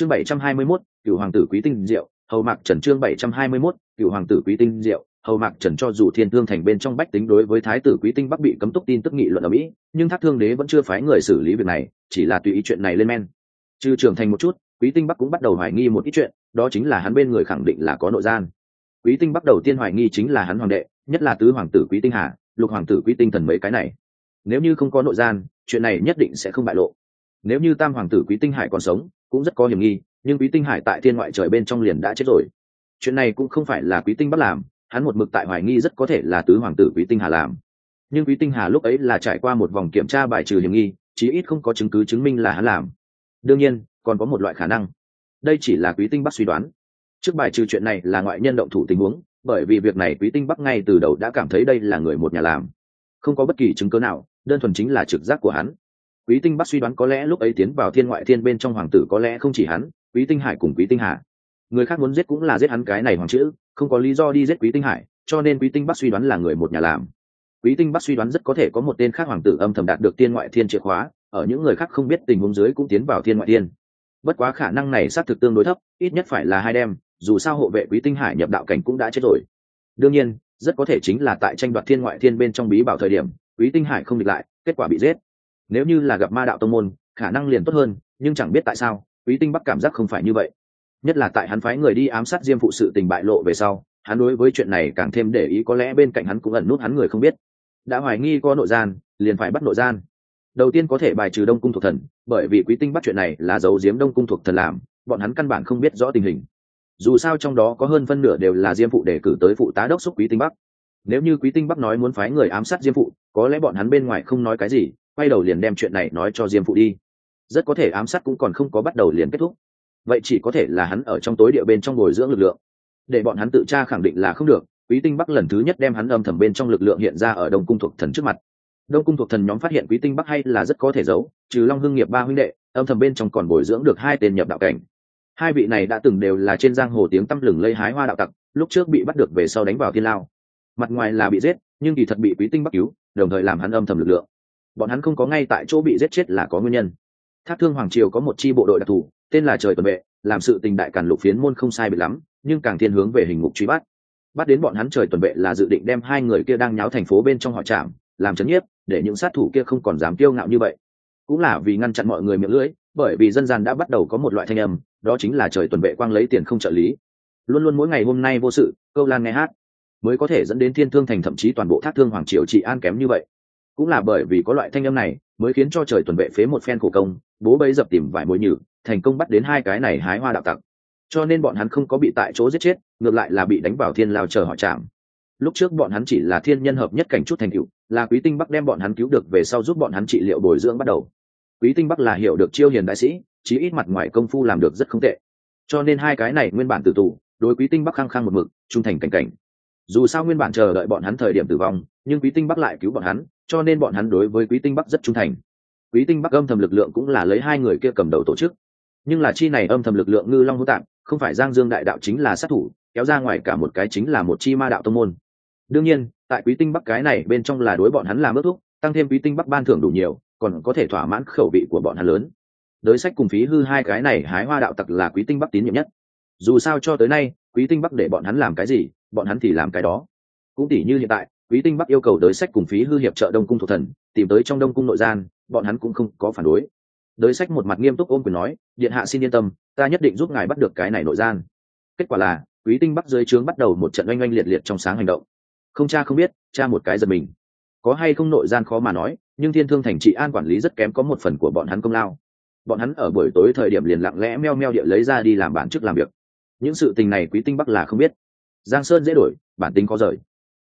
chương bảy trăm hai mươi 721, cựu hoàng tử quý tinh diệu hầu mạc trần chương bảy trăm hai mươi 721, cựu hoàng tử quý tinh diệu hầu mạc trần cho dù thiên thương thành bên trong bách tính đối với thái tử quý tinh bắc bị cấm túc tin tức nghị luận ở mỹ nhưng thác thương đế vẫn chưa phái người xử lý việc này chỉ là tùy ý chuyện này lên men. Trừ trưởng thành một chút quý tinh bắc cũng bắt đầu hoài nghi một ít chuyện đó chính là hắn bên người khẳng định là có nội gian. Quý tinh bắc đầu tiên hoài nghi chính là hắn hoàng đệ nhất là tứ hoàng tử quý tinh hà lục hoàng tử quý tinh thần mấy cái này. Nếu như không có nội gian chuyện này nhất định sẽ không bại lộ. Nếu như tam hoàng tử quý tinh hải còn sống cũng rất có hiểm nghi, nhưng quý tinh hải tại thiên ngoại trời bên trong liền đã chết rồi. Chuyện này cũng không phải là quý tinh bắc làm, hắn một mực tại hoài nghi rất có thể là tứ hoàng tử quý tinh hà làm. Nhưng quý tinh hà lúc ấy là trải qua một vòng kiểm tra bài trừ hiểm nghi, chí ít không có chứng cứ chứng minh là hắn làm. Đương nhiên, còn có một loại khả năng. Đây chỉ là quý tinh bắc suy đoán. Trước bài trừ chuyện này là ngoại nhân động thủ tình huống, bởi vì việc này quý tinh bắc ngay từ đầu đã cảm thấy đây là người một nhà làm. Không có bất kỳ chứng cớ nào, đơn thuần chính là trực giác của hắn quý tinh bắc suy đoán có lẽ lúc ấy tiến vào thiên ngoại thiên bên trong hoàng tử có lẽ không chỉ hắn, quý tinh hải cùng quý tinh hà. Người khác muốn giết cũng là giết hắn cái này hoàng chữ, không có lý do đi giết quý tinh hải, cho nên quý tinh bắc suy đoán là người một nhà làm. Quý tinh bắc suy đoán rất có thể có một tên khác hoàng tử âm thầm đạt được thiên ngoại thiên chìa khóa, ở những người khác không biết tình huống dưới cũng tiến vào thiên ngoại thiên. Bất quá khả năng này xác thực tương đối thấp, ít nhất phải là hai đêm, dù sao hộ vệ quý tinh hải nhập đạo cảnh cũng đã chết rồi. Đương nhiên, rất có thể chính là tại tranh đoạt thiên ngoại thiên bên trong bí bảo thời điểm, quý tinh hải không địch lại, kết quả bị giết nếu như là gặp ma đạo tông môn, khả năng liền tốt hơn, nhưng chẳng biết tại sao, quý tinh bắc cảm giác không phải như vậy. Nhất là tại hắn phái người đi ám sát diêm phụ sự tình bại lộ về sau, hắn đối với chuyện này càng thêm để ý, có lẽ bên cạnh hắn cũng ẩn nút hắn người không biết. Đã hoài nghi có nội gian, liền phải bắt nội gian. Đầu tiên có thể bài trừ đông cung thuộc thần, bởi vì quý tinh bắt chuyện này là dấu diếm đông cung thuộc thần làm, bọn hắn căn bản không biết rõ tình hình. Dù sao trong đó có hơn phân nửa đều là diêm phụ đề cử tới phụ tá đốc xúc quý tinh bắc. Nếu như quý tinh bắc nói muốn phái người ám sát diêm phụ, có lẽ bọn hắn bên ngoài không nói cái gì quay đầu liền đem chuyện này nói cho diêm phụ đi. Rất có thể ám sát cũng còn không có bắt đầu liền kết thúc. Vậy chỉ có thể là hắn ở trong tối địa bên trong bồi dưỡng lực lượng. Để bọn hắn tự tra khẳng định là không được, quý tinh bắc lần thứ nhất đem hắn âm thầm bên trong lực lượng hiện ra ở đông cung thuộc thần trước mặt. Đông cung thuộc thần nhóm phát hiện quý tinh bắc hay là rất có thể giấu, trừ long hưng nghiệp ba huynh đệ, âm thầm bên trong còn bồi dưỡng được hai tên nhập đạo cảnh. Hai vị này đã từng đều là trên giang hồ tiếng tăm lừng lây hái hoa đạo tặc, lúc trước bị bắt được về sau đánh vào thiên lao. Mặt ngoài là bị giết, nhưng kỳ thật bị quý tinh bắc cứu, đồng thời làm hắn âm thầm lực lượng bọn hắn không có ngay tại chỗ bị giết chết là có nguyên nhân. Thác thương hoàng triều có một chi bộ đội đặc thù, tên là trời tuần vệ, làm sự tình đại càn lục phiến môn không sai bị lắm, nhưng càng thiên hướng về hình ngục truy bắt. Bắt đến bọn hắn trời tuần vệ là dự định đem hai người kia đang nháo thành phố bên trong họ trạm làm chấn nhiếp, để những sát thủ kia không còn dám kiêu ngạo như vậy. Cũng là vì ngăn chặn mọi người miệng lưỡi, bởi vì dân gian đã bắt đầu có một loại thanh âm, đó chính là trời tuần vệ quang lấy tiền không trợ lý. Luôn luôn mỗi ngày hôm nay vô sự, câu lan nghe hát, mới có thể dẫn đến thiên thương thành thậm chí toàn bộ thác thương hoàng triều trị an kém như vậy cũng là bởi vì có loại thanh âm này, mới khiến cho trời tuần vệ phế một phen khổ công, bố bấy dập tìm vài mối nhử, thành công bắt đến hai cái này hái hoa đạo tặc. Cho nên bọn hắn không có bị tại chỗ giết chết, ngược lại là bị đánh vào thiên lao chờ họ chạm. Lúc trước bọn hắn chỉ là thiên nhân hợp nhất cảnh chút thành cựu là quý tinh bắc đem bọn hắn cứu được về sau giúp bọn hắn trị liệu bồi dưỡng bắt đầu. Quý tinh bắc là hiểu được chiêu hiền đại sĩ, chí ít mặt ngoài công phu làm được rất không tệ. Cho nên hai cái này nguyên bản tử tù, đối quý tinh bắc khăng khăng một mực, trung thành cảnh cảnh. Dù sao nguyên bản chờ đợi bọn hắn thời điểm tử vong, nhưng quý tinh bắc lại cứu bọn hắn cho nên bọn hắn đối với quý tinh bắc rất trung thành. Quý tinh bắc âm thầm lực lượng cũng là lấy hai người kia cầm đầu tổ chức. Nhưng là chi này âm thầm lực lượng ngư long hữu tạng không phải giang dương đại đạo chính là sát thủ, kéo ra ngoài cả một cái chính là một chi ma đạo tông môn. Đương nhiên, tại quý tinh bắc cái này bên trong là đối bọn hắn làm ước thúc, tăng thêm quý tinh bắc ban thưởng đủ nhiều, còn có thể thỏa mãn khẩu vị của bọn hắn lớn. Đới sách cùng phí hư hai cái này hái hoa đạo tặc là quý tinh bắc tín nhiệm nhất. Dù sao cho tới nay, quý tinh bắc để bọn hắn làm cái gì, bọn hắn thì làm cái đó. Cũng tỉ như hiện tại quý tinh bắc yêu cầu đới sách cùng phí hư hiệp trợ đông cung thuộc thần, tìm tới trong đông cung nội gian, bọn hắn cũng không có phản đối. Đới sách một mặt nghiêm túc ôm quyền nói, điện hạ xin yên tâm, ta nhất định giúp ngài bắt được cái này nội gian. Kết quả là, quý tinh bắc dưới trướng bắt đầu một trận oanh oanh liệt liệt trong sáng hành động. Không cha không biết, cha một cái giật mình. Có hay không nội gian khó mà nói, nhưng thiên thương thành trị an quản lý rất kém có một phần của bọn hắn công lao. Bọn hắn ở buổi tối thời điểm liền lặng lẽ meo meo địa lấy ra đi làm bản chức làm việc. Những sự tình này quý tinh bắc là không biết. Giang sơn dễ đổi, bản tính có rời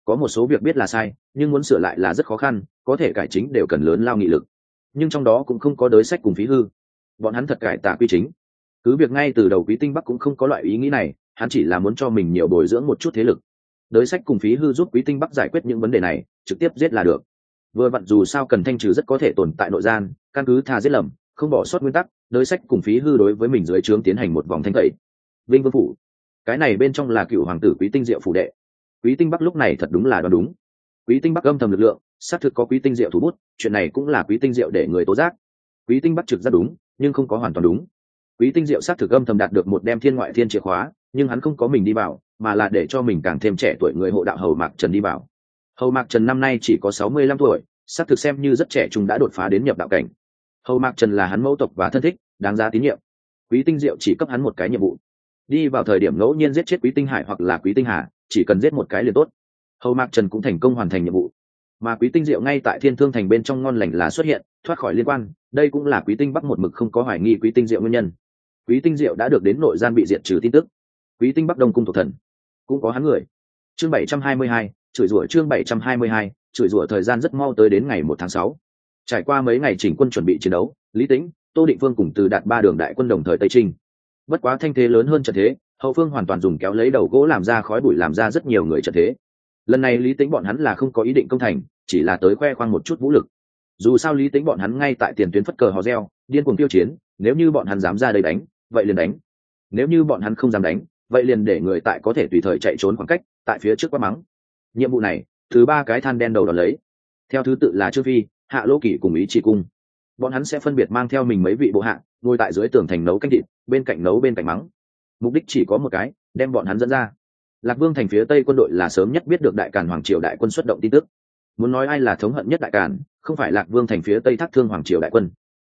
có một số việc biết là sai, nhưng muốn sửa lại là rất khó khăn, có thể cải chính đều cần lớn lao nghị lực. Nhưng trong đó cũng không có đới sách cùng phí hư. Bọn hắn thật cải tả quy chính. Cứ việc ngay từ đầu quý tinh bắc cũng không có loại ý nghĩ này, hắn chỉ là muốn cho mình nhiều bồi dưỡng một chút thế lực. Đới sách cùng phí hư giúp quý tinh bắc giải quyết những vấn đề này, trực tiếp giết là được. Vừa vặn dù sao cần thanh trừ rất có thể tồn tại nội gian, căn cứ tha giết lầm, không bỏ sót nguyên tắc đới sách cùng phí hư đối với mình dưới trướng tiến hành một vòng thanh tẩy. Vinh vương phủ. Cái này bên trong là cựu hoàng tử quý tinh diệu phủ đệ quý tinh bắc lúc này thật đúng là đoán đúng. Quý tinh bắc âm thầm lực lượng, xác thực có quý tinh diệu thủ bút, chuyện này cũng là quý tinh diệu để người tố giác. Quý tinh bắc trực ra đúng, nhưng không có hoàn toàn đúng. Quý tinh diệu xác thực âm thầm đạt được một đem thiên ngoại thiên chìa khóa, nhưng hắn không có mình đi vào, mà là để cho mình càng thêm trẻ tuổi người hộ đạo hầu mạc trần đi vào. Hầu mạc trần năm nay chỉ có sáu mươi lăm tuổi, xác thực xem như rất trẻ chúng đã đột phá đến nhập đạo cảnh. Hầu mạc trần là hắn mẫu tộc và thân thích, đáng giá tín nhiệm. Quý tinh diệu chỉ cấp hắn một cái nhiệm vụ. Đi vào thời điểm ngẫu nhiên giết chết quý tinh hải hoặc là quý tinh hà chỉ cần giết một cái liền tốt. Hầu mạc trần cũng thành công hoàn thành nhiệm vụ. Mà quý tinh diệu ngay tại thiên thương thành bên trong ngon lành là xuất hiện, thoát khỏi liên quan, đây cũng là quý tinh bắc một mực không có hoài nghi quý tinh diệu nguyên nhân. Quý tinh diệu đã được đến nội gian bị diệt trừ tin tức. Quý tinh bắc đông cung thuộc thần. Cũng có hắn người. Chương bảy trăm hai mươi hai, chửi rủa chương bảy trăm hai mươi hai, chửi rủa thời gian rất mau tới đến ngày một tháng sáu. Trải qua mấy ngày chỉnh quân chuẩn bị chiến đấu, lý tĩnh, tô định vương cùng từ đạt ba đường đại quân đồng thời tây trinh. Bất quá thanh thế lớn hơn trận thế hậu phương hoàn toàn dùng kéo lấy đầu gỗ làm ra khói bụi làm ra rất nhiều người trận thế. Lần này lý tính bọn hắn là không có ý định công thành, chỉ là tới khoe khoang một chút vũ lực. Dù sao lý tính bọn hắn ngay tại tiền tuyến phất cờ hò reo, điên cuồng tiêu chiến, nếu như bọn hắn dám ra đây đánh, vậy liền đánh. Nếu như bọn hắn không dám đánh, vậy liền để người tại có thể tùy thời chạy trốn khoảng cách, tại phía trước quát mắng. Nhiệm vụ này, thứ ba cái than đen đầu đón lấy. Theo thứ tự là trương phi, hạ lô kỷ cùng ý chỉ cung. Bọn hắn sẽ phân biệt mang theo mình mấy vị bộ hạ, ngồi tại dưới tường thành nấu canh thịt, bên cạnh nấu bên cạnh mắng mục đích chỉ có một cái, đem bọn hắn dẫn ra. Lạc vương thành phía tây quân đội là sớm nhất biết được đại càn hoàng triều đại quân xuất động tin tức. Muốn nói ai là thống hận nhất đại càn, không phải lạc vương thành phía tây thác thương hoàng triều đại quân.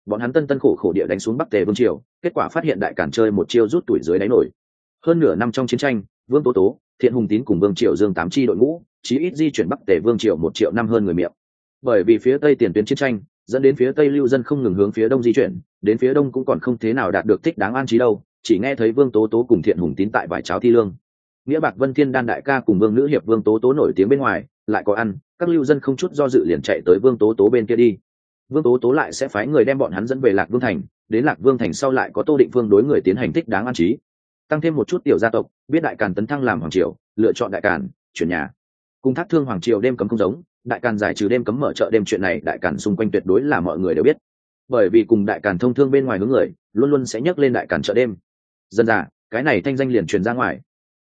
Bọn hắn tân tân khổ khổ địa đánh xuống bắc tề vương triều, kết quả phát hiện đại càn chơi một chiêu rút tuổi dưới đáy nổi. Hơn nửa năm trong chiến tranh, vương tố tố, thiện hùng tín cùng vương triều dương tám chi đội ngũ, chí ít di chuyển bắc tề vương triều một triệu năm hơn người miệng. Bởi vì phía tây tiền tuyến chiến tranh, dẫn đến phía tây lưu dân không ngừng hướng phía đông di chuyển, đến phía đông cũng còn không thế nào đạt được thích đáng an trí đâu chỉ nghe thấy vương tố tố cùng thiện hùng tín tại vải cháo thi lương. Nghĩa bạc vân thiên đan đại ca cùng vương nữ hiệp vương tố tố nổi tiếng bên ngoài, lại có ăn, các lưu dân không chút do dự liền chạy tới vương tố tố bên kia đi. Vương tố tố lại sẽ phái người đem bọn hắn dẫn về lạc vương thành, đến lạc vương thành sau lại có tô định vương đối người tiến hành thích đáng an trí. Tăng thêm một chút tiểu gia tộc, biết đại càn tấn thăng làm hoàng triều, lựa chọn đại càn, chuyển nhà. Cùng thác thương hoàng triều đêm cấm không giống, đại càn giải trừ đêm cấm mở chợ đêm chuyện này, đại càn xung quanh tuyệt đối là mọi người đều biết. Bởi vì cùng đại càn thông thương bên ngoài hướng người, luôn luôn sẽ nhắc lên đại càn chợ đêm dân ra cái này thanh danh liền truyền ra ngoài.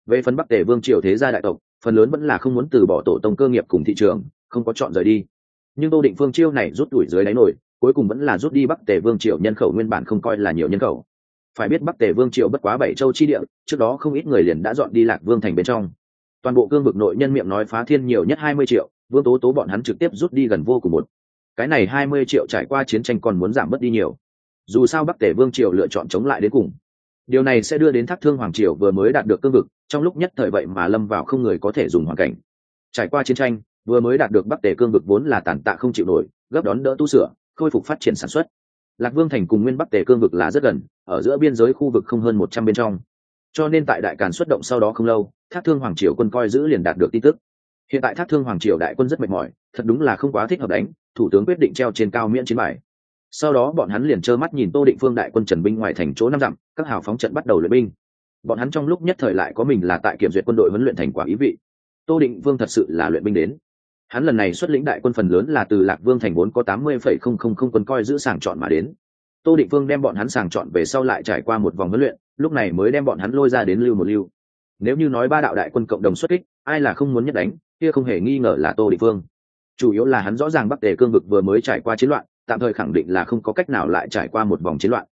Về phần bắc tề vương triều thế gia đại tộc, phần lớn vẫn là không muốn từ bỏ tổ tông cơ nghiệp cùng thị trường, không có chọn rời đi. Nhưng tô định phương chiêu này rút đuổi dưới đáy nổi, cuối cùng vẫn là rút đi bắc tề vương triều nhân khẩu nguyên bản không coi là nhiều nhân khẩu. Phải biết bắc tề vương triều bất quá bảy châu chi địa, trước đó không ít người liền đã dọn đi lạc vương thành bên trong. Toàn bộ cương vực nội nhân miệng nói phá thiên nhiều nhất hai mươi triệu, vương tố tố bọn hắn trực tiếp rút đi gần vô cùng một. Cái này hai mươi triệu trải qua chiến tranh còn muốn giảm mất đi nhiều. Dù sao bắc tề vương triều lựa chọn chống lại đến cùng điều này sẽ đưa đến thác thương hoàng triều vừa mới đạt được cương vực, trong lúc nhất thời vậy mà lâm vào không người có thể dùng hoàn cảnh. Trải qua chiến tranh, vừa mới đạt được bắc tề cương vực vốn là tàn tạ không chịu nổi, gấp đón đỡ tu sửa, khôi phục phát triển sản xuất. Lạc vương thành cùng nguyên bắc tề cương vực là rất gần, ở giữa biên giới khu vực không hơn một trăm bên trong. Cho nên tại đại càn xuất động sau đó không lâu, thác thương hoàng triều quân coi giữ liền đạt được tin tức. Hiện tại thác thương hoàng triều đại quân rất mệt mỏi, thật đúng là không quá thích hợp đánh, thủ tướng quyết định treo trên cao miễn chiến bài sau đó bọn hắn liền trơ mắt nhìn tô định phương đại quân trần binh ngoài thành chỗ năm dặm, các hào phóng trận bắt đầu luyện binh. Bọn hắn trong lúc nhất thời lại có mình là tại kiểm duyệt quân đội huấn luyện thành quả ý vị. Tô định vương thật sự là luyện binh đến. Hắn lần này xuất lĩnh đại quân phần lớn là từ lạc vương thành vốn có tám mươi phẩy không không không quân coi giữ sàng chọn mà đến. Tô định vương đem bọn hắn sàng chọn về sau lại trải qua một vòng huấn luyện, lúc này mới đem bọn hắn lôi ra đến lưu một lưu. Nếu như nói ba đạo đại quân cộng đồng xuất kích, ai là không muốn nhất đánh, kia không hề nghi ngờ là tô định vương chủ yếu là hắn rõ ràng bắc tề cương vực vừa mới trải qua chiến loạn tạm thời khẳng định là không có cách nào lại trải qua một vòng chiến loạn.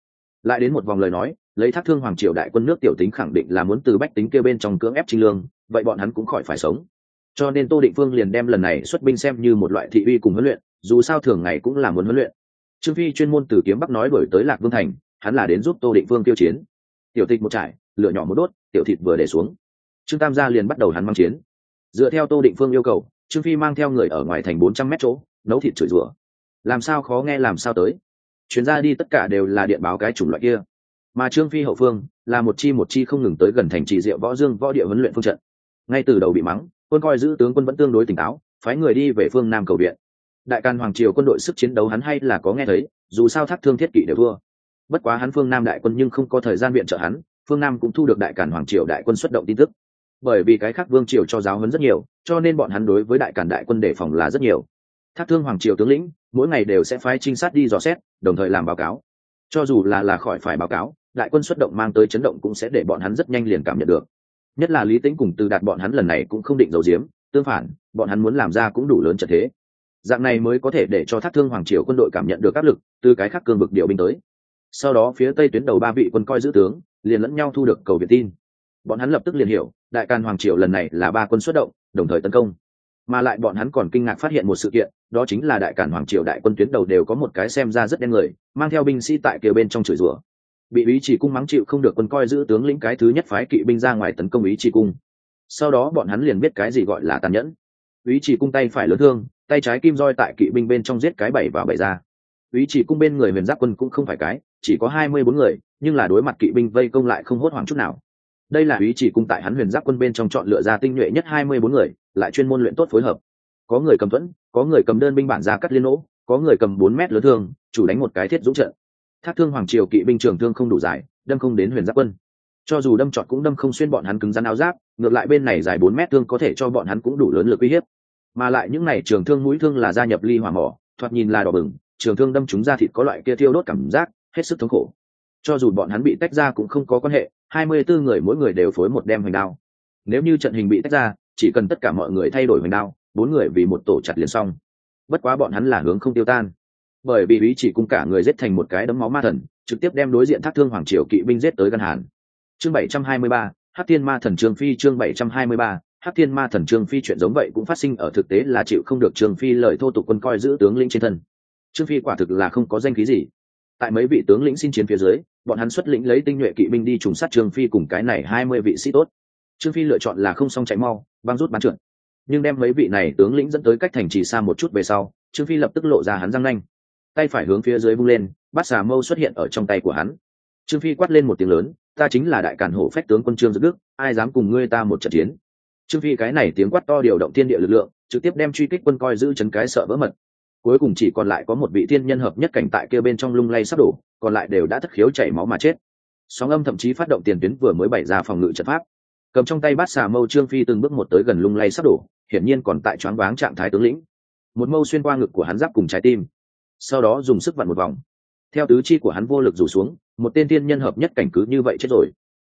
Lại đến một vòng lời nói, lấy thác thương hoàng triều đại quân nước tiểu tính khẳng định là muốn từ bách tính kêu bên trong cưỡng ép trinh lương, vậy bọn hắn cũng khỏi phải sống. Cho nên tô định phương liền đem lần này xuất binh xem như một loại thị uy cùng huấn luyện, dù sao thường ngày cũng là muốn huấn luyện. Trương phi chuyên môn từ kiếm bắc nói đổi tới lạc vương thành, hắn là đến giúp tô định phương tiêu chiến. Tiểu tịch một trải, lửa nhỏ một đốt, tiểu thịt vừa để xuống. Trương tam gia liền bắt đầu hắn mang chiến. Dựa theo tô định phương yêu cầu, trương phi mang theo người ở ngoài thành bốn trăm mét chỗ, nấu thịt chửi rủa làm sao khó nghe, làm sao tới? Chuyến ra đi, tất cả đều là điện báo cái chủng loại kia. Mà trương phi hậu phương là một chi một chi không ngừng tới gần thành trì diệu võ dương võ địa huấn luyện phương trận. Ngay từ đầu bị mắng, quân coi giữ tướng quân vẫn tương đối tỉnh táo, phái người đi về phương nam cầu viện. Đại càn hoàng triều quân đội sức chiến đấu hắn hay là có nghe thấy, dù sao thác thương thiết kỵ đều thua. Bất quá hắn phương nam đại quân nhưng không có thời gian viện trợ hắn, phương nam cũng thu được đại càn hoàng triều đại quân xuất động tin tức. Bởi vì cái khác vương triều cho giáo huấn rất nhiều, cho nên bọn hắn đối với đại càn đại quân đề phòng là rất nhiều. Thác thương hoàng triều tướng lĩnh mỗi ngày đều sẽ phái trinh sát đi dò xét, đồng thời làm báo cáo. Cho dù là là khỏi phải báo cáo, đại quân xuất động mang tới chấn động cũng sẽ để bọn hắn rất nhanh liền cảm nhận được. Nhất là lý tính cùng từ đạt bọn hắn lần này cũng không định giấu giếm, tương phản, bọn hắn muốn làm ra cũng đủ lớn trận thế. Dạng này mới có thể để cho thác thương hoàng triều quân đội cảm nhận được áp lực từ cái khác cương vực điều binh tới. Sau đó phía tây tuyến đầu ba vị quân coi giữ tướng, liền lẫn nhau thu được cầu viện tin. Bọn hắn lập tức liền hiểu, đại càn hoàng triều lần này là ba quân xuất động, đồng thời tấn công mà lại bọn hắn còn kinh ngạc phát hiện một sự kiện, đó chính là đại cản hoàng triều đại quân tuyến đầu đều có một cái xem ra rất đen người, mang theo binh sĩ tại kia bên trong chửi rủa. Bị ý chỉ cung mắng chịu không được quân coi giữ tướng lĩnh cái thứ nhất phái kỵ binh ra ngoài tấn công ý chỉ cung. Sau đó bọn hắn liền biết cái gì gọi là tàn nhẫn. Ý chỉ cung tay phải lớn thương, tay trái kim roi tại kỵ binh bên trong giết cái bảy và bảy ra. Ý chỉ cung bên người huyền giáp quân cũng không phải cái, chỉ có hai mươi bốn người, nhưng là đối mặt kỵ binh vây công lại không hốt hoảng chút nào đây là ý chỉ cung tại hắn huyền giáp quân bên trong chọn lựa ra tinh nhuệ nhất hai mươi bốn người, lại chuyên môn luyện tốt phối hợp. Có người cầm thuẫn, có người cầm đơn binh bản ra cắt liên lỗ, có người cầm bốn mét lớn thương, chủ đánh một cái thiết dũng trận. Thác thương hoàng triều kỵ binh trường thương không đủ dài, đâm không đến huyền giáp quân. Cho dù đâm trọt cũng đâm không xuyên bọn hắn cứng rắn áo giáp, ngược lại bên này dài bốn mét thương có thể cho bọn hắn cũng đủ lớn lực uy hiếp. Mà lại những này trường thương mũi thương là gia nhập ly hỏa mỏ, thoạt nhìn là đỏ bừng, trường thương đâm chúng ra thịt có loại kia thiêu đốt cảm giác, hết sức thống khổ cho dù bọn hắn bị tách ra cũng không có quan hệ, hai mươi bốn người mỗi người đều phối một đem hoành đao. Nếu như trận hình bị tách ra, chỉ cần tất cả mọi người thay đổi hoành đao, bốn người vì một tổ chặt liền xong. Bất quá bọn hắn là hướng không tiêu tan. Bởi vì ý chỉ cung cả người giết thành một cái đấm máu ma thần, trực tiếp đem đối diện thác thương hoàng triều kỵ binh giết tới gần hàn. Chương bảy trăm hai mươi ba hát thiên ma thần trương phi, chương bảy trăm hai mươi ba hát thiên ma thần trương phi chuyện giống vậy cũng phát sinh ở thực tế là chịu không được trương phi lời thô tục quân coi giữ tướng lĩnh trên thân. Trương phi quả thực là không có danh khí gì. Tại mấy vị tướng lĩnh xin chiến phía dưới bọn hắn xuất lĩnh lấy tinh nhuệ kỵ binh đi trùng sát trương phi cùng cái này hai mươi vị sĩ tốt. Trương phi lựa chọn là không xong chạy mau, băng rút bắn trượt. Nhưng đem mấy vị này tướng lĩnh dẫn tới cách thành trì xa một chút về sau, trương phi lập tức lộ ra hắn răng nanh. Tay phải hướng phía dưới vung lên, bát xà mâu xuất hiện ở trong tay của hắn. Trương phi quát lên một tiếng lớn, ta chính là đại cản hổ phách tướng quân trương dực đức, ai dám cùng ngươi ta một trận chiến? Trương phi cái này tiếng quát to điều động thiên địa lực lượng, trực tiếp đem truy kích quân coi giữ chấn cái sợ vỡ mật. Cuối cùng chỉ còn lại có một vị thiên nhân hợp nhất cảnh tại kia bên trong lung lay sắp đổ còn lại đều đã thất khiếu chảy máu mà chết. Sóng âm thậm chí phát động tiền tuyến vừa mới bày ra phòng ngự trận pháp. Cầm trong tay bát xà mâu trương phi từng bước một tới gần lung lay sắp đổ, hiển nhiên còn tại choáng váng trạng thái tướng lĩnh. Một mâu xuyên qua ngực của hắn giáp cùng trái tim, sau đó dùng sức vặn một vòng. Theo tứ chi của hắn vô lực rủ xuống, một tên thiên nhân hợp nhất cảnh cứ như vậy chết rồi.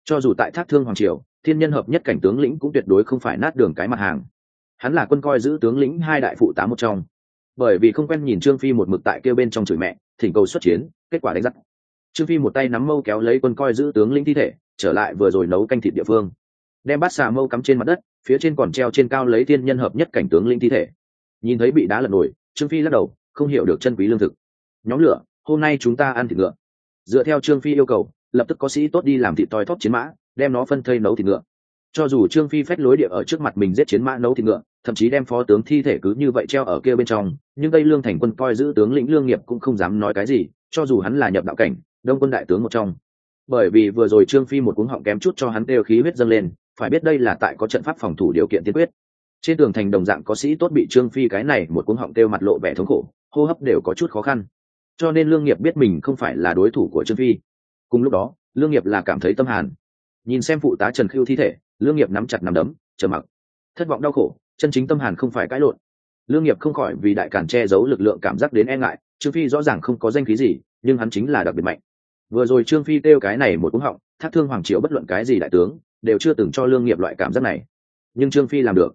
Cho dù tại thác thương hoàng triều, thiên nhân hợp nhất cảnh tướng lĩnh cũng tuyệt đối không phải nát đường cái mặt hàng. Hắn là quân coi giữ tướng lĩnh hai đại phụ tá một trong. Bởi vì không quen nhìn trương phi một mực tại kêu bên trong chửi mẹ thỉnh cầu xuất chiến, kết quả đánh giặc. Trương phi một tay nắm mâu kéo lấy quân coi giữ tướng lĩnh thi thể, trở lại vừa rồi nấu canh thịt địa phương. Đem bát xà mâu cắm trên mặt đất, phía trên còn treo trên cao lấy thiên nhân hợp nhất cảnh tướng lĩnh thi thể. Nhìn thấy bị đá lật nổi, trương phi lắc đầu, không hiểu được chân quý lương thực. Nhóm lửa, hôm nay chúng ta ăn thịt ngựa. Dựa theo trương phi yêu cầu, lập tức có sĩ tốt đi làm thịt toi thóp chiến mã, đem nó phân thây nấu thịt ngựa cho dù trương phi phách lối địa ở trước mặt mình giết chiến mã nấu thịt ngựa, thậm chí đem phó tướng thi thể cứ như vậy treo ở kia bên trong, nhưng tây lương thành quân coi giữ tướng lĩnh lương nghiệp cũng không dám nói cái gì, cho dù hắn là nhập đạo cảnh, đông quân đại tướng một trong. Bởi vì vừa rồi trương phi một cuống họng kém chút cho hắn đều khí huyết dâng lên, phải biết đây là tại có trận pháp phòng thủ điều kiện tiên quyết. Trên tường thành đồng dạng có sĩ tốt bị trương phi cái này một cuống họng kêu mặt lộ vẻ thống khổ, hô hấp đều có chút khó khăn. Cho nên lương nghiệp biết mình không phải là đối thủ của trương phi. Cùng lúc đó, lương nghiệp là cảm thấy tâm hàn. Nhìn xem phụ tá trần khiêu thi thể lương nghiệp nắm chặt nắm đấm chờ mặc. Thất vọng đau khổ, chân chính tâm hàn không phải cãi lộn. Lương nghiệp không khỏi vì đại cản che giấu lực lượng cảm giác đến e ngại, trương phi rõ ràng không có danh khí gì, nhưng hắn chính là đặc biệt mạnh. Vừa rồi trương phi kêu cái này một cúng họng, thác thương hoàng triệu bất luận cái gì đại tướng, đều chưa từng cho lương nghiệp loại cảm giác này. Nhưng trương phi làm được.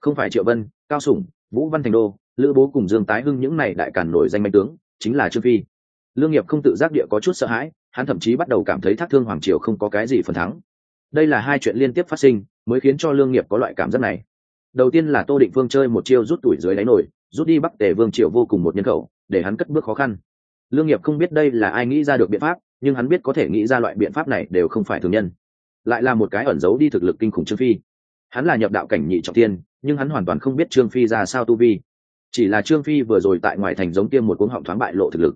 Không phải triệu vân, cao sủng, vũ văn thành đô, lữ bố cùng dương tái hưng những này đại cản nổi danh mạnh tướng, chính là trương phi. Lương nghiệp không tự giác địa có chút sợ hãi, hắn thậm chí bắt đầu cảm thấy thác thương hoàng triều không có cái gì phần thắng đây là hai chuyện liên tiếp phát sinh, mới khiến cho lương nghiệp có loại cảm giác này. Đầu tiên là tô định vương chơi một chiêu rút tuổi dưới đáy nổi, rút đi bắc tề vương triều vô cùng một nhân khẩu, để hắn cất bước khó khăn. Lương nghiệp không biết đây là ai nghĩ ra được biện pháp, nhưng hắn biết có thể nghĩ ra loại biện pháp này đều không phải thường nhân. Lại là một cái ẩn giấu đi thực lực kinh khủng trương phi. Hắn là nhập đạo cảnh nhị trọng tiên nhưng hắn hoàn toàn không biết trương phi ra sao tu vi. Chỉ là trương phi vừa rồi tại ngoài thành giống tiêm một cuống họng thoáng bại lộ thực lực.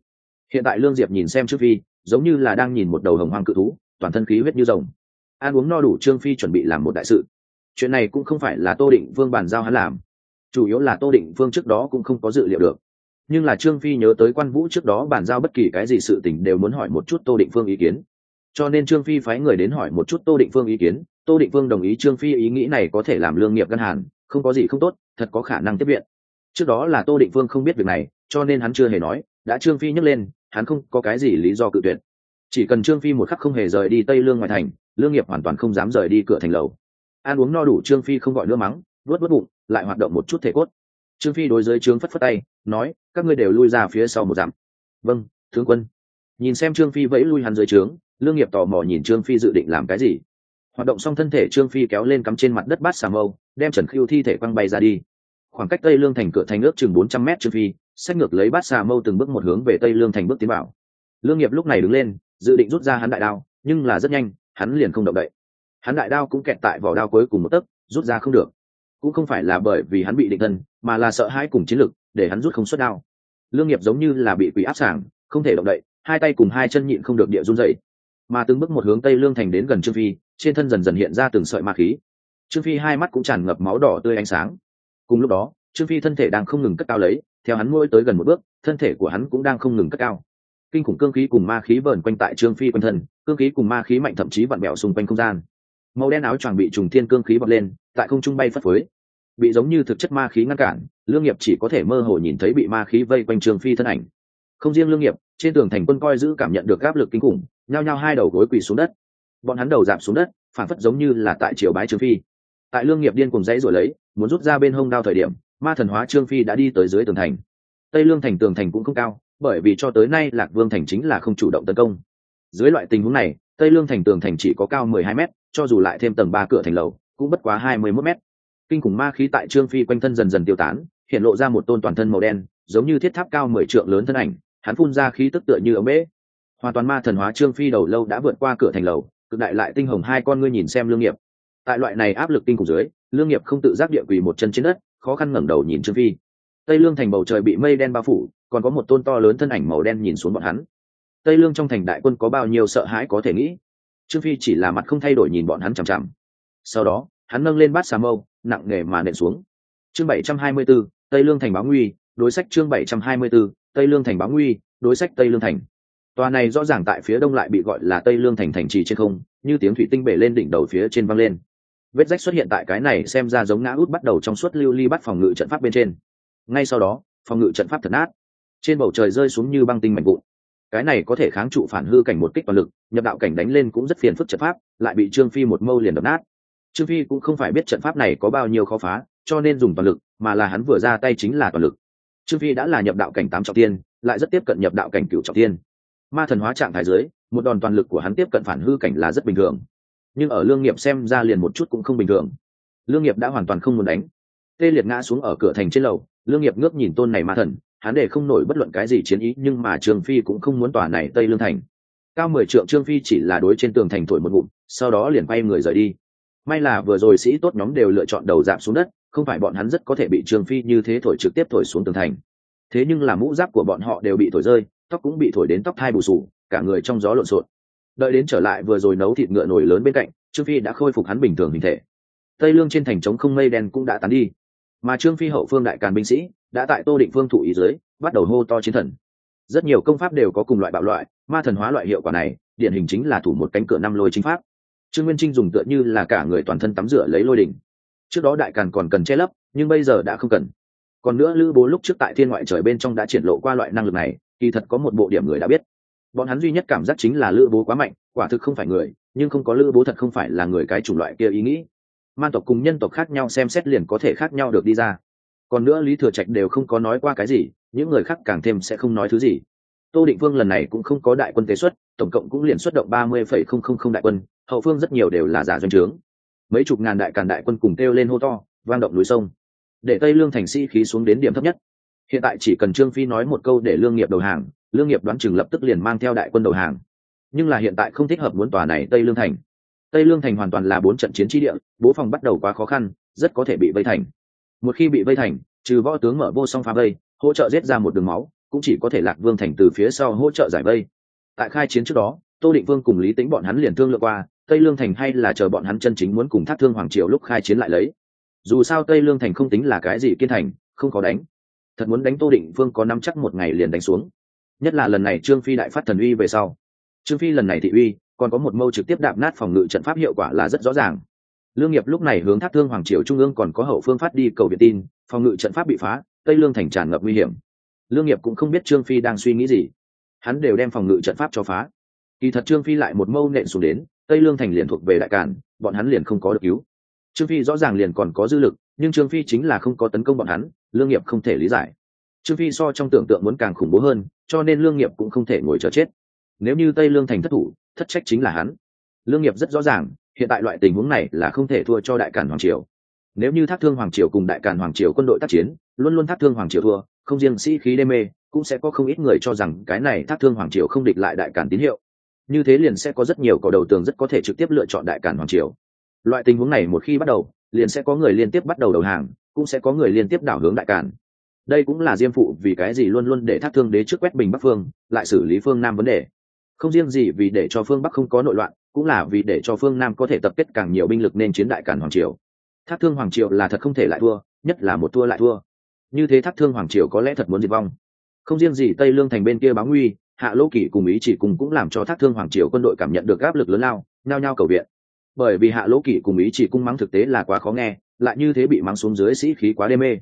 Hiện tại lương diệp nhìn xem trương phi, giống như là đang nhìn một đầu hồng hoang cự thú, toàn thân khí huyết như rồng ăn uống no đủ trương phi chuẩn bị làm một đại sự. Chuyện này cũng không phải là tô định vương bàn giao hắn làm. Chủ yếu là tô định vương trước đó cũng không có dự liệu được. Nhưng là trương phi nhớ tới quan vũ trước đó bàn giao bất kỳ cái gì sự tình đều muốn hỏi một chút tô định phương ý kiến. Cho nên trương phi phái người đến hỏi một chút tô định phương ý kiến. Tô định phương đồng ý trương phi ý nghĩ này có thể làm lương nghiệp ngân hàn không có gì không tốt, thật có khả năng tiếp viện. Trước đó là tô định phương không biết việc này, cho nên hắn chưa hề nói, đã trương phi nhắc lên, hắn không có cái gì lý do cự tuyệt. Chỉ cần trương phi một khắc không hề rời đi tây lương ngoài thành lương nghiệp hoàn toàn không dám rời đi cửa thành lầu. Ăn uống no đủ, trương phi không gọi nữa mắng vớt vớt bụng, lại hoạt động một chút thể cốt. Trương phi đối dưới trương phất phất tay, nói, các ngươi đều lui ra phía sau một dặm. Vâng tướng quân. Nhìn xem trương phi vẫy lui hắn dưới trướng, lương nghiệp tò mò nhìn trương phi dự định làm cái gì. Hoạt động xong thân thể trương phi kéo lên cắm trên mặt đất bát xà mâu, đem trần khiêu thi thể quăng bay ra đi. Khoảng cách tây lương thành cửa thành ước chừng bốn trăm mét trương phi sách ngược lấy bát xà mâu từng bước một hướng về tây lương thành bước tiến bảo lương nghiệp lúc này đứng lên, dự định rút ra hắn đại đao, nhưng là rất nhanh hắn liền không động đậy. Hắn đại đao cũng kẹt tại vỏ đao cuối cùng một tấc, rút ra không được. Cũng không phải là bởi vì hắn bị định thân, mà là sợ hãi cùng chiến lực, để hắn rút không xuất đao. Lương nghiệp giống như là bị quỷ áp sảng, không thể động đậy, hai tay cùng hai chân nhịn không được địa run dậy mà từng bước một hướng tây lương thành đến gần trương phi, trên thân dần dần hiện ra từng sợi ma khí. Trương phi hai mắt cũng tràn ngập máu đỏ tươi ánh sáng. Cùng lúc đó, trương phi thân thể đang không ngừng cất cao lấy, theo hắn môi tới gần một bước, thân thể của hắn cũng đang không ngừng cất cao kinh khủng cương khí cùng ma khí vờn quanh tại trương phi quanh thân, cương khí cùng ma khí mạnh thậm chí vặn bẹo xung quanh không gian. Màu đen áo choàng bị trùng thiên cương khí bật lên, tại không trung bay phất phới. Bị giống như thực chất ma khí ngăn cản, lương nghiệp chỉ có thể mơ hồ nhìn thấy bị ma khí vây quanh trương phi thân ảnh. Không riêng lương nghiệp, trên tường thành quân coi giữ cảm nhận được áp lực kinh khủng, nhao nhao hai đầu gối quỳ xuống đất. Bọn hắn đầu giảm xuống đất, phản phất giống như là tại triều bái trương phi. Tại lương nghiệp điên cùng dãy rồi lấy, muốn rút ra bên hông đao thời điểm, ma thần hóa trương phi đã đi tới dưới tường thành. Tây lương thành tường thành cũng không cao bởi vì cho tới nay lạc vương thành chính là không chủ động tấn công. Dưới loại tình huống này, tây lương thành tường thành chỉ có cao mười hai m cho dù lại thêm tầng ba cửa thành lầu, cũng bất quá hai mươi mốt m kinh khủng ma khí tại trương phi quanh thân dần dần tiêu tán, hiện lộ ra một tôn toàn thân màu đen, giống như thiết tháp cao mười trượng lớn thân ảnh, hắn phun ra khí tức tựa như ống bể hoàn toàn ma thần hóa trương phi đầu lâu đã vượt qua cửa thành lầu, cực đại lại tinh hồng hai con ngươi nhìn xem lương nghiệp. Tại loại này áp lực kinh khủng dưới, lương nghiệp không tự giác địa quỳ một chân trên đất, khó khăn ngẩng đầu nhìn trương phi. Tây lương thành bầu trời bị mây đen bao phủ còn có một tôn to lớn thân ảnh màu đen nhìn xuống bọn hắn. Tây lương trong thành đại quân có bao nhiêu sợ hãi có thể nghĩ. Trương phi chỉ là mặt không thay đổi nhìn bọn hắn chằm chằm. Sau đó hắn nâng lên bát xà mâu nặng nề mà nện xuống. Chương bảy trăm hai mươi 724, tây lương thành báo nguy đối sách chương bảy trăm hai mươi 724, tây lương thành báo nguy đối sách tây lương thành. Tòa này rõ ràng tại phía đông lại bị gọi là tây lương thành thành trì trên không như tiếng thủy tinh bể lên đỉnh đầu phía trên văng lên. Vết rách xuất hiện tại cái này xem ra giống ngã út bắt đầu trong suốt lưu ly bắt phòng ngự trận pháp bên trên. Ngay sau đó phòng ngự trận pháp thật nát trên bầu trời rơi xuống như băng tinh mạnh vụn. Cái này có thể kháng trụ phản hư cảnh một kích toàn lực, nhập đạo cảnh đánh lên cũng rất phiền phức trận pháp, lại bị trương phi một mâu liền đập nát. Trương phi cũng không phải biết trận pháp này có bao nhiêu khó phá, cho nên dùng toàn lực, mà là hắn vừa ra tay chính là toàn lực. Trương phi đã là nhập đạo cảnh tám trọng tiên, lại rất tiếp cận nhập đạo cảnh cựu trọng tiên. Ma thần hóa trạng thái dưới, một đòn toàn lực của hắn tiếp cận phản hư cảnh là rất bình thường. Nhưng ở lương nghiệp xem ra liền một chút cũng không bình thường. Lương nghiệp đã hoàn toàn không muốn đánh. Tê liệt ngã xuống ở cửa thành trên lầu, lương nghiệp ngước nhìn tôn này ma thần hắn để không nổi bất luận cái gì chiến ý, nhưng mà trương phi cũng không muốn tòa này tây lương thành. Cao mười trượng trương phi chỉ là đối trên tường thành thổi một bụng sau đó liền bay người rời đi. May là vừa rồi sĩ tốt nhóm đều lựa chọn đầu giảm xuống đất, không phải bọn hắn rất có thể bị trương phi như thế thổi trực tiếp thổi xuống tường thành. Thế nhưng là mũ giáp của bọn họ đều bị thổi rơi, tóc cũng bị thổi đến tóc thai bù sù, cả người trong gió lộn xộn. Đợi đến trở lại vừa rồi nấu thịt ngựa nổi lớn bên cạnh, trương phi đã khôi phục hắn bình thường hình thể. Tây lương trên thành trống không mây đen cũng đã tán đi mà trương phi hậu phương đại càn binh sĩ đã tại tô định phương thủ ý dưới bắt đầu hô to chiến thần. Rất nhiều công pháp đều có cùng loại bạo loại, ma thần hóa loại hiệu quả này, điển hình chính là thủ một cánh cửa năm lôi chính pháp. Trương nguyên trinh dùng tựa như là cả người toàn thân tắm rửa lấy lôi đỉnh. Trước đó đại càn còn cần che lấp, nhưng bây giờ đã không cần. Còn nữa lữ bố lúc trước tại thiên ngoại trời bên trong đã triển lộ qua loại năng lực này, kỳ thật có một bộ điểm người đã biết. Bọn hắn duy nhất cảm giác chính là lữ bố quá mạnh, quả thực không phải người, nhưng không có lữ bố thật không phải là người cái chủng loại kia ý nghĩ man tộc cùng nhân tộc khác nhau xem xét liền có thể khác nhau được đi ra. Còn nữa lý thừa trạch đều không có nói qua cái gì, những người khác càng thêm sẽ không nói thứ gì. Tô định vương lần này cũng không có đại quân tế xuất, tổng cộng cũng liền xuất động ba mươi phẩy không không không đại quân, hậu phương rất nhiều đều là giả doanh trướng. Mấy chục ngàn đại càn đại quân cùng kêu lên hô to, vang động núi sông. Để tây lương thành sĩ khí xuống đến điểm thấp nhất. Hiện tại chỉ cần trương phi nói một câu để lương nghiệp đầu hàng, lương nghiệp đoán chừng lập tức liền mang theo đại quân đầu hàng. Nhưng là hiện tại không thích hợp muốn tòa này tây lương thành tây lương thành hoàn toàn là bốn trận chiến tri địa, bố phòng bắt đầu quá khó khăn, rất có thể bị vây thành. Một khi bị vây thành, trừ võ tướng mở vô song phá vây, hỗ trợ giết ra một đường máu, cũng chỉ có thể lạc vương thành từ phía sau hỗ trợ giải vây. Tại khai chiến trước đó, tô định vương cùng lý tính bọn hắn liền thương lượng qua, tây lương thành hay là chờ bọn hắn chân chính muốn cùng thác thương hoàng triều lúc khai chiến lại lấy. Dù sao tây lương thành không tính là cái gì kiên thành, không có đánh. Thật muốn đánh tô định vương có năm chắc một ngày liền đánh xuống. Nhất là lần này trương phi đại phát thần uy về sau. Trương phi lần này thị uy còn có một mâu trực tiếp đạp nát phòng ngự trận pháp hiệu quả là rất rõ ràng. Lương nghiệp lúc này hướng thác thương hoàng triều trung ương còn có hậu phương phát đi cầu viện tin, phòng ngự trận pháp bị phá, tây lương thành tràn ngập nguy hiểm. Lương nghiệp cũng không biết trương phi đang suy nghĩ gì. Hắn đều đem phòng ngự trận pháp cho phá. Kỳ thật trương phi lại một mâu nện xuống đến, tây lương thành liền thuộc về đại cản bọn hắn liền không có được cứu. Trương phi rõ ràng liền còn có dư lực, nhưng trương phi chính là không có tấn công bọn hắn, lương nghiệp không thể lý giải. Trương phi so trong tưởng tượng muốn càng khủng bố hơn, cho nên lương nghiệp cũng không thể ngồi chờ chết nếu như tây lương thành thất thủ, thất trách chính là hắn. Lương nghiệp rất rõ ràng, hiện tại loại tình huống này là không thể thua cho đại cản hoàng triều. Nếu như thác thương hoàng triều cùng đại cản hoàng triều quân đội tác chiến, luôn luôn thác thương hoàng triều thua, không riêng sĩ khí đê mê, cũng sẽ có không ít người cho rằng cái này thác thương hoàng triều không địch lại đại cản tín hiệu. Như thế liền sẽ có rất nhiều cầu đầu tường rất có thể trực tiếp lựa chọn đại cản hoàng triều. Loại tình huống này một khi bắt đầu, liền sẽ có người liên tiếp bắt đầu đầu hàng, cũng sẽ có người liên tiếp đảo hướng đại cản đây cũng là diêm phụ vì cái gì luôn luôn để thác thương đế trước quét bình bắc phương, lại xử lý phương nam vấn đề không riêng gì vì để cho phương bắc không có nội loạn, cũng là vì để cho phương nam có thể tập kết càng nhiều binh lực nên chiến đại cản hoàng triều. Thác thương hoàng triều là thật không thể lại thua, nhất là một thua lại thua. Như thế thác thương hoàng triều có lẽ thật muốn diệt vong. Không riêng gì tây lương thành bên kia báo nguy, hạ lỗ kỷ cùng ý chỉ cùng cũng làm cho thác thương hoàng triều quân đội cảm nhận được áp lực lớn lao, nhao nhao cầu viện. Bởi vì hạ lỗ kỷ cùng ý chỉ cung mắng thực tế là quá khó nghe, lại như thế bị mắng xuống dưới sĩ khí quá đê mê.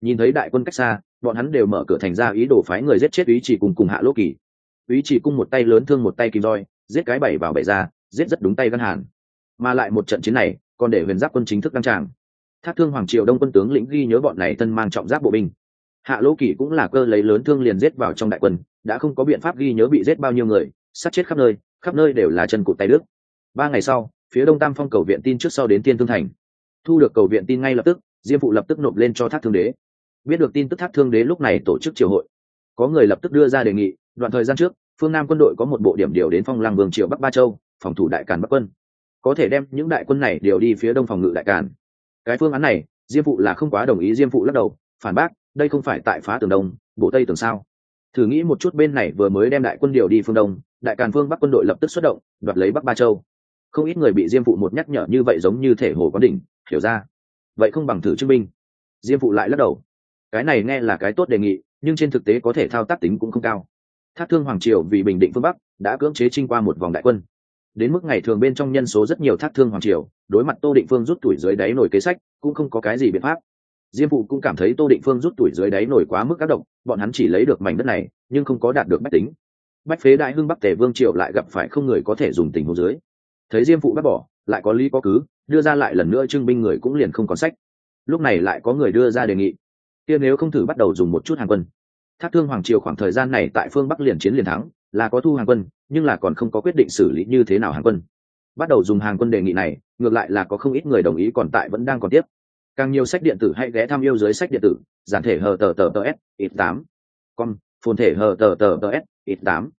Nhìn thấy đại quân cách xa, bọn hắn đều mở cửa thành ra ý đồ phái người giết chết ý chỉ cùng cùng hạ lỗ kỷ ý chỉ cung một tay lớn thương một tay kim roi, giết cái bảy vào bảy ra, giết rất đúng tay gân hàn. Mà lại một trận chiến này, còn để huyền giáp quân chính thức đăng tràng. Thác thương hoàng triều đông quân tướng lĩnh ghi nhớ bọn này thân mang trọng giáp bộ binh. Hạ lỗ kỷ cũng là cơ lấy lớn thương liền giết vào trong đại quân, đã không có biện pháp ghi nhớ bị giết bao nhiêu người, sát chết khắp nơi khắp nơi đều là chân cụt tay đức ba ngày sau, phía đông tam phong cầu viện tin trước sau đến tiên thương thành. Thu được cầu viện tin ngay lập tức, diêm phụ lập tức nộp lên cho thác thương đế. Biết được tin tức thác thương đế lúc này tổ chức triều hội. Có người lập tức đưa ra đề nghị đoạn thời gian trước, phương nam quân đội có một bộ điểm điều đến phong lăng vương triều bắc ba châu, phòng thủ đại càn bắc quân. Có thể đem những đại quân này điều đi phía đông phòng ngự đại càn. Cái phương án này, diêm phụ là không quá đồng ý diêm phụ lắc đầu, phản bác, đây không phải tại phá tường đông bộ tây tường sao? Thử nghĩ một chút bên này vừa mới đem đại quân điều đi phương đông, đại càn phương bắc quân đội lập tức xuất động, đoạt lấy bắc ba châu. Không ít người bị diêm phụ một nhắc nhở như vậy giống như thể hồ có đỉnh, hiểu ra. Vậy không bằng thử chứng minh. Diêm phụ lại lắc đầu. Cái này nghe là cái tốt đề nghị, nhưng trên thực tế có thể thao tác tính cũng không cao thác thương hoàng triều vì bình định phương bắc, đã cưỡng chế trinh qua một vòng đại quân. Đến mức ngày thường bên trong nhân số rất nhiều thác thương hoàng triều, đối mặt tô định phương rút tuổi dưới đáy nổi kế sách, cũng không có cái gì biện pháp. Diêm phụ cũng cảm thấy tô định phương rút tuổi dưới đáy nổi quá mức các động bọn hắn chỉ lấy được mảnh đất này, nhưng không có đạt được bách tính. Bách phế đại hưng bắc tề vương triều lại gặp phải không người có thể dùng tình hồ dưới. Thấy diêm phụ bác bỏ, lại có lý có cứ, đưa ra lại lần nữa trưng binh người cũng liền không còn sách. Lúc này lại có người đưa ra đề nghị. Kia nếu không thử bắt đầu dùng một chút hàng quân thác thương hoàng triều khoảng thời gian này tại phương bắc liền chiến liền thắng, là có thu hàng quân, nhưng là còn không có quyết định xử lý như thế nào hàng quân. Bắt đầu dùng hàng quân đề nghị này, ngược lại là có không ít người đồng ý còn tại vẫn đang còn tiếp. Càng nhiều sách điện tử hãy ghé thăm yêu dưới sách điện tử, giản thể hờ tờ tờ tờ s, ít tám. Con phồn thể hờ tờ tờ tờ s, ít tám.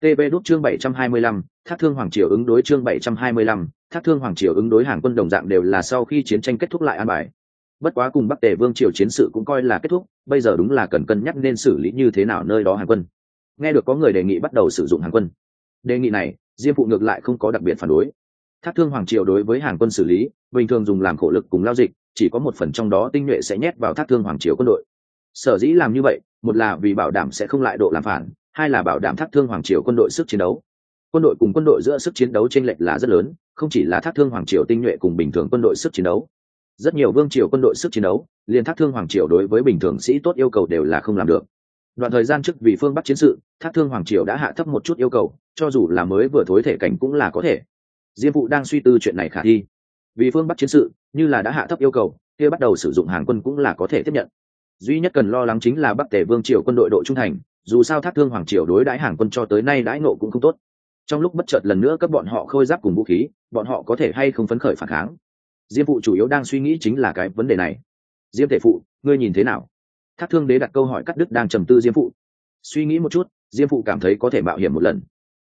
Tv đút chương bảy trăm hai mươi lăm, thác thương hoàng triều ứng đối chương bảy trăm hai mươi lăm. Thác thương hoàng triều ứng đối hàng quân đồng dạng đều là sau khi chiến tranh kết thúc lại an bài bất quá cùng bắc tề vương triều chiến sự cũng coi là kết thúc, bây giờ đúng là cần cân nhắc nên xử lý như thế nào nơi đó hàng quân. Nghe được có người đề nghị bắt đầu sử dụng hàng quân. Đề nghị này, diêm phụ ngược lại không có đặc biệt phản đối. Thác thương hoàng triều đối với hàng quân xử lý, bình thường dùng làm khổ lực cùng lao dịch, chỉ có một phần trong đó tinh nhuệ sẽ nhét vào thác thương hoàng triều quân đội. Sở dĩ làm như vậy, một là vì bảo đảm sẽ không lại độ làm phản, hai là bảo đảm thác thương hoàng triều quân đội sức chiến đấu. Quân đội cùng quân đội giữa sức chiến đấu t r ê n lệch là rất lớn, không chỉ là thác thương hoàng triều tinh nhuệ cùng bình thường quân đội sức chiến đấu rất nhiều vương triều quân đội sức chiến đấu liền thác thương hoàng triều đối với bình thường sĩ tốt yêu cầu đều là không làm được. Đoạn thời gian trước vì phương bắc chiến sự, thác thương hoàng triều đã hạ thấp một chút yêu cầu, cho dù là mới vừa thối thể cảnh cũng là có thể. Diêm phụ đang suy tư chuyện này khả thi. Vì phương bắc chiến sự, như là đã hạ thấp yêu cầu, kia bắt đầu sử dụng hàng quân cũng là có thể tiếp nhận. Duy nhất cần lo lắng chính là bắc tề vương triều quân đội độ trung thành, dù sao thác thương hoàng triều đối đãi hàng quân cho tới nay đãi nộ cũng không tốt. Trong lúc bất chợt lần nữa các bọn họ khôi giáp cùng vũ khí, bọn họ có thể hay không phấn khởi phản kháng diêm phụ chủ yếu đang suy nghĩ chính là cái vấn đề này. Diêm thể phụ, ngươi nhìn thế nào? Thác thương đế đặt câu hỏi cắt đức đang trầm tư diêm phụ. Suy nghĩ một chút, diêm phụ cảm thấy có thể mạo hiểm một lần.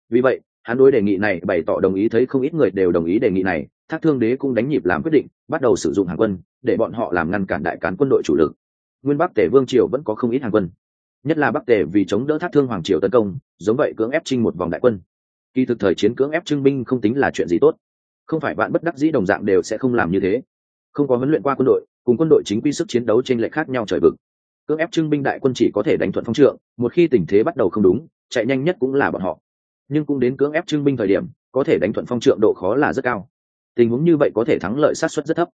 Vì vậy, hắn đối đề nghị này bày tỏ đồng ý thấy không ít người đều đồng ý đề nghị này, thác thương đế cũng đánh nhịp làm quyết định, bắt đầu sử dụng hàng quân, để bọn họ làm ngăn cản đại cán quân đội chủ lực. Nguyên bắc tể vương triều vẫn có không ít hàng quân. Nhất là bắc tể vì chống đỡ thác thương hoàng triều tấn công, giống vậy cưỡng ép trinh một vòng đại quân. Kỳ thực thời chiến cưỡng ép trưng binh không tính là chuyện gì tốt không phải bạn bất đắc dĩ đồng dạng đều sẽ không làm như thế. Không có huấn luyện qua quân đội, cùng quân đội chính quy sức chiến đấu trên lệ khác nhau trời vực. Cưỡng ép trưng binh đại quân chỉ có thể đánh thuận phong trượng, một khi tình thế bắt đầu không đúng, chạy nhanh nhất cũng là bọn họ. Nhưng cũng đến cưỡng ép trưng binh thời điểm, có thể đánh thuận phong trượng độ khó là rất cao. Tình huống như vậy có thể thắng lợi sát xuất rất thấp.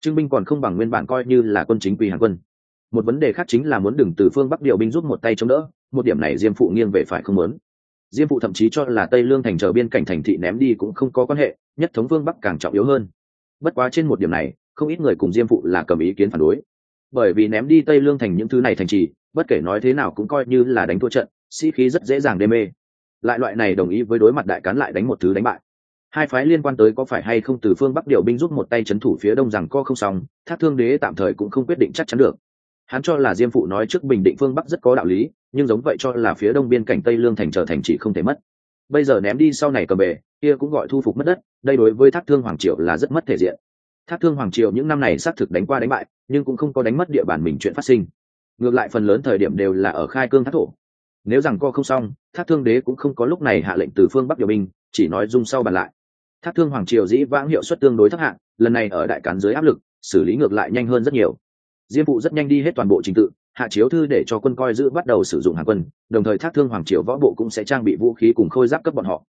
Trưng binh còn không bằng nguyên bản coi như là quân chính quy hàng quân. Một vấn đề khác chính là muốn đừng từ phương bắc điều binh giúp một tay chống đỡ, một điểm này diêm phụ nghiêng về phải không muốn diêm phụ thậm chí cho là tây lương thành chờ biên cảnh thành thị ném đi cũng không có quan hệ, nhất thống vương bắc càng trọng yếu hơn. Bất quá trên một điểm này, không ít người cùng diêm phụ là cầm ý kiến phản đối. Bởi vì ném đi tây lương thành những thứ này thành trì, bất kể nói thế nào cũng coi như là đánh thua trận, sĩ khí rất dễ dàng đê mê. Lại loại này đồng ý với đối mặt đại cán lại đánh một thứ đánh bại. Hai phái liên quan tới có phải hay không từ phương bắc điều binh giúp một tay c h ấ n thủ phía đông rằng co không xong, thác thương đế tạm thời cũng không quyết định chắc chắn được hắn cho là diêm phụ nói trước bình định phương bắc rất có đạo lý, nhưng giống vậy cho là phía đông biên cảnh tây lương thành trở thành chỉ không thể mất. Bây giờ ném đi sau này cầm bể kia cũng gọi thu phục mất đất, đây đối với thác thương hoàng triệu là rất mất thể diện. Thác thương hoàng triều những năm này xác thực đánh qua đánh bại, nhưng cũng không có đánh mất địa bàn mình chuyện phát sinh. Ngược lại phần lớn thời điểm đều là ở khai cương thác thổ. Nếu rằng co không xong, thác thương đế cũng không có lúc này hạ lệnh từ phương bắc điều binh, chỉ nói dung sau bàn lại. Thác thương hoàng triều dĩ vãng hiệu suất tương đối thấp hạng lần này ở đại cán dưới áp lực, xử lý ngược lại nhanh hơn rất nhiều diêm phụ rất nhanh đi hết toàn bộ trình tự, hạ chiếu thư để cho quân coi giữ bắt đầu sử dụng hàng quân, đồng thời thác thương hoàng triều võ bộ cũng sẽ trang bị vũ khí cùng khôi giáp cấp bọn họ.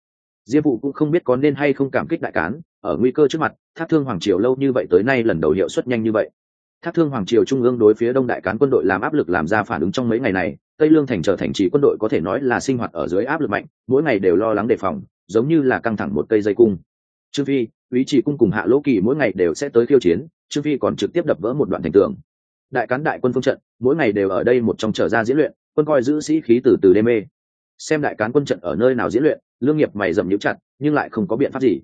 Diêm phụ cũng không biết có nên hay không cảm kích đại cán, ở nguy cơ trước mặt, thác thương hoàng triều lâu như vậy tới nay lần đầu hiệu suất nhanh như vậy. Thác thương hoàng triều trung ương đối phía đông đại cán quân đội làm áp lực làm ra phản ứng trong mấy ngày này, tây lương thành trở thành trì quân đội có thể nói là sinh hoạt ở dưới áp lực mạnh, mỗi ngày đều lo lắng đề phòng, giống như là căng thẳng một cây dây cung. Trương phi ý chỉ cung cùng hạ lỗ kỳ mỗi ngày đều sẽ tới khiêu chiến, trương phi còn trực tiếp đập vỡ một đoạn thành tường đại cán đại quân phương trận, mỗi ngày đều ở đây một trong trở ra diễn luyện, quân coi giữ sĩ khí từ từ đê mê. Xem đại cán quân trận ở nơi nào diễn luyện, lương nghiệp mày dầm nhũ chặt, nhưng lại không có biện pháp gì.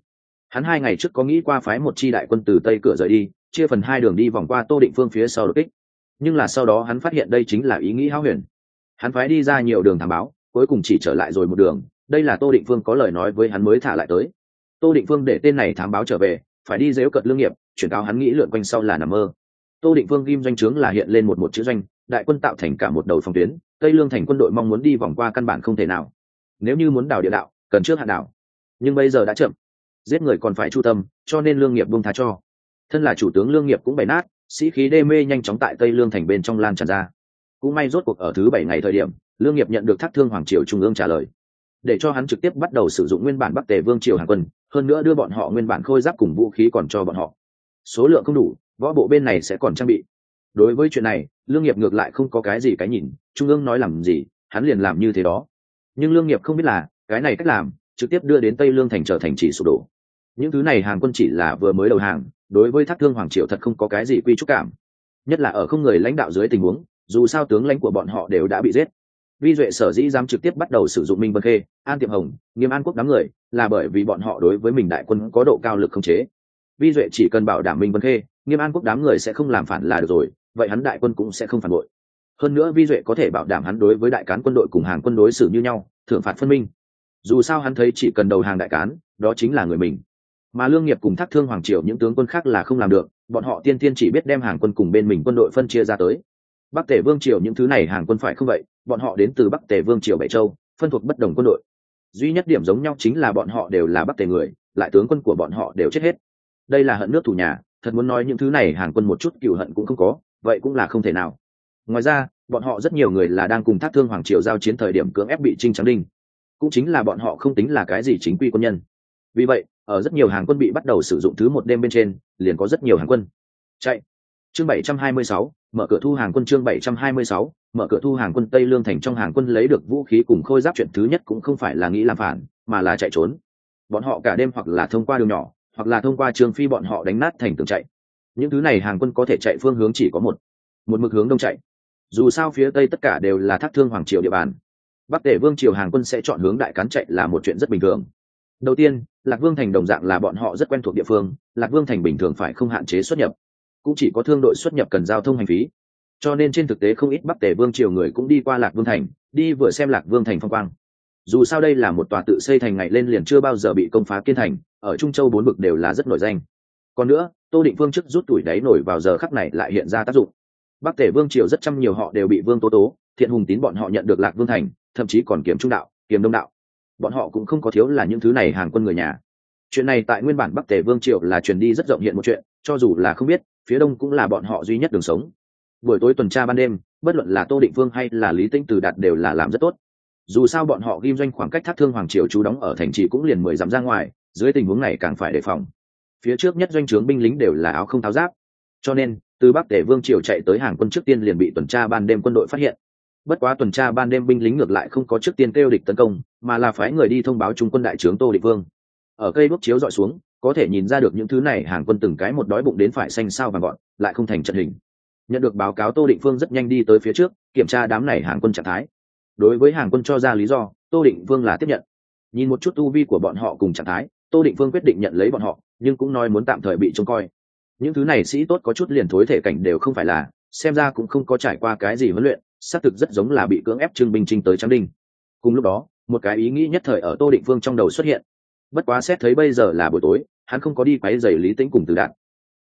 Hắn hai ngày trước có nghĩ qua phái một chi đại quân từ tây cửa rời đi, chia phần hai đường đi vòng qua tô định phương phía sau đột kích. Nhưng là sau đó hắn phát hiện đây chính là ý nghĩ háo huyền. Hắn phái đi ra nhiều đường thám báo, cuối cùng chỉ trở lại rồi một đường, đây là tô định phương có lời nói với hắn mới thả lại tới. Tô định phương để tên này thám báo trở về, phải đi dếu cận lương nghiệp, chuyển cáo hắn nghĩ lượn quanh sau là nằm mơ tô định phương ghim doanh trướng là hiện lên một một chữ doanh, đại quân tạo thành cả một đầu phòng tuyến, tây lương thành quân đội mong muốn đi vòng qua căn bản không thể nào. Nếu như muốn đào địa đạo, cần trước hạ đảo. Nhưng bây giờ đã chậm. Giết người còn phải chu tâm, cho nên lương nghiệp buông tha cho. Thân là chủ tướng lương nghiệp cũng bày nát, sĩ khí đê mê nhanh chóng tại tây lương thành bên trong lan tràn ra. Cũng may rốt cuộc ở thứ bảy ngày thời điểm, lương nghiệp nhận được thác thương hoàng triều trung ương trả lời. Để cho hắn trực tiếp bắt đầu sử dụng nguyên bản bắc tề vương triều hàng quân, hơn nữa đưa bọn họ nguyên bản khôi giáp cùng vũ khí còn cho bọn họ. Số lượng không đủ võ bộ bên này sẽ còn trang bị. Đối với chuyện này, lương nghiệp ngược lại không có cái gì cái nhìn, trung ương nói làm gì, hắn liền làm như thế đó. Nhưng lương nghiệp không biết là, cái này cách làm, trực tiếp đưa đến tây lương thành trở thành chỉ sụp đổ. Những thứ này hàng quân chỉ là vừa mới đầu hàng, đối với thác thương hoàng triều thật không có cái gì quy trúc cảm. Nhất là ở không người lãnh đạo dưới tình huống, dù sao tướng lãnh của bọn họ đều đã bị giết. Vi duệ sở dĩ dám trực tiếp bắt đầu sử dụng minh vân khê, an tiệm hồng, nghiêm an quốc đám người, là bởi vì bọn họ đối với mình đại quân có độ cao lực không chế. Vi duệ chỉ cần bảo đảm minh vân khê nghiêm an quốc đám người sẽ không làm phản là được rồi, vậy hắn đại quân cũng sẽ không phản bội. Hơn nữa vi duệ có thể bảo đảm hắn đối với đại cán quân đội cùng hàng quân đối xử như nhau, thưởng phạt phân minh. Dù sao hắn thấy chỉ cần đầu hàng đại cán, đó chính là người mình. Mà lương nghiệp cùng thác thương hoàng triều những tướng quân khác là không làm được, bọn họ tiên tiên chỉ biết đem hàng quân cùng bên mình quân đội phân chia ra tới. Bắc tể vương triều những thứ này hàng quân phải không vậy? Bọn họ đến từ bắc tể vương triều bảy châu, phân thuộc bất đồng quân đội. Duy nhất điểm giống nhau chính là bọn họ đều là bắc tể người, lại tướng quân của bọn họ đều chết hết. Đây là hận nước thủ nhà thật muốn nói những thứ này hàng quân một chút cựu hận cũng không có vậy cũng là không thể nào. Ngoài ra bọn họ rất nhiều người là đang cùng thác thương hoàng triều giao chiến thời điểm cưỡng ép bị trinh trắng đinh. Cũng chính là bọn họ không tính là cái gì chính quy quân nhân. Vì vậy ở rất nhiều hàng quân bị bắt đầu sử dụng thứ một đêm bên trên liền có rất nhiều hàng quân. Chạy. Chương 726, mở cửa thu hàng quân chương 726, mở cửa thu hàng quân tây lương thành trong hàng quân lấy được vũ khí cùng khôi giáp chuyện thứ nhất cũng không phải là nghĩ làm phản mà là chạy trốn. Bọn họ cả đêm hoặc là thông qua đường nhỏ hoặc là thông qua trường phi bọn họ đánh nát thành tường chạy. Những thứ này hàng quân có thể chạy phương hướng chỉ có một. Một mực hướng đông chạy. Dù sao phía tây tất cả đều là thác thương hoàng triều địa bàn. Bắc tể vương triều hàng quân sẽ chọn hướng đại cán chạy là một chuyện rất bình thường. Đầu tiên, lạc vương thành đồng dạng là bọn họ rất quen thuộc địa phương, lạc vương thành bình thường phải không hạn chế xuất nhập. Cũng chỉ có thương đội xuất nhập cần giao thông hành phí. Cho nên trên thực tế không ít bắc tể vương triều người cũng đi qua lạc vương thành, đi vừa xem lạc vương thành phong quang dù sao đây là một tòa tự xây thành ngày lên liền chưa bao giờ bị công phá kiên thành, ở trung châu bốn bực đều là rất nổi danh. Còn nữa, tô định vương chức rút tuổi đáy nổi vào giờ khắc này lại hiện ra tác dụng. Bắc tể vương triều rất chăm nhiều họ đều bị vương tố tố, thiện hùng tín bọn họ nhận được lạc vương thành, thậm chí còn kiếm trung đạo kiếm đông đạo. Bọn họ cũng không có thiếu là những thứ này hàng quân người nhà. Chuyện này tại nguyên bản bắc tề vương triều là truyền đi rất rộng hiện một chuyện, cho dù là không biết, phía đông cũng là bọn họ duy nhất đường sống. Buổi tối tuần tra ban đêm, bất luận là tô định vương hay là lý tinh từ đạt đều là làm rất tốt dù sao bọn họ ghim doanh khoảng cách thác thương hoàng triều chú đóng ở thành trì cũng liền mười dặm ra ngoài, dưới tình huống này càng phải đề phòng. Phía trước nhất doanh trướng binh lính đều là áo không tháo giáp. Cho nên, từ bắc tể vương triều chạy tới hàng quân trước tiên liền bị tuần tra ban đêm quân đội phát hiện. Bất quá tuần tra ban đêm binh lính ngược lại không có trước tiên kêu địch tấn công, mà là phái người đi thông báo trung quân đại trướng tô địch vương. Ở cây đuốc chiếu dọi xuống, có thể nhìn ra được những thứ này hàng quân từng cái một đói bụng đến phải xanh sao và gọn, lại không thành trận hình. Nhận được báo cáo tô định phương rất nhanh đi tới phía trước, kiểm tra đám này hàng quân trạng thái đối với hàng quân cho ra lý do, tô định vương là tiếp nhận. Nhìn một chút tu vi của bọn họ cùng trạng thái, tô định vương quyết định nhận lấy bọn họ, nhưng cũng nói muốn tạm thời bị trông coi. Những thứ này sĩ tốt có chút liền thối thể cảnh đều không phải là, xem ra cũng không có trải qua cái gì huấn luyện, xác thực rất giống là bị cưỡng ép trưng binh trinh tới trang đinh. Cùng lúc đó, một cái ý nghĩ nhất thời ở tô định vương trong đầu xuất hiện. Bất quá xét thấy bây giờ là buổi tối, hắn không có đi quáy dày lý tĩnh cùng từ đạn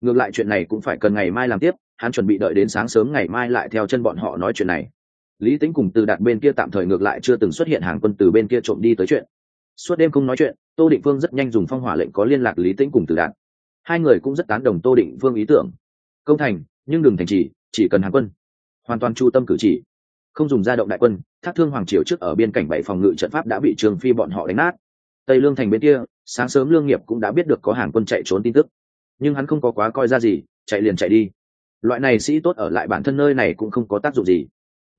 ngược lại chuyện này cũng phải cần ngày mai làm tiếp, hắn chuẩn bị đợi đến sáng sớm ngày mai lại theo chân bọn họ nói chuyện này lý tính cùng từ đạt bên kia tạm thời ngược lại chưa từng xuất hiện hàng quân từ bên kia trộm đi tới chuyện. Suốt đêm không nói chuyện, tô định phương rất nhanh dùng phong hỏa lệnh có liên lạc lý tĩnh cùng từ đạt. Hai người cũng rất tán đồng tô định phương ý tưởng. Công thành, nhưng đừng thành trì, chỉ cần hàng quân. Hoàn toàn chu tâm cử chỉ. Không dùng ra động đại quân, thác thương hoàng triều trước ở biên cảnh bảy phòng ngự trận pháp đã bị trường phi bọn họ đánh nát. Tây lương thành bên kia, sáng sớm lương nghiệp cũng đã biết được có hàng quân chạy trốn tin tức. Nhưng hắn không có quá coi ra gì, chạy liền chạy đi. Loại này sĩ tốt ở lại bản thân nơi này cũng không có tác dụng gì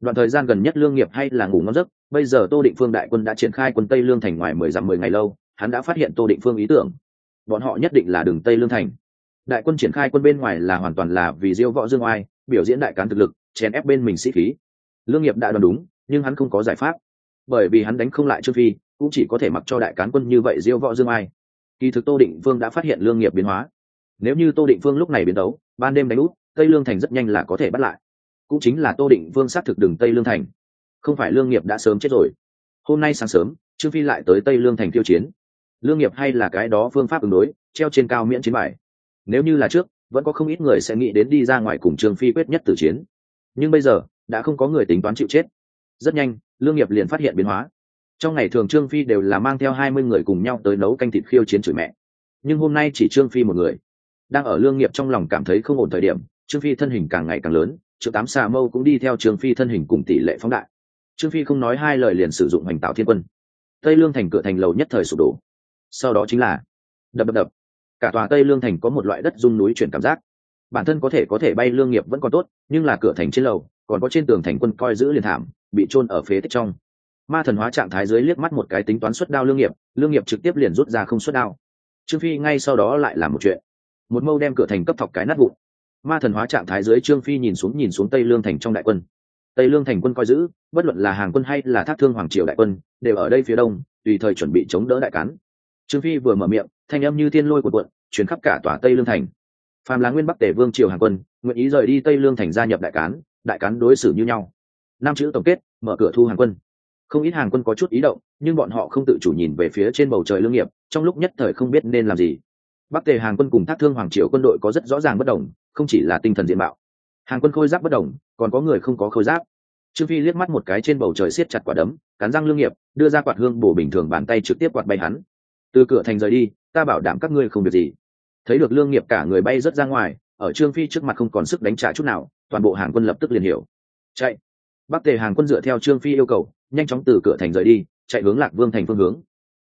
đoạn thời gian gần nhất lương nghiệp hay là ngủ ngon giấc, bây giờ tô định phương đại quân đã triển khai quân tây lương thành ngoài mười dặm mười ngày lâu, hắn đã phát hiện tô định phương ý tưởng. Bọn họ nhất định là đường tây lương thành. Đại quân triển khai quân bên ngoài là hoàn toàn là vì diêu võ dương oai, biểu diễn đại cán thực lực, chèn ép bên mình sĩ khí. Lương nghiệp đã đoán đúng, nhưng hắn không có giải pháp. Bởi vì hắn đánh không lại trương phi, cũng chỉ có thể mặc cho đại cán quân như vậy diêu võ dương ai kỳ thực tô định phương đã phát hiện lương nghiệp biến hóa. Nếu như tô định phương lúc này biến đấu ban đêm đánh út, tây lương thành rất nhanh là có thể bắt lại cũng chính là tô định vương xác thực đường tây lương thành. Không phải lương nghiệp đã sớm chết rồi. Hôm nay sáng sớm, trương phi lại tới tây lương thành tiêu chiến. Lương nghiệp hay là cái đó phương pháp ứng đối, treo trên cao miễn chiến bài. Nếu như là trước, vẫn có không ít người sẽ nghĩ đến đi ra ngoài cùng trương phi quyết nhất tử chiến. Nhưng bây giờ, đã không có người tính toán chịu chết. Rất nhanh, lương nghiệp liền phát hiện biến hóa. Trong ngày thường trương phi đều là mang theo hai mươi người cùng nhau tới nấu canh thịt khiêu chiến chửi mẹ. Nhưng hôm nay chỉ trương phi một người. Đang ở lương nghiệp trong lòng cảm thấy không ổn thời điểm, trương phi thân hình càng ngày càng lớn triệu tám xà mâu cũng đi theo trương phi thân hình cùng tỷ lệ phóng đại. Trương phi không nói hai lời liền sử dụng hoành tạo thiên quân. Tây lương thành cửa thành lầu nhất thời sụp đổ. Sau đó chính là đập đập đập. Cả tòa tây lương thành có một loại đất rung núi chuyển cảm giác. Bản thân có thể có thể bay lương nghiệp vẫn còn tốt, nhưng là cửa thành trên lầu, còn có trên tường thành quân coi giữ liền thảm, bị trôn ở phế tích trong. Ma thần hóa trạng thái dưới liếc mắt một cái tính toán xuất đao lương nghiệp lương nghiệp trực tiếp liền rút ra không xuất đao. Trương phi ngay sau đó lại làm một chuyện. Một mâu đem cửa thành cấp thọc cái nát vụn ma thần hóa trạng thái dưới trương phi nhìn xuống nhìn xuống tây lương thành trong đại quân. Tây lương thành quân coi giữ, bất luận là hàng quân hay là thác thương hoàng triều đại quân, đều ở đây phía đông, tùy thời chuẩn bị chống đỡ đại cán. Trương phi vừa mở miệng, thanh âm như tiên lôi của quận chuyển khắp cả tòa tây lương thành. Phàm là nguyên bắc tể vương triều hàng quân, nguyện ý rời đi tây lương thành gia nhập đại cán đại cán đối xử như nhau. Năm chữ tổng kết, mở cửa thu hàng quân. Không ít hàng quân có chút ý động, nhưng bọn họ không tự chủ nhìn về phía trên bầu trời lương nghiệp, trong lúc nhất thời không biết nên làm gì bắc tề hàng quân cùng thác thương hoàng triều quân đội có rất rõ ràng bất đồng, không chỉ là tinh thần diện mạo. Hàng quân khôi giáp bất đồng, còn có người không có khôi giáp. Trương phi liếc mắt một cái trên bầu trời siết chặt quả đấm, cắn răng lương nghiệp, đưa ra quạt hương bổ bình thường bàn tay trực tiếp quạt bay hắn. Từ cửa thành rời đi, ta bảo đảm các ngươi không việc gì. Thấy được lương nghiệp cả người bay rớt ra ngoài, ở trương phi trước mặt không còn sức đánh trả chút nào, toàn bộ hàng quân lập tức liền hiểu. Chạy. Bắc tề hàng quân dựa theo trương phi yêu cầu, nhanh chóng từ cửa thành rời đi, chạy hướng lạc vương thành phương hướng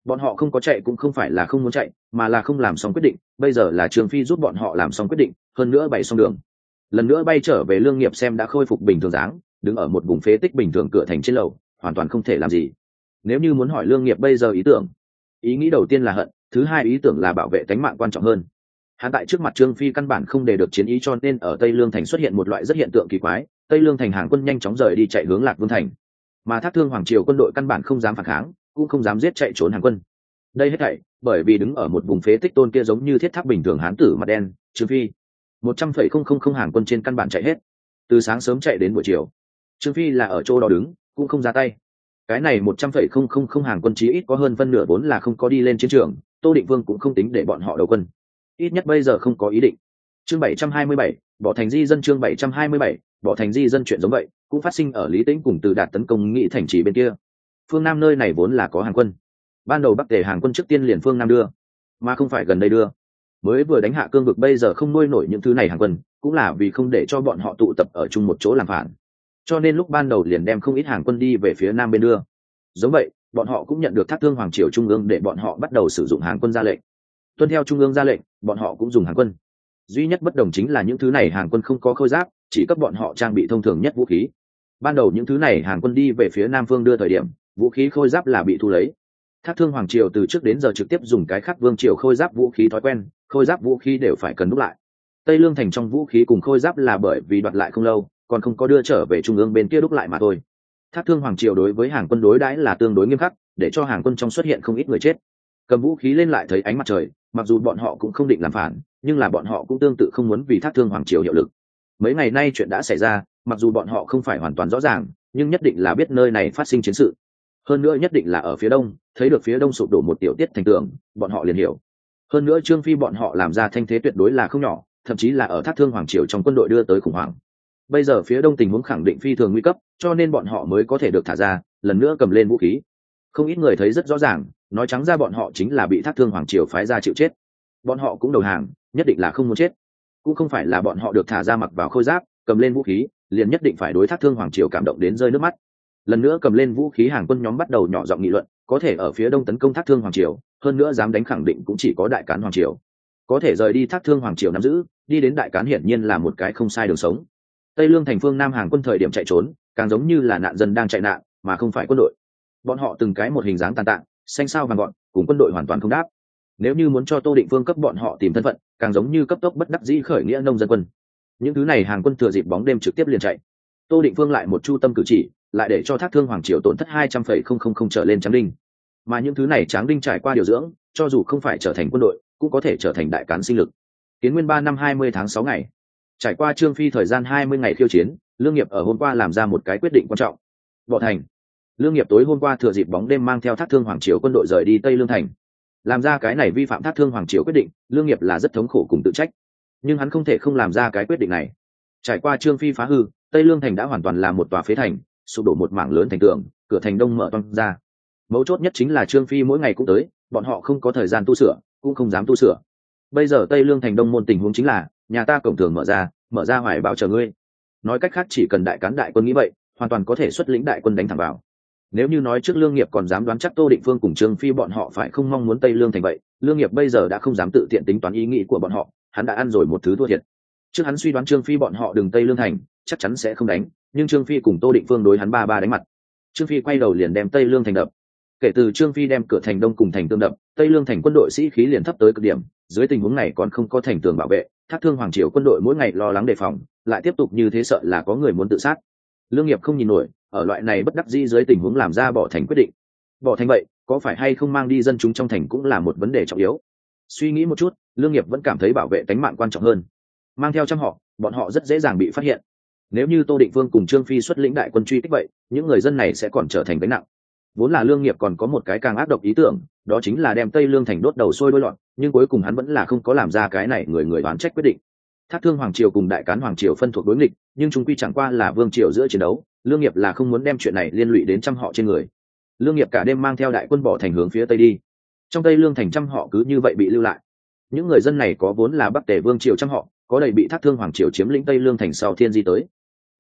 bọn họ không có chạy cũng không phải là không muốn chạy, mà là không làm xong quyết định, bây giờ là trương phi giúp bọn họ làm xong quyết định, hơn nữa bày xong đường. Lần nữa bay trở về lương nghiệp xem đã khôi phục bình thường dáng, đứng ở một vùng phế tích bình thường cửa thành trên lầu, hoàn toàn không thể làm gì. Nếu như muốn hỏi lương nghiệp bây giờ ý tưởng, ý nghĩ đầu tiên là hận, thứ hai ý tưởng là bảo vệ tính mạng quan trọng hơn. Hắn tại trước mặt trương phi căn bản không để được chiến ý cho nên ở tây lương thành xuất hiện một loại rất hiện tượng kỳ quái, tây lương thành hàng quân nhanh chóng rời đi chạy hướng lạc vương thành. Mà thác thương hoàng triều quân đội căn bản không dám phản kháng cũng không dám giết chạy trốn hàng quân. Đây hết thảy, bởi vì đứng ở một vùng phế tích tôn kia giống như thiết tháp bình thường hán tử mặt đen, trương phi. Một trăm phẩy không không không hàng quân trên căn bản chạy hết. Từ sáng sớm chạy đến buổi chiều, trương phi là ở chỗ đó đứng, cũng không ra tay. Cái này một trăm phẩy không không không hàng quân chí ít có hơn phân nửa vốn là không có đi lên chiến trường, tô định vương cũng không tính để bọn họ đầu quân. Ít nhất bây giờ không có ý định. Chương bảy trăm hai mươi bảy, bỏ thành di dân chương bảy trăm hai mươi bảy, bỏ thành di dân chuyện giống vậy, cũng phát sinh ở lý tĩnh cùng từ đạt tấn công nghị thành trì bên kia phương nam nơi này vốn là có hàng quân. Ban đầu bắc tề hàng quân trước tiên liền phương nam đưa, mà không phải gần đây đưa. Mới vừa đánh hạ cương vực bây giờ không nuôi nổi những thứ này hàng quân, cũng là vì không để cho bọn họ tụ tập ở chung một chỗ làm phản. Cho nên lúc ban đầu liền đem không ít hàng quân đi về phía nam bên đưa. Giống vậy, bọn họ cũng nhận được thác thương hoàng triều trung ương để bọn họ bắt đầu sử dụng hàng quân ra lệnh. Tuân theo trung ương ra lệnh, bọn họ cũng dùng hàng quân. Duy nhất bất đồng chính là những thứ này hàng quân không có khôi giáp, chỉ cấp bọn họ trang bị thông thường nhất vũ khí. Ban đầu những thứ này hàng quân đi về phía nam phương đưa thời điểm vũ khí khôi giáp là bị thu lấy. Thác thương hoàng triều từ trước đến giờ trực tiếp dùng cái khác vương triều khôi giáp vũ khí thói quen, khôi giáp vũ khí đều phải cần đúc lại. Tây lương thành trong vũ khí cùng khôi giáp là bởi vì đoạt lại không lâu, còn không có đưa trở về trung ương bên kia đúc lại mà thôi. Thác thương hoàng triều đối với hàng quân đối đãi là tương đối nghiêm khắc, để cho hàng quân trong xuất hiện không ít người chết. Cầm vũ khí lên lại thấy ánh mặt trời, mặc dù bọn họ cũng không định làm phản, nhưng là bọn họ cũng tương tự không muốn vì thác thương hoàng triều hiệu lực. Mấy ngày nay chuyện đã xảy ra, mặc dù bọn họ không phải hoàn toàn rõ ràng, nhưng nhất định là biết nơi này phát sinh chiến sự hơn nữa nhất định là ở phía đông, thấy được phía đông sụp đổ một tiểu tiết thành tường, bọn họ liền hiểu. Hơn nữa trương phi bọn họ làm ra thanh thế tuyệt đối là không nhỏ, thậm chí là ở thác thương hoàng triều trong quân đội đưa tới khủng hoảng. Bây giờ phía đông tình huống khẳng định phi thường nguy cấp, cho nên bọn họ mới có thể được thả ra, lần nữa cầm lên vũ khí. Không ít người thấy rất rõ ràng, nói trắng ra bọn họ chính là bị thác thương hoàng triều phái ra chịu chết. Bọn họ cũng đầu hàng, nhất định là không muốn chết. Cũng không phải là bọn họ được thả ra mặc vào khôi giáp, cầm lên vũ khí, liền nhất định phải đối thác thương hoàng triều cảm động đến rơi nước mắt lần nữa cầm lên vũ khí hàng quân nhóm bắt đầu nhỏ giọng nghị luận, có thể ở phía đông tấn công thác thương hoàng triều, hơn nữa dám đánh khẳng định cũng chỉ có đại cán hoàng triều. Có thể rời đi thác thương hoàng triều nắm giữ, đi đến đại cán hiển nhiên là một cái không sai đường sống. Tây lương thành phương nam hàng quân thời điểm chạy trốn, càng giống như là nạn dân đang chạy nạn, mà không phải quân đội. Bọn họ từng cái một hình dáng tàn tạng, xanh sao vàng gọn, cùng quân đội hoàn toàn không đáp. Nếu như muốn cho tô định phương cấp bọn họ tìm thân phận, càng giống như cấp tốc bất đắc dĩ khởi nghĩa nông dân quân. Những thứ này hàng quân thừa dịp bóng đêm trực tiếp liền chạy. Tô định phương lại một chu tâm cử chỉ lại để cho thác thương hoàng triều tổn thất hai trăm phẩy không không không trở lên tráng đinh. Mà những thứ này tráng đinh trải qua điều dưỡng, cho dù không phải trở thành quân đội, cũng có thể trở thành đại cán sinh lực. Kiến nguyên ba năm hai mươi tháng sáu ngày. Trải qua trương phi thời gian hai mươi ngày khiêu chiến, lương nghiệp ở hôm qua làm ra một cái quyết định quan trọng. Võ thành. Lương nghiệp tối hôm qua thừa dịp bóng đêm mang theo thác thương hoàng triều quân đội rời đi tây lương thành. Làm ra cái này vi phạm thác thương hoàng triều quyết định, lương nghiệp là rất thống khổ cùng tự trách. Nhưng hắn không thể không làm ra cái quyết định này. Trải qua trương phi phá hư, tây lương thành đã hoàn toàn là một tòa phế thành sụp đổ một mảng lớn thành tường, cửa thành đông mở toang ra. Mấu chốt nhất chính là trương phi mỗi ngày cũng tới, bọn họ không có thời gian tu sửa, cũng không dám tu sửa. Bây giờ tây lương thành đông môn tình huống chính là, nhà ta cổng tường mở ra mở ra hoài báo chờ ngươi. Nói cách khác chỉ cần đại cán đại quân nghĩ vậy, hoàn toàn có thể xuất lĩnh đại quân đánh thẳng vào. Nếu như nói trước lương nghiệp còn dám đoán chắc tô định phương cùng trương phi bọn họ phải không mong muốn tây lương thành vậy, lương nghiệp bây giờ đã không dám tự tiện tính toán ý nghĩ của bọn họ, hắn đã ăn rồi một thứ thua thiệt. Trước hắn suy đoán trương phi bọn họ đừng tây lương thành, chắc chắn sẽ không đánh nhưng trương phi cùng tô định phương đối hắn ba ba đánh mặt trương phi quay đầu liền đem tây lương thành đập kể từ trương phi đem cửa thành đông cùng thành tương đập tây lương thành quân đội sĩ khí liền thấp tới cực điểm dưới tình huống này còn không có thành tường bảo vệ thác thương hoàng triều quân đội mỗi ngày lo lắng đề phòng lại tiếp tục như thế sợ là có người muốn tự sát lương nghiệp không nhìn nổi ở loại này bất đắc dĩ dưới tình huống làm ra bỏ thành quyết định bỏ thành vậy có phải hay không mang đi dân chúng trong thành cũng là một vấn đề trọng yếu suy nghĩ một chút lương nghiệp vẫn cảm thấy bảo vệ tính mạng quan trọng hơn mang theo trăm họ bọn họ rất dễ dàng bị phát hiện nếu như tô định vương cùng trương phi xuất lĩnh đại quân truy kích vậy, những người dân này sẽ còn trở thành gánh nặng. Vốn là lương nghiệp còn có một cái càng ác độc ý tưởng, đó chính là đem tây lương thành đốt đầu sôi đôi loạn nhưng cuối cùng hắn vẫn là không có làm ra cái này người người đoán trách quyết định. Thác thương hoàng triều cùng đại cán hoàng triều phân thuộc đối nghịch, nhưng chúng quy chẳng qua là vương triều giữa chiến đấu, lương nghiệp là không muốn đem chuyện này liên lụy đến trăm họ trên người. Lương nghiệp cả đêm mang theo đại quân bỏ thành hướng phía tây đi. Trong tây lương thành trăm họ cứ như vậy bị lưu lại. Những người dân này có vốn là bắc tể vương triều trăm họ, có đầy bị thác thương hoàng triều chiếm lĩnh tây lương thành sau thiên di tới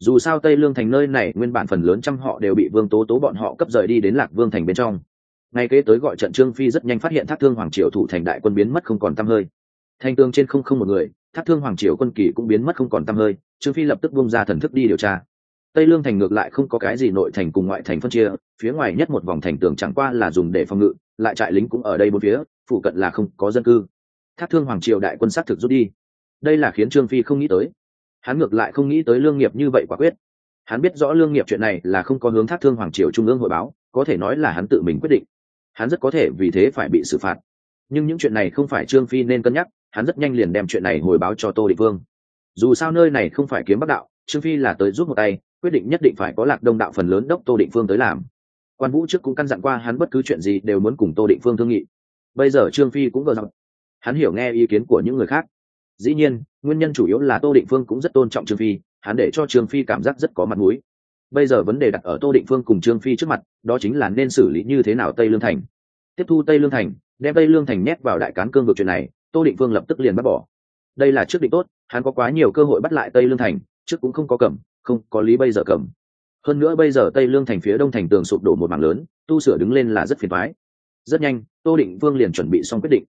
dù sao tây lương thành nơi này nguyên bản phần lớn trăm họ đều bị vương tố tố bọn họ cấp rời đi đến lạc vương thành bên trong. Ngay kế tới gọi trận trương phi rất nhanh phát hiện thác thương hoàng triều thủ thành đại quân biến mất không còn t hơi. Thành tương trên không không một người, thác thương hoàng triều quân kỳ cũng biến mất không còn t hơi, trương phi lập tức bung ra thần thức đi điều tra. Tây lương thành ngược lại không có cái gì nội thành cùng ngoại thành phân chia, phía ngoài nhất một vòng thành tường chẳng qua là dùng để phòng ngự, lại trại lính cũng ở đây bốn phía, phụ cận là không có dân cư. Thác thương hoàng triều đại quân sát thực rút đi. Đây là khiến trương phi không nghĩ tới hắn ngược lại không nghĩ tới lương nghiệp như vậy quả quyết. Hắn biết rõ lương nghiệp chuyện này là không có hướng thác thương hoàng triều trung ương hội báo, có thể nói là hắn tự mình quyết định. Hắn rất có thể vì thế phải bị xử phạt. Nhưng những chuyện này không phải trương phi nên cân nhắc, hắn rất nhanh liền đem chuyện này hồi báo cho tô định vương. Dù sao nơi này không phải kiếm bắc đạo, trương phi là tới giúp một tay, quyết định nhất định phải có lạc đông đạo phần lớn đốc tô định phương tới làm. Quan vũ trước cũng căn dặn qua hắn bất cứ chuyện gì đều muốn cùng tô định phương thương nghị. Bây giờ trương phi cũng vừa dặn hắn hiểu nghe ý kiến của những người khác dĩ nhiên, nguyên nhân chủ yếu là tô định phương cũng rất tôn trọng trương phi, hắn để cho trương phi cảm giác rất có mặt mũi. Bây giờ vấn đề đặt ở tô định phương cùng trương phi trước mặt, đó chính là nên xử lý như thế nào tây lương thành. Tiếp thu tây lương thành, đem tây lương thành nhét vào đại cán cương vực chuyện này, tô định phương lập tức liền bắt bỏ. Đây là trước định tốt, hắn có quá nhiều cơ hội bắt lại tây lương thành, trước cũng không có cầm, không có lý bây giờ cầm. Hơn nữa bây giờ tây lương thành phía đông thành tường sụp đổ một mảng lớn, tu sửa đứng lên là rất phiền thoái rất nhanh, tô định phương liền chuẩn bị xong quyết định.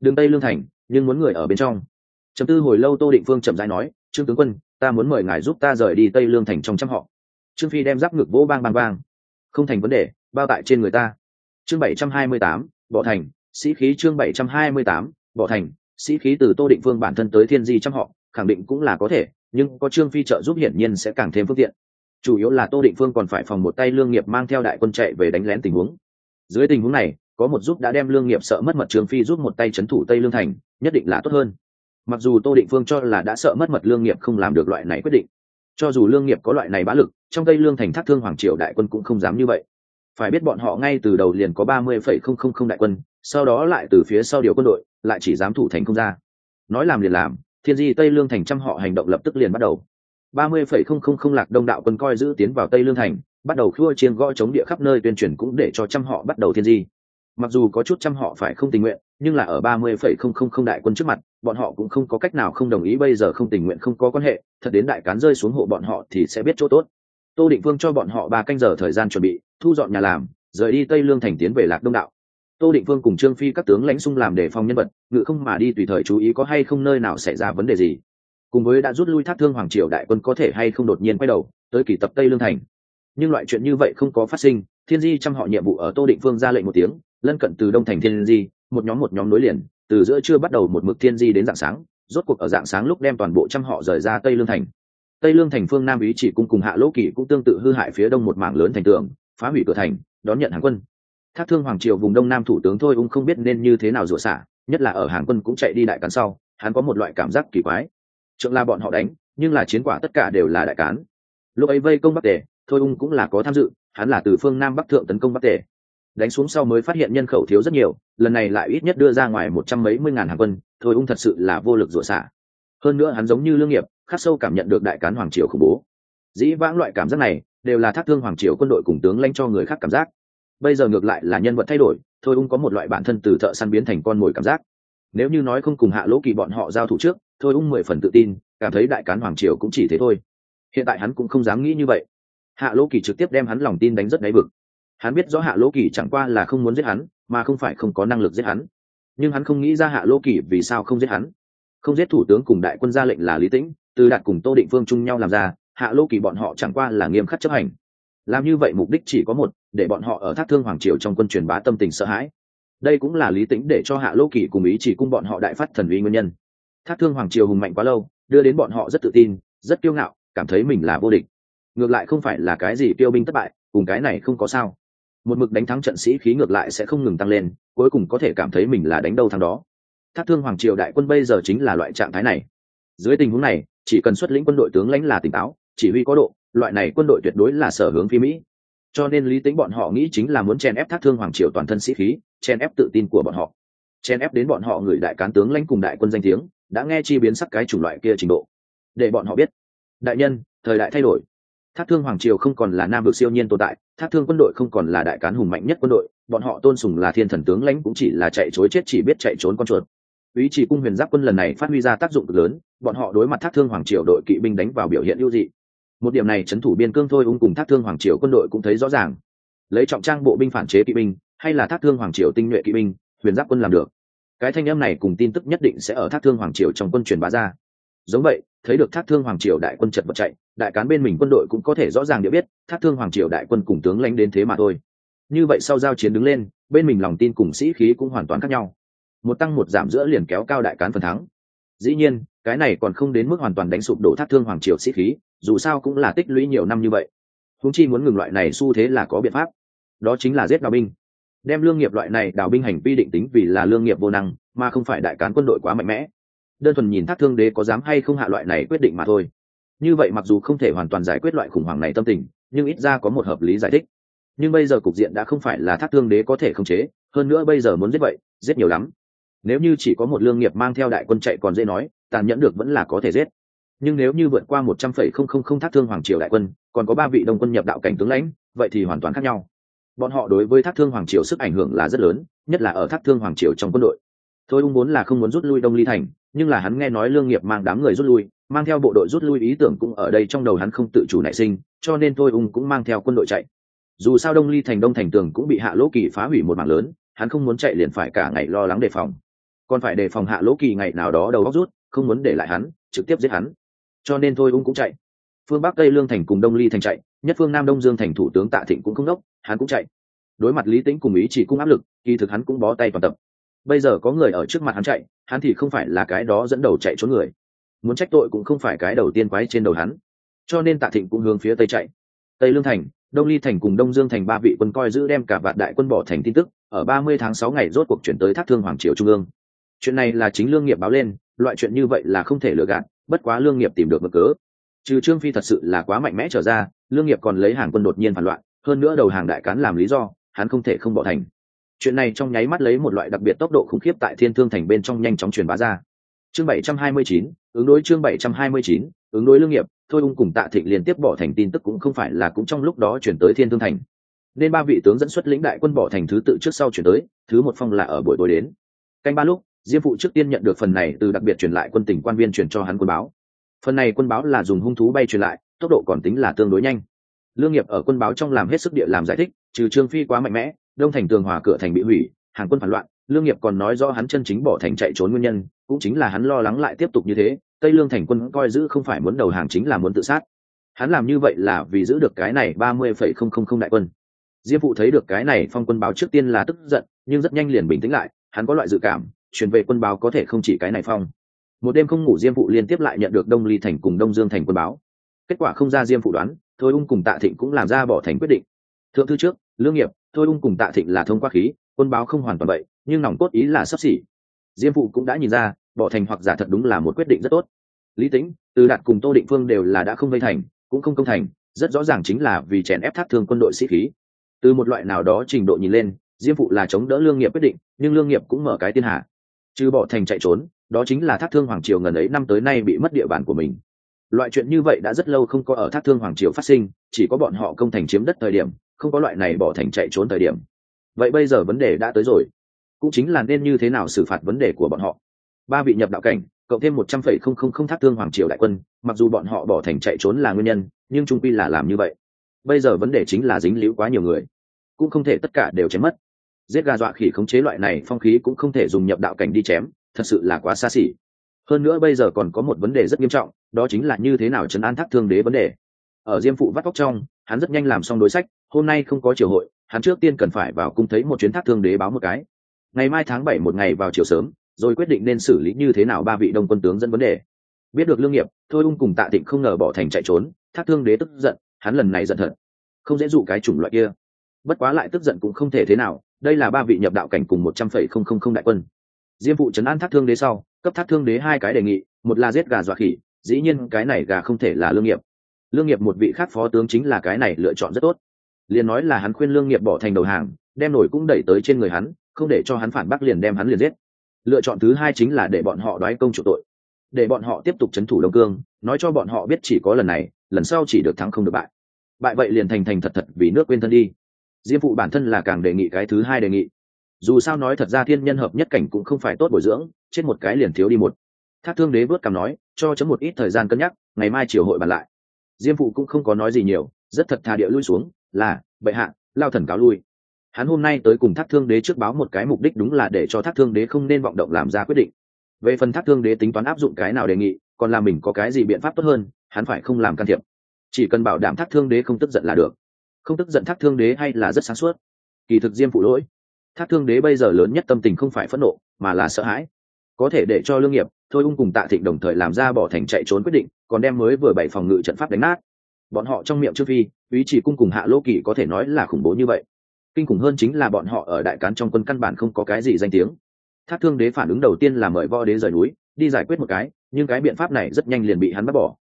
Đường tây lương thành, nhưng muốn người ở bên trong chấm tư hồi lâu tô định phương chậm rãi nói, trương tướng quân, ta muốn mời ngài giúp ta rời đi tây lương thành trong trăm họ. Trương phi đem giáp ngực vỗ bang bang bang. Không thành vấn đề, bao tại trên người ta. Chương bảy trăm hai mươi tám, bỏ thành, sĩ khí chương bảy trăm hai mươi tám, bỏ thành, sĩ khí từ tô định phương bản thân tới thiên di trăm họ, khẳng định cũng là có thể, nhưng có trương phi trợ giúp hiển nhiên sẽ càng thêm phương tiện. Chủ yếu là tô định phương còn phải phòng một tay lương nghiệp mang theo đại quân chạy về đánh lén tình huống. Dưới tình huống này, có một giúp đã đem lương nghiệp sợ mất mật trương phi giúp một tay c h ấ n thủ tây lương thành, nhất định là tốt hơn mặc dù tô định phương cho là đã sợ mất mật lương nghiệp không làm được loại này quyết định, cho dù lương nghiệp có loại này bá lực, trong tây lương thành thác thương hoàng triều đại quân cũng không dám như vậy. Phải biết bọn họ ngay từ đầu liền có ba mươi phẩy không không không đại quân, sau đó lại từ phía sau điều quân đội, lại chỉ dám thủ thành không ra. Nói làm liền làm, thiên di tây lương thành trăm họ hành động lập tức liền bắt đầu. ba mươi phẩy không không không lạc đông đạo quân coi giữ tiến vào tây lương thành, bắt đầu khua chiên gõ chống địa khắp nơi tuyên truyền cũng để cho trăm họ bắt đầu thiên di. Mặc dù có chút trăm họ phải không tình nguyện nhưng là ở ba mươi phẩy không không không đại quân trước mặt, bọn họ cũng không có cách nào không đồng ý bây giờ không tình nguyện không có quan hệ, thật đến đại cán rơi xuống hộ bọn họ thì sẽ biết chỗ tốt. Tô định vương cho bọn họ ba canh giờ thời gian chuẩn bị, thu dọn nhà làm, rời đi tây lương thành tiến về lạc đông đạo. Tô định vương cùng trương phi các tướng lãnh xung làm để phòng nhân vật, ngự không mà đi tùy thời chú ý có hay không nơi nào xảy ra vấn đề gì. Cùng với đã rút lui thác thương hoàng triều đại quân có thể hay không đột nhiên quay đầu, tới kỳ tập tây lương thành. Nhưng loại chuyện như vậy không có phát sinh, thiên di chăm họ nhiệm vụ ở tô định Vương ra lệnh một tiếng, lân cận từ đông thành thiên di một nhóm một nhóm nối liền, từ giữa trưa bắt đầu một mực thiên di đến dạng sáng, rốt cuộc ở dạng sáng lúc đem toàn bộ trăm họ rời ra tây lương thành. Tây lương thành phương nam ý chỉ cung cùng hạ lỗ kỳ cũng tương tự hư hại phía đông một mảng lớn thành tường, phá hủy cửa thành, đón nhận hàng quân. Thác thương hoàng triều vùng đông nam thủ tướng thôi ung không biết nên như thế nào rửa xả, nhất là ở hàng quân cũng chạy đi đại cán sau, hắn có một loại cảm giác kỳ quái. Trượng là bọn họ đánh, nhưng là chiến quả tất cả đều là đại cán. Lúc ấy vây công bắc tề, thôi ung cũng là có tham dự, hắn là từ phương nam bắc thượng tấn công bắc tề đánh xuống sau mới phát hiện nhân khẩu thiếu rất nhiều, lần này lại ít nhất đưa ra ngoài một trăm mấy mươi ngàn hàng quân, thôi ung thật sự là vô lực rủa xả. Hơn nữa hắn giống như lương nghiệp, khắc sâu cảm nhận được đại cán hoàng triều khủng bố. Dĩ vãng loại cảm giác này, đều là thác thương hoàng triều quân đội cùng tướng lanh cho người khác cảm giác. Bây giờ ngược lại là nhân vật thay đổi, thôi ung có một loại bản thân từ thợ săn biến thành con mồi cảm giác. Nếu như nói không cùng hạ lỗ kỳ bọn họ giao thủ trước, thôi ung mười phần tự tin, cảm thấy đại cán hoàng triều cũng chỉ thế thôi. Hiện tại hắn cũng không dám nghĩ như vậy. Hạ lỗ kỳ trực tiếp đem hắn lòng tin đánh rất đáy vực hắn biết rõ hạ lỗ kỳ chẳng qua là không muốn giết hắn, mà không phải không có năng lực giết hắn. Nhưng hắn không nghĩ ra hạ lỗ kỳ vì sao không giết hắn. Không giết thủ tướng cùng đại quân ra lệnh là lý tĩnh, từ đạt cùng tô định phương chung nhau làm ra, hạ lỗ kỳ bọn họ chẳng qua là nghiêm khắc chấp hành. Làm như vậy mục đích chỉ có một, để bọn họ ở thác thương hoàng triều trong quân truyền bá tâm tình sợ hãi. Đây cũng là lý tĩnh để cho hạ lỗ kỳ cùng ý chỉ cung bọn họ đại phát thần uy nguyên nhân. Thác thương hoàng triều hùng mạnh quá lâu, đưa đến bọn họ rất tự tin, rất kiêu ngạo, cảm thấy mình là vô địch. Ngược lại không phải là cái gì tiêu binh thất bại, cùng cái này không có sao một mực đánh thắng trận sĩ khí ngược lại sẽ không ngừng tăng lên, cuối cùng có thể cảm thấy mình là đánh đâu thắng đó. Thác thương hoàng triều đại quân bây giờ chính là loại trạng thái này. Dưới tình huống này, chỉ cần xuất lĩnh quân đội tướng lãnh là tỉnh táo, chỉ huy có độ, loại này quân đội tuyệt đối là sở hướng phi mỹ. Cho nên lý tính bọn họ nghĩ chính là muốn chen ép thác thương hoàng triều toàn thân sĩ khí chen ép tự tin của bọn họ. Chen ép đến bọn họ người đại cán tướng lãnh cùng đại quân danh tiếng, đã nghe chi biến sắc cái chủng loại kia trình độ. Để bọn họ biết, đại nhân, thời đại thay đổi thác thương hoàng triều không còn là nam vực siêu nhiên tồn tại, thác thương quân đội không còn là đại cán hùng mạnh nhất quân đội, bọn họ tôn sùng là thiên thần tướng lãnh cũng chỉ là chạy chối chết chỉ biết chạy trốn con chuột. Ý chỉ cung huyền giáp quân lần này phát huy ra tác dụng cực lớn, bọn họ đối mặt thác thương hoàng triều đội kỵ binh đánh vào biểu hiện ưu dị. Một điểm này chấn thủ biên cương thôi ung cùng thác thương hoàng triều quân đội cũng thấy rõ ràng. Lấy trọng trang bộ binh phản chế kỵ binh, hay là thác thương hoàng triều tinh nhuệ kỵ binh, huyền giáp quân làm được. Cái thanh âm này cùng tin tức nhất định sẽ ở thác thương hoàng triều trong quân truyền bá ra. Giống vậy thấy được thác thương hoàng triều đại quân chật vật chạy, đại cán bên mình quân đội cũng có thể rõ ràng để biết, thác thương hoàng triều đại quân cùng tướng lãnh đến thế mà thôi. Như vậy sau giao chiến đứng lên, bên mình lòng tin cùng sĩ khí cũng hoàn toàn khác nhau. Một tăng một giảm giữa liền kéo cao đại cán phần thắng. Dĩ nhiên, cái này còn không đến mức hoàn toàn đánh sụp đổ thác thương hoàng triều sĩ khí, dù sao cũng là tích lũy nhiều năm như vậy. Húng chi muốn ngừng loại này xu thế là có biện pháp. Đó chính là giết đào binh. Đem lương nghiệp loại này đào binh hành vi định tính vì là lương nghiệp vô năng, mà không phải đại cán quân đội quá mạnh mẽ đơn thuần nhìn thác thương đế có dám hay không hạ loại này quyết định mà thôi. Như vậy mặc dù không thể hoàn toàn giải quyết loại khủng hoảng này tâm tình, nhưng ít ra có một hợp lý giải thích. Nhưng bây giờ cục diện đã không phải là thác thương đế có thể khống chế, hơn nữa bây giờ muốn giết vậy, giết nhiều lắm. Nếu như chỉ có một lương nghiệp mang theo đại quân chạy còn dễ nói, tàn nhẫn được vẫn là có thể giết. Nhưng nếu như vượt qua một trăm phẩy không không không thác thương hoàng triều đại quân, còn có ba vị đông quân nhập đạo cảnh tướng lãnh, vậy thì hoàn toàn khác nhau. Bọn họ đối với thác thương hoàng triều sức ảnh hưởng là rất lớn, nhất là ở thác thương hoàng triều trong quân đội. Thôi ung muốn là không muốn rút lui đông ly thành nhưng là hắn nghe nói lương nghiệp mang đám người rút lui, mang theo bộ đội rút lui ý tưởng cũng ở đây trong đầu hắn không tự chủ nảy sinh, cho nên thôi ung cũng mang theo quân đội chạy. Dù sao đông ly thành đông thành tường cũng bị hạ lỗ kỳ phá hủy một mảng lớn, hắn không muốn chạy liền phải cả ngày lo lắng đề phòng. Còn phải đề phòng hạ lỗ kỳ ngày nào đó đầu góc rút, không muốn để lại hắn, trực tiếp giết hắn. Cho nên thôi ung cũng chạy. Phương bắc tây lương thành cùng đông ly thành chạy, nhất phương nam đông dương thành thủ tướng tạ thịnh cũng không đốc, hắn cũng chạy. Đối mặt lý tĩnh cùng ý chỉ cung áp lực, kỳ thực hắn cũng bó tay toàn tập bây giờ có người ở trước mặt hắn chạy, hắn thì không phải là cái đó dẫn đầu chạy trốn người. Muốn trách tội cũng không phải cái đầu tiên quái trên đầu hắn. Cho nên tạ thịnh cũng hướng phía tây chạy. Tây lương thành, đông ly thành cùng đông dương thành ba vị quân coi giữ đem cả vạn đại quân bỏ thành tin tức, ở ba mươi tháng sáu ngày rốt cuộc chuyển tới thác thương hoàng triều trung ương. Chuyện này là chính lương nghiệp báo lên, loại chuyện như vậy là không thể lừa gạt, bất quá lương nghiệp tìm được mực cớ. Trừ trương phi thật sự là quá mạnh mẽ trở ra, lương nghiệp còn lấy hàng quân đột nhiên phản loạn, hơn nữa đầu hàng đại cán làm lý do, hắn không thể không bỏ thành chuyện này trong nháy mắt lấy một loại đặc biệt tốc độ khủng khiếp tại thiên thương thành bên trong nhanh chóng truyền bá ra. Chương 729, ứng đối chương 729, ứng đối lương nghiệp thôi ung cùng tạ thịnh liên tiếp bỏ thành tin tức cũng không phải là cũng trong lúc đó chuyển tới thiên thương thành. Nên ba vị tướng dẫn xuất lĩnh đại quân bỏ thành thứ tự trước sau chuyển tới thứ một phong là ở buổi tối đến. Canh ba lúc diêm phụ trước tiên nhận được phần này từ đặc biệt truyền lại quân tỉnh quan viên truyền cho hắn quân báo. Phần này quân báo là dùng hung thú bay truyền lại tốc độ còn tính là tương đối nhanh. Lương nghiệp ở quân báo trong làm hết sức địa làm giải thích trừ trương phi quá mạnh mẽ đông thành tường hòa cửa thành bị hủy, hàng quân phản loạn, lương nghiệp còn nói rõ hắn chân chính bỏ thành chạy trốn nguyên nhân, cũng chính là hắn lo lắng lại tiếp tục như thế, tây lương thành quân coi giữ không phải muốn đầu hàng chính là muốn tự sát. Hắn làm như vậy là vì giữ được cái này ba mươi phẩy không không không đại quân. Diêm phụ thấy được cái này phong quân báo trước tiên là tức giận, nhưng rất nhanh liền bình tĩnh lại, hắn có loại dự cảm, truyền về quân báo có thể không chỉ cái này phong. Một đêm không ngủ diêm phụ liên tiếp lại nhận được đông ly thành cùng đông dương thành quân báo. Kết quả không ra diêm phụ đoán, thôi ung cùng tạ thịnh cũng làm ra bỏ thành quyết định. Thượng thư trước, lương nghiệp thôi ung cùng tạ thịnh là thông qua khí, quân báo không hoàn toàn vậy, nhưng nòng cốt ý là sắp xỉ. Diêm phụ cũng đã nhìn ra, bỏ thành hoặc giả thật đúng là một quyết định rất tốt. Lý tính từ đạt cùng tô định phương đều là đã không vây thành, cũng không công thành, rất rõ ràng chính là vì chèn ép thác thương quân đội sĩ khí. Từ một loại nào đó trình độ nhìn lên, diêm phụ là chống đỡ lương nghiệp quyết định, nhưng lương nghiệp cũng mở cái tiên hạ. Trừ bỏ thành chạy trốn, đó chính là thác thương hoàng triều ngần ấy năm tới nay bị mất địa bàn của mình. Loại chuyện như vậy đã rất lâu không có ở thác thương hoàng triều phát sinh, chỉ có bọn họ công thành chiếm đất thời điểm không có loại này bỏ thành chạy trốn thời điểm. Vậy bây giờ vấn đề đã tới rồi. Cũng chính là nên như thế nào xử phạt vấn đề của bọn họ. Ba vị nhập đạo cảnh, cộng thêm một trăm phẩy không không không thác thương hoàng triều đại quân, mặc dù bọn họ bỏ thành chạy trốn là nguyên nhân, nhưng trung quy là làm như vậy. Bây giờ vấn đề chính là dính liễu quá nhiều người. Cũng không thể tất cả đều chém mất. Giết gà dọa khỉ khống chế loại này phong khí cũng không thể dùng nhập đạo cảnh đi chém, thật sự là quá xa xỉ. Hơn nữa bây giờ còn có một vấn đề rất nghiêm trọng, đó chính là như thế nào chấn an thác thương đế vấn đề. Ở diêm phụ vắt vóc trong, hắn rất nhanh làm xong đối sách hôm nay không có triều hội, hắn trước tiên cần phải vào cung thấy một chuyến thác thương đế báo một cái. Ngày mai tháng bảy một ngày vào chiều sớm, rồi quyết định nên xử lý như thế nào ba vị đông quân tướng dẫn vấn đề. Biết được lương nghiệp, thôi ung cùng tạ tịnh không ngờ bỏ thành chạy trốn, thác thương đế tức giận, hắn lần này giận thật. Không dễ dụ cái chủng loại kia. Bất quá lại tức giận cũng không thể thế nào, đây là ba vị nhập đạo cảnh cùng một trăm phẩy không không không đại quân. Diêm phụ trấn an thác thương đế sau, cấp thác thương đế hai cái đề nghị, một là giết gà dọa khỉ, dĩ nhiên cái này gà không thể là lương nghiệp. Lương nghiệp một vị khác phó tướng chính là cái này lựa chọn rất tốt liền nói là hắn khuyên lương nghiệp bỏ thành đầu hàng, đem nổi cũng đẩy tới trên người hắn, không để cho hắn phản bác liền đem hắn liền giết. Lựa chọn thứ hai chính là để bọn họ đoái công chủ tội. Để bọn họ tiếp tục c h ấ n thủ đông cương, nói cho bọn họ biết chỉ có lần này, lần sau chỉ được thắng không được bại. Bại vậy liền thành thành thật thật vì nước quên thân đi. Diêm phụ bản thân là càng đề nghị cái thứ hai đề nghị. Dù sao nói thật ra thiên nhân hợp nhất cảnh cũng không phải tốt bồi dưỡng trên một cái liền thiếu đi một. Thác thương đế vớt cằm nói, cho chấm một ít thời gian cân nhắc, ngày mai chiều hội bàn lại. Diêm phụ cũng không có nói gì nhiều, rất thật thà địa lui xuống là, bệ hạ, lao thần cáo lui. Hắn hôm nay tới cùng thác thương đế trước báo một cái mục đích đúng là để cho thác thương đế không nên vọng động làm ra quyết định. Về phần thác thương đế tính toán áp dụng cái nào đề nghị, còn là mình có cái gì biện pháp tốt hơn, hắn phải không làm can thiệp. Chỉ cần bảo đảm thác thương đế không tức giận là được. Không tức giận thác thương đế hay là rất sáng suốt. Kỳ thực diêm phụ lỗi, thác thương đế bây giờ lớn nhất tâm tình không phải phẫn nộ, mà là sợ hãi. Có thể để cho lương nghiệp, thôi ung cùng tạ thịnh đồng thời làm ra bỏ thành chạy trốn quyết định, còn đem mới vừa bảy phòng ngự trận pháp đánh nát. Bọn họ trong miệng trước phi ý chỉ cung cùng hạ lô kỳ có thể nói là khủng bố như vậy. Kinh khủng hơn chính là bọn họ ở đại cán trong quân căn bản không có cái gì danh tiếng. Thác thương đế phản ứng đầu tiên là mời võ đế rời núi, đi giải quyết một cái, nhưng cái biện pháp này rất nhanh liền bị hắn bắt bỏ.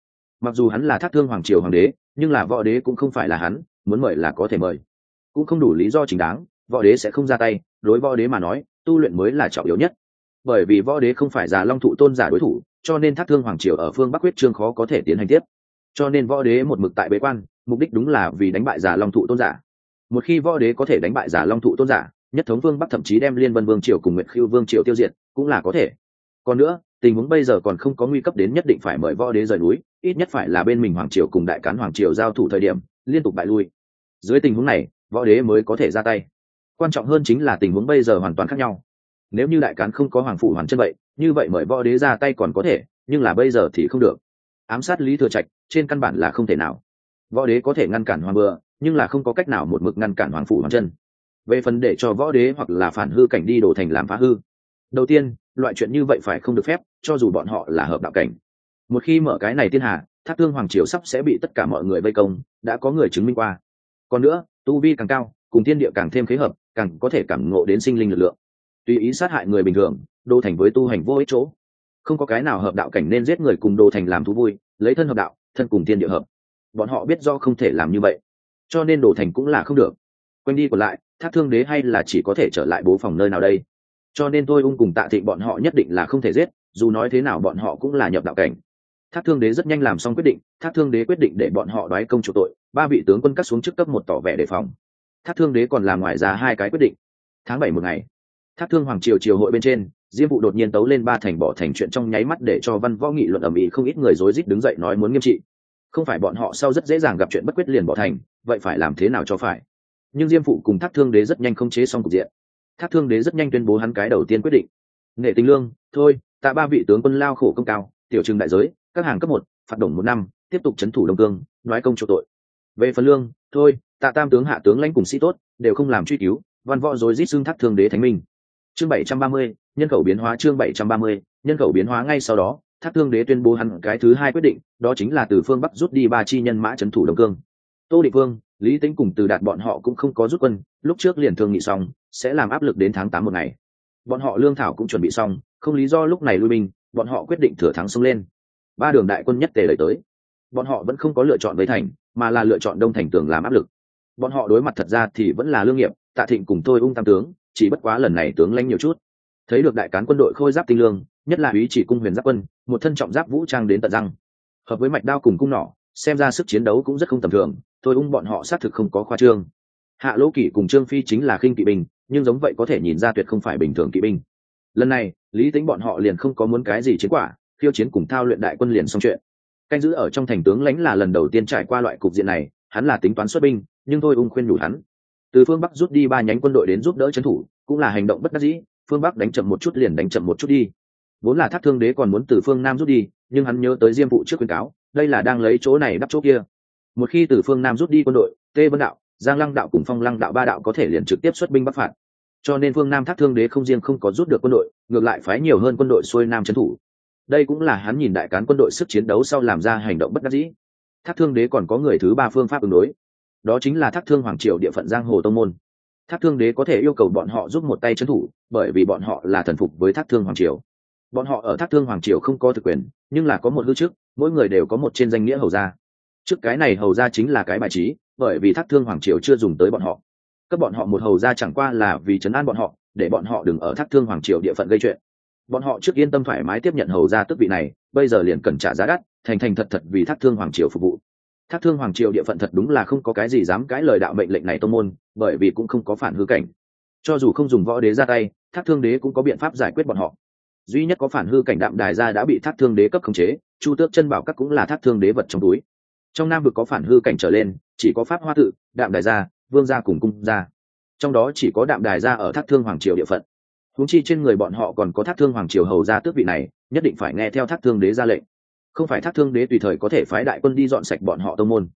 Mặc dù hắn là thác thương hoàng triều hoàng đế, nhưng là võ đế cũng không phải là hắn, muốn mời là có thể mời. Cũng không đủ lý do chính đáng, võ đế sẽ không ra tay, đối võ đế mà nói, tu luyện mới là trọng yếu nhất. Bởi vì võ đế không phải già long thụ tôn giả đối thủ, cho nên thác thương hoàng triều ở phương bắc quyết trương khó có thể tiến hành tiếp. Cho nên võ đế một mực tại bế quan mục đích đúng là vì đánh bại giả long thụ tôn giả. Một khi võ đế có thể đánh bại giả long thụ tôn giả, nhất thống vương bắc thậm chí đem liên vân vương triều cùng nguyệt khiêu vương triều tiêu diệt, cũng là có thể. Còn nữa, tình huống bây giờ còn không có nguy cấp đến nhất định phải mời võ đế rời núi, ít nhất phải là bên mình hoàng triều cùng đại cán hoàng triều giao thủ thời điểm, liên tục bại lui. Dưới tình huống này, võ đế mới có thể ra tay. Quan trọng hơn chính là tình huống bây giờ hoàn toàn khác nhau. Nếu như đại cán không có hoàng phủ hoàn chân vậy, như vậy mời võ đế ra tay còn có thể, nhưng là bây giờ thì không được. Ám sát lý thừa trạch, trên căn bản là không thể nào võ đế có thể ngăn cản hoàng bừa, nhưng là không có cách nào một mực ngăn cản hoàng phủ Hoàng chân. Về phần để cho võ đế hoặc là phản hư cảnh đi đổ thành làm phá hư. Đầu tiên, loại chuyện như vậy phải không được phép, cho dù bọn họ là hợp đạo cảnh. Một khi mở cái này thiên hạ thác thương hoàng triều sắp sẽ bị tất cả mọi người vây công, đã có người chứng minh qua. Còn nữa, tu vi càng cao, cùng thiên địa càng thêm khế hợp, càng có thể cảm ngộ đến sinh linh lực lượng. Tùy ý sát hại người bình thường, đô thành với tu hành vô ích chỗ. Không có cái nào hợp đạo cảnh nên giết người cùng đô thành làm thú vui, lấy thân hợp đạo, thân cùng thiên địa hợp bọn họ biết do không thể làm như vậy. Cho nên đổ thành cũng là không được. Quanh đi còn lại, thác thương đế hay là chỉ có thể trở lại bố phòng nơi nào đây? Cho nên tôi ung cùng tạ thịnh bọn họ nhất định là không thể giết, dù nói thế nào bọn họ cũng là nhập đạo cảnh. Thác thương đế rất nhanh làm xong quyết định, thác thương đế quyết định để bọn họ đoái công chủ tội, ba vị tướng quân cắt xuống chức cấp một tỏ vẻ đề phòng. Thác thương đế còn làm ngoài ra hai cái quyết định. Tháng bảy một ngày, thác thương hoàng triều triều hội bên trên, diêm vụ đột nhiên tấu lên ba thành bỏ thành chuyện trong nháy mắt để cho văn võ nghị luận ẩm ĩ không ít người rối rít đứng dậy nói muốn nghiêm trị không phải bọn họ sau rất dễ dàng gặp chuyện bất quyết liền bỏ thành, vậy phải làm thế nào cho phải? Nhưng diêm phụ cùng thác thương đế rất nhanh không chế xong cục diện. Thác thương đế rất nhanh tuyên bố hắn cái đầu tiên quyết định. Nghệ tình lương, thôi, tạ ba vị tướng quân lao khổ công cao, tiểu trừng đại giới, các hàng cấp một, phạt đồng một năm, tiếp tục c thủ đông cương nói công chỗ tội. Về phần lương, thôi, tạ tam tướng hạ tướng lãnh cùng sĩ tốt, đều không làm truy cứu, văn võ rồi rít xưng thác thương đế thánh minh. Chương bảy trăm ba mươi, nhân khẩu biến hóa chương bảy trăm ba mươi, nhân khẩu biến hóa ngay sau đó thác thương đế tuyên bố hắn cái thứ hai quyết định, đó chính là từ phương bắc rút đi ba chi nhân mã trấn thủ đông cương. Tô định vương, lý tính cùng từ đạt bọn họ cũng không có rút quân, lúc trước liền thương nghị xong, sẽ làm áp lực đến tháng tám một ngày. Bọn họ lương thảo cũng chuẩn bị xong, không lý do lúc này lui binh, bọn họ quyết định thừa thắng xông lên. Ba đường đại quân nhất tề lời tới. Bọn họ vẫn không có lựa chọn với thành, mà là lựa chọn đông thành tường làm áp lực. Bọn họ đối mặt thật ra thì vẫn là lương nghiệp, tạ thịnh cùng tôi ung tam tướng, chỉ bất quá lần này tướng lãnh nhiều chút thấy được đại cán quân đội khôi giáp tinh lương, nhất là ý chỉ cung huyền giáp quân, một thân trọng giáp vũ trang đến tận răng. Hợp với mạch đao cùng cung nỏ, xem ra sức chiến đấu cũng rất không tầm thường tôi ung bọn họ xác thực không có khoa trương. Hạ lỗ kỷ cùng trương phi chính là khinh kỵ binh, nhưng giống vậy có thể nhìn ra tuyệt không phải bình thường kỵ binh. Lần này, lý tính bọn họ liền không có muốn cái gì chiến quả, khiêu chiến cùng thao luyện đại quân liền xong chuyện. Canh giữ ở trong thành tướng lãnh là lần đầu tiên trải qua loại cục diện này, hắn là tính toán xuất binh, nhưng tôi ung khuyên nhủ hắn. Từ phương bắc rút đi ba nhánh quân đội đến giúp đỡ trấn thủ, cũng là hành động bất đắc dĩ phương bắc đánh chậm một chút liền đánh chậm một chút đi. Vốn là thác thương đế còn muốn từ phương nam rút đi, nhưng hắn nhớ tới diêm vụ trước khuyên cáo, đây là đang lấy chỗ này đắp chỗ kia. Một khi từ phương nam rút đi quân đội, tê vân đạo, giang lăng đạo cùng phong lăng đạo ba đạo có thể liền trực tiếp xuất binh bắc phạt. Cho nên phương nam thác thương đế không riêng không có rút được quân đội, ngược lại phái nhiều hơn quân đội xuôi nam trấn thủ. Đây cũng là hắn nhìn đại cán quân đội sức chiến đấu sau làm ra hành động bất đắc dĩ. Thác thương đế còn có người thứ ba phương pháp ứng đối. Đó chính là thác thương hoàng triều địa phận giang hồ tông môn thác thương đế có thể yêu cầu bọn họ giúp một tay trấn thủ, bởi vì bọn họ là thần phục với thác thương hoàng triều. Bọn họ ở thác thương hoàng triều không có thực quyền, nhưng là có một hư chức mỗi người đều có một trên danh nghĩa hầu gia. Trước cái này hầu gia chính là cái bài trí, bởi vì thác thương hoàng triều chưa dùng tới bọn họ. Cấp bọn họ một hầu gia chẳng qua là vì chấn an bọn họ, để bọn họ đừng ở thác thương hoàng triều địa phận gây chuyện. Bọn họ trước yên tâm thoải mái tiếp nhận hầu gia tước vị này, bây giờ liền cần trả giá đắt, thành thành thật thật vì thác thương hoàng triều phục vụ thác thương hoàng triều địa phận thật đúng là không có cái gì dám cãi lời đạo mệnh lệnh này tô môn, bởi vì cũng không có phản hư cảnh. Cho dù không dùng võ đế ra tay, thác thương đế cũng có biện pháp giải quyết bọn họ. Duy nhất có phản hư cảnh đạm đài gia đã bị thác thương đế cấp khống chế, chu tước chân bảo các cũng là thác thương đế vật trong túi. Trong nam vực có phản hư cảnh trở lên, chỉ có pháp hoa tự, đạm đài gia, vương gia cùng cung gia. Trong đó chỉ có đạm đài gia ở thác thương hoàng triều địa phận. Huống chi trên người bọn họ còn có thác thương hoàng triều hầu gia tước vị này, nhất định phải nghe theo thác thương đế ra lệnh không phải thác thương đế tùy thời có thể phái đại quân đi dọn sạch bọn họ tông môn.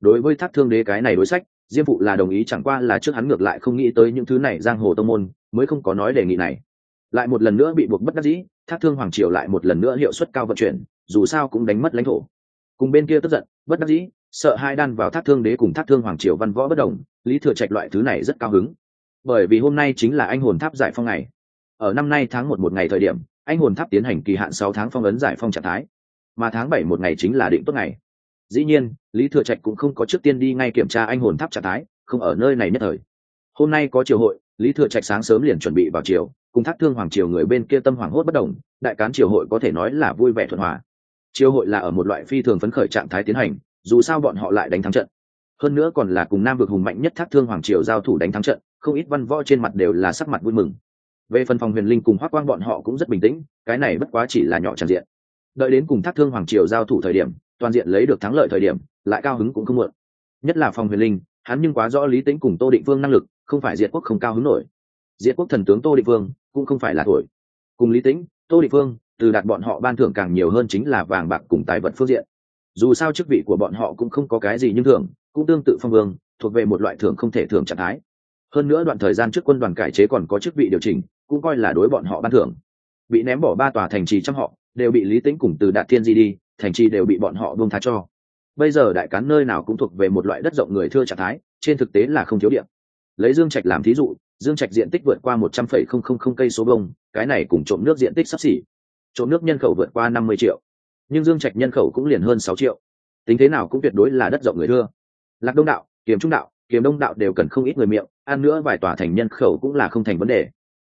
Đối với thác thương đế cái này đối sách, diêm phụ là đồng ý, chẳng qua là trước hắn ngược lại không nghĩ tới những thứ này giang hồ tông môn, mới không có nói đề nghị này. Lại một lần nữa bị buộc bất đắc dĩ, thác thương hoàng triều lại một lần nữa hiệu suất cao vận chuyển, dù sao cũng đánh mất lãnh thổ. Cùng bên kia tức giận, bất đắc dĩ, sợ hai đan vào thác thương đế cùng thác thương hoàng triều văn võ bất đồng, lý thừa trạch loại thứ này rất cao hứng. Bởi vì hôm nay chính là anh hồn tháp giải phong ngày. Ở năm nay tháng một một ngày thời điểm, anh hồn tháp tiến hành kỳ hạn sáu tháng phong ấn giải phong trạng thái mà tháng bảy một ngày chính là định tốt ngày. Dĩ nhiên, lý thừa trạch cũng không có trước tiên đi ngay kiểm tra anh hồn tháp trạng thái, không ở nơi này nhất thời. Hôm nay có triều hội, lý thừa trạch sáng sớm liền chuẩn bị vào triều, cùng thác thương hoàng triều người bên kia tâm hoàng hốt bất đồng, đại cán triều hội có thể nói là vui vẻ thuận hòa. Triều hội là ở một loại phi thường phấn khởi trạng thái tiến hành, dù sao bọn họ lại đánh thắng trận. Hơn nữa còn là cùng nam vực hùng mạnh nhất thác thương hoàng triều giao thủ đánh thắng trận, không ít văn võ trên mặt đều là sắc mặt vui mừng. Về phần phòng huyền linh cùng hoác quang bọn họ cũng rất bình tĩnh, cái này bất quá chỉ là nhỏ tràn diện đợi đến cùng thác thương hoàng triều giao thủ thời điểm, toàn diện lấy được thắng lợi thời điểm, lại cao hứng cũng không muộn. Nhất là phòng huyền linh, hắn nhưng quá rõ lý tính cùng tô định vương năng lực, không phải diệt quốc không cao hứng nổi. Diệt quốc thần tướng tô định vương cũng không phải là tuổi. Cùng lý tính, tô định vương, từ đạt bọn họ ban thưởng càng nhiều hơn chính là vàng bạc cùng tài vật phương diện. Dù sao chức vị của bọn họ cũng không có cái gì nhưng thưởng, cũng tương tự phong vương, thuộc về một loại thưởng không thể thưởng trạng thái. Hơn nữa đoạn thời gian trước quân đoàn cải chế còn có chức vị điều chỉnh, cũng coi là đối bọn họ ban thưởng. Bị ném bỏ ba tòa thành trì trong họ đều bị lý tính cùng từ đạt thiên di đi, thành trì đều bị bọn họ buông tha cho. Bây giờ đại cán nơi nào cũng thuộc về một loại đất rộng người thưa trạng thái, trên thực tế là không thiếu điện lấy dương trạch làm thí dụ, dương trạch diện tích vượt qua một trăm phẩy không không không cây số bông cái này cùng trộm nước diện tích sắp xỉ. Trộm nước nhân khẩu vượt qua năm mươi triệu, nhưng dương trạch nhân khẩu cũng liền hơn sáu triệu. Tính thế nào cũng tuyệt đối là đất rộng người thưa. Lạc đông đạo, kiềm trung đạo, kiềm đông đạo đều cần không ít người miệng, ăn nữa vài tòa thành nhân khẩu cũng là không thành vấn đề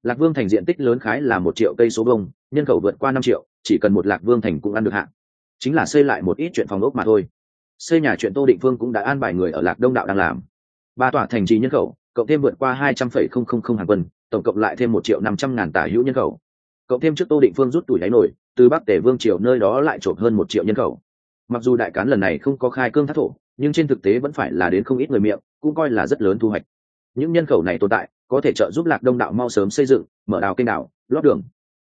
lạc vương thành diện tích lớn khái là một triệu cây số bông nhân khẩu vượt qua năm triệu, chỉ cần một lạc vương thành cũng ăn được hạng chính là xây lại một ít chuyện phòng ốc mà thôi. Xây nhà chuyện tô định phương cũng đã an bài người ở lạc đông đạo đang làm. Ba tòa thành trì nhân khẩu, cộng thêm vượt qua hai trăm phẩy không không không hàng quân, tổng cộng lại thêm một triệu năm trăm ngàn tả hữu nhân khẩu. Cộng thêm trước tô định phương rút tuổi đáy nổi, từ bắc tể vương triều nơi đó lại trộm hơn một triệu nhân khẩu. Mặc dù đại cán lần này không có khai cương thác thổ, nhưng trên thực tế vẫn phải là đến không ít người miệng, cũng coi là rất lớn thu hoạch. Những nhân khẩu này tồn tại có thể trợ giúp lạc đông đạo mau sớm xây dựng, mở đào kênh đảo, lót đường.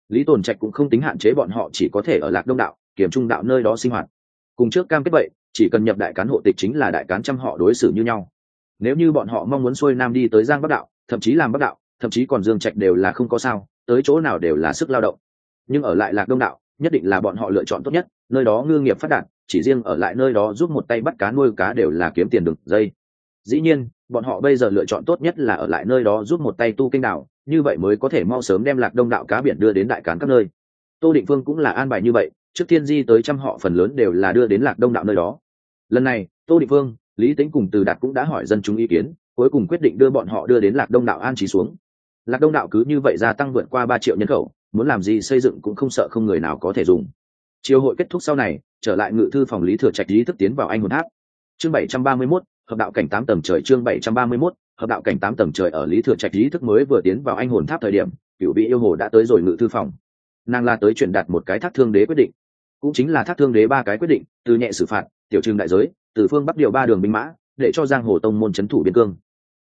Lý tồn trạch cũng không tính hạn chế bọn họ, chỉ có thể ở lạc đông đạo, kiểm trung đạo nơi đó sinh hoạt. Cùng trước cam kết vậy, chỉ cần nhập đại cán hộ tịch chính là đại cán trăm họ đối xử như nhau. Nếu như bọn họ mong muốn xuôi nam đi tới giang bắc đạo, thậm chí làm bắc đạo, thậm chí còn dương trạch đều là không có sao, tới chỗ nào đều là sức lao động. Nhưng ở lại lạc đông đạo, nhất định là bọn họ lựa chọn tốt nhất, nơi đó ngư nghiệp phát đạt, chỉ riêng ở lại nơi đó giúp một tay bắt cá nuôi cá đều là kiếm tiền được dây dĩ nhiên, bọn họ bây giờ lựa chọn tốt nhất là ở lại nơi đó giúp một tay tu kênh đảo như vậy mới có thể mau sớm đem lạc đông đạo cá biển đưa đến đại cán các nơi. Tô định phương cũng là an bài như vậy, trước tiên di tới trăm họ phần lớn đều là đưa đến lạc đông đạo nơi đó. Lần này, tô định phương, lý tính cùng từ đạt cũng đã hỏi dân chúng ý kiến, cuối cùng quyết định đưa bọn họ đưa đến lạc đông đạo an trí xuống. Lạc đông đạo cứ như vậy gia tăng vượt qua ba triệu nhân khẩu, muốn làm gì xây dựng cũng không sợ không người nào có thể dùng. Chiều hội kết thúc sau này, trở lại ngự thư phòng lý thừa trạch lý thức tiến vào anh hồn tháp. Chương bảy trăm ba mươi mốt hợp đạo cảnh tám tầng trời chương bảy trăm ba mươi 731, hợp đạo cảnh tám tầng trời ở lý thừa trạch lý thức mới vừa tiến vào anh hồn tháp thời điểm cựu vị yêu hồ đã tới rồi ngự thư phòng. Nàng la tới truyền đạt một cái thác thương đế quyết định. Cũng chính là thác thương đế ba cái quyết định từ nhẹ xử phạt tiểu trưng đại giới từ phương bắc điều ba đường binh mã để cho giang hồ tông môn c h ấ n thủ biên cương.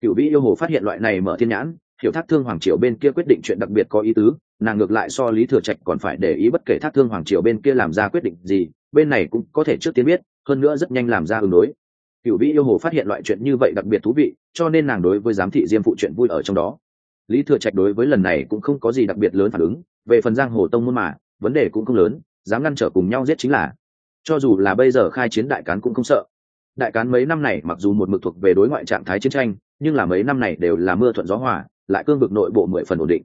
Cựu vĩ yêu hồ phát hiện loại này mở thiên nhãn hiểu thác thương hoàng triều bên kia quyết định chuyện đặc biệt có ý tứ nàng ngược lại so lý thừa trạch còn phải để ý bất kể thác thương hoàng triều bên kia làm ra quyết định gì bên này cũng có thể trước tiên biết hơn nữa rất nhanh làm ra ứng đối cựu vĩ yêu hồ phát hiện loại chuyện như vậy đặc biệt thú vị, cho nên nàng đối với giám thị diêm phụ chuyện vui ở trong đó. Lý thừa trạch đối với lần này cũng không có gì đặc biệt lớn phản ứng, về phần giang hồ tông môn mà, vấn đề cũng không lớn, dám ngăn trở cùng nhau giết chính là. Cho dù là bây giờ khai chiến đại cán cũng không sợ. Đại cán mấy năm này mặc dù một mực thuộc về đối ngoại trạng thái chiến tranh, nhưng là mấy năm này đều là mưa thuận gió hòa, lại cương vực nội bộ mười phần ổn định.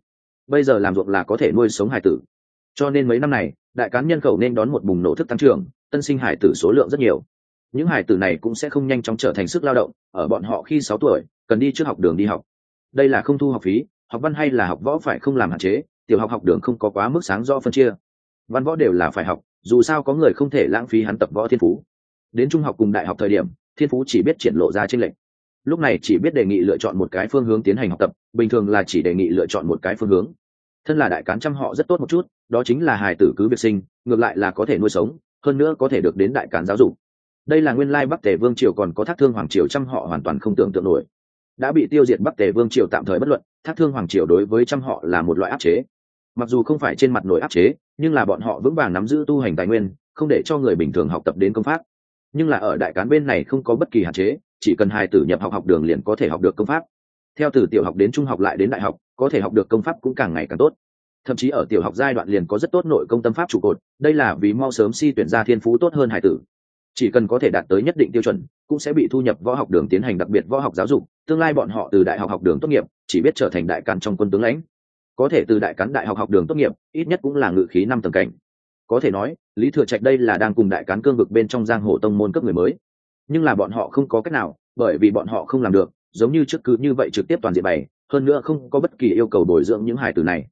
Bây giờ làm ruộng là có thể nuôi sống hải tử. Cho nên mấy năm này, đại cán nhân khẩu nên đón một bùng nổ thức tăng trưởng, tân sinh hải tử số lượng rất nhiều những hải tử này cũng sẽ không nhanh chóng trở thành sức lao động, ở bọn họ khi sáu tuổi, cần đi trước học đường đi học. Đây là không thu học phí, học văn hay là học võ phải không làm hạn chế, tiểu học học đường không có quá mức sáng do phân chia. Văn võ đều là phải học, dù sao có người không thể lãng phí hắn tập võ thiên phú. Đến trung học cùng đại học thời điểm, thiên phú chỉ biết triển lộ ra trên lệnh lúc này chỉ biết đề nghị lựa chọn một cái phương hướng tiến hành học tập, bình thường là chỉ đề nghị lựa chọn một cái phương hướng. Thân là đại cán trăm họ rất tốt một chút, đó chính là hài tử cứ việc sinh, ngược lại là có thể nuôi sống, hơn nữa có thể được đến đại cán giáo dục đây là nguyên lai bắc tề vương triều còn có thác thương hoàng triều trăm họ hoàn toàn không tưởng tượng nổi. Đã bị tiêu diệt bắc tề vương triều tạm thời bất luận, thác thương hoàng triều đối với trăm họ là một loại áp chế. Mặc dù không phải trên mặt nổi áp chế, nhưng là bọn họ vững vàng nắm giữ tu hành tài nguyên, không để cho người bình thường học tập đến công pháp. Nhưng là ở đại cán bên này không có bất kỳ hạn chế, chỉ cần hài tử nhập học học đường liền có thể học được công pháp. Theo từ tiểu học đến trung học lại đến đại học, có thể học được công pháp cũng càng ngày càng tốt. Thậm chí ở tiểu học giai đoạn liền có rất tốt nội công tâm pháp trụ cột, đây là vì mau sớm si tuyển ra thiên phú tốt hơn hải tử chỉ cần có thể đạt tới nhất định tiêu chuẩn, cũng sẽ bị thu nhập võ học đường tiến hành đặc biệt võ học giáo dục, tương lai bọn họ từ đại học học đường tốt nghiệp, chỉ biết trở thành đại càn trong quân tướng lãnh. Có thể từ đại cán đại học học đường tốt nghiệp, ít nhất cũng là ngự khí năm tầng cảnh. Có thể nói, lý thừa trạch đây là đang cùng đại cán cương vực bên trong giang hồ tông môn cấp người mới. Nhưng là bọn họ không có cách nào, bởi vì bọn họ không làm được, giống như trước cứ như vậy trực tiếp toàn diện bày, hơn nữa không có bất kỳ yêu cầu bồi dưỡng những hài tử này.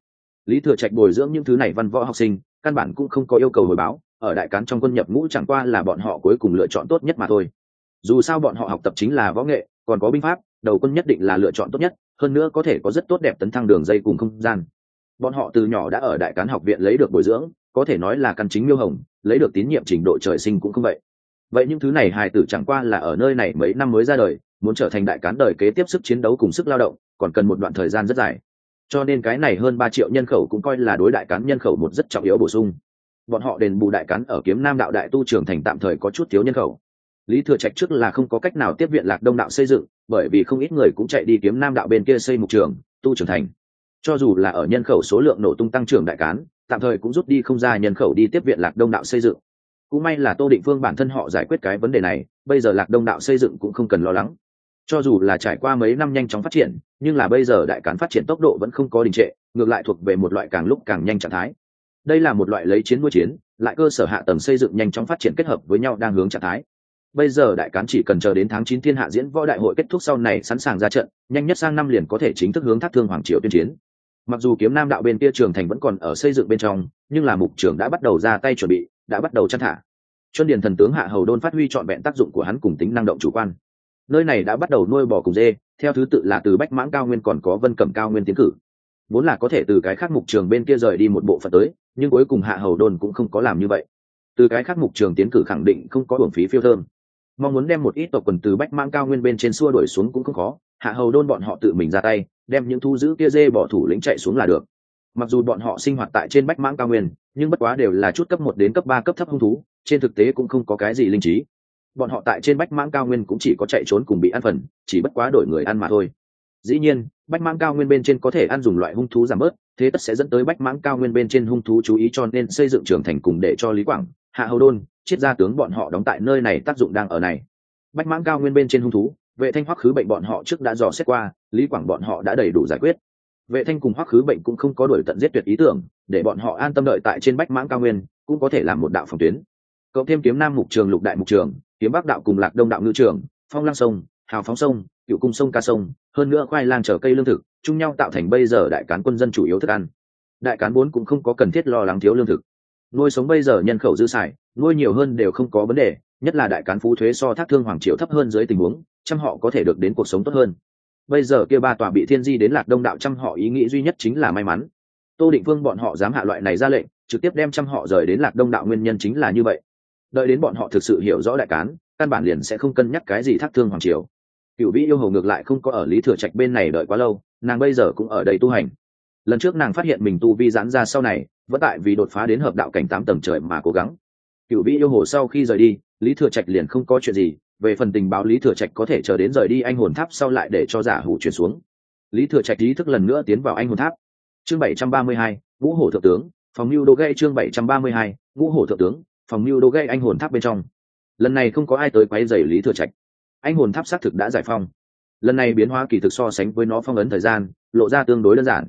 Lý thừa trạch bồi dưỡng những thứ này văn võ học sinh, căn bản cũng không có yêu cầu hồi báo ở đại cán trong quân nhập ngũ chẳng qua là bọn họ cuối cùng lựa chọn tốt nhất mà thôi. Dù sao bọn họ học tập chính là võ nghệ, còn có binh pháp, đầu quân nhất định là lựa chọn tốt nhất, hơn nữa có thể có rất tốt đẹp tấn thăng đường dây cùng không gian. Bọn họ từ nhỏ đã ở đại cán học viện lấy được bồi dưỡng, có thể nói là căn chính miêu hồng, lấy được tín nhiệm trình độ trời sinh cũng không vậy. Vậy những thứ này hài tử chẳng qua là ở nơi này mấy năm mới ra đời, muốn trở thành đại cán đời kế tiếp sức chiến đấu cùng sức lao động, còn cần một đoạn thời gian rất dài. Cho nên cái này hơn ba triệu nhân khẩu cũng coi là đối đại cán nhân khẩu một rất trọng yếu bổ sung bọn họ đền bù đại cán ở kiếm nam đạo đại tu trường thành tạm thời có chút thiếu nhân khẩu. Lý thừa trạch trước là không có cách nào tiếp viện lạc đông đạo xây dựng, bởi vì không ít người cũng chạy đi kiếm nam đạo bên kia xây mục trường, tu trưởng thành. Cho dù là ở nhân khẩu số lượng nổ tung tăng trưởng đại cán, tạm thời cũng rút đi không ra nhân khẩu đi tiếp viện lạc đông đạo xây dựng. Cũng may là tô định phương bản thân họ giải quyết cái vấn đề này, bây giờ lạc đông đạo xây dựng cũng không cần lo lắng. Cho dù là trải qua mấy năm nhanh chóng phát triển, nhưng là bây giờ đại cán phát triển tốc độ vẫn không có đình trệ, ngược lại thuộc về một loại càng lúc càng nhanh trạng thái đây là một loại lấy chiến nuôi chiến, lại cơ sở hạ tầng xây dựng nhanh chóng phát triển kết hợp với nhau đang hướng trạng thái. Bây giờ đại cán chỉ cần chờ đến tháng chín thiên hạ diễn võ đại hội kết thúc sau này sẵn sàng ra trận, nhanh nhất sang năm liền có thể chính thức hướng thác thương hoàng triều tuyên chiến. Mặc dù kiếm nam đạo bên kia trường thành vẫn còn ở xây dựng bên trong, nhưng là mục trưởng đã bắt đầu ra tay chuẩn bị, đã bắt đầu chăn thả. Chuân điền thần tướng hạ hầu đôn phát huy trọn vẹn tác dụng của hắn cùng tính năng động chủ quan. Nơi này đã bắt đầu nuôi bò cùng dê, theo thứ tự là từ bách mãng cao nguyên còn có vân cẩm cao nguyên tiến cử vốn là có thể từ cái khác mục trường bên kia rời đi một bộ phận tới, nhưng cuối cùng hạ hầu đôn cũng không có làm như vậy. Từ cái khác mục trường tiến cử khẳng định không có hưởng phí phiêu thơm. Mong muốn đem một ít tộc quần từ bách mang cao nguyên bên trên xua đuổi xuống cũng không khó, hạ hầu đôn bọn họ tự mình ra tay, đem những thu giữ kia dê bỏ thủ lĩnh chạy xuống là được. Mặc dù bọn họ sinh hoạt tại trên bách mãng cao nguyên, nhưng bất quá đều là chút cấp một đến cấp ba cấp thấp hung thú, trên thực tế cũng không có cái gì linh trí. Bọn họ tại trên bách mãng cao nguyên cũng chỉ có chạy trốn cùng bị ăn phần, chỉ bất quá đổi người ăn mà thôi. Dĩ nhiên bách mãng cao nguyên bên trên có thể ăn dùng loại hung thú giảm bớt, thế tất sẽ dẫn tới bách mãng cao nguyên bên trên hung thú chú ý cho nên xây dựng trường thành cùng để cho lý quảng, hạ hầu đôn triết gia tướng bọn họ đóng tại nơi này tác dụng đang ở này. Bách mãng cao nguyên bên trên hung thú, vệ thanh hoắc khứ bệnh bọn họ trước đã dò xét qua, lý quảng bọn họ đã đầy đủ giải quyết. Vệ thanh cùng hoắc khứ bệnh cũng không có đổi tận giết tuyệt ý tưởng, để bọn họ an tâm đợi tại trên bách mãng cao nguyên, cũng có thể làm một đạo phòng tuyến. Cộng thêm kiếm nam mục trường, lục đại mục trường, kiếm bắc đạo cùng lạc đông đạo ngư trường, phong lăng sông, hào phóng sông, cựu cung sông ca sông hơn nữa khoai lang chở cây lương thực, chung nhau tạo thành bây giờ đại cán quân dân chủ yếu thức ăn. Đại cán bốn cũng không có cần thiết lo lắng thiếu lương thực. Nuôi sống bây giờ nhân khẩu dư xài, nuôi nhiều hơn đều không có vấn đề, nhất là đại cán phú thuế so thác thương hoàng triều thấp hơn dưới tình huống, trăm họ có thể được đến cuộc sống tốt hơn. Bây giờ kia ba tòa bị thiên di đến lạc đông đạo trăm họ ý nghĩ duy nhất chính là may mắn. Tô định vương bọn họ dám hạ loại này ra lệnh, trực tiếp đem trăm họ rời đến lạc đông đạo nguyên nhân chính là như vậy. Đợi đến bọn họ thực sự hiểu rõ đại cán, căn bản liền sẽ không cân nhắc cái gì thác thương hoàng triều cựu vĩ yêu hầu ngược lại không có ở lý thừa trạch bên này đợi quá lâu, nàng bây giờ cũng ở đây tu hành. Lần trước nàng phát hiện mình tu vi giãn ra sau này, vẫn tại vì đột phá đến hợp đạo cảnh tám tầng trời mà cố gắng. Cựu vĩ yêu hồ sau khi rời đi, lý thừa trạch liền không có chuyện gì, về phần tình báo lý thừa trạch có thể chờ đến rời đi anh hồn tháp sau lại để cho giả hủ chuyển xuống. Lý thừa trạch ý thức lần nữa tiến vào anh hồn tháp. Chương bảy trăm ba mươi hai, ngũ hổ thượng tướng, phòng mưu đô gây chương bảy trăm ba mươi hai, ngũ hổ thượng tướng, phòng mưu đô gây anh hồn tháp bên trong. Lần này không có ai tới quấy rầy lý thừa trạch anh hồn tháp xác thực đã giải phong lần này biến hóa kỳ thực so sánh với nó phong ấn thời gian, lộ ra tương đối đơn giản.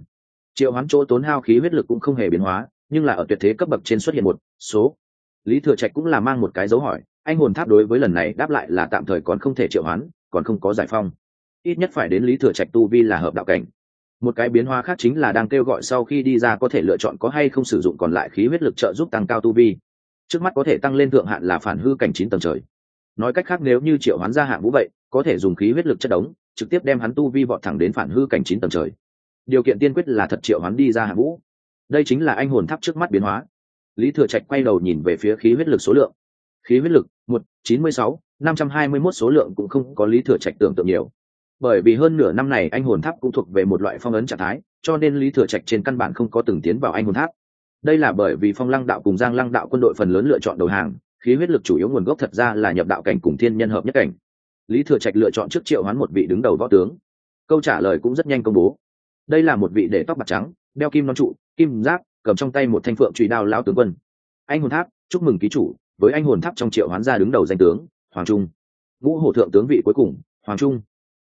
Triệu hoán chỗ tốn hao khí huyết lực cũng không hề biến hóa, nhưng là ở tuyệt thế cấp bậc trên xuất hiện một số. Lý thừa trạch cũng là mang một cái dấu hỏi, anh hồn tháp đối với lần này đáp lại là tạm thời còn không thể triệu hoán, còn không có giải phong ít nhất phải đến lý thừa trạch tu vi là hợp đạo cảnh. Một cái biến hóa khác chính là đang kêu gọi sau khi đi ra có thể lựa chọn có hay không sử dụng còn lại khí huyết lực trợ giúp tăng cao tu vi. Trước mắt có thể tăng lên thượng hạn là phản hư cảnh chín tầng trời nói cách khác nếu như triệu hoán ra hạng vũ vậy, có thể dùng khí huyết lực chất đống, trực tiếp đem hắn tu vi vọt thẳng đến phản hư cảnh chín tầng trời. Điều kiện tiên quyết là thật triệu hoán đi ra hạng vũ. Đây chính là anh hồn tháp trước mắt biến hóa. Lý thừa trạch quay đầu nhìn về phía khí huyết lực số lượng. Khí huyết lực, một, chín mươi sáu, năm trăm hai mươi mốt số lượng cũng không có lý thừa trạch tưởng tượng nhiều. Bởi vì hơn nửa năm này anh hồn tháp cũng thuộc về một loại phong ấn trạng thái, cho nên lý thừa trạch trên căn bản không có từng tiến vào anh hồn tháp. Đây là bởi vì phong lăng đạo cùng giang lăng đạo quân đội phần lớn lựa chọn đầu hàng khí huyết lực chủ yếu nguồn gốc thật ra là nhập đạo cảnh cùng thiên nhân hợp nhất cảnh. Lý thừa trạch lựa chọn trước triệu hoán một vị đứng đầu võ tướng. Câu trả lời cũng rất nhanh công bố. Đây là một vị để tóc bạc trắng, đeo kim non trụ, kim giáp, cầm trong tay một thanh phượng chùy đao lão tướng quân. Anh hồn tháp, chúc mừng ký chủ, với anh hồn tháp trong triệu hoán ra đứng đầu danh tướng, hoàng trung. Ngũ hổ thượng tướng vị cuối cùng, hoàng trung.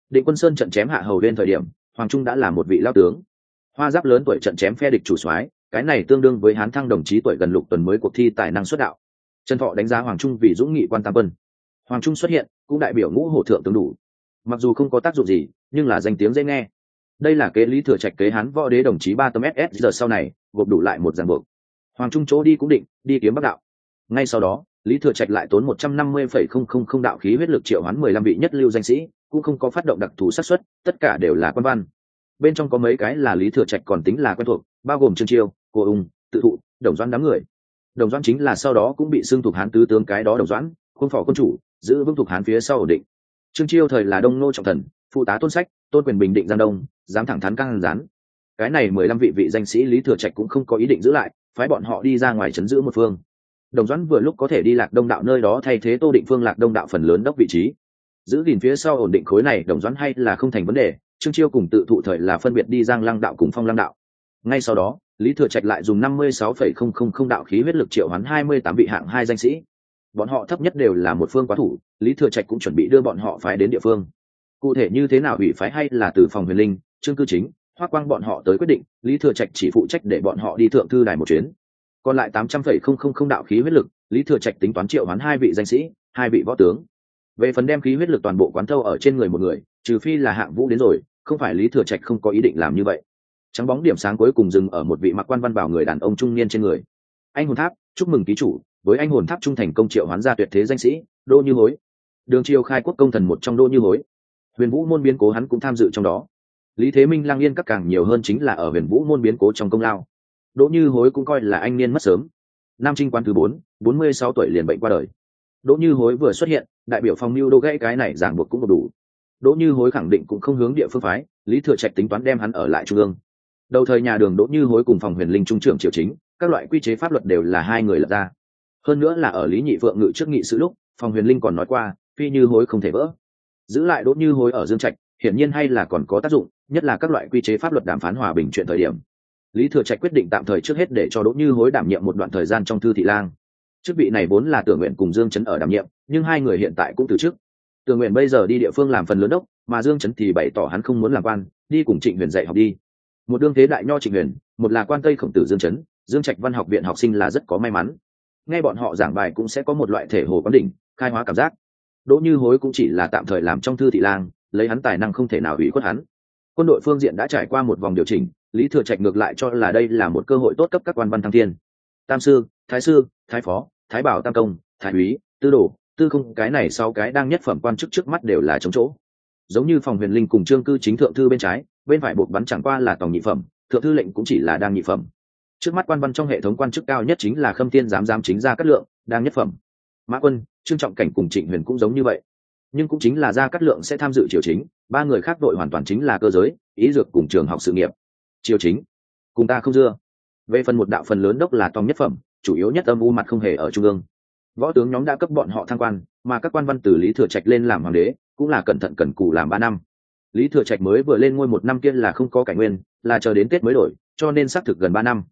Định quân sơn trận chém hạ hầu lên thời điểm, hoàng trung đã là một vị lao tướng. Hoa giáp lớn tuổi trận chém phe địch chủ soái, cái này tương đương với hán thăng đồng chí tuổi gần lục tuần mới cuộc thi tài năng xuất đạo trần thọ đánh giá hoàng trung vì dũng nghị quan tam quân. Hoàng trung xuất hiện, cũng đại biểu ngũ hổ thượng tướng đủ. Mặc dù không có tác dụng gì, nhưng là danh tiếng dễ nghe. Đây là kế lý thừa trạch kế hán võ đế đồng chí ba tâm ss giờ sau này, gộp đủ lại một giàn buộc. Hoàng trung chỗ đi cũng định, đi kiếm bắc đạo. Ngay sau đó, lý thừa trạch lại tốn một trăm năm mươi phẩy không không không đạo khí huyết lực triệu hoán mười lăm vị nhất lưu danh sĩ, cũng không có phát động đặc thù xác suất, tất cả đều là quan văn. Bên trong có mấy cái là lý thừa trạch còn tính là quen thuộc, bao gồm trương chiêu, cô ung, tự thụ, đồng doan đám người đồng doãn chính là sau đó cũng bị xưng thuộc hán tứ tướng cái đó đồng doãn quân phò quân chủ, giữ vững thuộc hán phía sau ổn định. Trương chiêu thời là đông nô trọng thần, phụ tá tôn sách, tôn quyền bình định giang đông, dám thẳng thắn căng rán cái này mười lăm vị vị danh sĩ lý thừa trạch cũng không có ý định giữ lại, phái bọn họ đi ra ngoài chấn giữ một phương. Đồng doãn vừa lúc có thể đi lạc đông đạo nơi đó thay thế tô định phương lạc đông đạo phần lớn đốc vị trí. Giữ gìn phía sau ổn định khối này, đồng doãn hay là không thành vấn đề, trương chiêu cùng tự thụ thời là phân biệt đi giang lăng đạo cùng phong lăng đạo. Ngay sau đó lý thừa trạch lại dùng năm mươi sáu phẩy không không không đạo khí huyết lực triệu hắn hai mươi tám vị hạng hai danh sĩ. Bọn họ thấp nhất đều là một phương quá thủ, lý thừa trạch cũng chuẩn bị đưa bọn họ phái đến địa phương. Cụ thể như thế nào ủy phái hay là từ phòng huyền linh, trương cư chính hoa quang bọn họ tới quyết định, lý thừa trạch chỉ phụ trách để bọn họ đi thượng thư đài một chuyến. Còn lại tám trăm phẩy không không không đạo khí huyết lực, lý thừa trạch tính toán triệu hắn hai vị danh sĩ, hai vị võ tướng. Về phần đem khí huyết lực toàn bộ quán thâu ở trên người một người, trừ phi là hạng vũ đến rồi, không phải lý thừa trạch không có ý định làm như vậy trắng bóng điểm sáng cuối cùng dừng ở một vị mặc quan văn vào người đàn ông trung niên trên người. Anh hồn tháp, chúc mừng ký chủ, với anh hồn tháp trung thành công triệu hoán gia tuyệt thế danh sĩ đô như hối. Đường triều khai quốc công thần một trong đô như hối. Huyền vũ môn biến cố hắn cũng tham dự trong đó. Lý thế minh lang yên các càng nhiều hơn chính là ở huyền vũ môn biến cố trong công lao. Đỗ như hối cũng coi là anh niên mất sớm. Nam trinh quan thứ bốn bốn mươi sáu tuổi liền bệnh qua đời. Đỗ như hối vừa xuất hiện, đại biểu phòng mưu đô gãy cái này giảng buộc cũng đủ. Đỗ như hối khẳng định cũng không hướng địa phương phái, lý thừa trạch tính toán đem hắn ở lại trung ương đầu thời nhà đường đỗ như hối cùng phòng huyền linh trung trưởng triều chính, các loại quy chế pháp luật đều là hai người lập ra. Hơn nữa là ở lý nhị vượng ngự trước nghị sự lúc, phòng huyền linh còn nói qua, phi như hối không thể vỡ. Giữ lại đỗ như hối ở dương trạch, hiển nhiên hay là còn có tác dụng, nhất là các loại quy chế pháp luật đàm phán hòa bình chuyện thời điểm. Lý thừa trạch quyết định tạm thời trước hết để cho đỗ như hối đảm nhiệm một đoạn thời gian trong thư thị lang. Chức vị này vốn là tưởng nguyện cùng dương chấn ở đảm nhiệm, nhưng hai người hiện tại cũng từ chức. Tưởng nguyện bây giờ đi địa phương làm phần lớn đốc, mà dương chấn thì bày tỏ hắn không muốn làm quan, đi cùng trịnh huyền dạy học đi một đương thế đại nho trịnh huyền, một là quan tây khổng tử dương chấn, dương trạch văn học viện học sinh là rất có may mắn. Nghe bọn họ giảng bài cũng sẽ có một loại thể hồ quán đỉnh, khai hóa cảm giác. Đỗ như hối cũng chỉ là tạm thời làm trong thư thị lang, lấy hắn tài năng không thể nào ủy khuất hắn. Quân đội phương diện đã trải qua một vòng điều chỉnh, lý thừa trạch ngược lại cho là đây là một cơ hội tốt cấp các quan văn thăng thiên. Tam sư, thái sư, thái phó, thái bảo tam công, thái úy, tư đồ, tư không, cái này sau cái đang nhất phẩm quan chức trước mắt đều là chống chỗ. Giống như phòng huyền linh cùng trương cư chính thượng thư bên trái bên phải buộc bắn chẳng qua là tổng nhị phẩm, thượng thư lệnh cũng chỉ là đang nhị phẩm. Trước mắt quan văn trong hệ thống quan chức cao nhất chính là khâm tiên giám giám chính ra cát lượng, đang nhất phẩm. Mã quân, trương trọng cảnh cùng trịnh huyền cũng giống như vậy. Nhưng cũng chính là ra cát lượng sẽ tham dự triều chính, ba người khác đội hoàn toàn chính là cơ giới, ý dược cùng trường học sự nghiệp. Triều chính, cùng ta không dưa. Về phần một đạo phần lớn đốc là tòng nhất phẩm, chủ yếu nhất âm u mặt không hề ở trung ương. Võ tướng nhóm đã cấp bọn họ thăng quan, mà các quan văn từ lý thừa trạch lên làm hoàng đế, cũng là cẩn thận cẩn cù làm ba năm lý thừa trạch mới vừa lên ngôi một năm kia là không có cải nguyên, là chờ đến tết mới đổi, cho nên xác thực gần ba năm.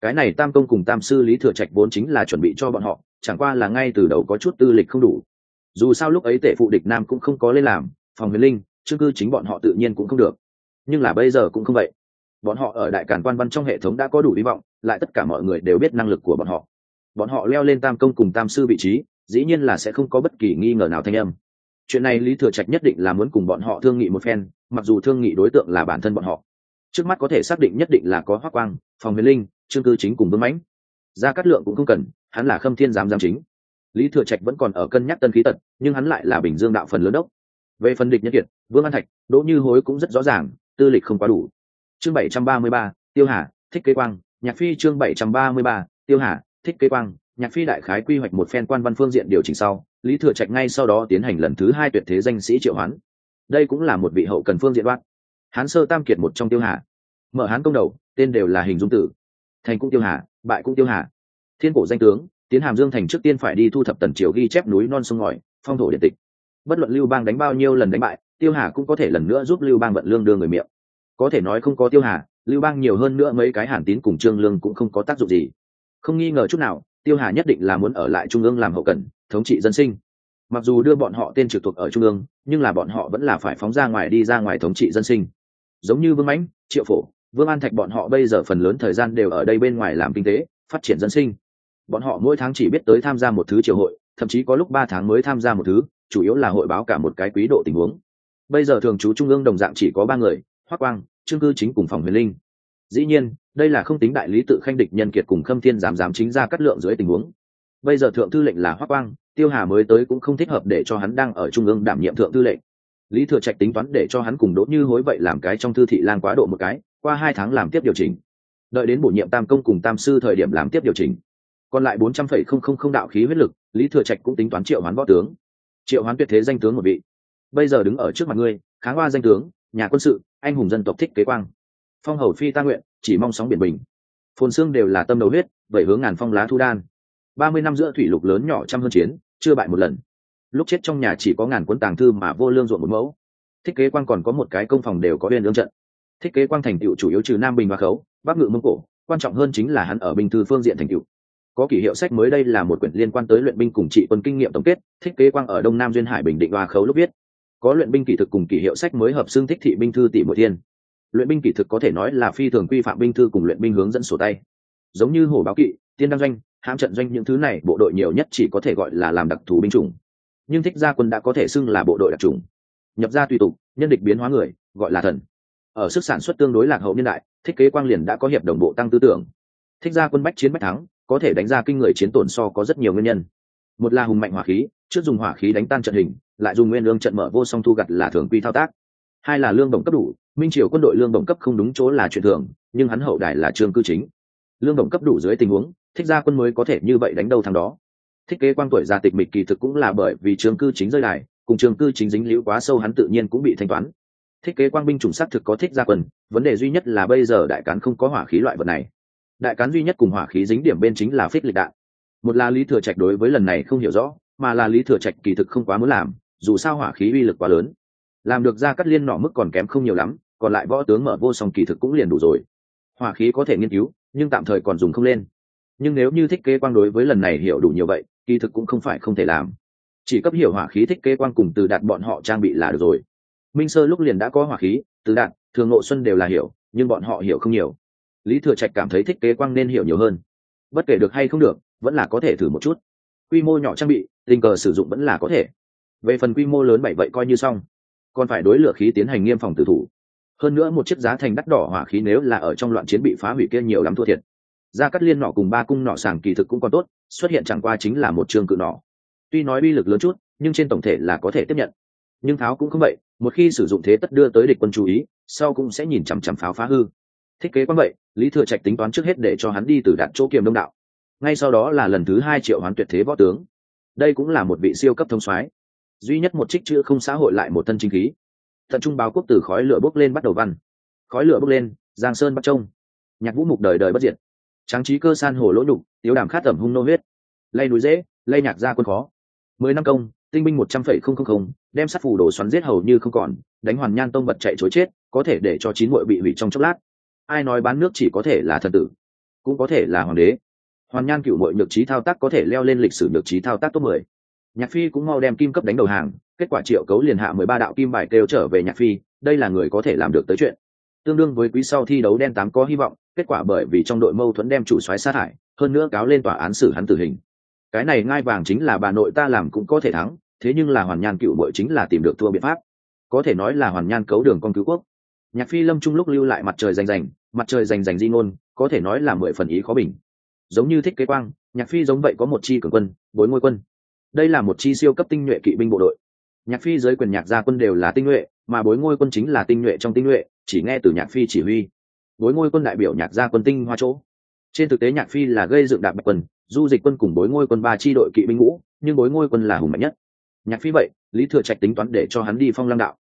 Cái này tam công cùng tam sư lý thừa trạch vốn chính là chuẩn bị cho bọn họ, chẳng qua là ngay từ đầu có chút tư lịch không đủ. Dù sao lúc ấy tể phụ địch nam cũng không có lên làm, phòng huyền linh, chứ cư chính bọn họ tự nhiên cũng không được. Nhưng là bây giờ cũng không vậy. Bọn họ ở đại cản quan văn trong hệ thống đã có đủ hy vọng, lại tất cả mọi người đều biết năng lực của bọn họ. Bọn họ leo lên tam công cùng tam sư vị trí, dĩ nhiên là sẽ không có bất kỳ nghi ngờ nào thanh âm chuyện này lý thừa trạch nhất định là muốn cùng bọn họ thương nghị một phen, mặc dù thương nghị đối tượng là bản thân bọn họ. Trước mắt có thể xác định nhất định là có hoác quang, phòng huyền linh, trương cư chính cùng vương mãnh. Gia cát lượng cũng không cần, hắn là khâm thiên giám giám chính. Lý thừa trạch vẫn còn ở cân nhắc tân khí tật, nhưng hắn lại là bình dương đạo phần lớn đốc. Về phần địch nhất kiệt, vương an thạch, đỗ như hối cũng rất rõ ràng, tư lịch không quá đủ. Chương bảy trăm ba mươi ba, tiêu hà, thích kế quang, nhạc phi chương bảy trăm ba mươi ba, tiêu hà, thích kế quang nhạc phi đại khái quy hoạch một phen quan văn phương diện điều chỉnh sau, lý thừa trạch ngay sau đó tiến hành lần thứ hai tuyệt thế danh sĩ triệu hoán. Đây cũng là một vị hậu cần phương diện đoạt. Hán sơ tam kiệt một trong tiêu hà. Mở hán công đầu, tên đều là hình dung tử. Thành cũng tiêu hà, bại cũng tiêu hà. Thiên cổ danh tướng, tiến hàm dương thành trước tiên phải đi thu thập tần triều ghi chép núi non sông ngòi, phong thổ điện tịch. Bất luận lưu bang đánh bao nhiêu lần đánh bại, tiêu hà cũng có thể lần nữa giúp lưu bang vận lương đưa người miệng. Có thể nói không có tiêu hà, lưu bang nhiều hơn nữa mấy cái hàn tín cùng trương lương cũng không có tác dụng gì. Không nghi ngờ chút nào tiêu hà nhất định là muốn ở lại trung ương làm hậu cần, thống trị dân sinh. Mặc dù đưa bọn họ tên trực thuộc ở trung ương, nhưng là bọn họ vẫn là phải phóng ra ngoài đi ra ngoài thống trị dân sinh. Giống như vương mãnh, triệu phổ, vương an thạch bọn họ bây giờ phần lớn thời gian đều ở đây bên ngoài làm kinh tế, phát triển dân sinh. Bọn họ mỗi tháng chỉ biết tới tham gia một thứ triều hội, thậm chí có lúc ba tháng mới tham gia một thứ, chủ yếu là hội báo cả một cái quý độ tình huống. Bây giờ thường trú trung ương đồng dạng chỉ có ba người, hoác quang, trương cư chính cùng phòng huyền linh. Dĩ nhiên đây là không tính đại lý tự khanh địch nhân kiệt cùng khâm thiên giám giám chính ra cắt lượng dưới tình huống. Bây giờ thượng thư lệnh là hoác quang, tiêu hà mới tới cũng không thích hợp để cho hắn đang ở trung ương đảm nhiệm thượng thư lệnh. Lý thừa trạch tính toán để cho hắn cùng đỗ như hối vậy làm cái trong thư thị lang quá độ một cái, qua hai tháng làm tiếp điều chỉnh. Đợi đến bổ nhiệm tam công cùng tam sư thời điểm làm tiếp điều chỉnh. Còn lại bốn trăm phẩy không không không đạo khí huyết lực, lý thừa trạch cũng tính toán triệu hoán võ tướng. Triệu hoán tuyệt thế danh tướng một vị. Bây giờ đứng ở trước mặt ngươi, kháng hoa danh tướng, nhà quân sự, anh hùng dân tộc thích kế quang. Phong hầu phi ta nguyện chỉ mong sóng biển bình. Phồn xương đều là tâm đầu huyết vậy hướng ngàn phong lá thu đan. Ba mươi năm giữa thủy lục lớn nhỏ trăm hơn chiến, chưa bại một lần. Lúc chết trong nhà chỉ có ngàn cuốn tàng thư mà vô lương ruộng một mẫu. Thiết kế quang còn có một cái công phòng đều có uyên lương trận. Thiết kế quang thành tựu chủ yếu trừ nam bình và khấu, bắc ngự mông cổ, quan trọng hơn chính là hắn ở bình thư phương diện thành tựu. Có kỷ hiệu sách mới đây là một quyển liên quan tới luyện binh cùng trị quân kinh nghiệm tổng kết, thiết kế quang ở đông nam duyên hải, bình định hoa khấu lúc viết. Có luyện binh kỷ thực cùng kỷ hiệu sách mới hợp xương thích thị binh thư tỷ mùa thiên luyện binh kỷ thực có thể nói là phi thường quy phạm binh thư cùng luyện binh hướng dẫn sổ tay. Giống như hồ báo kỵ, tiên đăng doanh, hãm trận doanh những thứ này, bộ đội nhiều nhất chỉ có thể gọi là làm đặc thù binh chủng. Nhưng thích gia quân đã có thể xưng là bộ đội đặc trùng nhập ra tùy tục, nhân địch biến hóa người, gọi là thần. Ở sức sản xuất tương đối lạc hậu niên đại, thiết kế quang liền đã có hiệp đồng bộ tăng tư tưởng. Thích gia quân bách chiến bách thắng, có thể đánh ra kinh người chiến tổn so có rất nhiều nguyên nhân. Một là hùng mạnh hỏa khí, trước dùng hỏa khí đánh tan trận hình, lại dùng nguyên lương trận mở vô song thu gặt là thường quy thao tác hai là lương đồng cấp đủ, minh triều quân đội lương đồng cấp không đúng chỗ là chuyện thường, nhưng hắn hậu đài là trường cư chính. Lương đồng cấp đủ dưới tình huống, thích gia quân mới có thể như vậy đánh đâu thằng đó. Thiết kế quang tuổi gia tịch mịch kỳ thực cũng là bởi vì trường cư chính rơi đài, cùng trường cư chính dính liễu quá sâu hắn tự nhiên cũng bị thanh toán. Thiết kế quang binh chủng xác thực có thích gia quân, vấn đề duy nhất là bây giờ đại cán không có hỏa khí loại vật này. Đại cán duy nhất cùng hỏa khí dính điểm bên chính là phích lịch đạn. Một là lý thừa trạch đối với lần này không hiểu rõ, mà là lý thừa trạch kỳ thực không quá muốn làm, dù sao hỏa khí uy lực quá lớn làm được ra cắt liên nọ mức còn kém không nhiều lắm, còn lại võ tướng mở vô song kỳ thực cũng liền đủ rồi. Hỏa khí có thể nghiên cứu, nhưng tạm thời còn dùng không lên. Nhưng nếu như thiết kế quang đối với lần này hiểu đủ nhiều vậy, kỳ thực cũng không phải không thể làm. Chỉ cấp hiểu hỏa khí thiết kế quang cùng từ đạt bọn họ trang bị là được rồi. Minh sơ lúc liền đã có hỏa khí, từ đạt, thường nội xuân đều là hiểu, nhưng bọn họ hiểu không nhiều. Lý thừa trạch cảm thấy thiết kế quang nên hiểu nhiều hơn. Bất kể được hay không được, vẫn là có thể thử một chút. Quy mô nhỏ trang bị, tình cờ sử dụng vẫn là có thể. Về phần quy mô lớn bảy vậy coi như xong còn phải đối lửa khí tiến hành nghiêm phòng tử thủ. Hơn nữa một chiếc giá thành đắt đỏ hỏa khí nếu là ở trong loạn chiến bị phá hủy kia nhiều lắm thua thiệt. Ra cắt liên nọ cùng ba cung nọ sàng kỳ thực cũng còn tốt, xuất hiện chẳng qua chính là một trường cự nọ. Tuy nói bi lực lớn chút, nhưng trên tổng thể là có thể tiếp nhận. Nhưng tháo cũng không vậy, một khi sử dụng thế tất đưa tới địch quân chú ý, sau cũng sẽ nhìn chằm chằm pháo phá hư. Thiết kế quan vậy, lý thừa trạch tính toán trước hết để cho hắn đi từ đạt chỗ kiềm đông đạo. Ngay sau đó là lần thứ hai triệu hoán tuyệt thế võ tướng. Đây cũng là một vị siêu cấp thông soái duy nhất một trích chữ không xã hội lại một thân chính khí. Tận trung báo quốc từ khói lửa bốc lên bắt đầu văn. Khói lửa bốc lên, giang sơn bắt trông. Nhạc vũ mục đời đời bất diệt. Tráng trí cơ san hồ lỗ nhục, tiếu đàm khát tẩm hung nô huyết. Lay núi dễ lay nhạc ra quân khó. Mười năm công, tinh binh một trăm phẩy không không không, đem sát phủ đồ xoắn giết hầu như không còn, đánh hoàn nhan tông bật chạy chối chết, có thể để cho chín muội bị hủy trong chốc lát. Ai nói bán nước chỉ có thể là thần tử, cũng có thể là hoàng đế. Hoàn nhan cựu muội nhược trí thao tác có thể leo lên lịch sử nhược trí thao tác top mười nhạc phi cũng mau đem kim cấp đánh đầu hàng, kết quả triệu cấu liền hạ mười ba đạo kim bài kêu trở về nhạc phi, đây là người có thể làm được tới chuyện. Tương đương với quý sau thi đấu đen tám có hy vọng, kết quả bởi vì trong đội mâu thuẫn đem chủ soái sát hại, hơn nữa cáo lên tòa án xử hắn tử hình. Cái này ngai vàng chính là bà nội ta làm cũng có thể thắng, thế nhưng là hoàn nhan cựu bội chính là tìm được thua biện pháp. Có thể nói là hoàn nhan cấu đường con cứu quốc. Nhạc phi lâm trung lúc lưu lại mặt trời rành rành, mặt trời rành rành di ngôn, có thể nói là mười phần ý khó bình. Giống như thích kế quang, nhạc phi giống vậy có một chi cường quân, bối ngôi quân đây là một chi siêu cấp tinh nhuệ kỵ binh bộ đội. Nhạc phi giới quyền nhạc gia quân đều là tinh nhuệ, mà bối ngôi quân chính là tinh nhuệ trong tinh nhuệ, chỉ nghe từ nhạc phi chỉ huy. Bối ngôi quân đại biểu nhạc gia quân tinh hoa chỗ. Trên thực tế nhạc phi là gây dựng đạp bạch quân, du dịch quân cùng bối ngôi quân ba chi đội kỵ binh ngũ, nhưng bối ngôi quân là hùng mạnh nhất. Nhạc phi vậy, lý thừa trạch tính toán để cho hắn đi phong lăng đạo.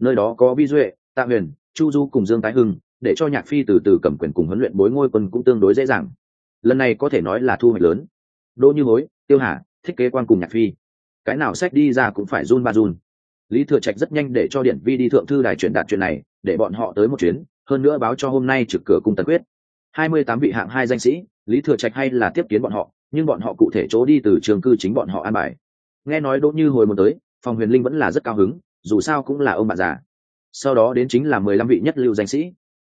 Nơi đó có vi duệ, tạ huyền, chu du cùng dương tái hưng, để cho nhạc phi từ từ cầm quyền cùng huấn luyện bối ngôi quân cũng tương đối dễ dàng. Lần này có thể nói là thu hoạch lớn. Đỗ như hối, tiêu hà thiết kế quan cùng nhạc phi. Cái nào sách đi ra cũng phải run ba run. Lý thừa trạch rất nhanh để cho điện vi đi thượng thư đài truyền đạt chuyện này, để bọn họ tới một chuyến, hơn nữa báo cho hôm nay trực cửa cung tần quyết. Hai mươi tám vị hạng hai danh sĩ, lý thừa trạch hay là tiếp kiến bọn họ, nhưng bọn họ cụ thể chỗ đi từ trường cư chính bọn họ an bài. Nghe nói đỗ như hồi một tới, phòng huyền linh vẫn là rất cao hứng, dù sao cũng là ông bạn già. Sau đó đến chính là mười lăm vị nhất lưu danh sĩ.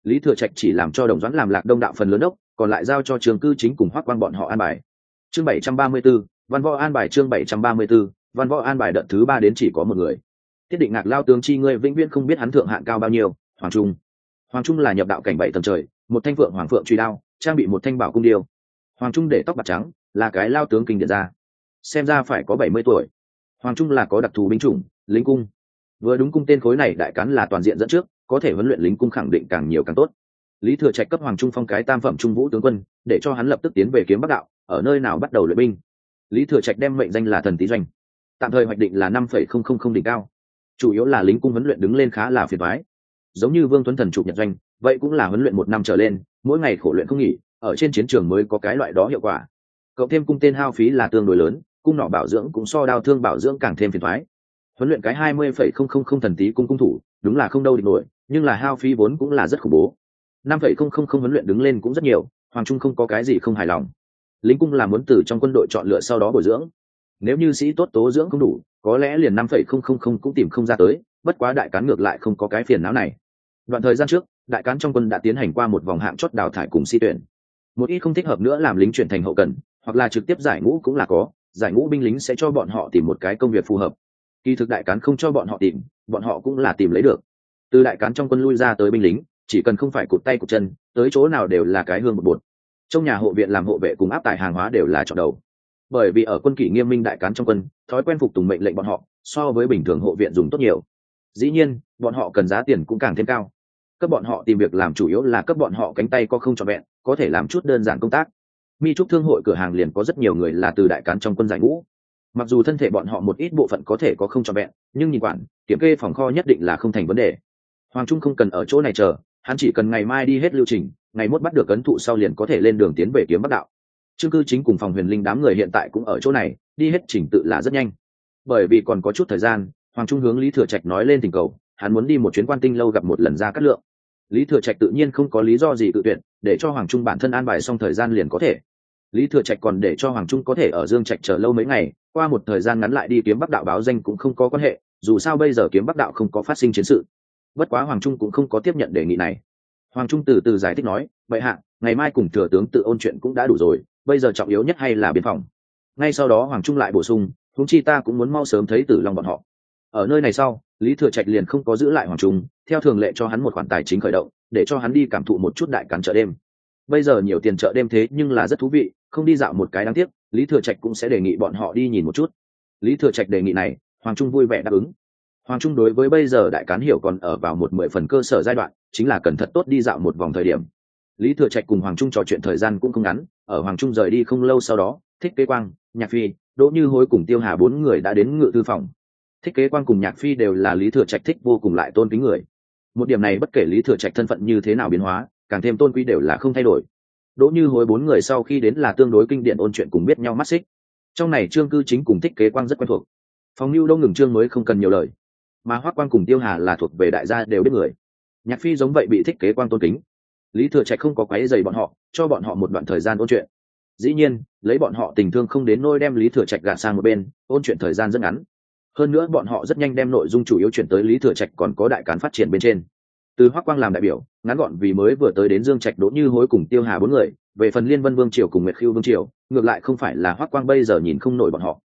Lý thừa trạch chỉ làm cho đồng doãn làm lạc đông đạo phần lớn đốc, còn lại giao cho trường cư chính cùng hoác quan bọn họ an bài. Chương bảy trăm ba mươi b ố văn võ an bài chương bảy trăm ba mươi b ố văn võ an bài đợt thứ ba đến chỉ có một người. Tiết định ngạc lao tướng chi ngươi vĩnh viễn không biết hắn thượng hạn cao bao nhiêu, hoàng trung. Hoàng trung là nhập đạo cảnh bảy tầng trời, một thanh phượng hoàng phượng truy đao, trang bị một thanh bảo cung điêu. Hoàng trung để tóc bạc trắng, là cái lao tướng kinh điện ra. Xem ra phải có bảy mươi tuổi. Hoàng trung là có đặc thù binh chủng lính cung. Vừa đúng cung tên khối này đại cán là toàn diện dẫn trước, có thể huấn luyện lính cung khẳng định càng nhiều càng tốt. Lý thừa trạch cấp hoàng trung phong cái tam phẩm trung vũ tướng quân, để cho hắn lập tức tiến về kiếm bắc đạo, ở nơi nào bắt đầu luyện binh lý thừa trạch đem mệnh danh là thần tý doanh. Tạm thời hoạch định là năm phẩy không không không đỉnh cao. Chủ yếu là lính cung huấn luyện đứng lên khá là phiền thoái giống như vương tuấn thần chụp nhật doanh, vậy cũng là huấn luyện một năm trở lên, mỗi ngày khổ luyện không nghỉ, ở trên chiến trường mới có cái loại đó hiệu quả. Cộng thêm cung tên hao phí là tương đối lớn, cung nỏ bảo dưỡng cũng so đao thương bảo dưỡng càng thêm phiền thoái huấn luyện cái hai mươi phẩy không không không thần tí cung cung thủ, đúng là không đâu địch nổi, nhưng là hao phí vốn cũng là rất khủng bố. Năm phẩy không không không huấn luyện đứng lên cũng rất nhiều, hoàng trung không có cái gì không hài lòng lính cung là muốn từ trong quân đội chọn lựa sau đó bồi dưỡng. Nếu như sĩ tốt tố dưỡng không đủ, có lẽ liền năm phẩy không không không cũng tìm không ra tới, bất quá đại cán ngược lại không có cái phiền não này. Đoạn thời gian trước, đại cán trong quân đã tiến hành qua một vòng hạng chót đào thải cùng si tuyển. Một ít không thích hợp nữa làm lính chuyển thành hậu cần, hoặc là trực tiếp giải ngũ cũng là có, giải ngũ binh lính sẽ cho bọn họ tìm một cái công việc phù hợp. Kỳ thực đại cán không cho bọn họ tìm, bọn họ cũng là tìm lấy được. Từ đại cán trong quân lui ra tới binh lính, chỉ cần không phải cụt tay cụt chân, tới chỗ nào đều là cái hương một bột trong nhà hộ viện làm hộ vệ cùng áp tải hàng hóa đều là chọn đầu. Bởi vì ở quân kỷ nghiêm minh đại cán trong quân, thói quen phục tùng mệnh lệnh bọn họ, so với bình thường hộ viện dùng tốt nhiều. Dĩ nhiên, bọn họ cần giá tiền cũng càng thêm cao. Cấp bọn họ tìm việc làm chủ yếu là cấp bọn họ cánh tay có không trọn vẹn, có thể làm chút đơn giản công tác. Mi trúc thương hội cửa hàng liền có rất nhiều người là từ đại cán trong quân giải ngũ. Mặc dù thân thể bọn họ một ít bộ phận có thể có không trọn vẹn, nhưng nhìn quản, kiểm kê phòng kho nhất định là không thành vấn đề. Hoàng trung không cần ở chỗ này chờ, hắn chỉ cần ngày mai đi hết lưu trình ngày mốt bắt được ấn thụ sau liền có thể lên đường tiến về kiếm bắc đạo. Chương cư chính cùng phòng huyền linh đám người hiện tại cũng ở chỗ này, đi hết trình tự là rất nhanh. Bởi vì còn có chút thời gian, hoàng trung hướng lý thừa trạch nói lên tình cầu, hắn muốn đi một chuyến quan tinh lâu gặp một lần ra cắt lượng. Lý thừa trạch tự nhiên không có lý do gì tự tuyển để cho hoàng trung bản thân an bài xong thời gian liền có thể. Lý thừa trạch còn để cho hoàng trung có thể ở dương trạch chờ lâu mấy ngày, qua một thời gian ngắn lại đi kiếm bắc đạo báo danh cũng không có quan hệ, dù sao bây giờ kiếm bắc đạo không có phát sinh chiến sự. Bất quá hoàng trung cũng không có tiếp nhận đề nghị này hoàng trung từ từ giải thích nói vậy hạ, ngày mai cùng thừa tướng tự ôn chuyện cũng đã đủ rồi, bây giờ trọng yếu nhất hay là biên phòng. Ngay sau đó hoàng trung lại bổ sung húng chi ta cũng muốn mau sớm thấy tử long bọn họ. Ở nơi này sau, lý thừa trạch liền không có giữ lại hoàng trung, theo thường lệ cho hắn một khoản tài chính khởi động, để cho hắn đi cảm thụ một chút đại cản chợ đêm. Bây giờ nhiều tiền chợ đêm thế nhưng là rất thú vị, không đi dạo một cái đáng tiếc, lý thừa trạch cũng sẽ đề nghị bọn họ đi nhìn một chút. Lý thừa trạch đề nghị này, hoàng trung vui vẻ đáp ứng. Hoàng trung đối với bây giờ đại cán hiểu còn ở vào một mười phần cơ sở giai đoạn chính là cần thật tốt đi dạo một vòng thời điểm. Lý thừa trạch cùng hoàng trung trò chuyện thời gian cũng không ngắn, ở hoàng trung rời đi không lâu sau đó, thích kế quang, nhạc phi, đỗ như hối cùng tiêu hà bốn người đã đến ngự thư phòng. Thích kế quang cùng nhạc phi đều là lý thừa trạch thích vô cùng lại tôn kính người. Một điểm này bất kể lý thừa trạch thân phận như thế nào biến hóa, càng thêm tôn quý đều là không thay đổi. Đỗ như hối bốn người sau khi đến là tương đối kinh điển ôn chuyện cùng biết nhau mắt xích. Trong này trương cư chính cùng thích kế quang rất quen thuộc. Phòng lưu đông ngừng trương mới không cần nhiều lời. Mà hoác quang cùng tiêu hà là thuộc về đại gia đều biết người nhạc phi giống vậy bị thích kế quang tôn kính. Lý thừa trạch không có quái dày bọn họ, cho bọn họ một đoạn thời gian ôn chuyện. Dĩ nhiên, lấy bọn họ tình thương không đến nôi đem lý thừa trạch gạt sang một bên, ôn chuyện thời gian rất ngắn. Hơn nữa bọn họ rất nhanh đem nội dung chủ yếu chuyển tới lý thừa trạch còn có đại cán phát triển bên trên. Từ hoác quang làm đại biểu, ngắn gọn vì mới vừa tới đến dương trạch đỗ như hối cùng tiêu hà bốn người, về phần liên vân vương triều cùng nguyệt khiêu vương triều, ngược lại không phải là hoác quang bây giờ nhìn không nổi bọn họ,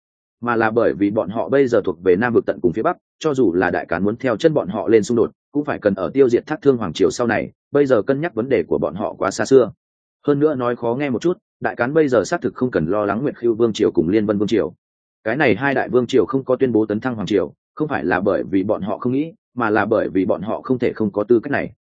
mà là bởi vì bọn họ bây giờ thuộc về nam vực tận cùng phía bắc, cho dù là đại cán muốn theo chân bọn họ lên xung đột cũng phải cần ở tiêu diệt thác thương hoàng triều sau này, bây giờ cân nhắc vấn đề của bọn họ quá xa xưa. Hơn nữa nói khó nghe một chút, đại cán bây giờ xác thực không cần lo lắng nguyệt khiêu vương triều cùng liên vân vương triều. Cái này hai đại vương triều không có tuyên bố tấn thăng hoàng triều, không phải là bởi vì bọn họ không nghĩ, mà là bởi vì bọn họ không thể không có tư cách này.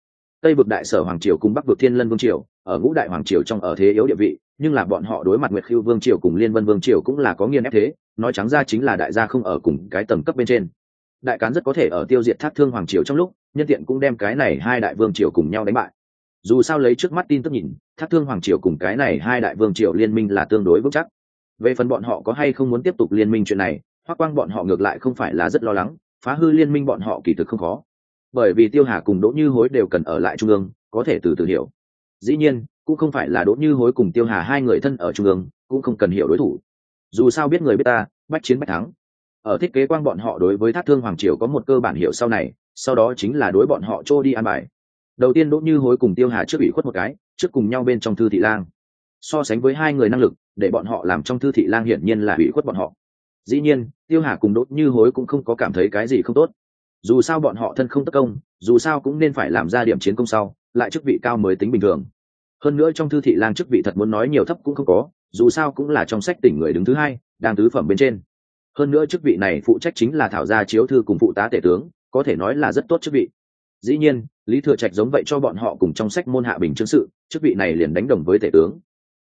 Tây vực đại sở hoàng triều cùng bắc vực thiên lân vương triều, ở ngũ đại hoàng triều trong ở thế yếu địa vị, nhưng là bọn họ đối mặt nguyệt khiêu vương triều cùng liên vân vương triều cũng là có nghiên ép thế, nói trắng ra chính là đại gia không ở cùng cái tầm cấp bên trên đại cán rất có thể ở tiêu diệt thác thương hoàng triều trong lúc, nhân tiện cũng đem cái này hai đại vương triều cùng nhau đánh bại. Dù sao lấy trước mắt tin tức nhìn, thác thương hoàng triều cùng cái này hai đại vương triều liên minh là tương đối vững chắc. Về phần bọn họ có hay không muốn tiếp tục liên minh chuyện này hoác quang bọn họ ngược lại không phải là rất lo lắng, phá hư liên minh bọn họ kỳ thực không khó. Bởi vì tiêu hà cùng đỗ như hối đều cần ở lại trung ương, có thể từ từ hiểu. Dĩ nhiên, cũng không phải là đỗ như hối cùng tiêu hà hai người thân ở trung ương, cũng không cần hiểu đối thủ. Dù sao biết người biết ta, bách chiến bách thắng ở thiết kế quang bọn họ đối với thác thương hoàng triều có một cơ bản hiểu sau này, sau đó chính là đối bọn họ trôi đi an bài. Đầu tiên đỗ như hối cùng tiêu hà trước ủy khuất một cái, trước cùng nhau bên trong thư thị lang. So sánh với hai người năng lực, để bọn họ làm trong thư thị lang hiển nhiên là ủy khuất bọn họ. Dĩ nhiên, tiêu hà cùng đỗ như hối cũng không có cảm thấy cái gì không tốt. Dù sao bọn họ thân không tất công, dù sao cũng nên phải làm ra điểm chiến công sau, lại chức vị cao mới tính bình thường. Hơn nữa trong thư thị lang chức vị thật muốn nói nhiều thấp cũng không có, dù sao cũng là trong sách tỉnh người đứng thứ hai, đang tứ phẩm bên trên hơn nữa chức vị này phụ trách chính là thảo gia chiếu thư cùng phụ tá tể tướng, có thể nói là rất tốt chức vị. Dĩ nhiên, lý thừa trạch giống vậy cho bọn họ cùng trong sách môn hạ bình chương sự, chức vị này liền đánh đồng với tể tướng.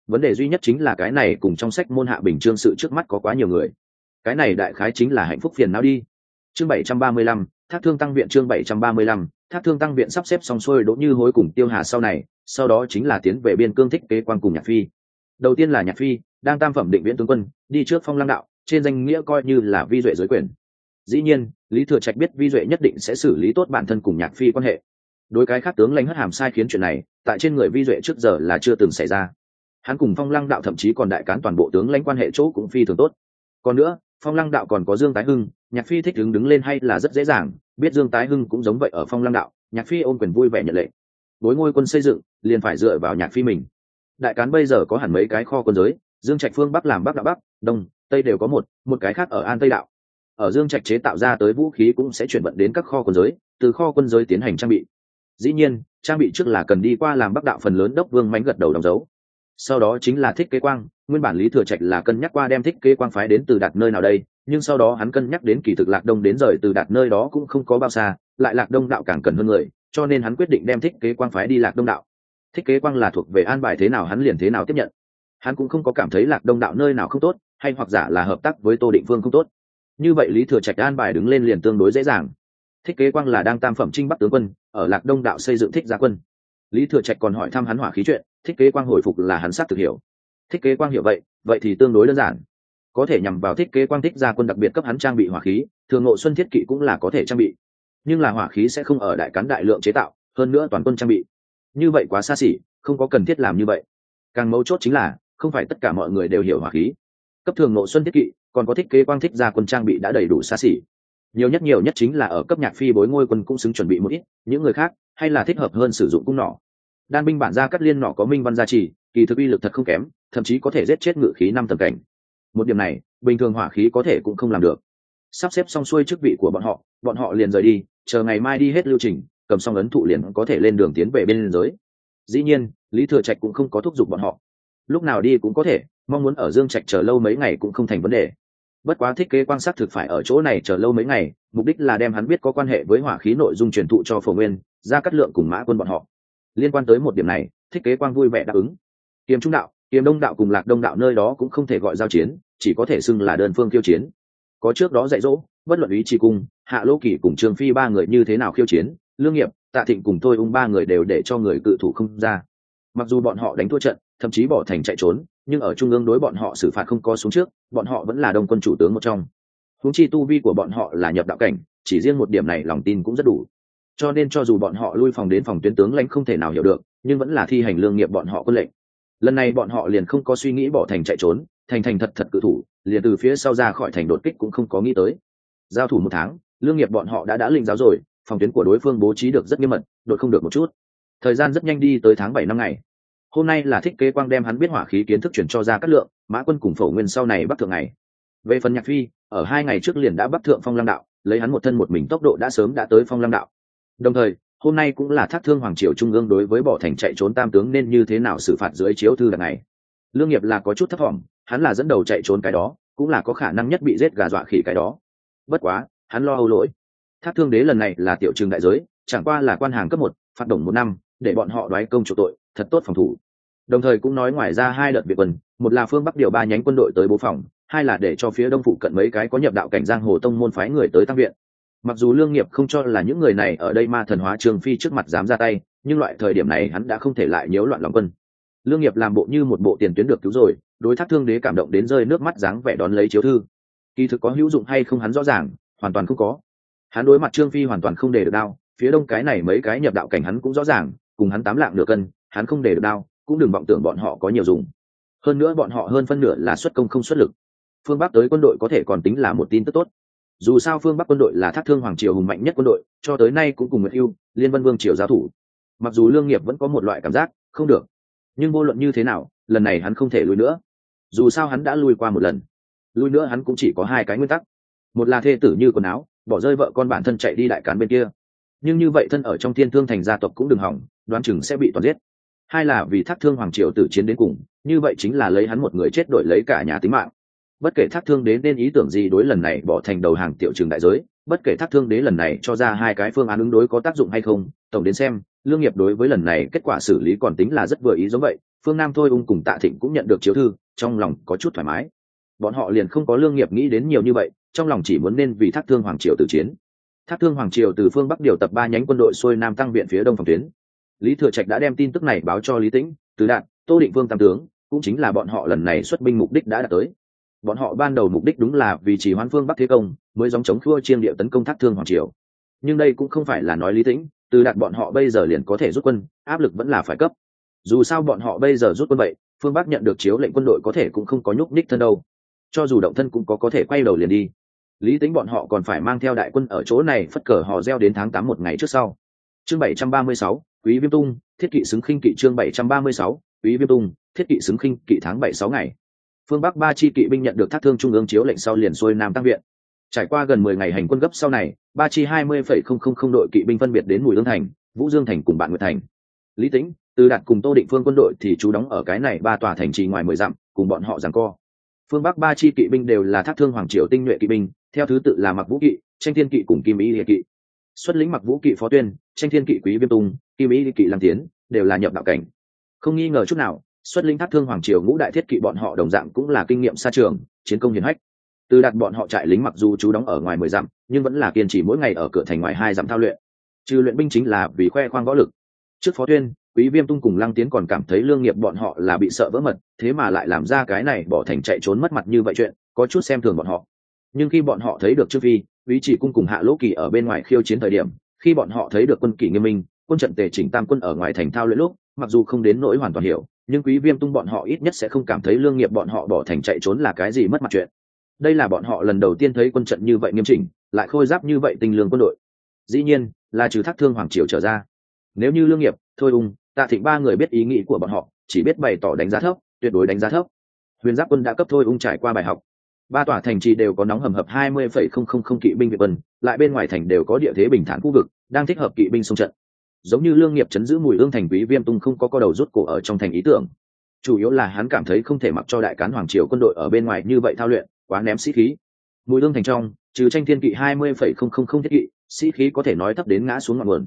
Vấn đề duy nhất chính là cái này cùng trong sách môn hạ bình chương sự trước mắt có quá nhiều người. Cái này đại khái chính là hạnh phúc phiền não đi. Chương bảy trăm ba mươi lăm, thác thương tăng viện chương bảy trăm ba mươi lăm, thác thương tăng viện sắp xếp xong xuôi đỗ như hối cùng tiêu hà sau này, sau đó chính là tiến về biên cương thích kế quan cùng nhạc phi. Đầu tiên là nhạc phi, đang tam phẩm định viễn tướng quân, đi trước phong lăng đạo trên danh nghĩa coi như là vi duệ giới quyền. Dĩ nhiên, lý thừa trạch biết vi duệ nhất định sẽ xử lý tốt bản thân cùng nhạc phi quan hệ. Đối cái khác tướng lãnh hất hàm sai khiến chuyện này, tại trên người vi duệ trước giờ là chưa từng xảy ra. Hắn cùng phong lăng đạo thậm chí còn đại cán toàn bộ tướng lãnh quan hệ chỗ cũng phi thường tốt. Còn nữa, phong lăng đạo còn có dương tái hưng, nhạc phi thích đứng đứng lên hay là rất dễ dàng, biết dương tái hưng cũng giống vậy ở phong lăng đạo, nhạc phi ôm quyền vui vẻ nhận lệ đối ngôi quân xây dựng, liền phải dựa vào nhạc phi mình. Đại cán bây giờ có hẳn mấy cái kho quân giới dương trạch phương bắc làm bắc đạo bắc, đông, tây đều có một một cái khác ở an tây đạo. Ở dương trạch chế tạo ra tới vũ khí cũng sẽ chuyển vận đến các kho quân giới, từ kho quân giới tiến hành trang bị. Dĩ nhiên, trang bị trước là cần đi qua làm bắc đạo phần lớn đốc vương mánh gật đầu đóng dấu. Sau đó chính là thích kế quang, nguyên bản lý thừa trạch là cân nhắc qua đem thích kế quang phái đến từ đạt nơi nào đây, nhưng sau đó hắn cân nhắc đến kỳ thực lạc đông đến rời từ đạt nơi đó cũng không có bao xa, lại lạc đông đạo càng cần hơn người, cho nên hắn quyết định đem thích kế quang phái đi lạc đông đạo. Thích kế quang là thuộc về an bài thế nào hắn liền thế nào tiếp nhận hắn cũng không có cảm thấy lạc đông đạo nơi nào không tốt, hay hoặc giả là hợp tác với tô định phương không tốt. Như vậy lý thừa trạch an bài đứng lên liền tương đối dễ dàng. Thích kế quang là đang tam phẩm trinh bắc tướng quân, ở lạc đông đạo xây dựng thích gia quân. Lý thừa trạch còn hỏi thăm hắn hỏa khí chuyện thích kế quang hồi phục là hắn xác thực hiểu. Thích kế quang hiểu vậy vậy thì tương đối đơn giản. Có thể nhằm vào thiết kế quang thích gia quân đặc biệt cấp hắn trang bị hỏa khí, thường ngộ xuân thiết kỵ cũng là có thể trang bị. Nhưng là hỏa khí sẽ không ở đại cán đại lượng chế tạo, hơn nữa toàn quân trang bị. Như vậy quá xa xỉ, không có cần thiết làm như vậy. Càng mấu chốt chính là không phải tất cả mọi người đều hiểu hỏa khí. Cấp thường nội xuân thiết kỵ, còn có thiết kế quang thích ra quân trang bị đã đầy đủ xa xỉ. Nhiều nhất nhiều nhất chính là ở cấp nhạc phi bối ngôi quân cũng xứng chuẩn bị một ít, những người khác, hay là thích hợp hơn sử dụng cung nỏ. Đan binh bản gia cắt liên nỏ có minh văn gia trì, kỳ thực uy lực thật không kém, thậm chí có thể giết chết ngự khí năm tầm cảnh. Một điểm này, bình thường hỏa khí có thể cũng không làm được. Sắp xếp xong xuôi chức vị của bọn họ bọn họ liền rời đi, chờ ngày mai đi hết lưu trình, cầm xong ấn thụ liền có thể lên đường tiến về bên liên giới. Dĩ nhiên, lý thừa trạch cũng không có thúc giục bọn họ lúc nào đi cũng có thể, mong muốn ở dương trạch chờ lâu mấy ngày cũng không thành vấn đề. Bất quá thiết kế quan sát thực phải ở chỗ này chờ lâu mấy ngày, mục đích là đem hắn biết có quan hệ với hỏa khí nội dung truyền thụ cho phổ nguyên ra cắt lượng cùng mã quân bọn họ. Liên quan tới một điểm này, thiết kế quang vui vẻ đáp ứng. Kiếm trung đạo kiếm đông đạo cùng lạc đông đạo nơi đó cũng không thể gọi giao chiến, chỉ có thể xưng là đơn phương khiêu chiến. Có trước đó dạy dỗ, bất luận ý chỉ cung, hạ lỗ kỳ cùng trương phi ba người như thế nào khiêu chiến, lương nghiệp, tạ thịnh cùng tôi ung ba người đều để cho người cự thủ không ra. Mặc dù bọn họ đánh thua trận thậm chí bỏ thành chạy trốn, nhưng ở trung ương đối bọn họ xử phạt không có xuống trước, bọn họ vẫn là đông quân chủ tướng một trong. Húng chi tu vi của bọn họ là nhập đạo cảnh, chỉ riêng một điểm này lòng tin cũng rất đủ. Cho nên cho dù bọn họ lui phòng đến phòng tuyến tướng lãnh không thể nào hiểu được, nhưng vẫn là thi hành lương nghiệp bọn họ quân lệnh. Lần này bọn họ liền không có suy nghĩ bỏ thành chạy trốn, thành thành thật thật cự thủ, liền từ phía sau ra khỏi thành đột kích cũng không có nghĩ tới. Giao thủ một tháng, lương nghiệp bọn họ đã đã linh giáo rồi, phòng tuyến của đối phương bố trí được rất nghiêm mật đội không được một chút. Thời gian rất nhanh đi tới tháng bảy năm ngày hôm nay là thích kế quang đem hắn biết hỏa khí kiến thức chuyển cho ra cát lượng, mã quân cùng phổ nguyên sau này bắc thượng ngày. Về phần nhạc phi, ở hai ngày trước liền đã bắc thượng phong lăng đạo, lấy hắn một thân một mình tốc độ đã sớm đã tới phong lăng đạo. Đồng thời, hôm nay cũng là thác thương hoàng triều trung ương đối với bỏ thành chạy trốn tam tướng nên như thế nào xử phạt dưới chiếu thư đặc này. Lương nghiệp là có chút thất vọng, hắn là dẫn đầu chạy trốn cái đó, cũng là có khả năng nhất bị giết gà dọa khỉ cái đó. Bất quá, hắn lo âu lỗi. Thác thương đế lần này là tiểu trường đại giới, chẳng qua là quan hàng cấp một, phạt đồng một năm, để bọn họ đoái công chủ tội thật tốt phòng thủ. Đồng thời cũng nói ngoài ra hai đợt biệt quân, một là phương bắc điều ba nhánh quân đội tới bố phòng, hai là để cho phía đông phụ cận mấy cái có nhập đạo cảnh giang hồ tông môn phái người tới tăng viện. Mặc dù lương nghiệp không cho là những người này ở đây ma thần hóa trường phi trước mặt dám ra tay, nhưng loại thời điểm này hắn đã không thể lại nhiễu loạn lòng quân. Lương nghiệp làm bộ như một bộ tiền tuyến được cứu rồi, đối thác thương đế cảm động đến rơi nước mắt dáng vẻ đón lấy chiếu thư. Kỳ thực có hữu dụng hay không hắn rõ ràng, hoàn toàn không có. Hắn đối mặt trương phi hoàn toàn không để được đao phía đông cái này mấy cái nhập đạo cảnh hắn cũng rõ ràng, cùng hắn tám lạng nửa cân hắn không để được đao cũng đừng vọng tưởng bọn họ có nhiều dùng. Hơn nữa bọn họ hơn phân nửa là xuất công không xuất lực. Phương bắc tới quân đội có thể còn tính là một tin tức tốt. Dù sao phương bắc quân đội là thác thương hoàng triều hùng mạnh nhất quân đội, cho tới nay cũng cùng nguyệt yêu liên vân vương triều giao thủ. Mặc dù lương nghiệp vẫn có một loại cảm giác, không được. Nhưng vô luận như thế nào, lần này hắn không thể lui nữa. Dù sao hắn đã lui qua một lần. Lui nữa hắn cũng chỉ có hai cái nguyên tắc. Một là thê tử như quần áo, bỏ rơi vợ con bản thân chạy đi đại cán bên kia. Nhưng như vậy thân ở trong thiên thương thành gia tộc cũng đừng hỏng, đoán chừng sẽ bị toàn giết hai là vì thác thương hoàng triều tử chiến đến cùng, như vậy chính là lấy hắn một người chết đổi lấy cả nhà tính mạng. Bất kể thác thương đế nên ý tưởng gì đối lần này bỏ thành đầu hàng tiểu trường đại giới, bất kể thác thương đế lần này cho ra hai cái phương án ứng đối có tác dụng hay không, tổng đến xem, lương nghiệp đối với lần này kết quả xử lý còn tính là rất vừa ý giống vậy, phương nam thôi ung cùng tạ thịnh cũng nhận được chiếu thư, trong lòng có chút thoải mái. Bọn họ liền không có lương nghiệp nghĩ đến nhiều như vậy, trong lòng chỉ muốn nên vì thác thương hoàng triều tử chiến. Thác thương hoàng triều từ phương bắc điều tập ba nhánh quân đội xuôi nam tăng viện phía đông phòng tuyến lý thừa trạch đã đem tin tức này báo cho lý tĩnh tứ đạn, tô định vương tam tướng, cũng chính là bọn họ lần này xuất binh mục đích đã đạt tới. Bọn họ ban đầu mục đích đúng là vì chỉ hoan phương bắc thế công, mới dòng chống khua chiêm địa tấn công thác thương hoàng triều. Nhưng đây cũng không phải là nói lý tĩnh, từ đạt bọn họ bây giờ liền có thể rút quân, áp lực vẫn là phải cấp. Dù sao bọn họ bây giờ rút quân vậy, phương bắc nhận được chiếu lệnh quân đội có thể cũng không có nhúc nhích thân đâu. Cho dù động thân cũng có có thể quay đầu liền đi. Lý tính bọn họ còn phải mang theo đại quân ở chỗ này phất cờ họ gieo đến tháng tám một ngày trước sau. Chương bảy trăm ba mươi sáu quý viêm tung, thiết kỵ xứng khinh kỵ chương bảy trăm ba mươi sáu, quý viêm tung, thiết kỵ xứng khinh kỵ tháng bảy sáu ngày. Phương bắc ba chi kỵ binh nhận được thác thương trung ương chiếu lệnh sau liền xuôi nam tăng viện. Trải qua gần mười ngày hành quân gấp sau này, ba chi hai mươi phẩy không không không đội kỵ binh phân biệt đến mùi lương thành, vũ dương thành cùng bạn nguyệt thành. Lý tĩnh, từ đạt cùng tô định phương quân đội thì chú đóng ở cái này ba tòa thành trì ngoài mười dặm, cùng bọn họ giằng co. Phương bắc ba chi kỵ binh đều là thác thương hoàng triều tinh nhuệ kỵ binh, theo thứ tự là mặc vũ kỵ, tranh thiên kỵ cùng kim ý địa kỵ. Xuất lĩnh mặc vũ kỵ phó tuyên, tranh thiên kỵ quý viêm tung kim ý kỵ lăng tiến, đều là nhập đạo cảnh. Không nghi ngờ chút nào, xuất linh thác thương hoàng triều ngũ đại thiết kỵ bọn họ đồng dạng cũng là kinh nghiệm xa trường, chiến công hiển hách. Từ đặt bọn họ trại lính mặc dù chú đóng ở ngoài mười dặm, nhưng vẫn là kiên trì mỗi ngày ở cửa thành ngoài hai dặm thao luyện. Trừ luyện binh chính là vì khoe khoang võ lực. Trước phó tuyên, quý viêm tung cùng lăng tiến còn cảm thấy lương nghiệp bọn họ là bị sợ vỡ mật, thế mà lại làm ra cái này bỏ thành chạy trốn mất mặt như vậy chuyện, có chút xem thường bọn họ. Nhưng khi bọn họ thấy được trương phi quý chỉ cung cùng hạ lỗ kỳ ở bên ngoài khiêu chiến thời điểm, khi bọn họ thấy được quân kỷ nghiêm minh quân trận tề chỉnh tam quân ở ngoài thành thao luyện lúc, mặc dù không đến nỗi hoàn toàn hiểu, nhưng quý viêm tung bọn họ ít nhất sẽ không cảm thấy lương nghiệp bọn họ bỏ thành chạy trốn là cái gì mất mặt chuyện. Đây là bọn họ lần đầu tiên thấy quân trận như vậy nghiêm chỉnh, lại khôi giáp như vậy tinh lương quân đội. Dĩ nhiên, là trừ thác thương hoàng triều trở ra. Nếu như lương nghiệp, thôi ung, tạ thịnh ba người biết ý nghĩ của bọn họ, chỉ biết bày tỏ đánh giá thấp, tuyệt đối đánh giá thấp. Huyền giáp quân đã cấp thôi ung trải qua bài học. Ba tòa thành trì đều có nóng hầm hập hai mươi phẩy không không không kỵ binh việt quân, lại bên ngoài thành đều có địa thế bình thản khu vực, đang thích hợp kỵ binh xung trận giống như lương nghiệp chấn giữ mùi ương thành quý viêm tung không có co đầu rút cổ ở trong thành ý tưởng. Chủ yếu là hắn cảm thấy không thể mặc cho đại cán hoàng triều quân đội ở bên ngoài như vậy thao luyện, quá ném sĩ khí. Mùi ương thành trong, trừ tranh thiên kỵ hai mươi phẩy không không không thiết kỵ, sĩ khí có thể nói thấp đến ngã xuống ngọn nguồn.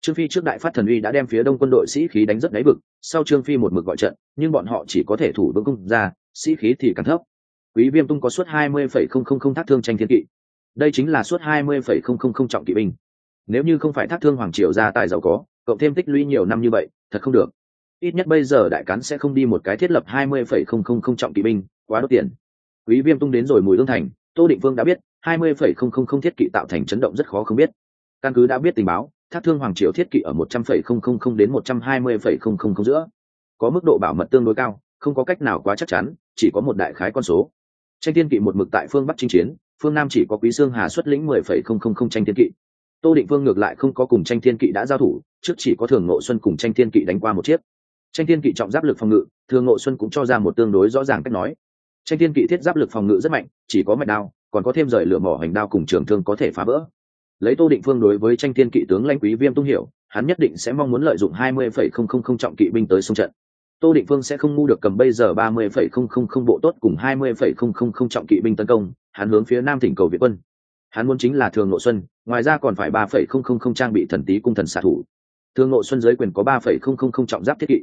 Trương phi trước đại phát thần uy đã đem phía đông quân đội sĩ khí đánh rất đáy vực, sau trương phi một mực gọi trận, nhưng bọn họ chỉ có thể thủ vững cung ra, sĩ khí thì càng thấp. Quý viêm tung có suốt hai mươi phẩy không không không thác thương tranh thiên kỵ. Đây chính là suốt hai mươi phẩy không không không trọng kỵ binh nếu như không phải thác thương hoàng triều gia tài giàu có cộng thêm tích lũy nhiều năm như vậy thật không được ít nhất bây giờ đại cán sẽ không đi một cái thiết lập hai mươi phẩy không không không trọng kỵ binh quá đốt tiền quý viêm tung đến rồi mùi hương thành tô định vương đã biết hai mươi phẩy không không không thiết kỵ tạo thành chấn động rất khó không biết căn cứ đã biết tình báo thác thương hoàng triều thiết kỵ ở một trăm phẩy không không không đến một trăm hai mươi phẩy không không không giữa có mức độ bảo mật tương đối cao không có cách nào quá chắc chắn chỉ có một đại khái con số tranh thiên kỵ một mực tại phương bắc chinh chiến phương nam chỉ có quý dương hà xuất lĩnh mười phẩy không không không tranh thiên kỵ tô định phương ngược lại không có cùng tranh thiên kỵ đã giao thủ, trước chỉ có thường ngộ xuân cùng tranh thiên kỵ đánh qua một chiếc. Tranh thiên kỵ trọng giáp lực phòng ngự, thường ngộ xuân cũng cho ra một tương đối rõ ràng cách nói. Tranh thiên kỵ thiết giáp lực phòng ngự rất mạnh, chỉ có mạch đao, còn có thêm rời lửa mỏ hành đao cùng trường thương có thể phá vỡ. Lấy tô định phương đối với tranh thiên kỵ tướng lãnh quý viêm tung hiểu, hắn nhất định sẽ mong muốn lợi dụng hai mươi phẩy không không không trọng kỵ binh tới sông trận. Tô định phương sẽ không ngu được cầm bây giờ ba mươi phẩy không không không bộ tốt cùng hai mươi phẩy không không không trọng kỵ binh tấn công, hắn hướng phía nam thỉnh cầu việt quân hắn muốn chính là thường nội xuân ngoài ra còn phải ba phẩy không không không trang bị thần tý cung thần xạ thủ thường nội xuân giới quyền có ba phẩy không không không trọng giáp thiết kỵ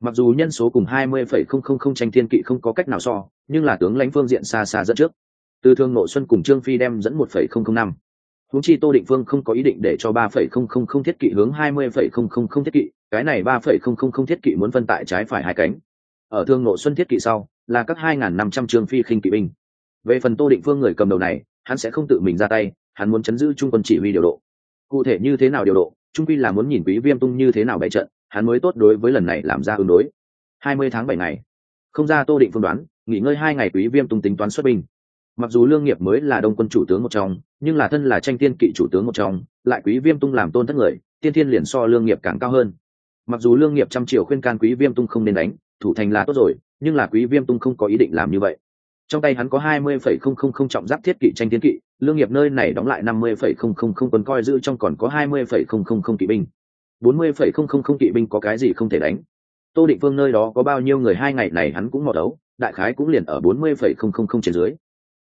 mặc dù nhân số cùng hai mươi phẩy không không không tranh thiên kỵ không có cách nào so nhưng là tướng lãnh phương diện xa xa dẫn trước từ thường nội xuân cùng trương phi đem dẫn một phẩy không không năm huống chi tô định phương không có ý định để cho ba phẩy không không không thiết kỵ hướng hai mươi phẩy không không không thiết kỵ cái này ba phẩy không không không thiết kỵ muốn phân tại trái phải hai cánh ở thương nội xuân thiết kỵ sau là các hai nghìn năm trăm trương phi khinh kỵ binh về phần tô định phương người cầm đầu này hắn sẽ không tự mình ra tay, hắn muốn chấn giữ trung quân chỉ huy điều độ. Cụ thể như thế nào điều độ, trung quy là muốn nhìn quý viêm tung như thế nào bày trận, hắn mới tốt đối với lần này làm ra ứng đối. Hai mươi tháng bảy ngày. Không ra tô định phương đoán, nghỉ ngơi hai ngày quý viêm tung tính toán xuất binh. Mặc dù lương nghiệp mới là đông quân chủ tướng một trong, nhưng là thân là tranh tiên kỵ chủ tướng một trong, lại quý viêm tung làm tôn thất người, tiên thiên liền so lương nghiệp càng cao hơn. Mặc dù lương nghiệp trăm triệu khuyên can quý viêm tung không nên đánh, thủ thành là tốt rồi, nhưng là quý viêm tung không có ý định làm như vậy trong tay hắn có hai mươi phẩy không không không trọng giáp thiết kỵ tranh tiến kỵ lương nghiệp nơi này đóng lại năm mươi phẩy không không không quân coi giữ trong còn có hai mươi phẩy không không không kỵ binh bốn mươi phẩy không không không kỵ binh có cái gì không thể đánh tô định phương nơi đó có bao nhiêu người hai ngày này hắn cũng mò đấu đại khái cũng liền ở bốn mươi phẩy không không không trên dưới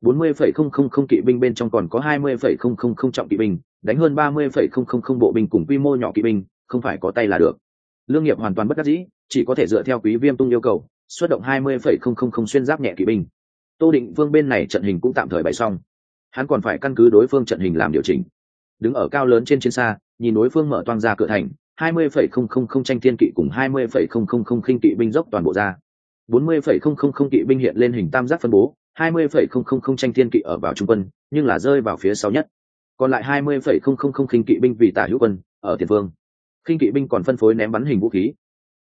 bốn mươi phẩy không không không kỵ binh bên trong còn có hai mươi phẩy không không không trọng kỵ binh đánh hơn ba mươi phẩy không không không bộ binh cùng quy mô nhỏ kỵ binh không phải có tay là được lương nghiệp hoàn toàn bất đắc dĩ chỉ có thể dựa theo quý viêm tung yêu cầu xuất động hai mươi phẩy không không không xuyên giáp nhẹ kỵ binh tô định vương bên này trận hình cũng tạm thời bày xong hắn còn phải căn cứ đối phương trận hình làm điều chỉnh đứng ở cao lớn trên chiến xa nhìn đối phương mở toang ra cửa thành hai mươi phẩy không không không tranh thiên kỵ cùng hai mươi phẩy không không không khinh kỵ binh dốc toàn bộ ra bốn mươi phẩy không không không kỵ binh hiện lên hình tam giác phân bố hai mươi phẩy không không không tranh thiên kỵ ở vào trung quân nhưng là rơi vào phía sau nhất còn lại hai mươi phẩy không không không khinh kỵ binh vì tả hữu quân ở tiền phương khinh kỵ binh còn phân phối ném bắn hình vũ khí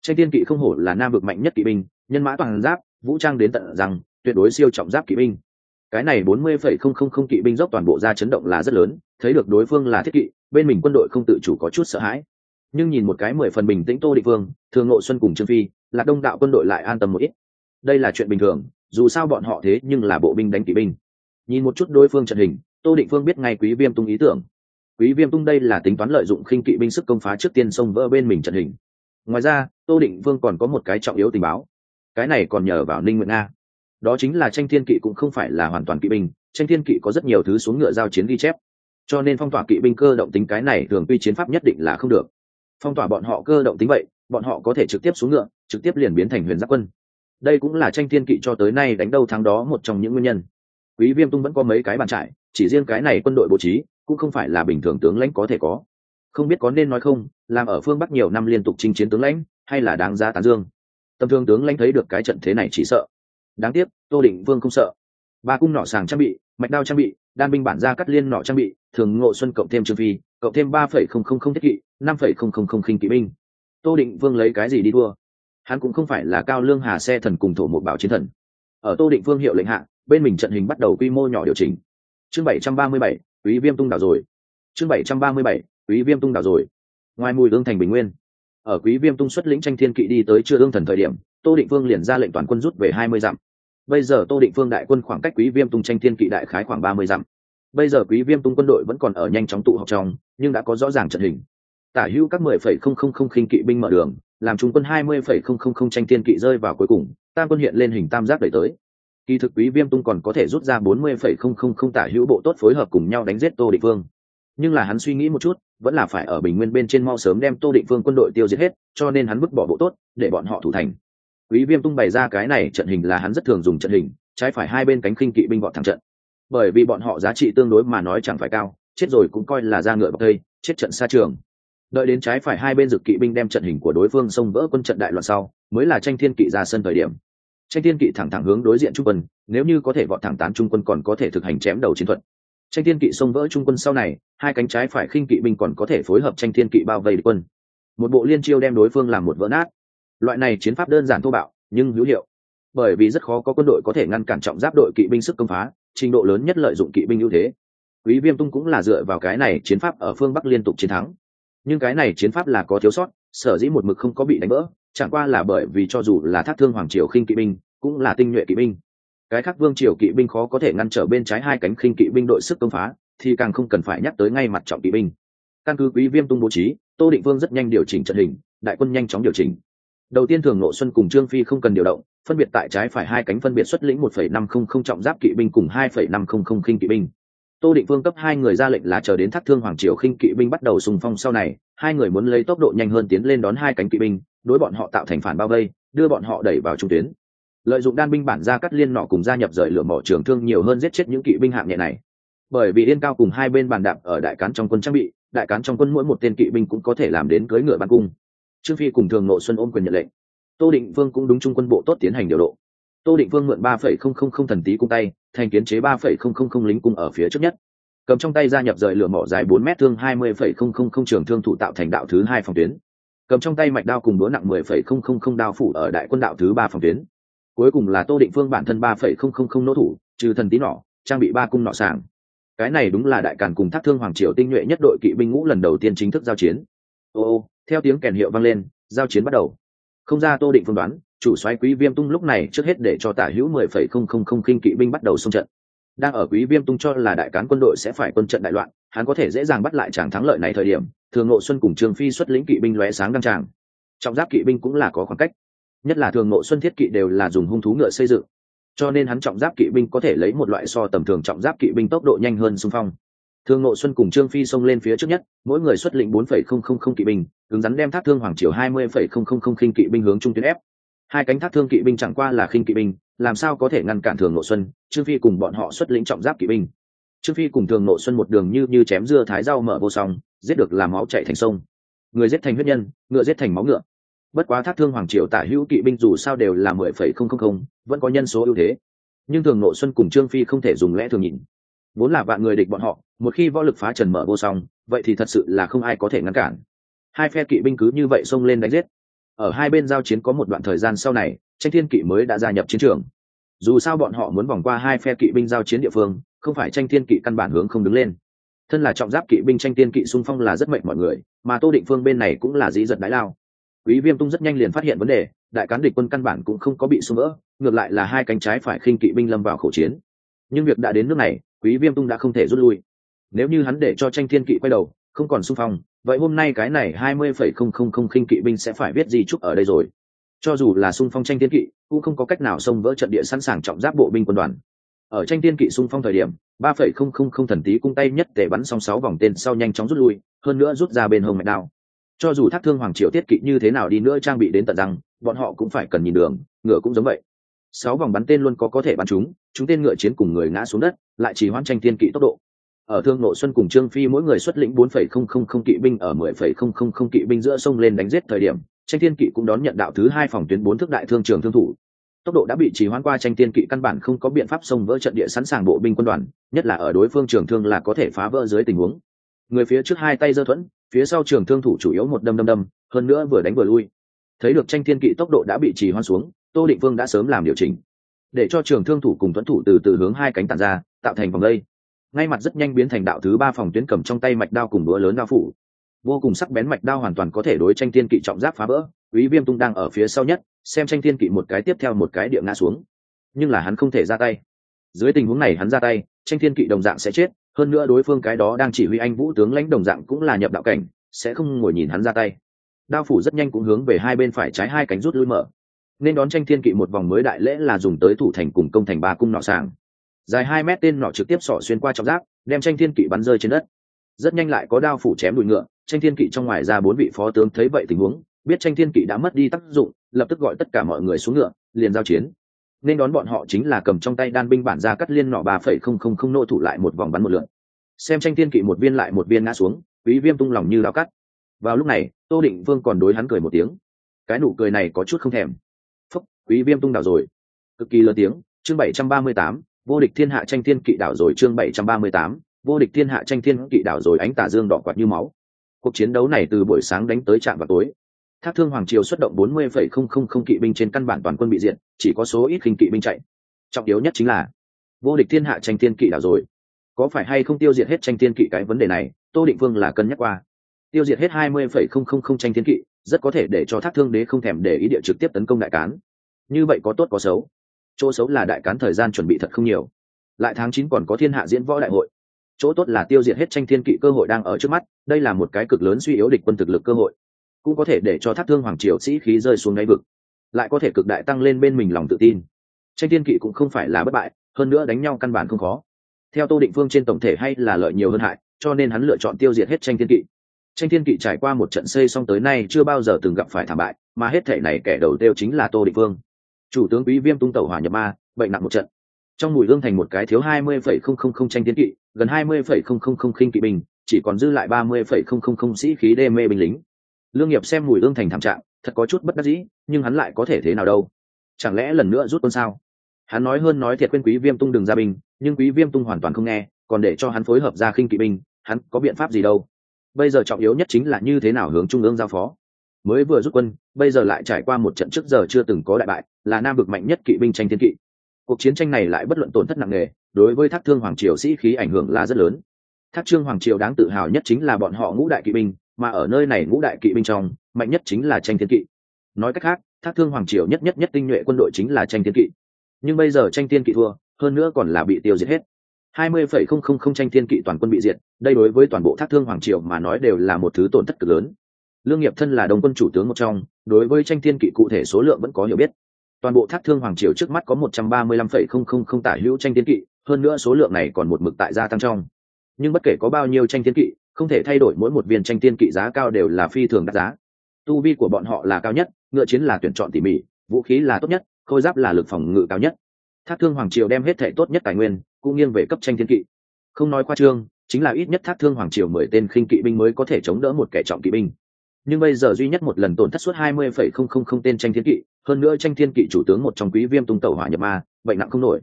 tranh thiên kỵ không hổ là nam vực mạnh nhất kỵ binh nhân mã toàn giáp vũ trang đến tận rằng tuyệt đối siêu trọng giáp kỵ binh. Cái này bốn mươi phẩy không không không kỵ binh dốc toàn bộ ra chấn động là rất lớn, thấy được đối phương là thiết kỵ, bên mình quân đội không tự chủ có chút sợ hãi. Nhưng nhìn một cái mười phần bình tĩnh tô định vương, thường nội xuân cùng trương phi, lạc đông đạo quân đội lại an tâm một ít. Đây là chuyện bình thường, dù sao bọn họ thế nhưng là bộ binh đánh kỵ binh. Nhìn một chút đối phương trận hình, tô định phương biết ngay quý viêm tung ý tưởng. Quý viêm tung đây là tính toán lợi dụng khinh kỵ binh sức công phá trước tiên sông vỡ bên mình trận hình. Ngoài ra, tô định vương còn có một cái trọng yếu tình báo. Cái này còn nhờ vào ninh nguyện nga đó chính là tranh thiên kỵ cũng không phải là hoàn toàn kỵ binh, tranh thiên kỵ có rất nhiều thứ xuống ngựa giao chiến ghi chép. Cho nên phong tỏa kỵ binh cơ động tính cái này thường quy chiến pháp nhất định là không được. Phong tỏa bọn họ cơ động tính vậy, bọn họ có thể trực tiếp xuống ngựa, trực tiếp liền biến thành huyền giáp quân. Đây cũng là tranh thiên kỵ cho tới nay đánh đâu thắng đó một trong những nguyên nhân. Quý viêm tung vẫn có mấy cái bàn trại, chỉ riêng cái này quân đội bố trí, cũng không phải là bình thường tướng lãnh có thể có. Không biết có nên nói không, làm ở phương bắc nhiều năm liên tục chinh chiến tướng lãnh, hay là đáng giá tán dương. Tầm thường tướng lãnh thấy được cái trận thế này chỉ sợ đáng tiếc, tô định vương không sợ. Ba cung nỏ sàng trang bị, mạch đao trang bị, đan binh bản gia cắt liên nỏ trang bị, thường ngộ xuân cộng thêm trương phi, cộng thêm ba phẩy không không không thiết kỵ, năm phẩy không không không khinh kỵ binh. Tô định vương lấy cái gì đi thua? Hắn cũng không phải là cao lương hà xe thần cùng thổ một bảo chiến thần. Ở tô định vương hiệu lệnh hạ, bên mình trận hình bắt đầu quy mô nhỏ điều chỉnh. Chương bảy trăm ba mươi bảy, quý viêm tung đảo rồi. Chương bảy trăm ba mươi bảy, quý viêm tung đảo rồi. Ngoài mùi ương thành bình nguyên. Ở quý viêm tung xuất lĩnh tranh thiên kỵ đi tới chưa ương thần thời điểm, tô định vương liền ra lệnh toàn quân rút về hai mươi dặm bây giờ tô định phương đại quân khoảng cách quý viêm tung tranh thiên kỵ đại khái khoảng ba mươi dặm. Bây giờ quý viêm tung quân đội vẫn còn ở nhanh chóng tụ họp trong, nhưng đã có rõ ràng trận hình. Tả hữu các mười phẩy không không không khinh kỵ binh mở đường, làm trung quân hai mươi phẩy không không không tranh thiên kỵ rơi vào cuối cùng, tam quân hiện lên hình tam giác đẩy tới. Kỳ thực quý viêm tung còn có thể rút ra bốn mươi phẩy không không không tả hữu bộ tốt phối hợp cùng nhau đánh giết tô định phương. Nhưng là hắn suy nghĩ một chút, vẫn là phải ở bình nguyên bên trên mau sớm đem tô định phương quân đội tiêu diệt hết, cho nên hắn vứt bỏ bộ tốt, để bọn họ thủ thành quý viêm tung bày ra cái này trận hình là hắn rất thường dùng trận hình, trái phải hai bên cánh khinh kỵ binh bọn thẳng trận. Bởi vì bọn họ giá trị tương đối mà nói chẳng phải cao, chết rồi cũng coi là ra ngựa bọc thây, chết trận xa trường. Đợi đến trái phải hai bên dực kỵ binh đem trận hình của đối phương xông vỡ quân trận đại loạn sau, mới là tranh thiên kỵ ra sân thời điểm. Tranh thiên kỵ thẳng thẳng hướng đối diện trung quân, nếu như có thể vọt thẳng tán trung quân còn có thể thực hành chém đầu chiến thuật. Tranh thiên kỵ xông vỡ trung quân sau này, hai cánh trái phải khinh kỵ binh còn có thể phối hợp tranh thiên kỵ bao vây địch quân. Một bộ liên chiêu đem đối phương làm một vỡ nát loại này chiến pháp đơn giản thô bạo, nhưng hữu hiệu. Bởi vì rất khó có quân đội có thể ngăn cản trọng giáp đội kỵ binh sức công phá, trình độ lớn nhất lợi dụng kỵ binh ưu thế. Quý viêm tung cũng là dựa vào cái này chiến pháp ở phương bắc liên tục chiến thắng. Nhưng cái này chiến pháp là có thiếu sót, sở dĩ một mực không có bị đánh vỡ, chẳng qua là bởi vì cho dù là thác thương hoàng triều khinh kỵ binh, cũng là tinh nhuệ kỵ binh. Cái khác vương triều kỵ binh khó có thể ngăn trở bên trái hai cánh khinh kỵ binh đội sức công phá, thì càng không cần phải nhắc tới ngay mặt trọng kỵ binh. Căn cứ quý viêm tung bố trí, tô định vương rất nhanh điều chỉnh trận hình, đại quân nhanh chóng điều chỉnh đầu tiên thường nội xuân cùng trương phi không cần điều động, phân biệt tại trái phải hai cánh phân biệt xuất lĩnh một phẩy năm không không trọng giáp kỵ binh cùng hai phẩy năm không không khinh kỵ binh. Tô định phương cấp hai người ra lệnh là chờ đến thác thương hoàng triều khinh kỵ binh bắt đầu xung phong sau này, hai người muốn lấy tốc độ nhanh hơn tiến lên đón hai cánh kỵ binh, đối bọn họ tạo thành phản bao vây, đưa bọn họ đẩy vào trung tuyến. Lợi dụng đan binh bản ra cắt liên nọ cùng gia nhập rời lửa mỏ trường thương nhiều hơn giết chết những kỵ binh hạng nhẹ này. Bởi vì yên cao cùng hai bên bàn đạp ở đại cán trong quân trang bị, đại cán trong quân mỗi một tên kỵ binh cũng có thể làm đến cưới ngựa ban cung trương phi cùng thường nội xuân ôm quyền nhận lệnh tô định vương cũng đúng trung quân bộ tốt tiến hành điều độ tô định vương mượn ba phẩy không không không thần tí cung tay thành kiến chế ba phẩy không không không lính cung ở phía trước nhất cầm trong tay gia nhập rời lửa mỏ dài bốn mét thương hai mươi phẩy không không không trường thương thủ tạo thành đạo thứ hai phòng tuyến cầm trong tay mạch đao cùng đũa nặng mười phẩy không không không đao phủ ở đại quân đạo thứ ba phòng tuyến cuối cùng là tô định phương bản thân ba phẩy không không không nỗ thủ trừ thần tí nỏ trang bị ba cung nọ sàng cái này đúng là đại càn cùng thác thương hoàng triều tinh nhuệ nhất đội kỵ binh ngũ lần đầu tiên chính thức giao chiến ô ô theo tiếng kèn hiệu vang lên, giao chiến bắt đầu. Không ra tô định phương đoán, chủ soái quý viêm tung lúc này trước hết để cho tả hữu mười phẩy không không không khinh kỵ binh bắt đầu xung trận. Đang ở quý viêm tung cho là đại cán quân đội sẽ phải quân trận đại loạn, hắn có thể dễ dàng bắt lại chàng thắng lợi này thời điểm, thường nội xuân cùng trương phi xuất lĩnh kỵ binh lóe sáng đăng tràng. Trọng giáp kỵ binh cũng là có khoảng cách. Nhất là thường nội xuân thiết kỵ đều là dùng hung thú ngựa xây dựng. Cho nên hắn trọng giáp kỵ binh có thể lấy một loại so tầm thường trọng giáp kỵ binh tốc độ nhanh hơn xung phong thương nội xuân cùng trương phi xông lên phía trước nhất, mỗi người xuất lĩnh bốn phẩy không không không kỵ binh hướng rắn đem thác thương hoàng triều hai mươi phẩy không không không khinh kỵ binh hướng trung tuyến ép. Hai cánh thác thương kỵ binh chẳng qua là khinh kỵ binh, làm sao có thể ngăn cản thường nội xuân, trương phi cùng bọn họ xuất lĩnh trọng giáp kỵ binh. Trương phi cùng thường nội xuân một đường như như chém dưa thái rau mở vô song, giết được làm máu chạy thành sông. Người giết thành huyết nhân, ngựa giết thành máu ngựa. Bất quá thác thương hoàng triều tả hữu kỵ binh dù sao đều là mười phẩy không không không, vẫn có nhân số ưu thế. Nhưng thường nội xuân cùng trương phi không thể dùng lẽ thường nhìn. Vốn là vạn người địch bọn họ một khi võ lực phá trần mở vô song, vậy thì thật sự là không ai có thể ngăn cản. Hai phe kỵ binh cứ như vậy xông lên đánh giết. Ở hai bên giao chiến có một đoạn thời gian sau này, tranh thiên kỵ mới đã gia nhập chiến trường. Dù sao bọn họ muốn vòng qua hai phe kỵ binh giao chiến địa phương, không phải tranh thiên kỵ căn bản hướng không đứng lên. Thân là trọng giáp kỵ binh tranh thiên kỵ xung phong là rất mệnh mọi người, mà tô định phương bên này cũng là dĩ giật đái lao. Quý viêm tung rất nhanh liền phát hiện vấn đề, đại cán địch quân căn bản cũng không có bị xung vỡ, ngược lại là hai cánh trái phải khinh kỵ binh lâm vào khẩu chiến. Nhưng việc đã đến nước này, quý viêm tung đã không thể rút lui nếu như hắn để cho tranh thiên kỵ quay đầu, không còn xung phong, vậy hôm nay cái này hai mươi phẩy không không không khinh kỵ binh sẽ phải biết gì chúc ở đây rồi. Cho dù là xung phong tranh thiên kỵ, cũng không có cách nào xông vỡ trận địa sẵn sàng trọng giáp bộ binh quân đoàn. Ở tranh thiên kỵ xung phong thời điểm, ba phẩy không không không thần tí cung tay nhất tể bắn xong sáu vòng tên sau nhanh chóng rút lui, hơn nữa rút ra bên hông mạch đao. Cho dù thác thương hoàng triều tiết kỵ như thế nào đi nữa trang bị đến tận răng, bọn họ cũng phải cần nhìn đường, ngựa cũng giống vậy. Sáu vòng bắn tên luôn có có thể bắn chúng chúng tên ngựa chiến cùng người ngã xuống đất, lại chỉ hoãn tranh thiên kỵ tốc độ ở thương nội xuân cùng trương phi mỗi người xuất lĩnh bốn phẩy không không không kỵ binh, ở mười phẩy không không không kỵ binh giữa sông lên đánh giết thời điểm, tranh thiên kỵ cũng đón nhận đạo thứ hai phòng tuyến bốn thước đại thương trường thương thủ. Tốc độ đã bị trì hoãn qua, tranh thiên kỵ căn bản không có biện pháp xông vỡ trận địa sẵn sàng bộ binh quân đoàn, nhất là ở đối phương trường thương là có thể phá vỡ dưới tình huống. Người phía trước hai tay dơ thuẫn, phía sau trường thương thủ chủ yếu một đâm đâm đâm, hơn nữa vừa đánh vừa lui. Thấy được tranh thiên kỵ tốc độ đã bị trì hoãn xuống, tô định vương đã sớm làm điều chỉnh. Để cho trường thương thủ cùng thuẫn thủ từ từ hướng hai cánh tàn ra, tạo thành vòng lây ngay mặt rất nhanh biến thành đạo thứ ba phòng tuyến cầm trong tay mạch đao cùng búa lớn đao phủ. Vô cùng sắc bén mạch đao hoàn toàn có thể đối tranh thiên kỵ trọng giáp phá vỡ, quý viêm tung đang ở phía sau nhất, xem tranh thiên kỵ một cái tiếp theo một cái địa ngã xuống. Nhưng là hắn không thể ra tay. Dưới tình huống này hắn ra tay, tranh thiên kỵ đồng dạng sẽ chết, hơn nữa đối phương cái đó đang chỉ huy anh vũ tướng lãnh đồng dạng cũng là nhập đạo cảnh, sẽ không ngồi nhìn hắn ra tay. Đao phủ rất nhanh cũng hướng về hai bên phải trái hai cánh rút lui mở. Nên đón tranh thiên kỵ một vòng mới đại lễ là dùng tới thủ thành cùng công thành ba cung nọ sàng dài hai mét tên nọ trực tiếp sỏ xuyên qua trọng giáp, đem tranh thiên kỵ bắn rơi trên đất. Rất nhanh lại có đao phủ chém đùi ngựa, tranh thiên kỵ trong ngoài ra bốn vị phó tướng thấy vậy tình huống, biết tranh thiên kỵ đã mất đi tác dụng, lập tức gọi tất cả mọi người xuống ngựa, liền giao chiến. Nên đón bọn họ chính là cầm trong tay đan binh bản ra cắt liên nọ ba phẩy không không không nô thủ lại một vòng bắn một lượn. Xem tranh thiên kỵ một viên lại một viên ngã xuống, quý viêm tung lòng như đao cắt. Vào lúc này, tô định vương còn đối hắn cười một tiếng. Cái nụ cười này có chút không thèm. Phúc, quý viêm tung đảo rồi. Cực kỳ lớn tiếng, chương bảy trăm ba mươi tám vô địch thiên hạ tranh thiên kỵ đảo rồi chương bảy trăm ba mươi tám, vô địch thiên hạ tranh thiên kỵ đảo rồi ánh tà dương đỏ quạt như máu. Cuộc chiến đấu này từ buổi sáng đánh tới trạm vào tối. Thác thương hoàng triều xuất động bốn mươi phẩy không không không kỵ binh trên căn bản toàn quân bị diệt, chỉ có số ít khinh kỵ binh chạy. Trọng yếu nhất chính là, vô địch thiên hạ tranh thiên kỵ đảo rồi. Có phải hay không tiêu diệt hết tranh thiên kỵ cái vấn đề này, tô định vương là cân nhắc qua. Tiêu diệt hết hai mươi phẩy không không không tranh thiên kỵ, rất có thể để cho thác thương đế không thèm để ý địa trực tiếp tấn công đại cán. Như vậy có tốt có xấu chỗ xấu là đại cán thời gian chuẩn bị thật không nhiều. Lại tháng chín còn có thiên hạ diễn võ đại hội. Chỗ tốt là tiêu diệt hết tranh thiên kỵ cơ hội đang ở trước mắt, đây là một cái cực lớn suy yếu địch quân thực lực cơ hội. Cũng có thể để cho thác thương hoàng triều sĩ khí rơi xuống đáy vực. Lại có thể cực đại tăng lên bên mình lòng tự tin. Tranh thiên kỵ cũng không phải là bất bại, hơn nữa đánh nhau căn bản không khó. Theo tô định phương trên tổng thể hay là lợi nhiều hơn hại, cho nên hắn lựa chọn tiêu diệt hết tranh thiên kỵ. Tranh thiên kỵ trải qua một trận xây xong tới nay chưa bao giờ từng gặp phải thảm bại, mà hết thể này kẻ đầu tiêu chính là tô định phương chủ tướng quý viêm tung tẩu hỏa nhập ma, bệnh nặng một trận. Trong mùi hương thành một cái thiếu hai mươi phẩy không không không tranh tiến kỵ, gần hai mươi phẩy không không không khinh kỵ binh, chỉ còn dư lại ba mươi phẩy không không không sĩ khí đê mê binh lính. Lương nghiệp xem mùi hương thành thảm trạng, thật có chút bất đắc dĩ, nhưng hắn lại có thể thế nào đâu? Chẳng lẽ lần nữa rút quân sao? Hắn nói hơn nói thiệt quên quý viêm tung đường ra binh, nhưng quý viêm tung hoàn toàn không nghe, còn để cho hắn phối hợp ra khinh kỵ binh, hắn có biện pháp gì đâu? Bây giờ trọng yếu nhất chính là như thế nào hướng trung ương giao phó? Mới vừa rút quân, bây giờ lại trải qua một trận trước giờ chưa từng có đại bại, là nam vực mạnh nhất kỵ binh tranh thiên kỵ. Cuộc chiến tranh này lại bất luận tổn thất nặng nề, đối với thác thương hoàng triều sĩ khí ảnh hưởng là rất lớn. Thác trương hoàng triều đáng tự hào nhất chính là bọn họ ngũ đại kỵ binh, mà ở nơi này ngũ đại kỵ binh trong, mạnh nhất chính là tranh thiên kỵ. Nói cách khác, thác thương hoàng triều nhất nhất nhất tinh nhuệ quân đội chính là tranh thiên kỵ. Nhưng bây giờ tranh thiên kỵ thua, hơn nữa còn là bị tiêu diệt hết. Hai mươi phẩy không không không tranh thiên kỵ toàn quân bị diệt, đây đối với toàn bộ thác thương hoàng triều mà nói đều là một thứ tổn thất cực lớn lương nghiệp thân là đồng quân chủ tướng một trong, đối với tranh thiên kỵ cụ thể số lượng vẫn có hiểu biết. Toàn bộ thác thương hoàng triều trước mắt có một trăm ba mươi lăm phẩy không không không tả hữu tranh thiên kỵ, hơn nữa số lượng này còn một mực tại gia tăng trong. Nhưng bất kể có bao nhiêu tranh thiên kỵ, không thể thay đổi mỗi một viên tranh thiên kỵ giá cao đều là phi thường đắt giá. Tu vi của bọn họ là cao nhất, ngựa chiến là tuyển chọn tỉ mỉ, vũ khí là tốt nhất, khôi giáp là lực phòng ngự cao nhất. Thác thương hoàng triều đem hết thể tốt nhất tài nguyên, cũng nghiêng về cấp tranh thiên kỵ. Không nói qua trương, chính là ít nhất thác thương hoàng triều mười tên khinh kỵ binh mới có thể chống đỡ một kẻ trọng kỵ binh nhưng bây giờ duy nhất một lần tổn thất suốt hai mươi phẩy không không không tên tranh thiên kỵ, hơn nữa tranh thiên kỵ chủ tướng một trong quý viêm tung tẩu hỏa nhập ma, bệnh nặng không nổi.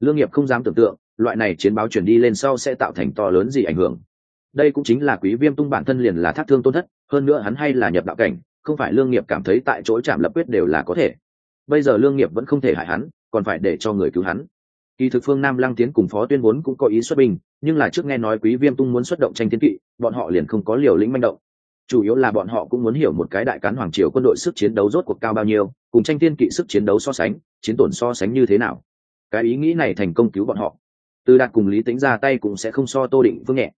Lương nghiệp không dám tưởng tượng, loại này chiến báo chuyển đi lên sau sẽ tạo thành to lớn gì ảnh hưởng. Đây cũng chính là quý viêm tung bản thân liền là thác thương tôn thất, hơn nữa hắn hay là nhập đạo cảnh, không phải lương nghiệp cảm thấy tại chỗ chạm lập quyết đều là có thể. Bây giờ lương nghiệp vẫn không thể hại hắn, còn phải để cho người cứu hắn. Kỳ thực phương nam lăng tiến cùng phó tuyên vốn cũng có ý xuất binh, nhưng là trước nghe nói quý viêm tung muốn xuất động tranh tiến kỵ, bọn họ liền không có liều lĩnh manh động chủ yếu là bọn họ cũng muốn hiểu một cái đại cán hoàng triều quân đội sức chiến đấu rốt cuộc cao bao nhiêu, cùng tranh tiên kỵ sức chiến đấu so sánh, chiến tổn so sánh như thế nào. Cái ý nghĩ này thành công cứu bọn họ. Từ đạt cùng lý tính ra tay cũng sẽ không so tô định Vương nhẹ.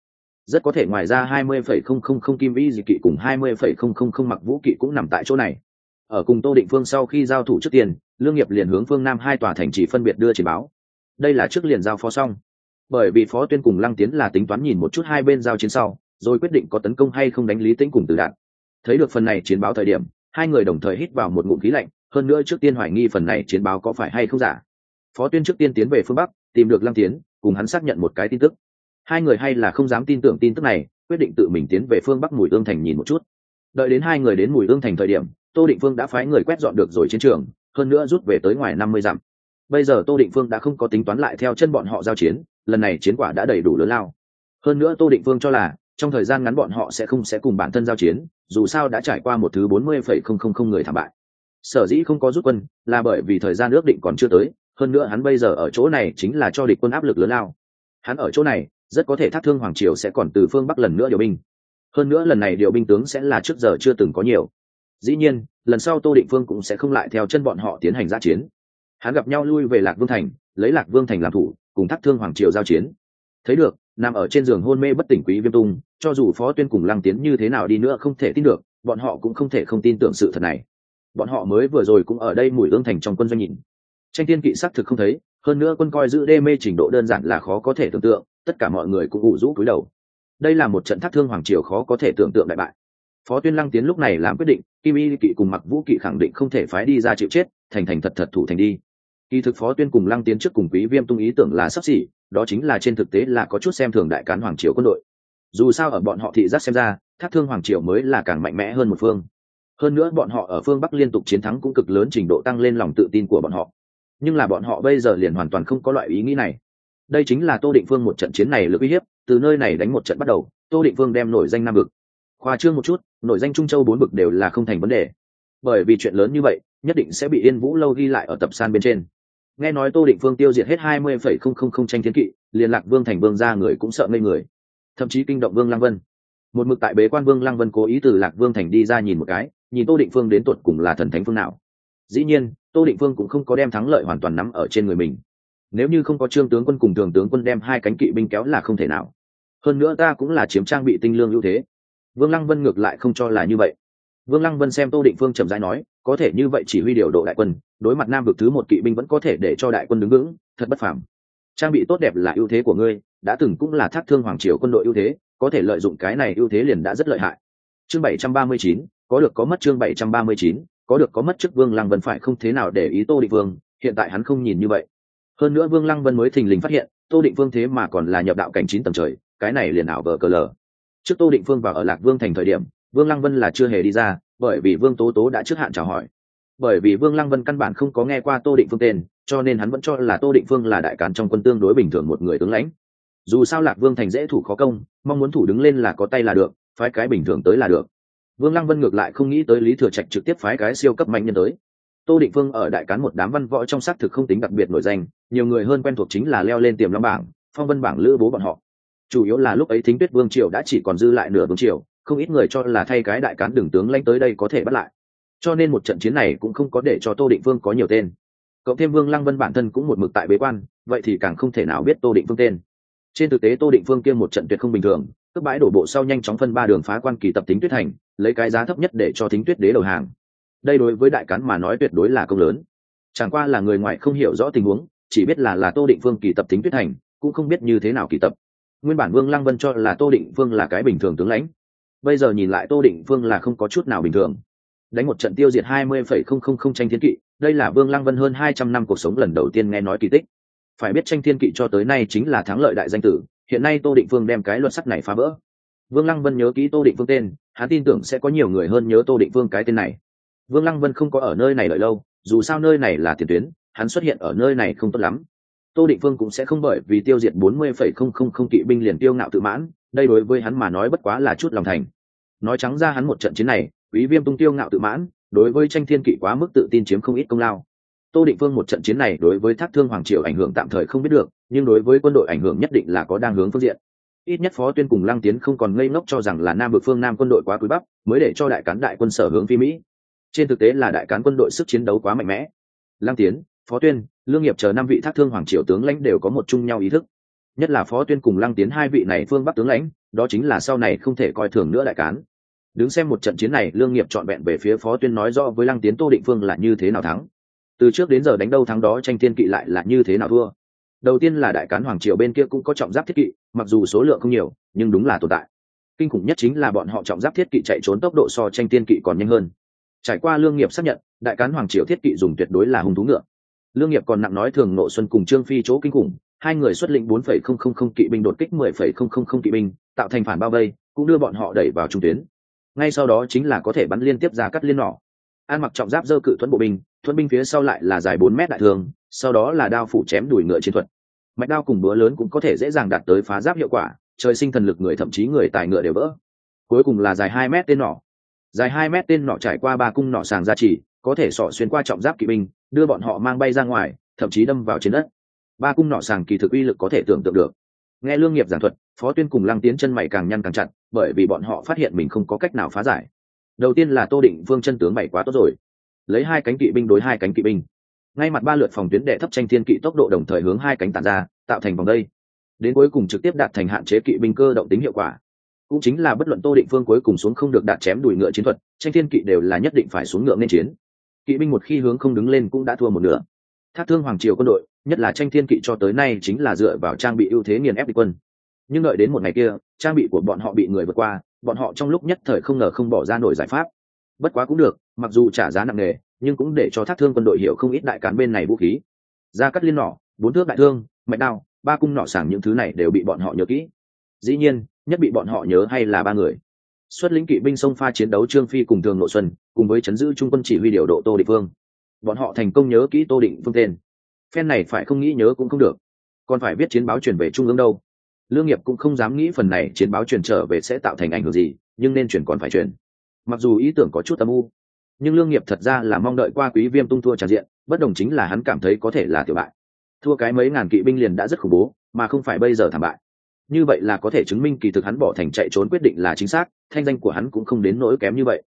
Rất có thể ngoài ra hai mươi phẩy không không không kim vĩ dị kỵ cùng hai mươi phẩy không không không mặc vũ kỵ cũng nằm tại chỗ này. Ở cùng tô định phương sau khi giao thủ trước tiền, lương nghiệp liền hướng phương nam hai tòa thành chỉ phân biệt đưa chỉ báo. Đây là trước liền giao phó xong. Bởi vì phó tuyên cùng lăng tiến là tính toán nhìn một chút hai bên giao chiến sau rồi quyết định có tấn công hay không đánh lý tính cùng từ đạn thấy được phần này chiến báo thời điểm, hai người đồng thời hít vào một ngụm khí lạnh, hơn nữa trước tiên hoài nghi phần này chiến báo có phải hay không giả. Phó tuyên trước tiên tiến về phương bắc, tìm được lăng tiến, cùng hắn xác nhận một cái tin tức. Hai người hay là không dám tin tưởng tin tức này, quyết định tự mình tiến về phương bắc mùi ương thành nhìn một chút. Đợi đến hai người đến mùi ương thành thời điểm, tô định phương đã phái người quét dọn được rồi chiến trường, hơn nữa rút về tới ngoài năm mươi dặm. Bây giờ tô định phương đã không có tính toán lại theo chân bọn họ giao chiến, lần này chiến quả đã đầy đủ lớn lao. Hơn nữa tô định phương cho là trong thời gian ngắn bọn họ sẽ không sẽ cùng bản thân giao chiến, dù sao đã trải qua một thứ bốn mươi phẩy không không không người thảm bại. Sở dĩ không có rút quân là bởi vì thời gian ước định còn chưa tới, hơn nữa hắn bây giờ ở chỗ này chính là cho địch quân áp lực lớn lao. Hắn ở chỗ này, rất có thể thác thương hoàng triều sẽ còn từ phương bắc lần nữa điều binh. Hơn nữa lần này điều binh tướng sẽ là trước giờ chưa từng có nhiều. Dĩ nhiên, lần sau tô định phương cũng sẽ không lại theo chân bọn họ tiến hành giã chiến. Hắn gặp nhau lui về lạc vương thành, lấy lạc vương thành làm thủ, cùng thác thương hoàng triều giao chiến. Thấy được nằm ở trên giường hôn mê bất tỉnh quý viêm tung, cho dù phó tuyên cùng lăng tiến như thế nào đi nữa không thể tin được, bọn họ cũng không thể không tin tưởng sự thật này. Bọn họ mới vừa rồi cũng ở đây mùi ương thành trong quân doanh nhìn. Tranh tiên kỵ xác thực không thấy, hơn nữa quân coi giữ đê mê trình độ đơn giản là khó có thể tưởng tượng, tất cả mọi người cũng ủ rũ cúi đầu. Đây là một trận thác thương hoàng triều khó có thể tưởng tượng đại bại. Phó tuyên lăng tiến lúc này làm quyết định, kim y kỵ cùng mặc vũ kỵ khẳng định không thể phái đi ra chịu chết, thành thành thật thật thủ thành đi. Kỳ thực phó tuyên cùng lăng tiến trước cùng quý viêm tung ý tưởng là sắp xỉ đó chính là trên thực tế là có chút xem thường đại cán hoàng triều quân đội. Dù sao ở bọn họ thị giác xem ra, thác thương hoàng triều mới là càng mạnh mẽ hơn một phương. Hơn nữa bọn họ ở phương bắc liên tục chiến thắng cũng cực lớn trình độ tăng lên lòng tự tin của bọn họ. Nhưng là bọn họ bây giờ liền hoàn toàn không có loại ý nghĩ này. Đây chính là tô định phương một trận chiến này lực uy hiếp, từ nơi này đánh một trận bắt đầu, tô định phương đem nổi danh nam vực. Khoa trương một chút, nổi danh trung châu bốn bực đều là không thành vấn đề. Bởi vì chuyện lớn như vậy, nhất định sẽ bị yên vũ lâu ghi lại ở tập san bên trên nghe nói tô định phương tiêu diệt hết hai mươi phẩy không không không tranh thiên kỵ liên lạc vương thành vương ra người cũng sợ ngây người. Thậm chí kinh động vương lăng vân. Một mực tại bế quan vương lăng vân cố ý từ lạc vương thành đi ra nhìn một cái, nhìn tô định phương đến tột cùng là thần thánh phương nào. Dĩ nhiên, tô định phương cũng không có đem thắng lợi hoàn toàn nắm ở trên người mình. Nếu như không có trương tướng quân cùng thường tướng quân đem hai cánh kỵ binh kéo là không thể nào. Hơn nữa ta cũng là chiếm trang bị tinh lương ưu thế. Vương lăng vân ngược lại không cho là như vậy. Vương lăng vân xem tô định phương chậm rãi nói có thể như vậy chỉ huy điều độ đại quân, đối mặt nam vực thứ một kỵ binh vẫn có thể để cho đại quân đứng vững, thật bất phàm. Trang bị tốt đẹp là ưu thế của ngươi, đã từng cũng là thác thương hoàng triều quân đội ưu thế, có thể lợi dụng cái này ưu thế liền đã rất lợi hại. Chương bảy trăm ba mươi chín, có được có mất chương bảy trăm ba mươi chín, có được có mất chức vương lăng vân phải không thế nào để ý tô định vương, hiện tại hắn không nhìn như vậy. Hơn nữa vương lăng vân mới thình lình phát hiện, tô định vương thế mà còn là nhập đạo cảnh chín tầng trời, cái này liền ảo vờ cờ lờ. Trước tô định vương vào ở lạc vương thành thời điểm, vương lăng vân là chưa hề đi ra bởi vì vương tố tố đã trước hạn chào hỏi. Bởi vì vương lăng vân căn bản không có nghe qua tô định phương tên, cho nên hắn vẫn cho là tô định phương là đại cán trong quân tương đối bình thường một người tướng lãnh. Dù sao lạc vương thành dễ thủ khó công, mong muốn thủ đứng lên là có tay là được, phái cái bình thường tới là được. Vương lăng vân ngược lại không nghĩ tới lý thừa trạch trực tiếp phái cái siêu cấp mạnh nhân tới. Tô định phương ở đại cán một đám văn võ trong xác thực không tính đặc biệt nổi danh, nhiều người hơn quen thuộc chính là leo lên tiềm long bảng, phong vân bảng lữ bố bọn họ. Chủ yếu là lúc ấy thính tuyết vương triều đã chỉ còn dư lại nửa vương triều không ít người cho là thay cái đại cán đường tướng lãnh tới đây có thể bắt lại. Cho nên một trận chiến này cũng không có để cho tô định vương có nhiều tên. Cộng thêm vương lăng vân bản thân cũng một mực tại bế quan, vậy thì càng không thể nào biết tô định vương tên. Trên thực tế tô định vương kia một trận tuyệt không bình thường, cướp bãi đổ bộ sau nhanh chóng phân ba đường phá quan kỳ tập tính tuyết thành, lấy cái giá thấp nhất để cho tính tuyết đế đầu hàng. Đây đối với đại cán mà nói tuyệt đối là công lớn. Chẳng qua là người ngoài không hiểu rõ tình huống, chỉ biết là là tô định vương kỳ tập tính tuyết thành, cũng không biết như thế nào kỳ tập. Nguyên bản vương lăng vân cho là tô định vương là cái bình thường tướng lãnh bây giờ nhìn lại tô định Vương là không có chút nào bình thường. Đánh một trận tiêu diệt hai mươi phẩy không không không tranh thiên kỵ, đây là vương lăng vân hơn hai trăm năm cuộc sống lần đầu tiên nghe nói kỳ tích. Phải biết tranh thiên kỵ cho tới nay chính là thắng lợi đại danh tử, hiện nay tô định Vương đem cái luật sắt này phá vỡ. Vương lăng vân nhớ kỹ tô định Vương tên, hắn tin tưởng sẽ có nhiều người hơn nhớ tô định Vương cái tên này. Vương lăng vân không có ở nơi này đợi lâu, dù sao nơi này là tiền tuyến, hắn xuất hiện ở nơi này không tốt lắm. Tô định Vương cũng sẽ không bởi vì tiêu diệt bốn mươi phẩy không không không kỵ binh liền tiêu ngạo tự mãn đây đối với hắn mà nói bất quá là chút lòng thành. Nói trắng ra hắn một trận chiến này, quý viêm tung tiêu ngạo tự mãn, đối với tranh thiên kỵ quá mức tự tin chiếm không ít công lao. Tô định vương một trận chiến này đối với thác thương hoàng triều ảnh hưởng tạm thời không biết được, nhưng đối với quân đội ảnh hưởng nhất định là có đang hướng phương diện. Ít nhất phó tuyên cùng lăng tiến không còn ngây ngốc cho rằng là nam bực phương nam quân đội quá quý bắp, mới để cho đại cán đại quân sở hướng phi mỹ. Trên thực tế là đại cán quân đội sức chiến đấu quá mạnh mẽ. Lăng tiến, phó tuyên, lương nghiệp chờ năm vị thác thương hoàng triều tướng lãnh đều có một chung nhau ý thức nhất là phó tuyên cùng lăng tiến hai vị này phương bắc tướng lãnh, đó chính là sau này không thể coi thường nữa đại cán. Đứng xem một trận chiến này, lương nghiệp trọn vẹn về phía phó tuyên nói rõ với lăng tiến tô định phương là như thế nào thắng. Từ trước đến giờ đánh đâu thắng đó, tranh thiên kỵ lại là như thế nào thua. Đầu tiên là đại cán hoàng triều bên kia cũng có trọng giáp thiết kỵ, mặc dù số lượng không nhiều, nhưng đúng là tồn tại. Kinh khủng nhất chính là bọn họ trọng giáp thiết kỵ chạy trốn tốc độ so tranh tiên kỵ còn nhanh hơn. Trải qua lương nghiệp xác nhận, đại cán hoàng triều thiết kỵ dùng tuyệt đối là hung thú ngựa. Lương nghiệp còn nặng nói thường nộ xuân cùng trương phi chỗ kinh khủng hai người xuất lĩnh bốn phẩy không không không kỵ binh đột kích mười phẩy không không không kỵ binh, tạo thành phản bao vây, cũng đưa bọn họ đẩy vào trung tuyến. Ngay sau đó chính là có thể bắn liên tiếp ra cắt liên nỏ. An mặc trọng giáp dơ cự thuẫn bộ binh, thuẫn binh phía sau lại là dài bốn mét đại thường, sau đó là đao phủ chém đuổi ngựa chiến thuật. Mạch đao cùng búa lớn cũng có thể dễ dàng đạt tới phá giáp hiệu quả, trời sinh thần lực người thậm chí người tài ngựa đều vỡ. Cuối cùng là dài hai mét tên nỏ. Dài hai mét tên nỏ trải qua ba cung nỏ sàng ra chỉ có thể sọ xuyên qua trọng giáp kỵ binh, đưa bọn họ mang bay ra ngoài, thậm chí đâm vào trên đất ba cung nọ sàng kỳ thực uy lực có thể tưởng tượng được. Nghe lương nghiệp giảng thuật, phó tuyên cùng lăng tiến chân mày càng nhăn càng chặt, bởi vì bọn họ phát hiện mình không có cách nào phá giải. Đầu tiên là tô định vương chân tướng mày quá tốt rồi. Lấy hai cánh kỵ binh đối hai cánh kỵ binh. Ngay mặt ba lượt phòng tuyến đệ thấp tranh thiên kỵ tốc độ đồng thời hướng hai cánh tản ra, tạo thành vòng đây. Đến cuối cùng trực tiếp đạt thành hạn chế kỵ binh cơ động tính hiệu quả. Cũng chính là bất luận tô định phương cuối cùng xuống không được đạt chém đùi ngựa chiến thuật, tranh thiên kỵ đều là nhất định phải xuống ngựa nên chiến. Kỵ binh một khi hướng không đứng lên cũng đã thua một nửa thác thương hoàng triều quân đội, nhất là tranh thiên kỵ cho tới nay chính là dựa vào trang bị ưu thế nghiền ép địch quân. Nhưng đợi đến một ngày kia, trang bị của bọn họ bị người vượt qua, bọn họ trong lúc nhất thời không ngờ không bỏ ra nổi giải pháp. Bất quá cũng được, mặc dù trả giá nặng nề, nhưng cũng để cho thác thương quân đội hiểu không ít đại cán bên này vũ khí. Ra cắt liên nỏ, bốn thước đại thương, mạch đao, ba cung nỏ sảng những thứ này đều bị bọn họ nhớ kỹ. Dĩ nhiên, nhất bị bọn họ nhớ hay là ba người. Xuất lĩnh kỵ binh sông pha chiến đấu trương phi cùng thường nội xuân, cùng với chấn giữ trung quân chỉ huy điều độ tô địa phương bọn họ thành công nhớ kỹ tô định phương tên. Phen này phải không nghĩ nhớ cũng không được. Còn phải biết chiến báo truyền về trung ương đâu. Lương nghiệp cũng không dám nghĩ phần này chiến báo truyền trở về sẽ tạo thành ảnh hưởng gì, nhưng nên truyền còn phải truyền. Mặc dù ý tưởng có chút âm u, nhưng lương nghiệp thật ra là mong đợi qua quý viêm tung thua tràn diện, bất đồng chính là hắn cảm thấy có thể là tiểu bại. Thua cái mấy ngàn kỵ binh liền đã rất khủng bố, mà không phải bây giờ thảm bại. Như vậy là có thể chứng minh kỳ thực hắn bỏ thành chạy trốn quyết định là chính xác, thanh danh của hắn cũng không đến nỗi kém như vậy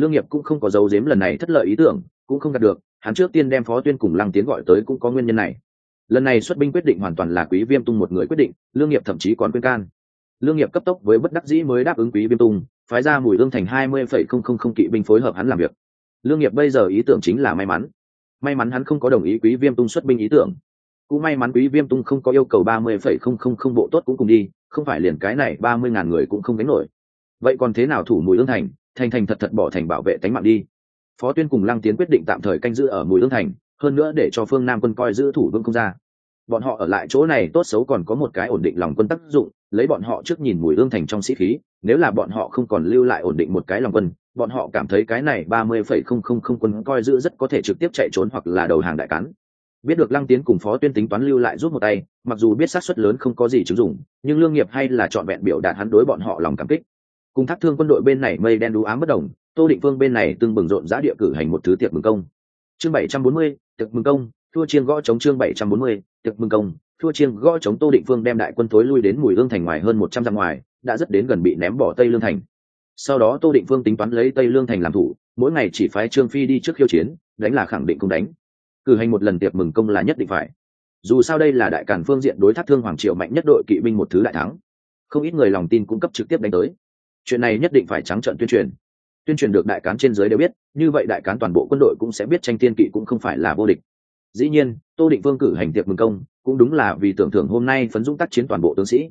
lương nghiệp cũng không có dấu dếm lần này thất lợi ý tưởng, cũng không đạt được, hắn trước tiên đem phó tuyên cùng lăng tiến gọi tới cũng có nguyên nhân này. Lần này xuất binh quyết định hoàn toàn là quý viêm tung một người quyết định, lương nghiệp thậm chí còn quên can. Lương nghiệp cấp tốc với bất đắc dĩ mới đáp ứng quý viêm tung, phái ra mùi lương thành hai mươi phẩy không không không kỵ binh phối hợp hắn làm việc. Lương nghiệp bây giờ ý tưởng chính là may mắn. May mắn hắn không có đồng ý quý viêm tung xuất binh ý tưởng. Cũng may mắn quý viêm tung không có yêu cầu ba mươi phẩy không không không bộ tốt cũng cùng đi, không phải liền cái này ba mươi ngàn người cũng không đánh nổi. Vậy còn thế nào thủ mùi lương thành? Thành thành thật thật bỏ thành bảo vệ tánh mạng đi. Phó tuyên cùng lăng tiến quyết định tạm thời canh giữ ở mùi ương thành, hơn nữa để cho phương nam quân coi giữ thủ vương không ra. Bọn họ ở lại chỗ này tốt xấu còn có một cái ổn định lòng quân tác dụng, lấy bọn họ trước nhìn mùi ương thành trong sĩ khí, nếu là bọn họ không còn lưu lại ổn định một cái lòng quân, bọn họ cảm thấy cái này ba mươi phẩy không không không quân coi giữ rất có thể trực tiếp chạy trốn hoặc là đầu hàng đại cán. Biết được lăng tiến cùng phó tuyên tính toán lưu lại rút một tay, mặc dù biết sát suất lớn không có gì chứng dụng, nhưng lương nghiệp hay là trọn vẹn biểu đạt hắn đối bọn họ lòng cảm kích cùng thác thương quân đội bên này mây đen đú ám bất đồng, tô định phương bên này tương bừng rộn giã địa cử hành một thứ tiệc mừng công. Chương bảy trăm bốn mươi, tiệc mừng công, thua chiên gõ chống chương bảy trăm bốn mươi, tiệc mừng công, thua chiên gõ chống tô định phương đem đại quân thối lui đến mùi hương thành ngoài hơn một trăm dặm ngoài, đã rất đến gần bị ném bỏ tây lương thành. Sau đó tô định phương tính toán lấy tây lương thành làm thủ, mỗi ngày chỉ phái trương phi đi trước khiêu chiến, đánh là khẳng định không đánh. Cử hành một lần tiệc mừng công là nhất định phải. Dù sao đây là đại càn phương diện đối thác thương hoàng triệu mạnh nhất đội kỵ binh một thứ đại thắng. Không ít người lòng tin cung cấp trực tiếp đánh tới chuyện này nhất định phải trắng trợn tuyên truyền. Tuyên truyền được đại cán trên giới đều biết, như vậy đại cán toàn bộ quân đội cũng sẽ biết tranh tiên kỵ cũng không phải là vô địch. Dĩ nhiên, tô định vương cử hành tiệc mừng công, cũng đúng là vì tưởng thưởng hôm nay phấn dũng tác chiến toàn bộ tướng sĩ.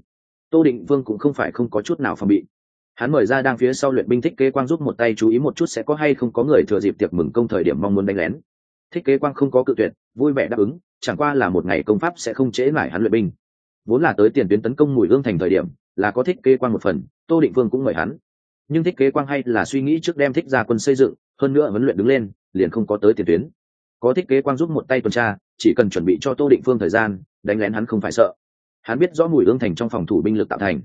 Tô định vương cũng không phải không có chút nào phòng bị. Hắn mời ra đang phía sau luyện binh thích kế quang giúp một tay chú ý một chút sẽ có hay không có người thừa dịp tiệc mừng công thời điểm mong muốn đánh lén. Thích kế quang không có cự tuyệt, vui vẻ đáp ứng, chẳng qua là một ngày công pháp sẽ không chế mải hắn luyện binh. Vốn là tới tiền tuyến tấn công mùi hương thành thời điểm là có thích kế quang một phần, tô định vương cũng mời hắn. Nhưng thích kế quang hay là suy nghĩ trước đem thích ra quân xây dựng, hơn nữa huấn luyện đứng lên, liền không có tới tiền tuyến. Có thích kế quang giúp một tay tuần tra, chỉ cần chuẩn bị cho tô định phương thời gian, đánh lén hắn không phải sợ. Hắn biết rõ mùi hương thành trong phòng thủ binh lực tạo thành.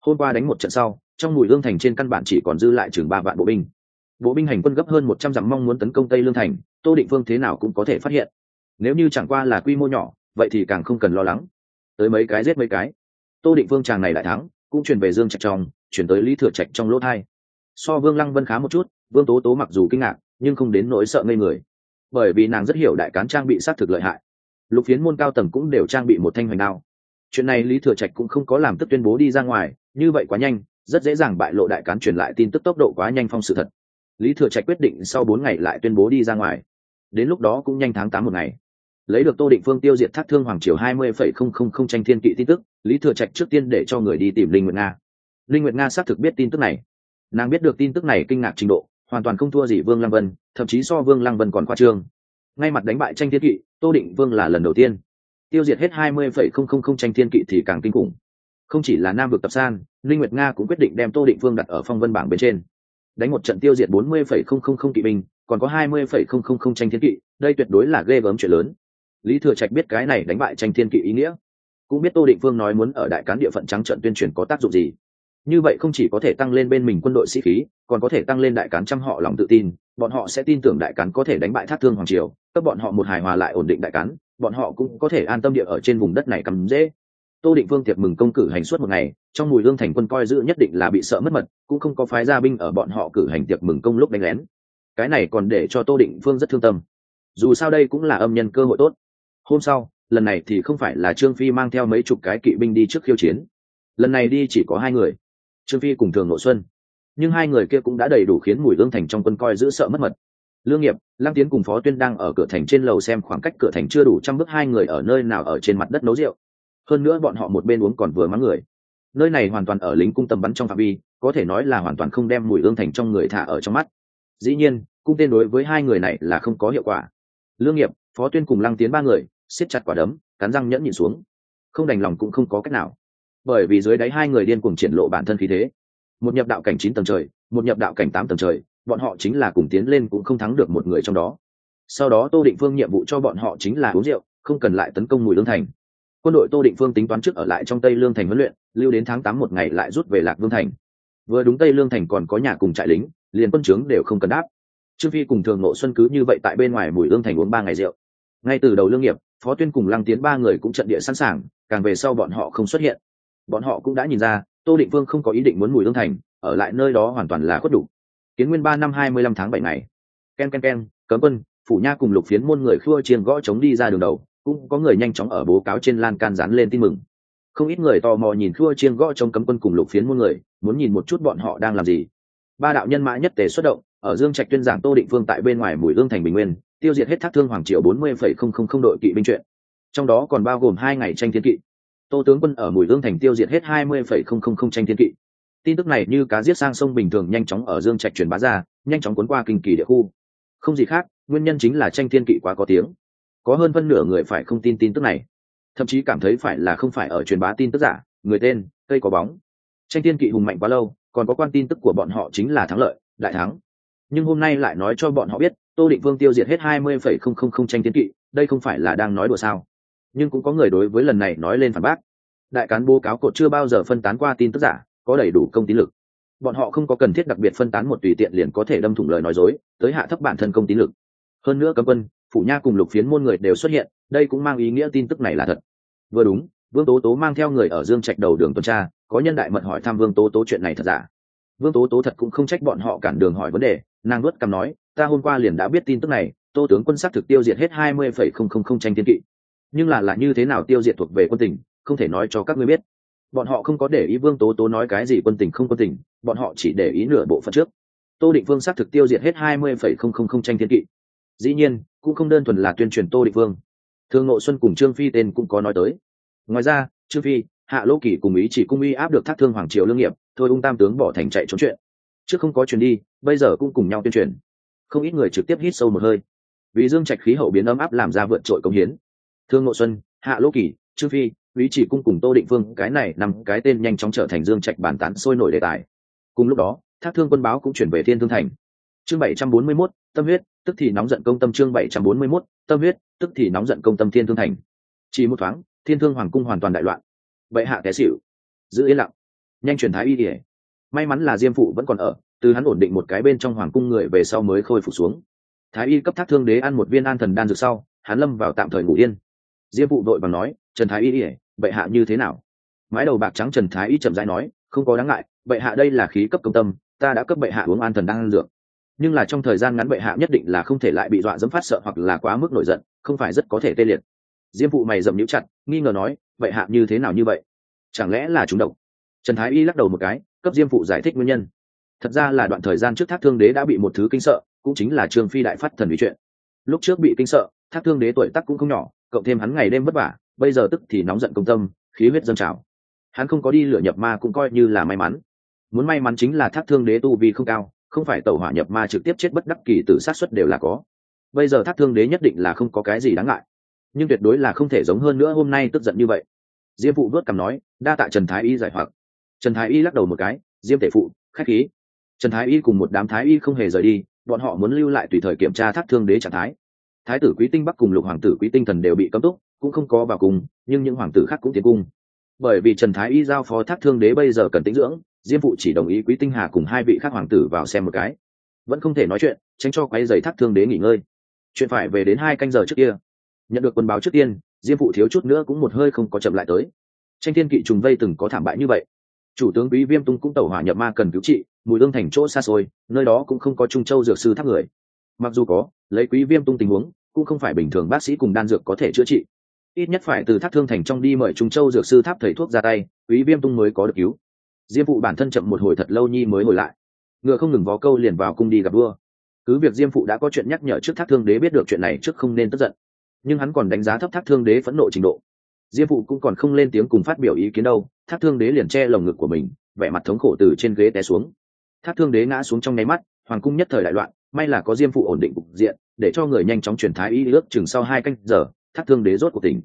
Hôm qua đánh một trận sau, trong mùi hương thành trên căn bản chỉ còn dư lại chừng ba vạn bộ binh. Bộ binh hành quân gấp hơn một trăm dặm mong muốn tấn công tây lương thành, tô định phương thế nào cũng có thể phát hiện. Nếu như chẳng qua là quy mô nhỏ, vậy thì càng không cần lo lắng. Tới mấy cái giết mấy cái. Tô định vương chàng này lại thắng cũng truyền về dương trạch trong, chuyển tới lý thừa trạch trong lỗ thai. So vương lăng vân khá một chút, vương tố tố mặc dù kinh ngạc, nhưng không đến nỗi sợ ngây người. Bởi vì nàng rất hiểu đại cán trang bị sát thực lợi hại. Lục phiến môn cao tầng cũng đều trang bị một thanh hoành đao. Chuyện này lý thừa trạch cũng không có làm tức tuyên bố đi ra ngoài, như vậy quá nhanh, rất dễ dàng bại lộ đại cán truyền lại tin tức tốc độ quá nhanh phong sự thật. Lý thừa trạch quyết định sau bốn ngày lại tuyên bố đi ra ngoài. Đến lúc đó cũng nhanh tháng tám một ngày lấy được tô định phương tiêu diệt thác thương hoàng triều hai mươi phẩy không không không tranh thiên kỵ tin tức, lý thừa trạch trước tiên để cho người đi tìm linh nguyệt nga. Linh nguyệt nga xác thực biết tin tức này. Nàng biết được tin tức này kinh ngạc trình độ, hoàn toàn không thua gì vương lăng vân, thậm chí so vương lăng vân còn khoa trương. Ngay mặt đánh bại tranh thiên kỵ, tô định vương là lần đầu tiên. Tiêu diệt hết hai mươi phẩy không không không tranh thiên kỵ thì càng kinh khủng. Không chỉ là nam vực tập san, linh nguyệt nga cũng quyết định đem tô định vương đặt ở phong vân bảng bên trên. Đánh một trận tiêu diệt bốn mươi phẩy không không không kỵ binh, còn có hai mươi phẩy không không không tranh thiên kỵ, đây tuyệt đối là ghê gớm chuyện lớn lý thừa trạch biết cái này đánh bại tranh thiên kỵ ý nghĩa. Cũng biết tô định phương nói muốn ở đại cán địa phận trắng trận tuyên truyền có tác dụng gì. Như vậy không chỉ có thể tăng lên bên mình quân đội sĩ khí, còn có thể tăng lên đại cán trăm họ lòng tự tin. Bọn họ sẽ tin tưởng đại cán có thể đánh bại thác thương hoàng triều cấp bọn họ một hài hòa lại ổn định đại cán, bọn họ cũng có thể an tâm địa ở trên vùng đất này cắm dễ. Tô định phương tiệc mừng công cử hành suốt một ngày, trong mùi lương thành quân coi giữ nhất định là bị sợ mất mật, cũng không có phái gia binh ở bọn họ cử hành tiệc mừng công lúc đánh lén. Cái này còn để cho tô định phương rất thương tâm. Dù sao đây cũng là âm nhân cơ hội tốt hôm sau, lần này thì không phải là trương phi mang theo mấy chục cái kỵ binh đi trước khiêu chiến. Lần này đi chỉ có hai người, trương phi cùng thường nội xuân. Nhưng hai người kia cũng đã đầy đủ khiến mùi lương thành trong quân coi giữ sợ mất mật. Lương nghiệp, lăng tiến cùng phó tuyên đang ở cửa thành trên lầu xem khoảng cách cửa thành chưa đủ trăm bước hai người ở nơi nào ở trên mặt đất nấu rượu. Hơn nữa bọn họ một bên uống còn vừa mắng người. Nơi này hoàn toàn ở lính cung tầm bắn trong phạm vi, có thể nói là hoàn toàn không đem mùi lương thành trong người thả ở trong mắt. Dĩ nhiên, cung tên đối với hai người này là không có hiệu quả. Lương nghiệp, phó tuyên cùng lăng tiến ba người siết chặt quả đấm, cắn răng nhẫn nhịn xuống. Không đành lòng cũng không có cách nào. Bởi vì dưới đáy hai người điên cùng triển lộ bản thân khí thế. Một nhập đạo cảnh chín tầng trời, một nhập đạo cảnh tám tầng trời, bọn họ chính là cùng tiến lên cũng không thắng được một người trong đó. Sau đó tô định phương nhiệm vụ cho bọn họ chính là uống rượu, không cần lại tấn công mùi lương thành. Quân đội tô định phương tính toán trước ở lại trong tây lương thành huấn luyện, lưu đến tháng tám một ngày lại rút về lạc vương thành. Vừa đúng tây lương thành còn có nhà cùng trại lính, liền quân trướng đều không cần đáp. Trương phi cùng thường nộ xuân cứ như vậy tại bên ngoài mùi lương thành uống ba ngày rượu ngay từ đầu lương nghiệp, phó tuyên cùng lăng tiến ba người cũng trận địa sẵn sàng, càng về sau bọn họ không xuất hiện. Bọn họ cũng đã nhìn ra, tô định vương không có ý định muốn mùi lương thành, ở lại nơi đó hoàn toàn là khuất đủ. Kiến nguyên ba năm hai mươi lăm tháng bảy ngày. Ken ken ken, cấm quân, phủ nha cùng lục phiến môn người khua chiên gõ chống đi ra đường đầu, cũng có người nhanh chóng ở bố cáo trên lan can dán lên tin mừng. Không ít người tò mò nhìn khua chiên gõ chống cấm quân cùng lục phiến môn người, muốn nhìn một chút bọn họ đang làm gì. Ba đạo nhân mã nhất tề xuất động, ở dương trạch tuyên giảng tô định phương tại bên ngoài mùi lương thành bình nguyên tiêu diệt hết thác thương hoàng triều bốn mươi phẩy không không không đội kỵ binh chuyện. Trong đó còn bao gồm hai ngày tranh thiên kỵ. Tô tướng quân ở mùi hương thành tiêu diệt hết hai mươi phẩy không không không tranh thiên kỵ. Tin tức này như cá giết sang sông bình thường nhanh chóng ở dương trạch truyền bá ra, nhanh chóng cuốn qua kinh kỳ địa khu. Không gì khác, nguyên nhân chính là tranh thiên kỵ quá có tiếng. Có hơn phân nửa người phải không tin tin tức này. Thậm chí cảm thấy phải là không phải ở truyền bá tin tức giả, người tên, cây có bóng. Tranh thiên kỵ hùng mạnh quá lâu, còn có quan tin tức của bọn họ chính là thắng lợi, đại thắng. Nhưng hôm nay lại nói cho bọn họ biết tô định vương tiêu diệt hết hai mươi phẩy không không không tranh tiến kỵ, đây không phải là đang nói đùa sao? Nhưng cũng có người đối với lần này nói lên phản bác. Đại cán bố cáo cột chưa bao giờ phân tán qua tin tức giả, có đầy đủ công tín lực. Bọn họ không có cần thiết đặc biệt phân tán một tùy tiện liền có thể đâm thủng lời nói dối, tới hạ thấp bản thân công tín lực. Hơn nữa cấm quân, phủ nha cùng lục phiến môn người đều xuất hiện, đây cũng mang ý nghĩa tin tức này là thật. Vừa đúng, vương tố tố mang theo người ở dương trạch đầu đường tuần tra, có nhân đại mật hỏi thăm vương tố tố chuyện này thật giả. Vương tố tố thật cũng không trách bọn họ cản đường hỏi vấn đề, nàng nuốt cằm nói ta hôm qua liền đã biết tin tức này, tô tướng quân sắc thực tiêu diệt hết hai mươi phẩy không không không tranh thiên kỵ. Nhưng là là như thế nào tiêu diệt thuộc về quân tình, không thể nói cho các ngươi biết. Bọn họ không có để ý vương tố tố nói cái gì quân tình không quân tình, bọn họ chỉ để ý nửa bộ phận trước. Tô định vương xác thực tiêu diệt hết hai mươi phẩy không không không tranh thiên kỵ. Dĩ nhiên, cũng không đơn thuần là tuyên truyền tô định vương thương ngộ xuân cùng trương phi tên cũng có nói tới. Ngoài ra, trương phi, hạ lỗ kỳ cùng ý chỉ cung uy áp được thác thương hoàng triều lương nghiệp, thôi ung tam tướng bỏ thành chạy trốn chuyện. Trước không có chuyện đi, bây giờ cũng cùng nhau tuyên truyền không ít người trực tiếp hít sâu một hơi. Vì dương trạch khí hậu biến ấm áp làm ra vượt trội công hiến. Thương ngộ xuân hạ lỗ kỳ trương phi ý chỉ cung cùng tô định phương cái này nằm cái tên nhanh chóng trở thành dương trạch bàn tán sôi nổi đề tài. Cùng lúc đó thác thương quân báo cũng chuyển về thiên thương thành. Chương bảy trăm bốn mươi 741, tâm huyết tức thì nóng giận công tâm chương bảy trăm bốn mươi 741, tâm huyết tức thì nóng giận công tâm thiên thương thành. Chỉ một thoáng thiên thương hoàng cung hoàn toàn đại loạn. Bệ hạ té xỉu. Giữ yên lặng. Nhanh truyền thái y ỉa may mắn là diêm phụ vẫn còn ở từ hắn ổn định một cái bên trong hoàng cung người về sau mới khôi phục xuống. Thái y cấp thác thương đế ăn một viên an thần đan dược sau, hắn lâm vào tạm thời ngủ yên. Diêm phụ đội bằng nói, trần thái y ỉa bệ hạ như thế nào? Mái đầu bạc trắng trần thái y chậm rãi nói, không có đáng ngại, bệ hạ đây là khí cấp công tâm, ta đã cấp bệ hạ uống an thần đan dược. Nhưng là trong thời gian ngắn bệ hạ nhất định là không thể lại bị dọa dẫm phát sợ hoặc là quá mức nổi giận, không phải rất có thể tê liệt. Diêm phụ mày dầm nhũ chặt, nghi ngờ nói, bệ hạ như thế nào như vậy? Chẳng lẽ là chúng độc? Trần thái y lắc đầu một cái, cấp diêm phụ giải thích nguyên nhân thật ra là đoạn thời gian trước thác thương đế đã bị một thứ kinh sợ, cũng chính là trương phi đại phát thần bí chuyện. Lúc trước bị kinh sợ, thác thương đế tuổi tắc cũng không nhỏ, cộng thêm hắn ngày đêm vất vả, bây giờ tức thì nóng giận công tâm, khí huyết dâng trào. Hắn không có đi lửa nhập ma cũng coi như là may mắn. Muốn may mắn chính là thác thương đế tu vi không cao, không phải tẩu hỏa nhập ma trực tiếp chết bất đắc kỳ tử sát xuất đều là có. Bây giờ thác thương đế nhất định là không có cái gì đáng ngại. Nhưng tuyệt đối là không thể giống hơn nữa hôm nay tức giận như vậy. Diêm phụ vớt cằm nói, đa tạ trần thái y giải hoặc. Trần thái y lắc đầu một cái, diêm tể phụ, khách khí trần thái y cùng một đám thái y không hề rời đi, bọn họ muốn lưu lại tùy thời kiểm tra thác thương đế trạng thái. Thái tử quý tinh bắc cùng lục hoàng tử quý tinh thần đều bị cấm túc, cũng không có vào cùng, nhưng những hoàng tử khác cũng tiến cung. Bởi vì trần thái y giao phó thác thương đế bây giờ cần tĩnh dưỡng, diêm phụ chỉ đồng ý quý tinh hà cùng hai vị khác hoàng tử vào xem một cái. Vẫn không thể nói chuyện, tránh cho quay giày thác thương đế nghỉ ngơi. Chuyện phải về đến hai canh giờ trước kia. Nhận được quân báo trước tiên, diêm phụ thiếu chút nữa cũng một hơi không có chậm lại tới. Tranh thiên kỵ trùng vây từng có thảm bại như vậy. Chủ tướng quý viêm tung cũng tẩu hỏa nhập ma cần cứu trị mùi ương thành chỗ xa xôi, nơi đó cũng không có trung châu dược sư tháp người. Mặc dù có, lấy quý viêm tung tình huống, cũng không phải bình thường bác sĩ cùng đan dược có thể chữa trị. Ít nhất phải từ thác thương thành trong đi mời trung châu dược sư tháp thầy thuốc ra tay, quý viêm tung mới có được cứu. Diêm phụ bản thân chậm một hồi thật lâu nhi mới hồi lại. Ngựa không ngừng vó câu liền vào cung đi gặp vua. cứ việc diêm phụ đã có chuyện nhắc nhở trước thác thương đế biết được chuyện này trước không nên tức giận, nhưng hắn còn đánh giá thấp thác thương đế phẫn nộ trình độ. Diêm phụ cũng còn không lên tiếng cùng phát biểu ý kiến đâu thác thương đế liền che lồng ngực của mình, vẻ mặt thống khổ từ trên ghế té xuống thác thương đế ngã xuống trong nháy mắt, hoàng cung nhất thời đại loạn, may là có diêm phụ ổn định cục diện, để cho người nhanh chóng truyền thái y ước chừng sau hai canh giờ, thác thương đế rốt cuộc tỉnh.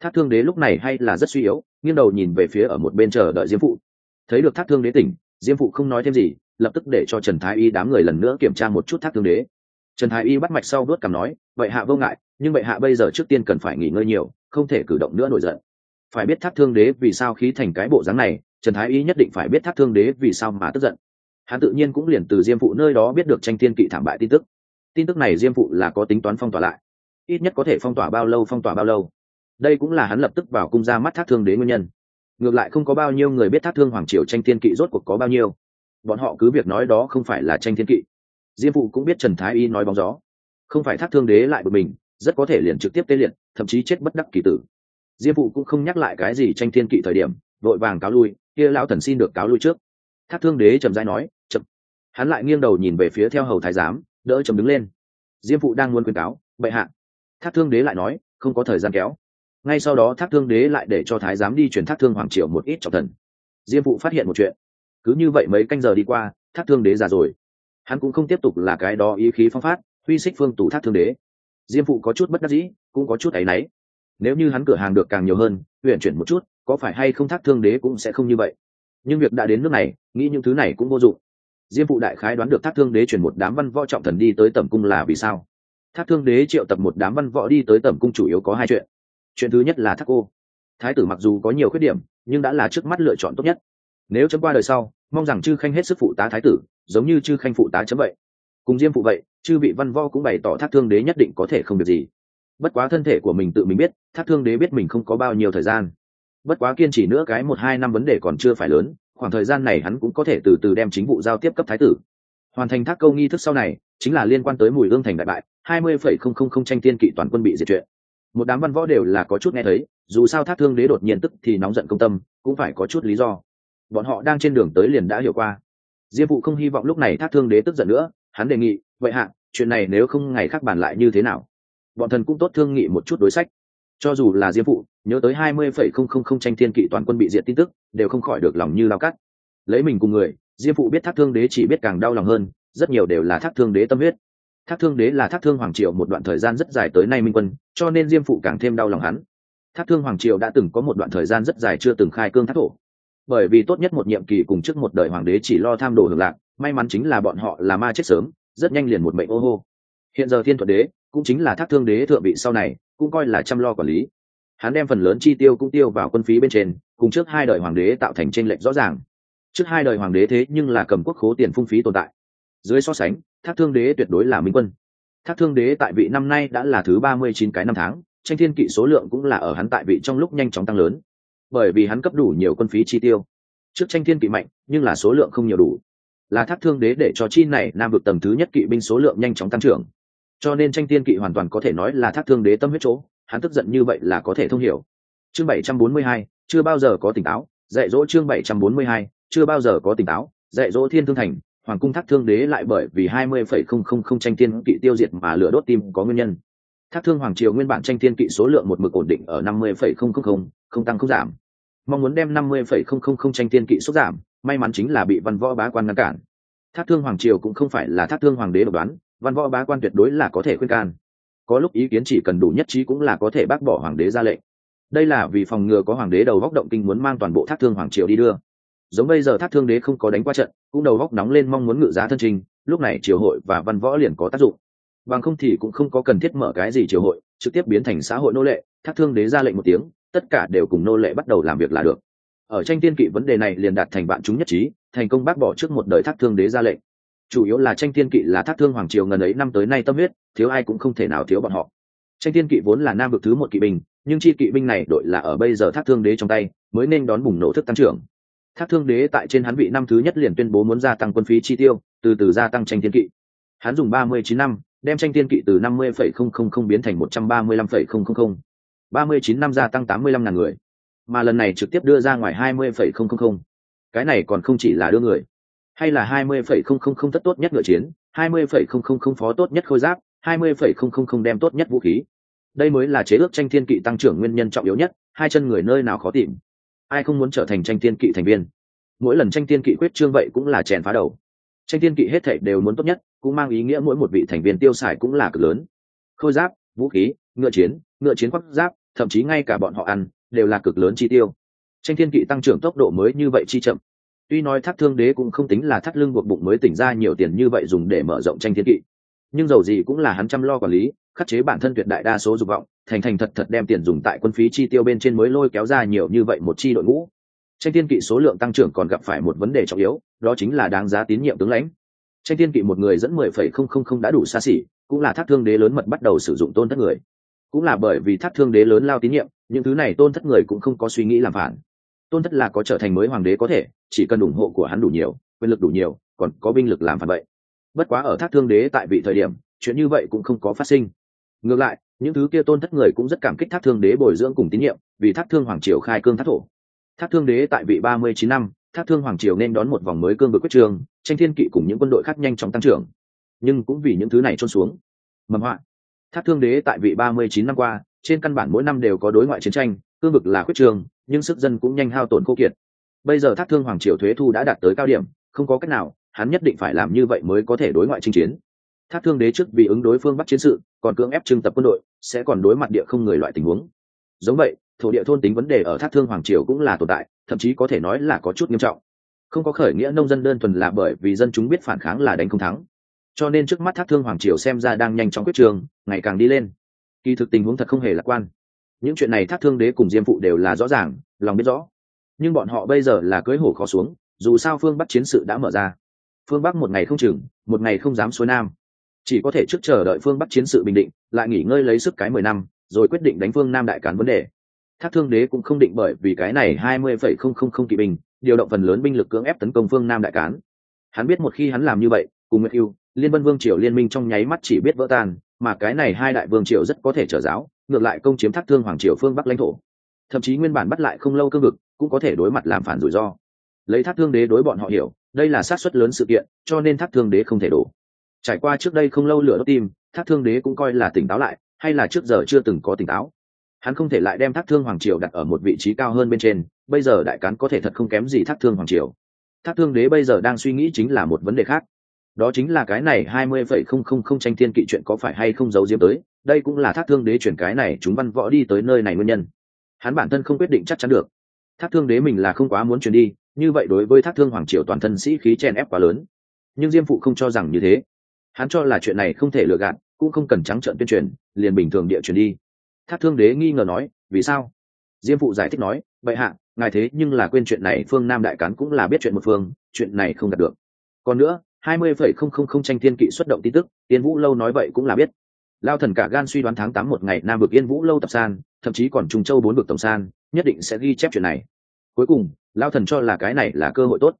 Thác thương đế lúc này hay là rất suy yếu, nghiêng đầu nhìn về phía ở một bên chờ đợi diêm phụ. Thấy được thác thương đế tỉnh, diêm phụ không nói thêm gì, lập tức để cho trần thái y đám người lần nữa kiểm tra một chút thác thương đế. Trần thái y bắt mạch sau đuốt cằm nói vậy hạ vô ngại, nhưng vậy hạ bây giờ trước tiên cần phải nghỉ ngơi nhiều, không thể cử động nữa nổi giận. Phải biết thác thương đế vì sao khí thành cái bộ dáng này, trần thái y nhất định phải biết thác thương đế vì sao mà tức giận hắn tự nhiên cũng liền từ diêm phụ nơi đó biết được tranh thiên kỵ thảm bại tin tức. Tin tức này diêm phụ là có tính toán phong tỏa lại. Ít nhất có thể phong tỏa bao lâu, phong tỏa bao lâu. Đây cũng là hắn lập tức vào cung ra mắt thác thương đế nguyên nhân. Ngược lại không có bao nhiêu người biết thác thương hoàng triều tranh thiên kỵ rốt cuộc có bao nhiêu. Bọn họ cứ việc nói đó không phải là tranh thiên kỵ. Diêm phụ cũng biết trần thái y nói bóng gió. Không phải thác thương đế lại một mình, rất có thể liền trực tiếp tê liệt, thậm chí chết bất đắc kỳ tử. Diêm phụ cũng không nhắc lại cái gì tranh thiên kỵ thời điểm, vội vàng cáo lui, kia lão thần xin được cáo lui trước. Thác thương đế trầm dai nói hắn lại nghiêng đầu nhìn về phía theo hầu thái giám, đỡ trầm đứng lên. Diêm phụ đang muốn khuyên cáo, bệ hạ. Thác thương đế lại nói, không có thời gian kéo. Ngay sau đó thác thương đế lại để cho thái giám đi chuyển thác thương hoàng triều một ít trọng thần. Diêm phụ phát hiện một chuyện. Cứ như vậy mấy canh giờ đi qua, thác thương đế già rồi. Hắn cũng không tiếp tục là cái đó ý khí phong phát, huy xích phương tủ thác thương đế. Diêm phụ có chút bất đắc dĩ, cũng có chút áy náy. Nếu như hắn cửa hàng được càng nhiều hơn huyện chuyển một chút, có phải hay không thác thương đế cũng sẽ không như vậy. Nhưng việc đã đến nước này, nghĩ những thứ này cũng vô dụng diêm phụ đại khái đoán được thác thương đế chuyển một đám văn võ trọng thần đi tới tẩm cung là vì sao? Thác thương đế triệu tập một đám văn võ đi tới tẩm cung chủ yếu có hai chuyện. Chuyện thứ nhất là thác cô. Thái tử mặc dù có nhiều khuyết điểm, nhưng đã là trước mắt lựa chọn tốt nhất. Nếu chấm qua đời sau, mong rằng chư khanh hết sức phụ tá thái tử, giống như chư khanh phụ tá chấm vậy. Cùng diêm phụ vậy, chư vị văn võ cũng bày tỏ thác thương đế nhất định có thể không việc gì. Bất quá thân thể của mình tự mình biết, thác thương đế biết mình không có bao nhiêu thời gian. Bất quá kiên trì nữa cái một hai năm vấn đề còn chưa phải lớn khoảng thời gian này hắn cũng có thể từ từ đem chính vụ giao tiếp cấp thái tử. Hoàn thành thác câu nghi thức sau này, chính là liên quan tới mùi ương thành đại bại, hai mươi phẩy không không không tranh tiên kỵ toàn quân bị diệt chuyện một đám văn võ đều là có chút nghe thấy, dù sao thác thương đế đột nhiên tức thì nóng giận công tâm, cũng phải có chút lý do. Bọn họ đang trên đường tới liền đã hiểu qua. Diêm vụ không hy vọng lúc này thác thương đế tức giận nữa, hắn đề nghị, vậy hạ, chuyện này nếu không ngày khác bàn lại như thế nào? Bọn thần cũng tốt thương nghị một chút đối sách. Cho dù là diêm phụ nhớ tới hai mươi phẩy không không không tranh thiên kỵ toàn quân bị diệt tin tức, đều không khỏi được lòng như lao cắt. Lấy mình cùng người, diêm phụ biết thác thương đế chỉ biết càng đau lòng hơn, rất nhiều đều là thác thương đế tâm huyết. Thác thương đế là thác thương hoàng triều một đoạn thời gian rất dài tới nay minh quân, cho nên diêm phụ càng thêm đau lòng hắn. Thác thương hoàng triều đã từng có một đoạn thời gian rất dài chưa từng khai cương thác thổ. Bởi vì tốt nhất một nhiệm kỳ cùng trước một đời hoàng đế chỉ lo tham đồ hưởng lạc, may mắn chính là bọn họ là ma chết sớm, rất nhanh liền một mệnh ô hô. Hiện giờ thiên thuật đế cũng chính là thác thương đế thượng vị sau này, cũng coi là chăm lo quản lý hắn đem phần lớn chi tiêu cũng tiêu vào quân phí bên trên, cùng trước hai đời hoàng đế tạo thành tranh lệch rõ ràng. Trước hai đời hoàng đế thế nhưng là cầm quốc khố tiền phung phí tồn tại. Dưới so sánh, thác thương đế tuyệt đối là minh quân. Thác thương đế tại vị năm nay đã là thứ ba mươi chín cái năm tháng, tranh thiên kỵ số lượng cũng là ở hắn tại vị trong lúc nhanh chóng tăng lớn. Bởi vì hắn cấp đủ nhiều quân phí chi tiêu. Trước tranh thiên kỵ mạnh, nhưng là số lượng không nhiều đủ. Là thác thương đế để cho chi này nam vực tầng thứ nhất kỵ binh số lượng nhanh chóng tăng trưởng. Cho nên tranh thiên kỵ hoàn toàn có thể nói là thác thương đế tâm huyết chỗ hắn tức giận như vậy là có thể thông hiểu. Chương bảy trăm bốn mươi hai, chưa bao giờ có tỉnh táo, dạy dỗ chương bảy trăm bốn mươi hai, chưa bao giờ có tỉnh táo, dạy dỗ thiên thương thành, hoàng cung thác thương đế lại bởi vì hai mươi phẩy không không không tranh thiên kỵ tiêu diệt mà lửa đốt tim có nguyên nhân. Thác thương hoàng triều nguyên bản tranh thiên kỵ số lượng một mực ổn định ở năm mươi phẩy không không không không tăng không giảm. Mong muốn đem năm mươi phẩy không không không tranh thiên kỵ số giảm, may mắn chính là bị văn võ bá quan ngăn cản. Thác thương hoàng triều cũng không phải là thác thương hoàng đế độc đoán, văn võ bá quan tuyệt đối là có thể khuyên can có lúc ý kiến chỉ cần đủ nhất trí cũng là có thể bác bỏ hoàng đế ra lệnh. Đây là vì phòng ngừa có hoàng đế đầu góc động kinh muốn mang toàn bộ thác thương hoàng triều đi đưa. Giống bây giờ thác thương đế không có đánh qua trận, cũng đầu góc nóng lên mong muốn ngự giá thân trình, lúc này triều hội và văn võ liền có tác dụng. Bằng không thì cũng không có cần thiết mở cái gì triều hội, trực tiếp biến thành xã hội nô lệ, thác thương đế ra lệnh một tiếng, tất cả đều cùng nô lệ bắt đầu làm việc là được. Ở tranh tiên kỵ vấn đề này liền đạt thành bạn chúng nhất trí, thành công bác bỏ trước một đời thác thương đế ra lệnh chủ yếu là tranh thiên kỵ là thác thương hoàng triều ngần ấy năm tới nay tâm huyết, thiếu ai cũng không thể nào thiếu bọn họ. Tranh thiên kỵ vốn là nam vực thứ một kỵ binh, nhưng chi kỵ binh này đội là ở bây giờ thác thương đế trong tay, mới nên đón bùng nổ thức tăng trưởng. Thác thương đế tại trên hắn vị năm thứ nhất liền tuyên bố muốn gia tăng quân phí chi tiêu, từ từ gia tăng tranh thiên kỵ. Hắn dùng ba mươi chín năm, đem tranh thiên kỵ từ năm mươi phẩy không không không biến thành một trăm ba mươi lăm phẩy không không không. ba mươi chín năm gia tăng tám mươi lăm ngàn người, mà lần này trực tiếp đưa ra ngoài hai mươi phẩy không không không. Cái này còn không chỉ là đưa người hay là hai mươi phẩy không không không tất tốt nhất ngựa chiến, hai mươi phẩy không không không phó tốt nhất khôi giáp, hai mươi phẩy không không không đem tốt nhất vũ khí. Đây mới là chế ước tranh thiên kỵ tăng trưởng nguyên nhân trọng yếu nhất, hai chân người nơi nào khó tìm. Ai không muốn trở thành tranh thiên kỵ thành viên? Mỗi lần tranh thiên kỵ quyết trương vậy cũng là chèn phá đầu. Tranh thiên kỵ hết thảy đều muốn tốt nhất, cũng mang ý nghĩa mỗi một vị thành viên tiêu xài cũng là cực lớn. Khôi giáp, vũ khí, ngựa chiến ngựa chiến khoác giáp, thậm chí ngay cả bọn họ ăn, đều là cực lớn chi tiêu. Tranh thiên kỵ tăng trưởng tốc độ mới như vậy chi chậm tuy nói thác thương đế cũng không tính là thắt lưng buộc bụng mới tỉnh ra nhiều tiền như vậy dùng để mở rộng tranh thiên kỵ. Nhưng dầu gì cũng là hắn chăm lo quản lý, khắc chế bản thân tuyệt đại đa số dục vọng, thành thành thật thật đem tiền dùng tại quân phí chi tiêu bên trên mới lôi kéo ra nhiều như vậy một chi đội ngũ. Tranh thiên kỵ số lượng tăng trưởng còn gặp phải một vấn đề trọng yếu, đó chính là đáng giá tín nhiệm tướng lãnh. Tranh thiên kỵ một người dẫn mười phẩy không không không đã đủ xa xỉ, cũng là thác thương đế lớn mật bắt đầu sử dụng tôn thất người. Cũng là bởi vì thác thương đế lớn lao tín nhiệm, những thứ này tôn thất người cũng không có suy nghĩ làm phản tôn thất là có trở thành mới hoàng đế có thể, chỉ cần ủng hộ của hắn đủ nhiều, quyền lực đủ nhiều, còn có binh lực làm phản vậy. Bất quá ở thác thương đế tại vị thời điểm, chuyện như vậy cũng không có phát sinh. Ngược lại, những thứ kia tôn thất người cũng rất cảm kích thác thương đế bồi dưỡng cùng tín nhiệm, vì thác thương hoàng triều khai cương thác thổ. Thác thương đế tại vị ba mươi chín năm, thác thương hoàng triều nên đón một vòng mới cương vực quyết trường, tranh thiên kỵ cùng những quân đội khác nhanh chóng tăng trưởng. Nhưng cũng vì những thứ này trôn xuống. Mầm họa. Thác thương đế tại vị ba mươi chín năm qua, trên căn bản mỗi năm đều có đối ngoại chiến tranh, cương vực là quyết trường nhưng sức dân cũng nhanh hao tổn khô kiệt. Bây giờ thác thương hoàng triều thuế thu đã đạt tới cao điểm, không có cách nào, hắn nhất định phải làm như vậy mới có thể đối ngoại chinh chiến. Thác thương đế trước vì ứng đối phương bắc chiến sự, còn cưỡng ép trưng tập quân đội, sẽ còn đối mặt địa không người loại tình huống. Giống vậy, thổ địa thôn tính vấn đề ở thác thương hoàng triều cũng là tồn tại, thậm chí có thể nói là có chút nghiêm trọng. Không có khởi nghĩa nông dân đơn thuần là bởi vì dân chúng biết phản kháng là đánh không thắng. Cho nên trước mắt thác thương hoàng triều xem ra đang nhanh chóng quyết trường, ngày càng đi lên. Kỳ thực tình huống thật không hề lạc quan những chuyện này thác thương đế cùng diêm phụ đều là rõ ràng, lòng biết rõ. Nhưng bọn họ bây giờ là cưới hổ khó xuống, dù sao phương bắc chiến sự đã mở ra. Phương bắc một ngày không chừng, một ngày không dám xuôi nam. Chỉ có thể trước chờ đợi phương bắc chiến sự bình định, lại nghỉ ngơi lấy sức cái mười năm, rồi quyết định đánh phương nam đại cán vấn đề. Thác thương đế cũng không định bởi vì cái này hai mươi phẩy không không không kỵ binh, điều động phần lớn binh lực cưỡng ép tấn công phương nam đại cán. Hắn biết một khi hắn làm như vậy, cùng nguyệt yêu, liên vân vương triều liên minh trong nháy mắt chỉ biết vỡ tan, mà cái này hai đại vương triều rất có thể trở giáo ngược lại công chiếm thác thương hoàng triều phương bắc lãnh thổ. Thậm chí nguyên bản bắt lại không lâu cương vực, cũng có thể đối mặt làm phản rủi ro. Lấy thác thương đế đối bọn họ hiểu, đây là sát xuất lớn sự kiện, cho nên thác thương đế không thể đổ. Trải qua trước đây không lâu lửa đốt tim, thác thương đế cũng coi là tỉnh táo lại, hay là trước giờ chưa từng có tỉnh táo. Hắn không thể lại đem thác thương hoàng triều đặt ở một vị trí cao hơn bên trên, bây giờ đại cán có thể thật không kém gì thác thương hoàng triều. Thác thương đế bây giờ đang suy nghĩ chính là một vấn đề khác đó chính là cái này hai mươi phẩy không không không tranh thiên kỵ chuyện có phải hay không giấu diếm tới, đây cũng là thác thương đế chuyển cái này chúng văn võ đi tới nơi này nguyên nhân. Hắn bản thân không quyết định chắc chắn được. Thác thương đế mình là không quá muốn chuyển đi, như vậy đối với thác thương hoàng triều toàn thân sĩ khí chen ép quá lớn. Nhưng diêm phụ không cho rằng như thế. Hắn cho là chuyện này không thể lừa gạt, cũng không cần trắng trợn tuyên truyền, liền bình thường địa chuyển đi. Thác thương đế nghi ngờ nói, vì sao? Diêm phụ giải thích nói vậy hạ, ngài thế nhưng là quên chuyện này, phương nam đại cán cũng là biết chuyện một phương, chuyện này không đạt được. Còn nữa hai mươi phẩy không không không tranh thiên kỵ xuất động tin tức, yên vũ lâu nói vậy cũng là biết. Lao thần cả gan suy đoán tháng tám một ngày nam vực yên vũ lâu tập san, thậm chí còn trùng châu bốn vực tổng san, nhất định sẽ ghi chép chuyện này. Cuối cùng, lao thần cho là cái này là cơ hội tốt.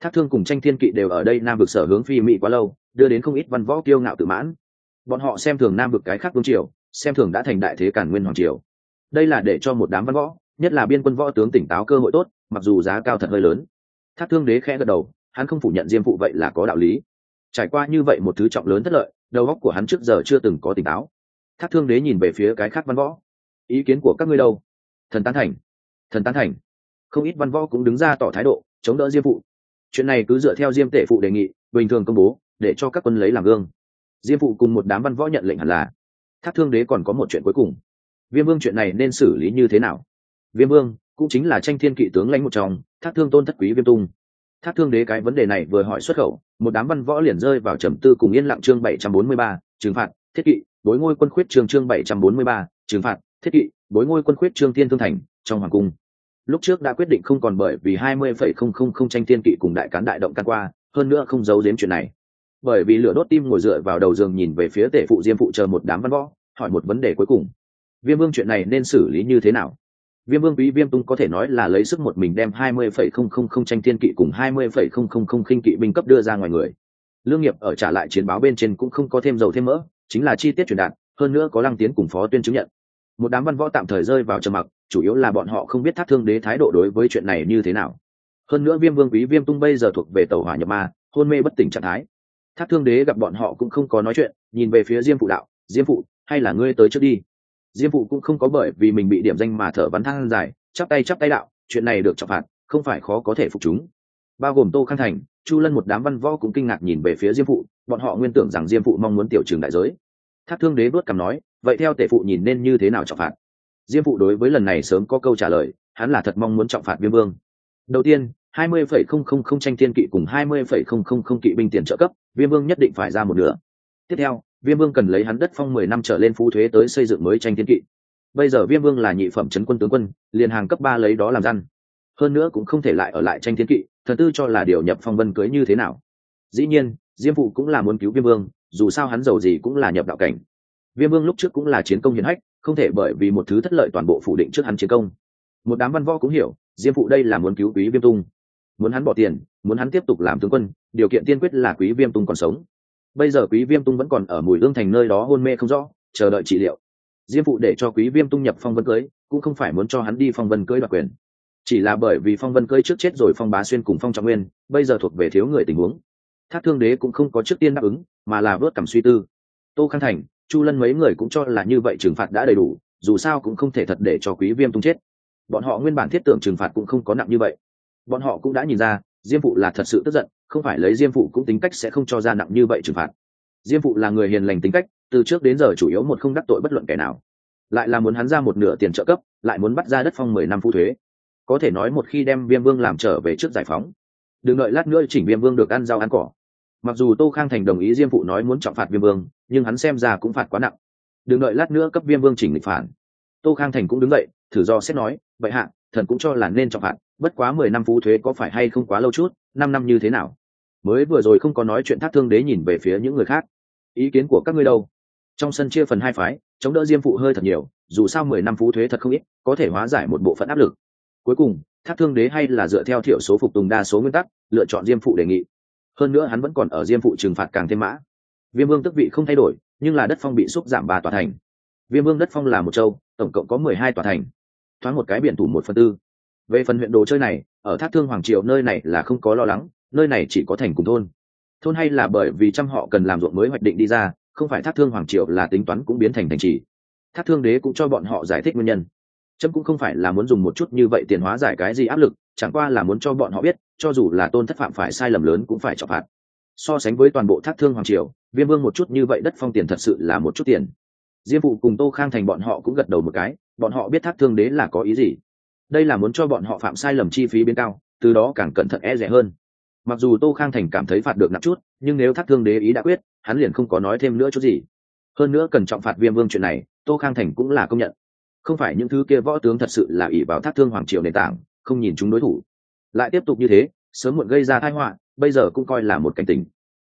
Thác thương cùng tranh thiên kỵ đều ở đây nam vực sở hướng phi mỹ quá lâu, đưa đến không ít văn võ kiêu ngạo tự mãn. Bọn họ xem thường nam vực cái khác vương triều, xem thường đã thành đại thế cản nguyên hoàng triều. Đây là để cho một đám văn võ, nhất là biên quân võ tướng tỉnh táo cơ hội tốt, mặc dù giá cao thật hơi lớn. Thác thương đế khẽ gật đầu hắn không phủ nhận diêm phụ vậy là có đạo lý. Trải qua như vậy một thứ trọng lớn thất lợi, đầu óc của hắn trước giờ chưa từng có tỉnh táo. Thác thương đế nhìn về phía cái khác văn võ. Ý kiến của các ngươi đâu? Thần tán thành. Thần tán thành. Không ít văn võ cũng đứng ra tỏ thái độ, chống đỡ diêm phụ. Chuyện này cứ dựa theo diêm tể phụ đề nghị, bình thường công bố, để cho các quân lấy làm gương. Diêm phụ cùng một đám văn võ nhận lệnh hẳn là. Thác thương đế còn có một chuyện cuối cùng. Viêm vương chuyện này nên xử lý như thế nào? Viêm vương cũng chính là tranh thiên kỵ tướng lãnh một trong, thác thương tôn thất quý viêm tung thác thương đế cái vấn đề này vừa hỏi xuất khẩu, một đám văn võ liền rơi vào trầm tư cùng yên lặng chương bảy trăm bốn mươi ba, trừng phạt, thiết kỵ bối ngôi quân khuyết chương chương bảy trăm bốn mươi ba, trừng phạt, thiết kỵ bối ngôi quân khuyết trương tiên thương thành, trong hoàng cung. Lúc trước đã quyết định không còn bởi vì hai mươi phẩy không không không tranh tiên kỵ cùng đại cán đại động can qua, hơn nữa không giấu giếm chuyện này. Bởi vì lửa đốt tim ngồi dựa vào đầu giường nhìn về phía tể phụ diêm phụ chờ một đám văn võ, hỏi một vấn đề cuối cùng. Viêm vương chuyện này nên xử lý như thế nào? Viêm vương quý viêm tung có thể nói là lấy sức một mình đem hai mươi phẩy không không không tranh thiên kỵ cùng hai mươi phẩy không không không khinh kỵ binh cấp đưa ra ngoài người. Lương nghiệp ở trả lại chiến báo bên trên cũng không có thêm dầu thêm mỡ, chính là chi tiết truyền đạt, hơn nữa có lăng tiến cùng phó tuyên chứng nhận. Một đám văn võ tạm thời rơi vào trầm mặc, chủ yếu là bọn họ không biết thác thương đế thái độ đối với chuyện này như thế nào. Hơn nữa viêm vương quý viêm tung bây giờ thuộc về tàu hỏa nhập ma, hôn mê bất tỉnh trạng thái. Thác thương đế gặp bọn họ cũng không có nói chuyện, nhìn về phía diêm phụ đạo, diêm phụ, hay là ngươi tới trước đi? Diêm phụ cũng không có bởi vì mình bị điểm danh mà thở bắn thang dài, chắp tay chắp tay đạo, chuyện này được trọng phạt, không phải khó có thể phục chúng. Bao gồm tô khang thành, chu lân một đám văn võ cũng kinh ngạc nhìn về phía diêm phụ, bọn họ nguyên tưởng rằng diêm phụ mong muốn tiểu trường đại giới. Thác thương đế vớt cằm nói, vậy theo tể phụ nhìn nên như thế nào trọng phạt? Diêm phụ đối với lần này sớm có câu trả lời, hắn là thật mong muốn trọng phạt viêm vương. Đầu tiên, hai mươi phẩy không không không tranh thiên kỵ cùng hai mươi phẩy không không không kỵ binh tiền trợ cấp, viêm vương nhất định phải ra một nửa. Tiếp theo viêm vương cần lấy hắn đất phong mười năm trở lên phú thuế tới xây dựng mới tranh thiên kỵ. Bây giờ viêm vương là nhị phẩm trấn quân tướng quân, liền hàng cấp ba lấy đó làm răn. Hơn nữa cũng không thể lại ở lại tranh thiên kỵ, thần tư cho là điều nhập phong vân cưới như thế nào. Dĩ nhiên, diêm phụ cũng là muốn cứu viêm vương, dù sao hắn giàu gì cũng là nhập đạo cảnh. Viêm vương lúc trước cũng là chiến công hiển hách, không thể bởi vì một thứ thất lợi toàn bộ phủ định trước hắn chiến công. Một đám văn võ cũng hiểu, diêm phụ đây là muốn cứu quý viêm tung. Muốn hắn bỏ tiền, muốn hắn tiếp tục làm tướng quân, điều kiện tiên quyết là quý viêm tung còn sống bây giờ quý viêm tung vẫn còn ở mùi hương thành nơi đó, hôn mê không rõ, chờ đợi trị liệu. Diêm phụ để cho quý viêm tung nhập phong vân cưới, cũng không phải muốn cho hắn đi phong vân cưới đoạt quyền. Chỉ là bởi vì phong vân cưới trước chết rồi phong bá xuyên cùng phong trọng nguyên, bây giờ thuộc về thiếu người tình huống. Thác thương đế cũng không có trước tiên đáp ứng, mà là vớt cảm suy tư. Tô khang thành, chu lân mấy người cũng cho là như vậy trừng phạt đã đầy đủ, dù sao cũng không thể thật để cho quý viêm tung chết. Bọn họ nguyên bản thiết tưởng trừng phạt cũng không có nặng như vậy. Bọn họ cũng đã nhìn ra, diêm phụ là thật sự tức giận không phải lấy diêm phụ cũng tính cách sẽ không cho ra nặng như vậy trừng phạt. Diêm phụ là người hiền lành tính cách, từ trước đến giờ chủ yếu một không đắc tội bất luận kẻ nào. Lại là muốn hắn ra một nửa tiền trợ cấp, lại muốn bắt ra đất phong mười năm phụ thuế. Có thể nói một khi đem viêm vương làm trở về trước giải phóng, đừng đợi lát nữa chỉnh viêm vương được ăn rau ăn cỏ. Mặc dù tô khang thành đồng ý diêm phụ nói muốn trọng phạt viêm vương, nhưng hắn xem ra cũng phạt quá nặng. Đừng đợi lát nữa cấp viêm vương chỉnh lịch phản. Tô khang thành cũng đứng dậy, thử do xét nói, vậy hạ, thần cũng cho là nên trọng phạt, bất quá mười năm phú thuế có phải hay không quá lâu chút, năm năm như thế nào? Mới vừa rồi không có nói chuyện thác thương đế nhìn về phía những người khác. Ý kiến của các ngươi đâu? Trong sân chia phần hai phái, chống đỡ diêm phụ hơi thật nhiều, dù sao mười năm phú thuế thật không ít, có thể hóa giải một bộ phận áp lực. Cuối cùng, thác thương đế hay là dựa theo thiểu số phục tùng đa số nguyên tắc, lựa chọn diêm phụ đề nghị. Hơn nữa hắn vẫn còn ở diêm phụ trừng phạt càng thêm mã. Viêm vương tức vị không thay đổi, nhưng là đất phong bị xúc giảm ba tòa thành. Viêm vương đất phong là một châu, tổng cộng có mười hai tòa thành. Thoáng một cái biển thủ một phần tư. Về phần huyện đồ chơi này, ở thác thương hoàng triều nơi này là không có lo lắng nơi này chỉ có thành cùng thôn. Thôn hay là bởi vì trăm họ cần làm ruộng mới hoạch định đi ra, không phải thác thương hoàng triệu là tính toán cũng biến thành thành trì. Thác thương đế cũng cho bọn họ giải thích nguyên nhân. Trâm cũng không phải là muốn dùng một chút như vậy tiền hóa giải cái gì áp lực, chẳng qua là muốn cho bọn họ biết, cho dù là tôn thất phạm phải sai lầm lớn cũng phải trọng phạt. So sánh với toàn bộ thác thương hoàng triều, viêm vương một chút như vậy đất phong tiền thật sự là một chút tiền. Diêm phụ cùng tô khang thành bọn họ cũng gật đầu một cái, bọn họ biết thác thương đế là có ý gì. Đây là muốn cho bọn họ phạm sai lầm chi phí biến cao, từ đó càng cẩn thận e rẻ hơn mặc dù tô khang thành cảm thấy phạt được nặng chút, nhưng nếu thác thương đế ý đã quyết, hắn liền không có nói thêm nữa chút gì. Hơn nữa cần trọng phạt viêm vương chuyện này, tô khang thành cũng là công nhận. Không phải những thứ kia võ tướng thật sự là ỷ vào thác thương hoàng triều nền tảng, không nhìn chúng đối thủ. Lại tiếp tục như thế, sớm muộn gây ra thái họa, bây giờ cũng coi là một cảnh tình.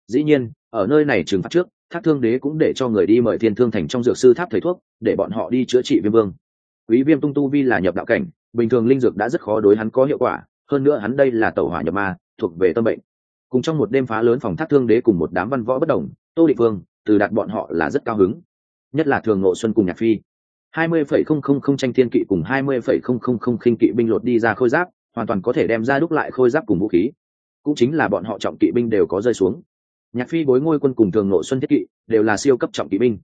Dĩ nhiên, ở nơi này trừng phạt trước, thác thương đế cũng để cho người đi mời thiên thương thành trong dược sư tháp thầy thuốc, để bọn họ đi chữa trị viêm vương. Quý viêm tung tu vi là nhập đạo cảnh, bình thường linh dược đã rất khó đối hắn có hiệu quả, hơn nữa hắn đây là tẩu hỏa nhập ma thuộc về tâm bệnh. Cùng trong một đêm phá lớn phòng thác thương đế cùng một đám văn võ bất đồng, tô định vương, từ đạt bọn họ là rất cao hứng. Nhất là thường ngộ xuân cùng nhạc phi. hai mươi phẩy không không không tranh thiên kỵ cùng hai mươi phẩy không không không khinh kỵ binh lột đi ra khôi giáp, hoàn toàn có thể đem ra đúc lại khôi giáp cùng vũ khí. Cũng chính là bọn họ trọng kỵ binh đều có rơi xuống. Nhạc phi bối ngôi quân cùng thường nội xuân thiết kỵ đều là siêu cấp trọng kỵ binh.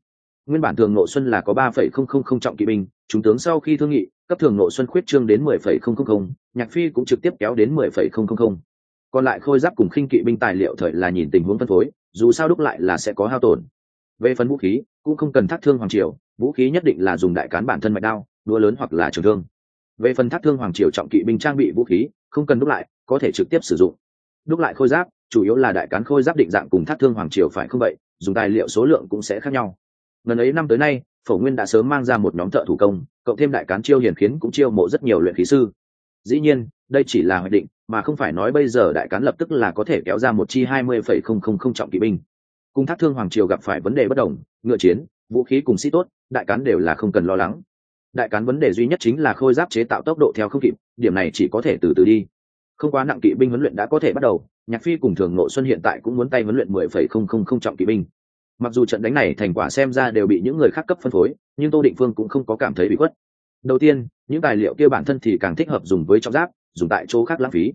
Nguyên bản thường nội xuân là có ba phẩy không không không trọng kỵ binh, chúng tướng sau khi thương nghị, cấp thường nội xuân khuyết trương đến mười phẩy không không không, nhạc phi cũng trực tiếp kéo đến mười phẩy không không không còn lại khôi giáp cùng khinh kỵ binh tài liệu thời là nhìn tình huống phân phối, dù sao đúc lại là sẽ có hao tổn. Về phần vũ khí, cũng không cần thác thương hoàng triều, vũ khí nhất định là dùng đại cán bản thân mạch đao, đua lớn hoặc là trường thương. Về phần thác thương hoàng triều trọng kỵ binh trang bị vũ khí, không cần đúc lại, có thể trực tiếp sử dụng. Đúc lại khôi giáp, chủ yếu là đại cán khôi giáp định dạng cùng thác thương hoàng triều phải không vậy, dùng tài liệu số lượng cũng sẽ khác nhau. Gần ấy năm tới nay, phổ nguyên đã sớm mang ra một nhóm thợ thủ công, cộng thêm đại cán chiêu hiền khiến cũng chiêu mộ rất nhiều luyện khí sư. Dĩ nhiên, đây chỉ là hoạch định mà không phải nói bây giờ đại cán lập tức là có thể kéo ra một chi hai mươi phẩy không không không trọng kỵ binh. Cung thác thương hoàng triều gặp phải vấn đề bất đồng, ngựa chiến, vũ khí cùng sĩ tốt, đại cán đều là không cần lo lắng. Đại cán vấn đề duy nhất chính là khôi giáp chế tạo tốc độ theo không kịp, điểm này chỉ có thể từ từ đi. Không quá nặng kỵ binh huấn luyện đã có thể bắt đầu, nhạc phi cùng thường nội xuân hiện tại cũng muốn tay huấn luyện mười phẩy không không không trọng kỵ binh. Mặc dù trận đánh này thành quả xem ra đều bị những người khác cấp phân phối, nhưng tô định phương cũng không có cảm thấy bị khuất. Đầu tiên, những tài liệu kia bản thân thì càng thích hợp dùng với trọng giáp dùng tại chỗ khác lãng phí.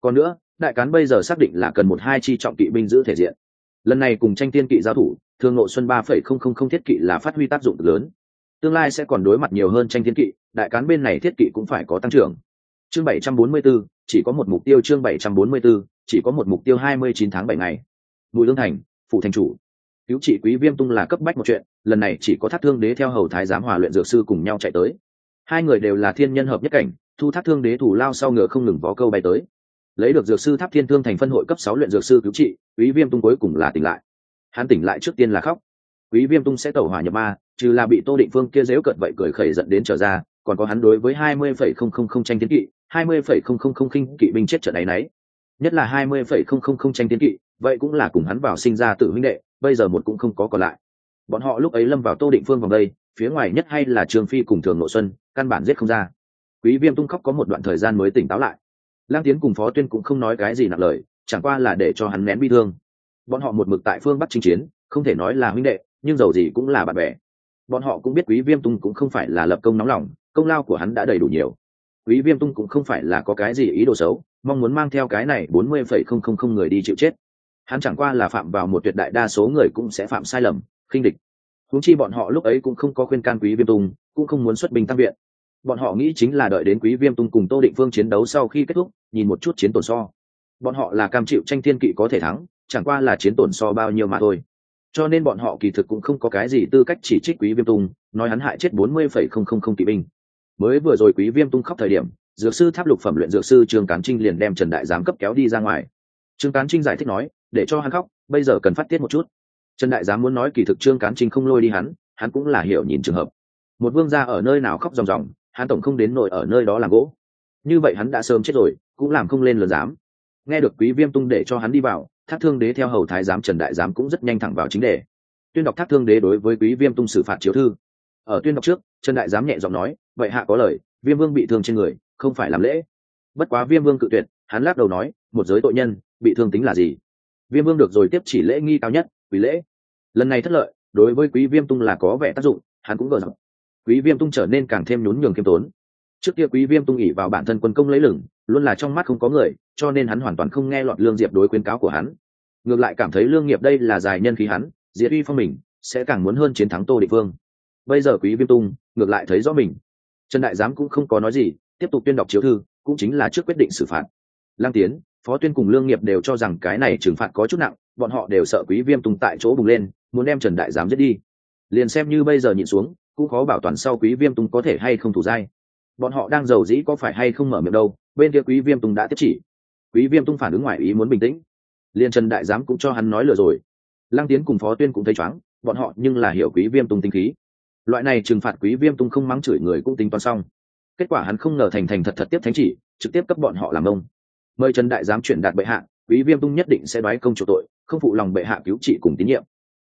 Còn nữa đại cán bây giờ xác định là cần một hai chi trọng kỵ binh giữ thể diện. Lần này cùng tranh tiên kỵ giao thủ thương nội xuân ba phẩy không không không thiết kỵ là phát huy tác dụng lớn. Tương lai sẽ còn đối mặt nhiều hơn tranh tiên kỵ đại cán bên này thiết kỵ cũng phải có tăng trưởng. Chương bảy trăm bốn mươi 744, chỉ có một mục tiêu chương bảy trăm bốn mươi 744, chỉ có một mục tiêu hai mươi chín tháng bảy ngày. Bùi lương thành phụ thành chủ. Cứu trị quý viêm tung là cấp bách một chuyện lần này chỉ có thác thương đế theo hầu thái giám hòa luyện dược sư cùng nhau chạy tới. Hai người đều là thiên nhân hợp nhất cảnh thu thác thương đế thủ lao sau ngựa không ngừng vó câu bay tới. Lấy được dược sư tháp thiên thương thành phân hội cấp sáu luyện dược sư cứu trị, quý viêm tung cuối cùng là tỉnh lại. Hắn tỉnh lại trước tiên là khóc. Quý viêm tung sẽ tẩu hỏa nhập ma, trừ là bị tô định phương kia dếu cận vậy cười khẩy dẫn đến trở ra, còn có hắn đối với hai mươi phẩy không không không tranh tiến kỵ, hai mươi phẩy không không không khinh kỵ binh chết trận ấy nấy. Nhất là hai mươi phẩy không không không tranh tiến kỵ, vậy cũng là cùng hắn vào sinh ra tự huynh đệ, bây giờ một cũng không có còn lại. Bọn họ lúc ấy lâm vào tô định phương vòng đây, phía ngoài nhất hay là trường phi cùng thường nội xuân, căn bản giết không ra quý viêm tung khóc có một đoạn thời gian mới tỉnh táo lại. Lang tiến cùng phó tuyên cũng không nói cái gì nặng lời, chẳng qua là để cho hắn nén bi thương. Bọn họ một mực tại phương bắc chinh chiến, không thể nói là huynh đệ, nhưng dầu gì cũng là bạn bè. Bọn họ cũng biết quý viêm tung cũng không phải là lập công nóng lòng, công lao của hắn đã đầy đủ nhiều. Quý viêm tung cũng không phải là có cái gì ý đồ xấu, mong muốn mang theo cái này bốn mươi phẩy không không không người đi chịu chết. Hắn chẳng qua là phạm vào một tuyệt đại đa số người cũng sẽ phạm sai lầm, khinh địch. Húng chi bọn họ lúc ấy cũng không có khuyên can quý viêm tung, cũng không muốn xuất binh tăng viện bọn họ nghĩ chính là đợi đến quý viêm tung cùng tô định phương chiến đấu sau khi kết thúc, nhìn một chút chiến tổn so. Bọn họ là cam chịu tranh thiên kỵ có thể thắng, chẳng qua là chiến tổn so bao nhiêu mà thôi. Cho nên bọn họ kỳ thực cũng không có cái gì tư cách chỉ trích quý viêm tung, nói hắn hại chết bốn mươi phẩy không không không kỵ binh. Mới vừa rồi quý viêm tung khóc thời điểm, dược sư tháp lục phẩm luyện dược sư trương cán trinh liền đem trần đại giám cấp kéo đi ra ngoài. Trương cán trinh giải thích nói, để cho hắn khóc, bây giờ cần phát tiết một chút. Trần đại giám muốn nói kỳ thực trương cán trinh không lôi đi hắn hắn cũng là hiểu nhìn trường hợp. Một vương gia ở nơi nào khóc ròng ròng hắn tổng không đến nội ở nơi đó làm gỗ. Như vậy hắn đã sớm chết rồi, cũng làm không lên lừa dám nghe được quý viêm tung để cho hắn đi vào, thác thương đế theo hầu thái giám trần đại giám cũng rất nhanh thẳng vào chính đề. Tuyên đọc thác thương đế đối với quý viêm tung xử phạt chiếu thư. Ở tuyên đọc trước, trần đại giám nhẹ giọng nói, vậy hạ có lời, viêm vương bị thương trên người, không phải làm lễ. Bất quá viêm vương cự tuyệt, hắn lắc đầu nói, một giới tội nhân, bị thương tính là gì? Viêm vương được rồi tiếp chỉ lễ nghi cao nhất, quý lễ. Lần này thất lợi, đối với quý viêm tung là có vẻ tác dụng, hắn cũng gờ rằng quý viêm tung trở nên càng thêm nhún nhường kiêm tốn. Trước kia quý viêm tung ỉ vào bản thân quân công lấy lửng, luôn là trong mắt không có người, cho nên hắn hoàn toàn không nghe lọt lương diệp đối khuyến cáo của hắn. Ngược lại cảm thấy lương nghiệp đây là dài nhân khí hắn diệt uy phong mình, sẽ càng muốn hơn chiến thắng tô địa phương bây giờ quý viêm tung ngược lại thấy rõ mình. Trần đại giám cũng không có nói gì, tiếp tục tuyên đọc chiếu thư, cũng chính là trước quyết định xử phạt. Lăng tiến, phó tuyên cùng lương nghiệp đều cho rằng cái này trừng phạt có chút nặng, bọn họ đều sợ quý viêm tung tại chỗ bùng lên, muốn đem trần đại giám giết đi. Liền xem như bây giờ nhịn xuống cũng khó bảo toàn sau quý viêm tung có thể hay không thủ dai. Bọn họ đang giàu dĩ có phải hay không mở miệng đâu, bên kia quý viêm tung đã tiếp chỉ. Quý viêm tung phản ứng ngoài ý muốn bình tĩnh. Liên trần đại giám cũng cho hắn nói lừa rồi. Lăng tiến cùng phó tuyên cũng thấy chóng bọn họ nhưng là hiểu quý viêm tung tinh khí. Loại này trừng phạt quý viêm tung không mắng chửi người cũng tính toán xong. Kết quả hắn không ngờ thành thành thật thật tiếp thánh chỉ, trực tiếp cấp bọn họ làm ông. Mời trần đại giám chuyển đạt bệ hạ, quý viêm tung nhất định sẽ đoái công chủ tội, không phụ lòng bệ hạ cứu trị cùng tín nhiệm.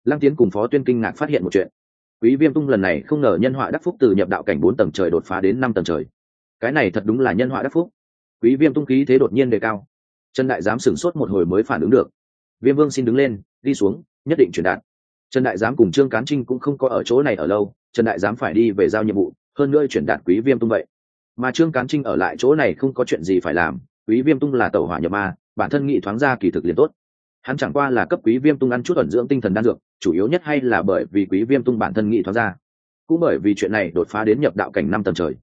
Lăng tiến cùng phó tuyên kinh ngạc phát hiện một chuyện quý viêm tung lần này không ngờ nhân họa đắc phúc từ nhập đạo cảnh bốn tầng trời đột phá đến năm tầng trời. Cái này thật đúng là nhân họa đắc phúc. Quý viêm tung khí thế đột nhiên đề cao. Trần đại giám sửng sốt một hồi mới phản ứng được. Viêm vương xin đứng lên, đi xuống, nhất định truyền đạt. Trần đại giám cùng trương cán trinh cũng không có ở chỗ này ở lâu, trần đại giám phải đi về giao nhiệm vụ, hơn nữa truyền đạt quý viêm tung vậy. Mà trương cán trinh ở lại chỗ này không có chuyện gì phải làm, quý viêm tung là tàu hỏa nhập ma, bản thân nghị thoáng ra kỳ thực liền tốt hắn chẳng qua là cấp quý viêm tung ăn chút ẩn dưỡng tinh thần đan dược, chủ yếu nhất hay là bởi vì quý viêm tung bản thân nghị thoát ra. Cũng bởi vì chuyện này đột phá đến nhập đạo cảnh năm tầng trời.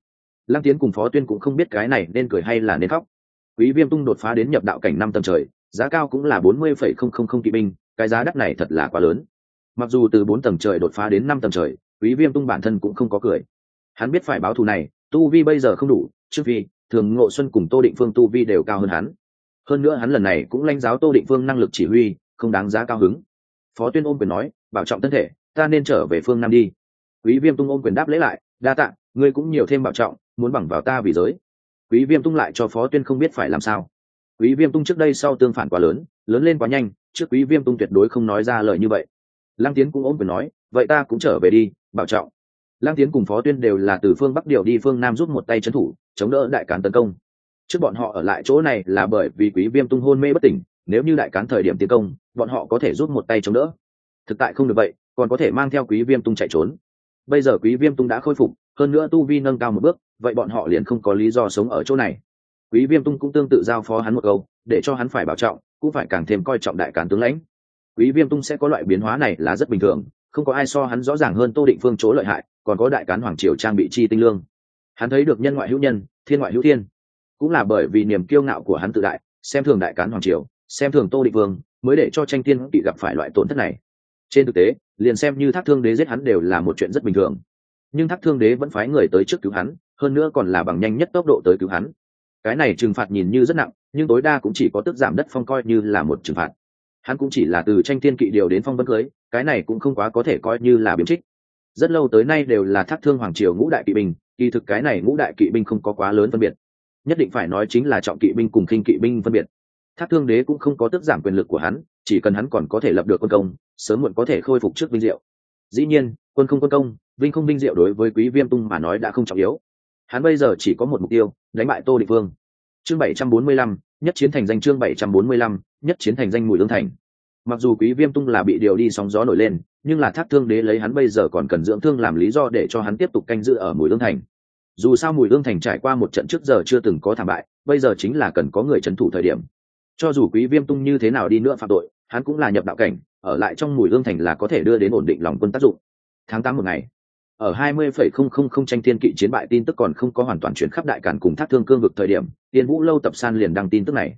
Lăng tiến cùng phó tuyên cũng không biết cái này nên cười hay là nên khóc. Quý viêm tung đột phá đến nhập đạo cảnh năm tầng trời, giá cao cũng là bốn mươi phẩy không không không kỵ binh, cái giá đắt này thật là quá lớn. Mặc dù từ bốn tầng trời đột phá đến năm tầng trời, quý viêm tung bản thân cũng không có cười. Hắn biết phải báo thù này, tu vi bây giờ không đủ trước vì thường ngộ xuân cùng tô định phương tu vi đều cao hơn hắn hơn nữa hắn lần này cũng lãnh giáo tô định phương năng lực chỉ huy, không đáng giá cao hứng. Phó tuyên ôm quyền nói, bảo trọng thân thể, ta nên trở về phương nam đi. Quý viêm tung ôm quyền đáp lễ lại, đa tạ, ngươi cũng nhiều thêm bảo trọng, muốn bằng vào ta vì giới. Quý viêm tung lại cho phó tuyên không biết phải làm sao. Quý viêm tung trước đây sau tương phản quá lớn lớn lên quá nhanh, trước quý viêm tung tuyệt đối không nói ra lời như vậy. Lăng tiến cũng ôm quyền nói, vậy ta cũng trở về đi, bảo trọng. Lăng tiến cùng phó tuyên đều là từ phương bắc điều đi phương nam giúp một tay trấn thủ, chống đỡ đại cán tấn công trước bọn họ ở lại chỗ này là bởi vì quý viêm tung hôn mê bất tỉnh, nếu như đại cán thời điểm tiến công, bọn họ có thể giúp một tay chống đỡ. Thực tại không được vậy, còn có thể mang theo quý viêm tung chạy trốn. Bây giờ quý viêm tung đã khôi phục, hơn nữa tu vi nâng cao một bước, vậy bọn họ liền không có lý do sống ở chỗ này. Quý viêm tung cũng tương tự giao phó hắn một câu, để cho hắn phải bảo trọng, cũng phải càng thêm coi trọng đại cán tướng lãnh. Quý viêm tung sẽ có loại biến hóa này là rất bình thường, không có ai so hắn rõ ràng hơn tô định phương chỗ lợi hại, còn có đại cán hoàng triều trang bị chi tinh lương. Hắn thấy được nhân ngoại hữu nhân, thiên ngoại hữu thiên cũng là bởi vì niềm kiêu ngạo của hắn tự đại, xem thường đại cán hoàng triều, xem thường tô định vương, mới để cho tranh tiên bị gặp phải loại tổn thất này. Trên thực tế, liền xem như thác thương đế giết hắn đều là một chuyện rất bình thường. Nhưng thác thương đế vẫn phái người tới trước cứu hắn, hơn nữa còn là bằng nhanh nhất tốc độ tới cứu hắn. Cái này trừng phạt nhìn như rất nặng, nhưng tối đa cũng chỉ có tức giảm đất phong coi như là một trừng phạt. Hắn cũng chỉ là từ tranh tiên kỵ điều đến phong vân cưới, cái này cũng không quá có thể coi như là biếm trích. Rất lâu tới nay đều là thác thương hoàng triều ngũ đại kỵ binh, kỳ thực cái này ngũ đại kỵ binh không có quá lớn phân biệt nhất định phải nói chính là trọng kỵ binh cùng khinh kỵ binh phân biệt. Thác thương đế cũng không có tức giảm quyền lực của hắn chỉ cần hắn còn có thể lập được quân công sớm muộn có thể khôi phục trước vinh diệu dĩ nhiên quân không quân công vinh không vinh diệu đối với quý viêm tung mà nói đã không trọng yếu. Hắn bây giờ chỉ có một mục tiêu đánh bại tô địch vương. Chương 745, nhất chiến thành danh chương 745, nhất chiến thành danh mùi lương thành. Mặc dù quý viêm tung là bị điều đi sóng gió nổi lên nhưng là thác thương đế lấy hắn bây giờ còn cần dưỡng thương làm lý do để cho hắn tiếp tục canh giữ ở mùi lương thành dù sao mùi ương thành trải qua một trận trước giờ chưa từng có thảm bại bây giờ chính là cần có người trấn thủ thời điểm. Cho dù quý viêm tung như thế nào đi nữa phạm tội hắn cũng là nhập đạo cảnh ở lại trong mùi ương thành là có thể đưa đến ổn định lòng quân tác dụng. Tháng tám một ngày ở 20,000 tranh thiên kỵ chiến bại tin tức còn không có hoàn toàn chuyển khắp đại cản cùng thác thương cương vực thời điểm tiên vũ lâu tập san liền đăng tin tức này.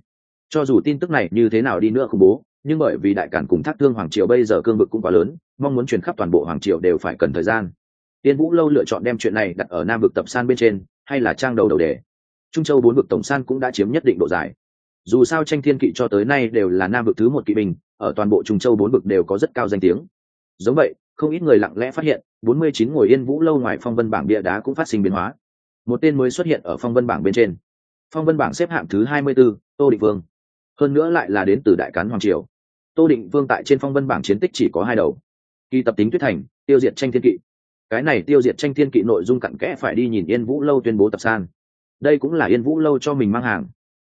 Cho dù tin tức này như thế nào đi nữa khủng bố nhưng bởi vì đại cản cùng thác thương hoàng triều bây giờ cương vực cũng quá lớn mong muốn chuyển khắp toàn bộ hoàng triều đều phải cần thời gian tiên vũ lâu lựa chọn đem chuyện này đặt ở nam vực tập san bên trên hay là trang đầu đầu đề. Trung châu bốn vực tổng san cũng đã chiếm nhất định độ dài. Dù sao tranh thiên kỵ cho tới nay đều là nam vực thứ một kỵ binh ở toàn bộ trung châu bốn vực đều có rất cao danh tiếng. Giống vậy không ít người lặng lẽ phát hiện bốn mươi chín ngồi yên vũ lâu ngoài phong vân bảng bia đá cũng phát sinh biến hóa. Một tên mới xuất hiện ở phong vân bảng bên trên. Phong vân bảng xếp hạng thứ hai mươi 24, tô định vương. Hơn nữa lại là đến từ đại cán hoàng triều. Tô định vương tại trên phong vân bảng chiến tích chỉ có hai đầu. Kỳ tập tính tuyết thành tiêu diệt tranh thiên kỵ cái này tiêu diệt tranh thiên kỵ nội dung cặn kẽ phải đi nhìn yên vũ lâu tuyên bố tập san. Đây cũng là yên vũ lâu cho mình mang hàng.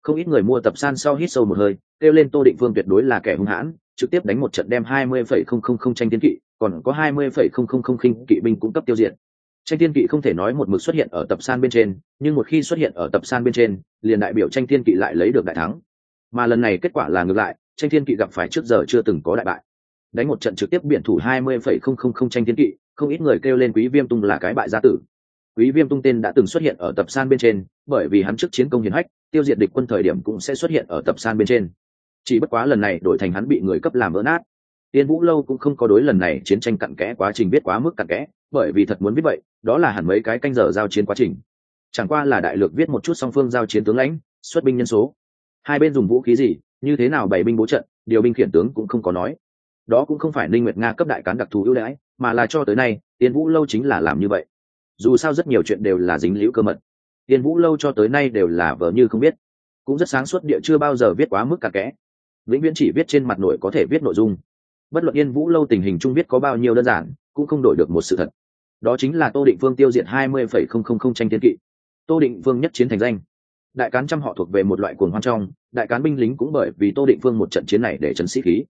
Không ít người mua tập san sau hít sâu một hơi, kêu lên tô định phương tuyệt đối là kẻ hung hãn, trực tiếp đánh một trận đem hai mươi phẩy không không không tranh thiên kỵ, còn có hai mươi phẩy không không không khinh kỵ binh cung cấp tiêu diệt. Tranh thiên kỵ không thể nói một mực xuất hiện ở tập san bên trên, nhưng một khi xuất hiện ở tập san bên trên, liền đại biểu tranh thiên kỵ lại lấy được đại thắng. Mà lần này kết quả là ngược lại, tranh thiên kỵ gặp phải trước giờ chưa từng có đại bại đánh một trận trực tiếp biển thủ hai mươi phẩy không không không tranh thiên kỵ, không ít người kêu lên quý viêm tung là cái bại gia tử. Quý viêm tung tên đã từng xuất hiện ở tập san bên trên, bởi vì hắn trước chiến công hiển hách, tiêu diệt địch quân thời điểm cũng sẽ xuất hiện ở tập san bên trên. Chỉ bất quá lần này đổi thành hắn bị người cấp làm vỡ nát. Tiên vũ lâu cũng không có đối lần này chiến tranh cặn kẽ quá trình biết quá mức cặn kẽ, bởi vì thật muốn biết vậy, đó là hẳn mấy cái canh giờ giao chiến quá trình. Chẳng qua là đại lược viết một chút song phương giao chiến tướng lãnh, xuất binh nhân số. Hai bên dùng vũ khí gì, như thế nào bày binh bố trận, điều binh khiển tướng cũng không có nói đó cũng không phải ninh nguyệt nga cấp đại cán đặc thù ưu đãi, mà là cho tới nay tiên vũ lâu chính là làm như vậy. Dù sao rất nhiều chuyện đều là dính liễu cơ mật. Tiên vũ lâu cho tới nay đều là vờ như không biết. Cũng rất sáng suốt địa chưa bao giờ viết quá mức cả kẽ. Vĩnh viễn chỉ viết trên mặt nội có thể viết nội dung. Bất luận yên vũ lâu tình hình chung viết có bao nhiêu đơn giản, cũng không đổi được một sự thật. Đó chính là tô định phương tiêu diệt hai mươi phẩy không không không tranh thiên kỵ. Tô định phương nhất chiến thành danh. Đại cán trăm họ thuộc về một loại cuồng hoan trong, đại cán binh lính cũng bởi vì tô định phương một trận chiến này để trấn sĩ khí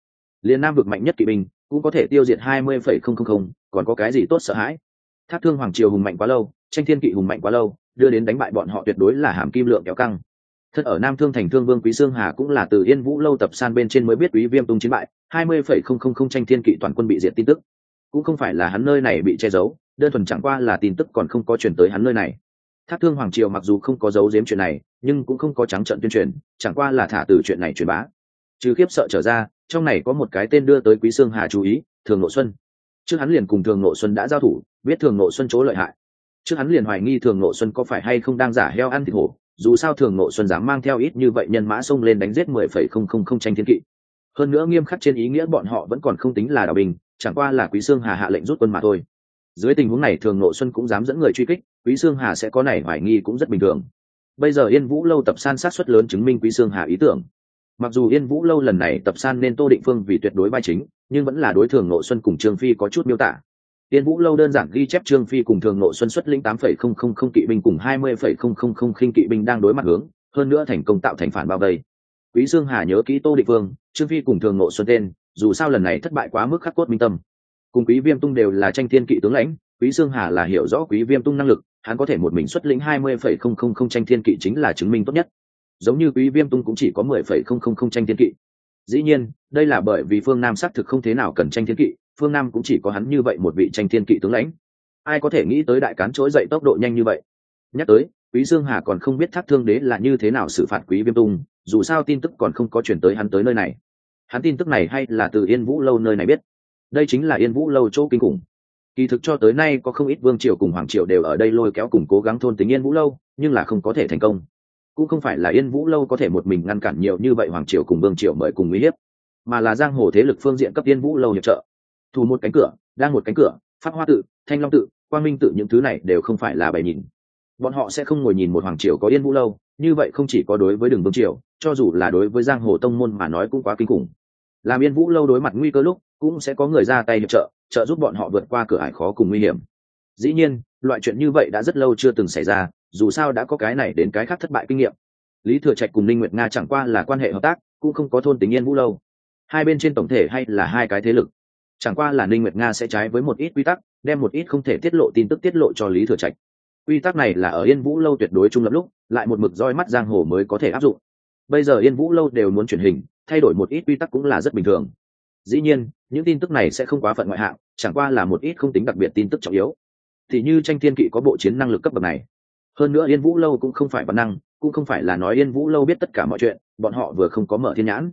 liên nam vực mạnh nhất kỵ binh cũng có thể tiêu diệt hai mươi phẩy không không không, còn có cái gì tốt sợ hãi? Thác thương hoàng triều hùng mạnh quá lâu, tranh thiên kỵ hùng mạnh quá lâu, đưa đến đánh bại bọn họ tuyệt đối là hàm kim lượng kéo căng. Thật ở nam thương thành thương vương quý sương hà cũng là từ yên vũ lâu tập san bên trên mới biết quý viêm tung chiến bại, hai mươi phẩy không không không tranh thiên kỵ toàn quân bị diệt tin tức. Cũng không phải là hắn nơi này bị che giấu, đơn thuần chẳng qua là tin tức còn không có chuyển tới hắn nơi này. Thác thương hoàng triều mặc dù không có giấu giếm chuyện này, nhưng cũng không có trắng trận tuyên truyền, chẳng qua là thả từ chuyện này truyền bá. Trừ khiếp sợ trở ra trong này có một cái tên đưa tới quý sương hà chú ý, thường nội xuân. Trước hắn liền cùng thường nội xuân đã giao thủ, biết thường nội xuân chỗ lợi hại. Trước hắn liền hoài nghi thường nội xuân có phải hay không đang giả heo ăn thịt hổ, dù sao thường nội xuân dám mang theo ít như vậy nhân mã xông lên đánh giết mười phẩy không không không tranh thiên kỵ. Hơn nữa nghiêm khắc trên ý nghĩa bọn họ vẫn còn không tính là đảo bình, chẳng qua là quý sương hà hạ lệnh rút quân mà thôi. Dưới tình huống này thường nội xuân cũng dám dẫn người truy kích, quý sương hà sẽ có này hoài nghi cũng rất bình thường. Bây giờ yên vũ lâu tập san sát xuất lớn chứng minh quý sương hà ý tưởng mặc dù yên vũ lâu lần này tập san nên tô định phương vì tuyệt đối vai chính, nhưng vẫn là đối thường nội xuân cùng trương phi có chút miêu tả. Yên vũ lâu đơn giản ghi chép trương phi cùng thường nội xuân xuất lĩnh tám phẩy không không không kỵ binh cùng hai mươi phẩy không không không khinh kỵ binh đang đối mặt hướng, hơn nữa thành công tạo thành phản bao vây. Quý dương hà nhớ kỹ tô định phương, trương phi cùng thường nội xuân tên, dù sao lần này thất bại quá mức khắc cốt minh tâm. Cùng quý viêm tung đều là tranh thiên kỵ tướng lãnh, quý dương hà là hiểu rõ quý viêm tung năng lực, hắn có thể một mình xuất lĩnh hai mươi phẩy không không không tranh thiên kỵ chính là chứng minh tốt nhất giống như quý viêm tung cũng chỉ có mười phẩy không không không tranh thiên kỵ. Dĩ nhiên, đây là bởi vì phương nam xác thực không thế nào cần tranh thiên kỵ, phương nam cũng chỉ có hắn như vậy một vị tranh thiên kỵ tướng lãnh. Ai có thể nghĩ tới đại cán trỗi dậy tốc độ nhanh như vậy? Nhắc tới, quý dương hà còn không biết thác thương đế là như thế nào xử phạt quý viêm tung, dù sao tin tức còn không có chuyển tới hắn tới nơi này. Hắn tin tức này hay là từ yên vũ lâu nơi này biết? Đây chính là yên vũ lâu chỗ kinh khủng. Kỳ thực cho tới nay có không ít vương triều cùng hoàng triều đều ở đây lôi kéo cùng cố gắng thôn tính yên vũ lâu, nhưng là không có thể thành công cũng không phải là yên vũ lâu có thể một mình ngăn cản nhiều như vậy hoàng triều cùng vương triều mời cùng uy hiếp, mà là giang hồ thế lực phương diện cấp yên vũ lâu hiệp trợ. Thủ một cánh cửa, đang một cánh cửa, phát hoa tự, thanh long tự, quang minh tự những thứ này đều không phải là bày nhìn. Bọn họ sẽ không ngồi nhìn một hoàng triều có yên vũ lâu, như vậy không chỉ có đối với đường vương triều, cho dù là đối với giang hồ tông môn mà nói cũng quá kinh khủng. Làm yên vũ lâu đối mặt nguy cơ lúc, cũng sẽ có người ra tay hiệp trợ trợ giúp bọn họ vượt qua cửa ải khó cùng nguy hiểm. Dĩ nhiên, loại chuyện như vậy đã rất lâu chưa từng xảy ra dù sao đã có cái này đến cái khác thất bại kinh nghiệm. Lý thừa trạch cùng ninh nguyệt nga chẳng qua là quan hệ hợp tác, cũng không có thôn tính yên vũ lâu. Hai bên trên tổng thể hay là hai cái thế lực. Chẳng qua là ninh nguyệt nga sẽ trái với một ít quy tắc, đem một ít không thể tiết lộ tin tức tiết lộ cho lý thừa trạch. Quy tắc này là ở yên vũ lâu tuyệt đối trung lập lúc, lại một mực roi mắt giang hồ mới có thể áp dụng. Bây giờ yên vũ lâu đều muốn truyền hình, thay đổi một ít quy tắc cũng là rất bình thường. Dĩ nhiên, những tin tức này sẽ không quá phận ngoại hạng, chẳng qua là một ít không tính đặc biệt tin tức trọng yếu. Thì như tranh thiên kỵ có bộ chiến năng lực cấp bậc này hơn nữa yên vũ lâu cũng không phải văn năng cũng không phải là nói yên vũ lâu biết tất cả mọi chuyện bọn họ vừa không có mở thiên nhãn.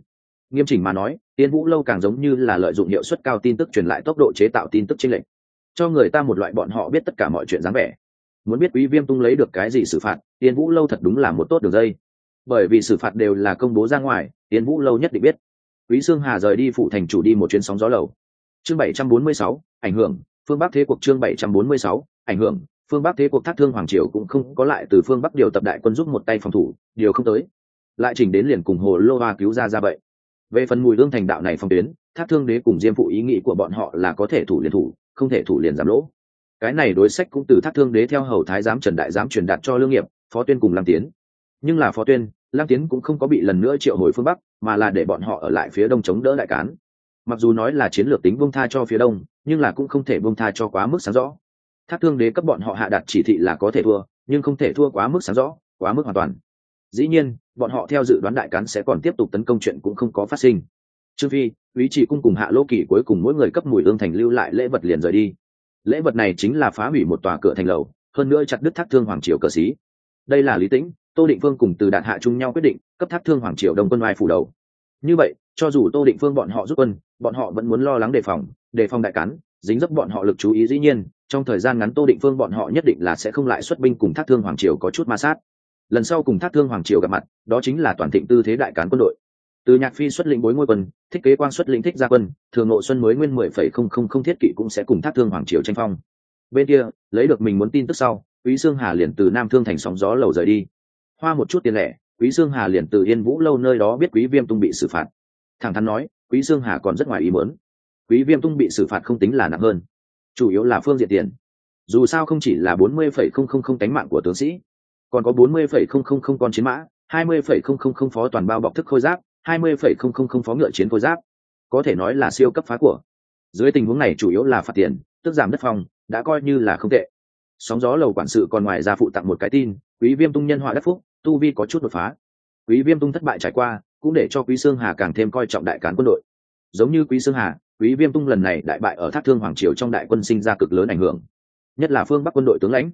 Nghiêm chỉnh mà nói yên vũ lâu càng giống như là lợi dụng hiệu suất cao tin tức truyền lại tốc độ chế tạo tin tức chênh lệch cho người ta một loại bọn họ biết tất cả mọi chuyện dáng vẻ. Muốn biết quý viêm tung lấy được cái gì xử phạt yên vũ lâu thật đúng là một tốt đường dây. Bởi vì xử phạt đều là công bố ra ngoài yên vũ lâu nhất định biết. Quý sương hà rời đi phụ thành chủ đi một chuyến sóng gió lầu. Chương 746, ảnh hưởng phương bắc thế cuộc chương 746, ảnh hưởng phương bắc thế cuộc thác thương hoàng triều cũng không có lại từ phương bắc điều tập đại quân giúp một tay phòng thủ, điều không tới. Lại chỉnh đến liền cùng hồ lô hoa cứu ra ra vậy. Về phần mùi lương thành đạo này phòng tuyến, thác thương đế cùng diêm phụ ý nghĩ của bọn họ là có thể thủ liền thủ, không thể thủ liền giảm lỗ. Cái này đối sách cũng từ thác thương đế theo hầu thái giám trần đại giám truyền đạt cho lương nghiệp, phó tuyên cùng Lam tiến. Nhưng là phó tuyên, lam tiến cũng không có bị lần nữa triệu hồi phương bắc, mà là để bọn họ ở lại phía đông chống đỡ đại cán. Mặc dù nói là chiến lược tính bông tha cho phía đông, nhưng là cũng không thể bông tha cho quá mức sáng rõ thác thương đế cấp bọn họ hạ đặt chỉ thị là có thể thua, nhưng không thể thua quá mức sáng rõ, quá mức hoàn toàn. Dĩ nhiên, bọn họ theo dự đoán đại cán sẽ còn tiếp tục tấn công chuyện cũng không có phát sinh. Trương phi ý chỉ cung cùng hạ lô kỳ cuối cùng mỗi người cấp mùi ương thành lưu lại lễ vật liền rời đi. Lễ vật này chính là phá hủy một tòa cửa thành lầu, hơn nữa chặt đứt thác thương hoàng triều cờ xí. Đây là lý tĩnh, tô định phương cùng từ đạt hạ chung nhau quyết định cấp thác thương hoàng triều đông quân oai phủ đầu. Như vậy, cho dù tô định phương bọn họ rút quân, bọn họ vẫn muốn lo lắng đề phòng đề phòng đại cán, dính dấp bọn họ lực chú ý dĩ nhiên trong thời gian ngắn tô định phương bọn họ nhất định là sẽ không lại xuất binh cùng thác thương hoàng triều có chút ma sát. Lần sau cùng thác thương hoàng triều gặp mặt, đó chính là toàn thịnh tư thế đại cán quân đội. Từ nhạc phi xuất lĩnh bối ngôi quân, thích kế quan xuất lĩnh thích gia quân, thường nội xuân mới nguyên mười phẩy không không không thiết kỵ cũng sẽ cùng thác thương hoàng triều tranh phong. Bên kia, lấy được mình muốn tin tức sau, quý dương hà liền từ nam thương thành sóng gió lầu rời đi. Hoa một chút tiền lẻ, quý dương hà liền từ yên vũ lâu nơi đó biết quý viêm tung bị xử phạt. Thẳng thắn nói, quý dương hà còn rất ngoài ý muốn. Quý viêm tung bị xử phạt không tính là nặng hơn chủ yếu là phương diện tiền. Dù sao không chỉ là bốn mươi phẩy không không không cánh mạng của tướng sĩ, còn có bốn mươi phẩy không không không con chiến mã, hai mươi phẩy không không không phó toàn bao bọc thức khôi giáp, hai mươi phẩy không không không phó ngựa chiến khôi giáp. Có thể nói là siêu cấp phá của. Dưới tình huống này chủ yếu là phạt tiền, tức giảm đất phòng đã coi như là không tệ. Sóng gió lầu quản sự còn ngoài ra phụ tặng một cái tin, quý viêm tung nhân họa đất phúc, tu vi có chút đột phá. Quý viêm tung thất bại trải qua, cũng để cho quý sương hà càng thêm coi trọng đại cán quân đội. Giống như quý sương hà quý viêm tung lần này đại bại ở thác thương hoàng triều trong đại quân sinh ra cực lớn ảnh hưởng, nhất là phương bắc quân đội tướng lãnh.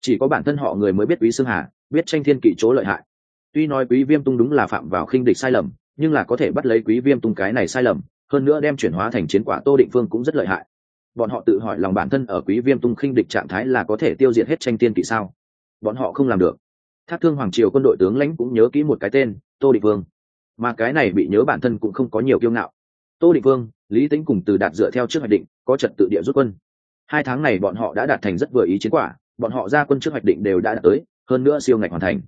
Chỉ có bản thân họ người mới biết quý sương hà, biết tranh thiên kỵ chỗ lợi hại. Tuy nói quý viêm tung đúng là phạm vào khinh địch sai lầm, nhưng là có thể bắt lấy quý viêm tung cái này sai lầm, hơn nữa đem chuyển hóa thành chiến quả tô định phương cũng rất lợi hại. Bọn họ tự hỏi lòng bản thân ở quý viêm tung khinh địch trạng thái là có thể tiêu diệt hết tranh tiên kỵ sao? Bọn họ không làm được. Thác thương hoàng triều quân đội tướng lãnh cũng nhớ kỹ một cái tên, tô định vương mà cái này bị nhớ bản thân cũng không có nhiều kiêu ngạo. Tô định vương lý tính cùng từ đạt dựa theo trước hoạch định, có trật tự địa rút quân. Hai tháng này bọn họ đã đạt thành rất vừa ý chiến quả, bọn họ ra quân trước hoạch định đều đã đạt tới, hơn nữa siêu ngạch hoàn thành.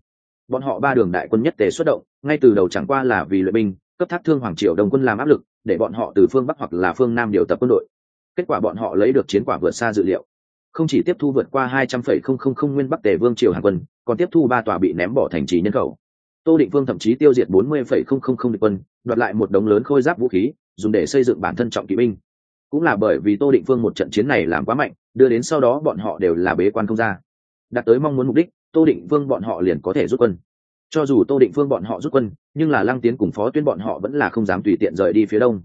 Bọn họ ba đường đại quân nhất tề xuất động, ngay từ đầu chẳng qua là vì luyện binh, cấp thác thương hoàng triều đồng quân làm áp lực, để bọn họ từ phương bắc hoặc là phương nam điều tập quân đội. Kết quả bọn họ lấy được chiến quả vượt xa dự liệu. Không chỉ tiếp thu vượt qua hai trăm phẩy không không không nguyên bắc tề vương triều hàn quân, còn tiếp thu ba tòa bị ném bỏ thành trì nhân khẩu. Tô định vương thậm chí tiêu diệt bốn mươi phẩy không không không địch quân, đoạt lại một đống lớn khôi giáp vũ khí dùng để xây dựng bản thân trọng kỵ binh. Cũng là bởi vì tô định vương một trận chiến này làm quá mạnh, đưa đến sau đó bọn họ đều là bế quan không ra. Đạt tới mong muốn mục đích, tô định vương bọn họ liền có thể rút quân. Cho dù tô định vương bọn họ rút quân, nhưng là lăng tiến cùng phó tuyên bọn họ vẫn là không dám tùy tiện rời đi phía đông.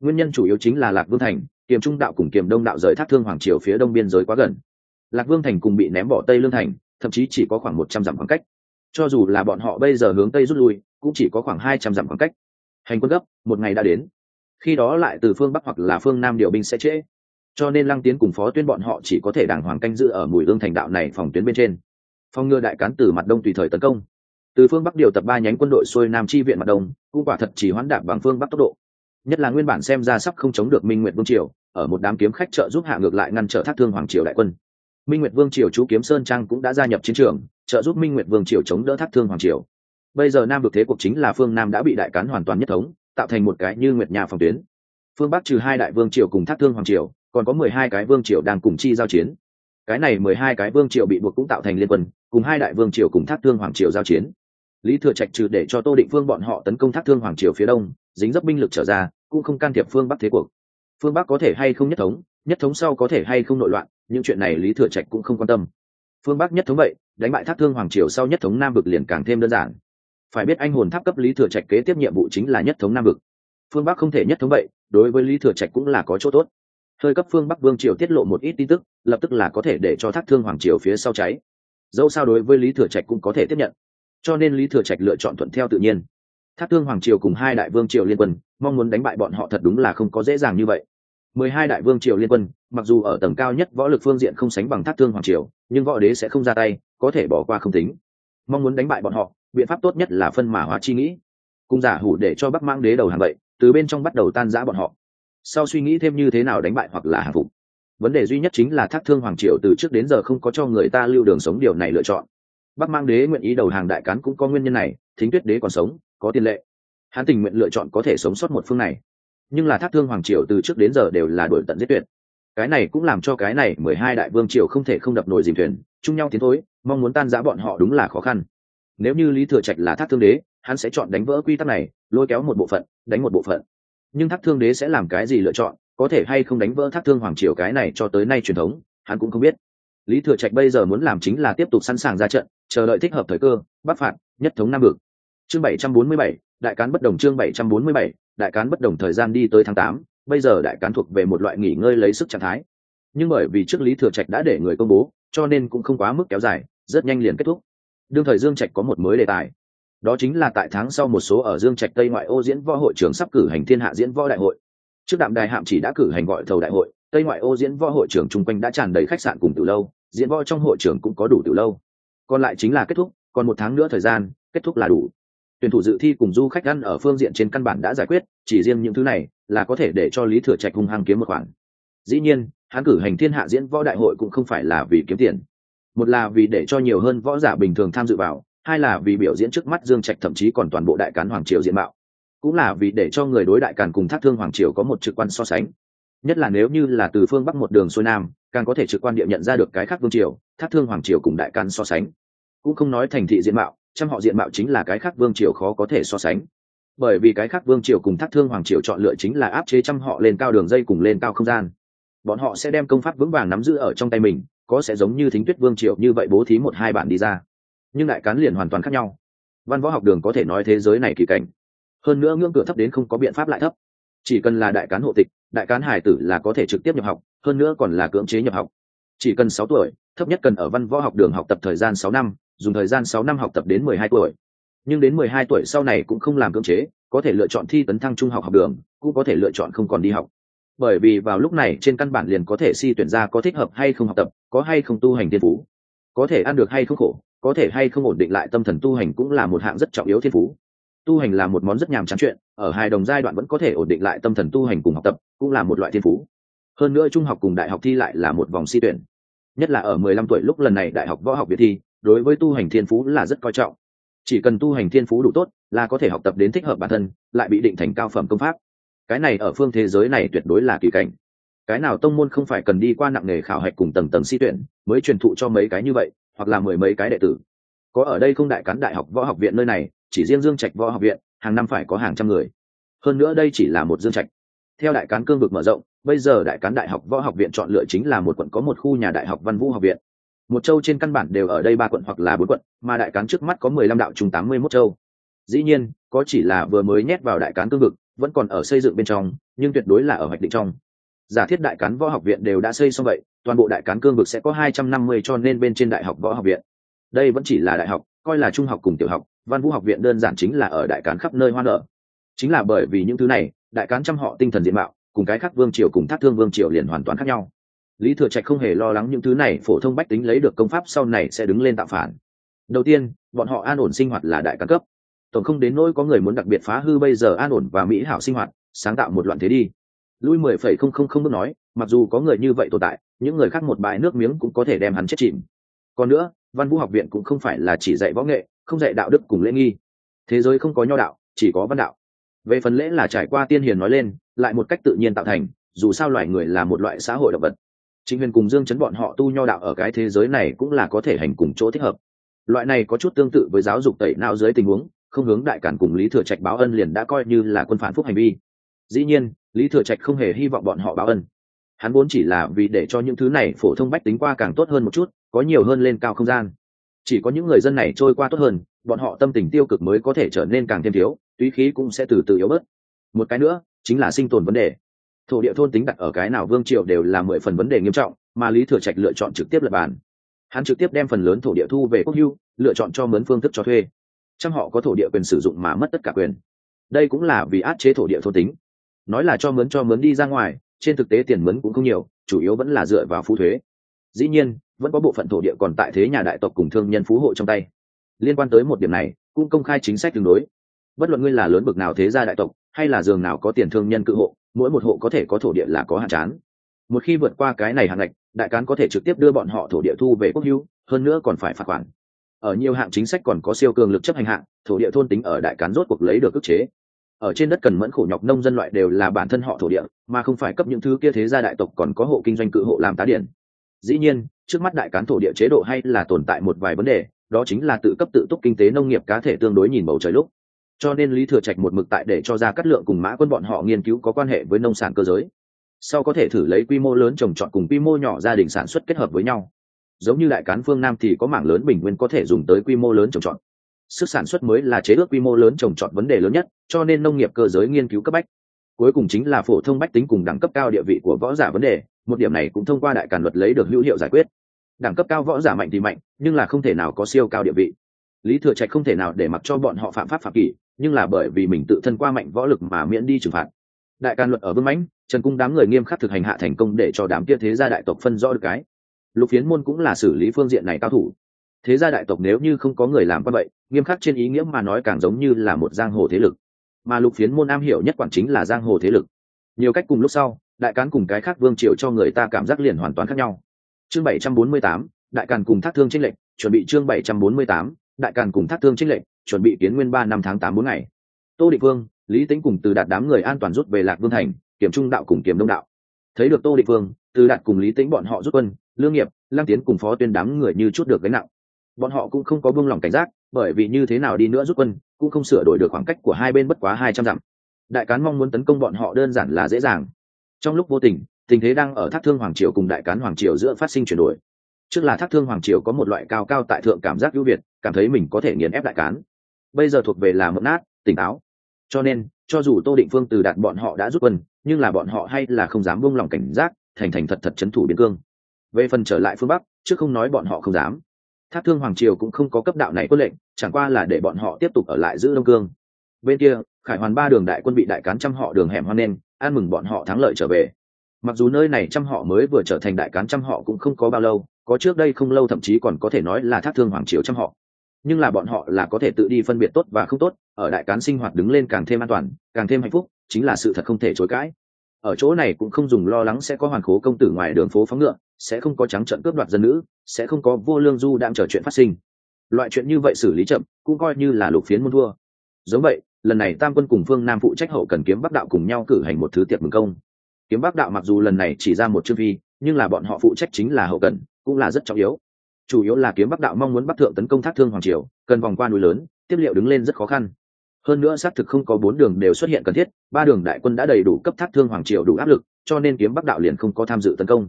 Nguyên nhân chủ yếu chính là lạc vương thành, kiềm trung đạo cùng kiềm đông đạo rời thác thương hoàng triều phía đông biên giới quá gần. Lạc vương thành cùng bị ném bỏ tây lương thành, thậm chí chỉ có khoảng một trăm dặm khoảng cách. Cho dù là bọn họ bây giờ hướng tây rút lui, cũng chỉ có khoảng hai trăm dặm khoảng cách. Hành quân gấp, một ngày đã đến khi đó lại từ phương bắc hoặc là phương nam điều binh sẽ trễ. Cho nên lăng tiến cùng phó tuyên bọn họ chỉ có thể đàng hoàng canh giữ ở mùi ương thành đạo này phòng tuyến bên trên. Phòng ngừa đại cán từ mặt đông tùy thời tấn công. Từ phương bắc điều tập ba nhánh quân đội xuôi nam chi viện mặt đông, cũng quả thật chỉ hoán đạp bằng phương bắc tốc độ. Nhất là nguyên bản xem ra sắp không chống được minh nguyệt vương triều, ở một đám kiếm khách trợ giúp hạ ngược lại ngăn trở thác thương hoàng triều đại quân. Minh nguyệt vương triều chú kiếm sơn trang cũng đã gia nhập chiến trường, trợ giúp minh nguyệt vương triều chống đỡ thác thương hoàng triều. Bây giờ nam được thế cuộc chính là phương nam đã bị đại cán hoàn toàn nhất thống tạo thành một cái như nguyệt nhà phòng tuyến. Phương bắc trừ hai đại vương triều cùng thác thương hoàng triều, còn có mười hai cái vương triều đang cùng chi giao chiến. Cái này mười hai cái vương triều bị buộc cũng tạo thành liên quân, cùng hai đại vương triều cùng thác thương hoàng triều giao chiến. Lý thừa trạch trừ để cho tô định phương bọn họ tấn công thác thương hoàng triều phía đông, dính dấp binh lực trở ra, cũng không can thiệp phương bắc thế cuộc. Phương bắc có thể hay không nhất thống nhất thống sau có thể hay không nội loạn, những chuyện này lý thừa trạch cũng không quan tâm. Phương bắc nhất thống vậy, đánh bại thác thương hoàng triều sau nhất thống nam vực liền càng thêm đơn giản phải biết anh hồn tháp cấp lý thừa trạch kế tiếp nhiệm vụ chính là nhất thống nam vực. Phương bắc không thể nhất thống vậy, đối với lý thừa trạch cũng là có chỗ tốt. Hơi cấp phương bắc vương triều tiết lộ một ít tin tức, lập tức là có thể để cho thác thương hoàng triều phía sau cháy. Dẫu sao đối với lý thừa trạch cũng có thể tiếp nhận. Cho nên lý thừa trạch lựa chọn thuận theo tự nhiên. Thác thương hoàng triều cùng hai đại vương triều liên quân, mong muốn đánh bại bọn họ thật đúng là không có dễ dàng như vậy. Mười hai đại vương triều liên quân, mặc dù ở tầng cao nhất võ lực phương diện không sánh bằng thác thương hoàng triều, nhưng võ đế sẽ không ra tay, có thể bỏ qua không tính. Mong muốn đánh bại bọn họ biện pháp tốt nhất là phân mã hóa chi nghĩ. Cung giả hủ để cho bắc mang đế đầu hàng vậy từ bên trong bắt đầu tan giã bọn họ. Sau suy nghĩ thêm như thế nào đánh bại hoặc là hàng phục. Vấn đề duy nhất chính là thác thương hoàng triều từ trước đến giờ không có cho người ta lưu đường sống điều này lựa chọn. Bắc mang đế nguyện ý đầu hàng đại cán cũng có nguyên nhân này, thính tuyết đế còn sống, có tiền lệ. Hắn tình nguyện lựa chọn có thể sống sót một phương này. Nhưng là thác thương hoàng triều từ trước đến giờ đều là đổi tận giết tuyệt. Cái này cũng làm cho cái này mười hai đại vương triều không thể không đập nồi dìm thuyền, chung nhau tiến thối, mong muốn tan giã bọn họ đúng là khó khăn nếu như lý thừa trạch là thác thương đế, hắn sẽ chọn đánh vỡ quy tắc này, lôi kéo một bộ phận, đánh một bộ phận. Nhưng thác thương đế sẽ làm cái gì lựa chọn, có thể hay không đánh vỡ thác thương hoàng triều cái này cho tới nay truyền thống, hắn cũng không biết. Lý thừa trạch bây giờ muốn làm chính là tiếp tục sẵn sàng ra trận, chờ đợi thích hợp thời cơ bắc phạt, nhất thống nam vực. Chương bảy trăm bốn mươi bảy, đại cán bất đồng chương bảy trăm bốn mươi bảy, đại cán bất đồng thời gian đi tới tháng tám, bây giờ đại cán thuộc về một loại nghỉ ngơi lấy sức trạng thái. Nhưng bởi vì trước lý thừa trạch đã để người công bố, cho nên cũng không quá mức kéo dài, rất nhanh liền kết thúc đương thời dương trạch có một mới đề tài. Đó chính là tại tháng sau một số ở dương trạch tây ngoại ô diễn võ hội trưởng sắp cử hành thiên hạ diễn võ đại hội. Trước đạm đài hạm chỉ đã cử hành gọi thầu đại hội, tây ngoại ô diễn võ hội trưởng chung quanh đã tràn đầy khách sạn cùng từ lâu, diễn võ trong hội trưởng cũng có đủ từ lâu. Còn lại chính là kết thúc, còn một tháng nữa thời gian, kết thúc là đủ. Tuyển thủ dự thi cùng du khách ăn ở phương diện trên căn bản đã giải quyết, chỉ riêng những thứ này là có thể để cho lý thừa trạch hung hăng kiếm một khoản. Dĩ nhiên, hắn cử hành thiên hạ diễn võ đại hội cũng không phải là vì kiếm tiền một là vì để cho nhiều hơn võ giả bình thường tham dự vào, hai là vì biểu diễn trước mắt dương trạch thậm chí còn toàn bộ đại cán hoàng triều diện mạo. Cũng là vì để cho người đối đại càn cùng thác thương hoàng triều có một trực quan so sánh. Nhất là nếu như là từ phương bắc một đường xuôi nam, càng có thể trực quan địa nhận ra được cái khác vương triều, thác thương hoàng triều cùng đại càn so sánh. Cũng không nói thành thị diện mạo, trăm họ diện mạo chính là cái khác vương triều khó có thể so sánh. Bởi vì cái khác vương triều cùng thác thương hoàng triều chọn lựa chính là áp chế trăm họ lên cao đường dây cùng lên cao không gian. Bọn họ sẽ đem công pháp vững vàng nắm giữ ở trong tay mình có sẽ giống như thính tuyết vương Triệu như vậy bố thí một hai bản đi ra. Nhưng đại cán liền hoàn toàn khác nhau. Văn võ học đường có thể nói thế giới này kỳ cảnh. Hơn nữa ngưỡng cửa thấp đến không có biện pháp lại thấp. Chỉ cần là đại cán hộ tịch, đại cán hải tử là có thể trực tiếp nhập học, hơn nữa còn là cưỡng chế nhập học. Chỉ cần sáu tuổi, thấp nhất cần ở văn võ học đường học tập thời gian sáu năm, dùng thời gian sáu năm học tập đến mười hai tuổi. Nhưng đến mười hai tuổi sau này cũng không làm cưỡng chế, có thể lựa chọn thi tấn thăng trung học học đường, cũng có thể lựa chọn không còn đi học bởi vì vào lúc này trên căn bản liền có thể si tuyển ra có thích hợp hay không học tập, có hay không tu hành thiên phú. Có thể ăn được hay không khổ, có thể hay không ổn định lại tâm thần tu hành cũng là một hạng rất trọng yếu thiên phú. Tu hành là một món rất nhàm chán chuyện, ở hai đồng giai đoạn vẫn có thể ổn định lại tâm thần tu hành cùng học tập, cũng là một loại thiên phú. Hơn nữa trung học cùng đại học thi lại là một vòng si tuyển. Nhất là ở mười lăm tuổi lúc lần này đại học võ học việt thi, đối với tu hành thiên phú là rất coi trọng. Chỉ cần tu hành thiên phú đủ tốt, là có thể học tập đến thích hợp bản thân, lại bị định thành cao phẩm công pháp cái này ở phương thế giới này tuyệt đối là kỳ cảnh. Cái nào tông môn không phải cần đi qua nặng nghề khảo hạch cùng tầng tầng si tuyển, mới truyền thụ cho mấy cái như vậy, hoặc là mười mấy cái đệ tử. Có ở đây không đại cán đại học võ học viện nơi này, chỉ riêng dương trạch võ học viện, hàng năm phải có hàng trăm người. Hơn nữa đây chỉ là một dương trạch. Theo đại cán cương vực mở rộng, bây giờ đại cán đại học võ học viện chọn lựa chính là một quận có một khu nhà đại học văn vũ học viện. Một châu trên căn bản đều ở đây ba quận hoặc là bốn quận, mà đại cán trước mắt có mười lăm đạo trung tám mươi mốt châu. Dĩ nhiên, có chỉ là vừa mới nhét vào đại cán cương vực vẫn còn ở xây dựng bên trong, nhưng tuyệt đối là ở hoạch định trong. Giả thiết đại cán võ học viện đều đã xây xong vậy, toàn bộ đại cán cương vực sẽ có hai trăm năm mươi cho nên bên trên đại học võ học viện. Đây vẫn chỉ là đại học, coi là trung học cùng tiểu học, văn vũ học viện đơn giản chính là ở đại cán khắp nơi hoa nở chính là bởi vì những thứ này, đại cán chăm họ tinh thần diện mạo, cùng cái khác vương triều cùng thác thương vương triều liền hoàn toàn khác nhau. Lý thừa trạch không hề lo lắng những thứ này phổ thông bách tính lấy được công pháp sau này sẽ đứng lên tạo phản. Đầu tiên, bọn họ an ổn sinh hoạt là đại cán cấp tổng không đến nỗi có người muốn đặc biệt phá hư bây giờ an ổn và mỹ hảo sinh hoạt, sáng tạo một loạn thế đi. Lui mười phẩy không không không bước nói, mặc dù có người như vậy tồn tại, những người khác một bãi nước miếng cũng có thể đem hắn chết chìm. Còn nữa, văn vũ học viện cũng không phải là chỉ dạy võ nghệ, không dạy đạo đức cùng lễ nghi. Thế giới không có nho đạo, chỉ có văn đạo. Về phần lễ là trải qua tiên hiền nói lên, lại một cách tự nhiên tạo thành, dù sao loài người là một loại xã hội động vật. Chính huyền cùng dương chấn bọn họ tu nho đạo ở cái thế giới này cũng là có thể hành cùng chỗ thích hợp. Loại này có chút tương tự với giáo dục tẩy não dưới tình huống không hướng đại cản cùng lý thừa trạch báo ân liền đã coi như là quân phản phúc hành vi. Dĩ nhiên, lý thừa trạch không hề hy vọng bọn họ báo ân. Hắn vốn chỉ là vì để cho những thứ này phổ thông bách tính qua càng tốt hơn một chút, có nhiều hơn lên cao không gian. Chỉ có những người dân này trôi qua tốt hơn, bọn họ tâm tình tiêu cực mới có thể trở nên càng thêm thiếu, túy khí cũng sẽ từ từ yếu bớt. Một cái nữa, chính là sinh tồn vấn đề. Thổ địa thôn tính đặt ở cái nào vương triều đều là mười phần vấn đề nghiêm trọng, mà lý thừa trạch lựa chọn trực tiếp lập bàn. Hắn trực tiếp đem phần lớn thổ địa thu về quốc hưu, lựa chọn cho mướn phương thức cho thuê trăm họ có thổ địa quyền sử dụng mà mất tất cả quyền. Đây cũng là vì át chế thổ địa thôn tính. Nói là cho mướn cho mướn đi ra ngoài, trên thực tế tiền mướn cũng không nhiều, chủ yếu vẫn là dựa vào phú thuế. Dĩ nhiên, vẫn có bộ phận thổ địa còn tại thế nhà đại tộc cùng thương nhân phú hộ trong tay. Liên quan tới một điểm này, cũng công khai chính sách tương đối. Bất luận ngươi là lớn bực nào thế gia đại tộc, hay là giường nào có tiền thương nhân cự hộ, mỗi một hộ có thể có thổ địa là có hạn chán. Một khi vượt qua cái này hạn ngạch, đại cán có thể trực tiếp đưa bọn họ thổ địa thu về quốc hưu hơn nữa còn phải phạt khoản ở nhiều hạng chính sách còn có siêu cường lực chấp hành hạng, thổ địa thôn tính ở đại cán rốt cuộc lấy được ức chế. Ở trên đất cần mẫn khổ nhọc nông dân loại đều là bản thân họ thổ địa, mà không phải cấp những thứ kia thế gia đại tộc còn có hộ kinh doanh cự hộ làm tá điện dĩ nhiên, trước mắt đại cán thổ địa chế độ hay là tồn tại một vài vấn đề, đó chính là tự cấp tự túc kinh tế nông nghiệp cá thể tương đối nhìn bầu trời lúc. Cho nên lý thừa trạch một mực tại để cho ra cắt lượng cùng mã quân bọn họ nghiên cứu có quan hệ với nông sản cơ giới. Sau có thể thử lấy quy mô lớn trồng trọt cùng quy mô nhỏ gia đình sản xuất kết hợp với nhau giống như đại cán phương nam thì có mảng lớn bình nguyên có thể dùng tới quy mô lớn trồng trọt. Sức sản xuất mới là chế ước quy mô lớn trồng trọt vấn đề lớn nhất, cho nên nông nghiệp cơ giới nghiên cứu cấp bách. Cuối cùng chính là phổ thông bách tính cùng đẳng cấp cao địa vị của võ giả vấn đề, một điểm này cũng thông qua đại càn luật lấy được hữu hiệu giải quyết. Đẳng cấp cao võ giả mạnh thì mạnh, nhưng là không thể nào có siêu cao địa vị. Lý thừa trạch không thể nào để mặc cho bọn họ phạm pháp phạm kỷ, nhưng là bởi vì mình tự thân qua mạnh võ lực mà miễn đi trừng phạt. Đại càn luật ở vương mãnh, trần cung đám người nghiêm khắc thực hành hạ thành công để cho đám kia thế gia đại tộc phân rõ được cái lục phiến môn cũng là xử lý phương diện này cao thủ. Thế gia đại tộc nếu như không có người làm như vậy nghiêm khắc trên ý nghĩa mà nói càng giống như là một giang hồ thế lực. Mà lục phiến môn am hiểu nhất quản chính là giang hồ thế lực. Nhiều cách cùng lúc sau đại cán cùng cái khác vương triều cho người ta cảm giác liền hoàn toàn khác nhau. Chương bảy trăm bốn mươi tám đại càn cùng thác thương trinh lệnh chuẩn bị chương bảy trăm bốn mươi tám đại càn cùng thác thương trinh lệnh chuẩn bị kiến nguyên ba năm tháng tám bốn ngày. Tô định vương lý tính cùng từ đạt đám người an toàn rút về lạc vương thành kiểm trung đạo cùng kiểm đông đạo. Thấy được tô định Vương, từ đạt cùng lý tính bọn họ rút quân lương nghiệp, lăng tiến cùng phó tuyên đám người như chút được gánh nặng. Bọn họ cũng không có buông lỏng cảnh giác, bởi vì như thế nào đi nữa rút quân, cũng không sửa đổi được khoảng cách của hai bên bất quá hai trăm dặm. Đại cán mong muốn tấn công bọn họ đơn giản là dễ dàng. Trong lúc vô tình tình thế đang ở thác thương hoàng triều cùng đại cán hoàng triều giữa phát sinh chuyển đổi. Trước là thác thương hoàng triều có một loại cao cao tại thượng cảm giác ưu việt, cảm thấy mình có thể nghiền ép đại cán. Bây giờ thuộc về là mượn nát, tỉnh táo. Cho nên, cho dù tô định phương từ đạt bọn họ đã rút quân, nhưng là bọn họ hay là không dám buông lỏng cảnh giác, thành thành thật thật c thủ biên cương về phần trở lại phương bắc chứ không nói bọn họ không dám. Thác thương hoàng triều cũng không có cấp đạo này quân lệnh chẳng qua là để bọn họ tiếp tục ở lại giữ đông cương. Bên kia khải hoàn ba đường đại quân bị đại cán trăm họ đường hẻm hoan nên, an mừng bọn họ thắng lợi trở về. Mặc dù nơi này trăm họ mới vừa trở thành đại cán trăm họ cũng không có bao lâu có trước đây không lâu thậm chí còn có thể nói là thác thương hoàng triều trăm họ. Nhưng là bọn họ là có thể tự đi phân biệt tốt và không tốt ở đại cán sinh hoạt đứng lên càng thêm an toàn càng thêm hạnh phúc chính là sự thật không thể chối cãi. Ở chỗ này cũng không dùng lo lắng sẽ có hoàn khố công tử ngoài đường phố phóng ngựa sẽ không có trắng trận cướp đoạt dân nữ sẽ không có vô lương du đang chờ chuyện phát sinh. Loại chuyện như vậy xử lý chậm cũng coi như là lục phiến muôn thua. Giống vậy lần này tam quân cùng phương nam phụ trách hậu cần kiếm bắc đạo cùng nhau cử hành một thứ tiệc mừng công. Kiếm bắc đạo mặc dù lần này chỉ ra một chương vi, nhưng là bọn họ phụ trách chính là hậu cần cũng là rất trọng yếu. Chủ yếu là kiếm bắc đạo mong muốn bắc thượng tấn công thác thương hoàng triều cần vòng qua núi lớn tiếp liệu đứng lên rất khó khăn. Hơn nữa xác thực không có bốn đường đều xuất hiện cần thiết ba đường đại quân đã đầy đủ cấp thác thương hoàng triều đủ áp lực cho nên kiếm bắc đạo liền không có tham dự tấn công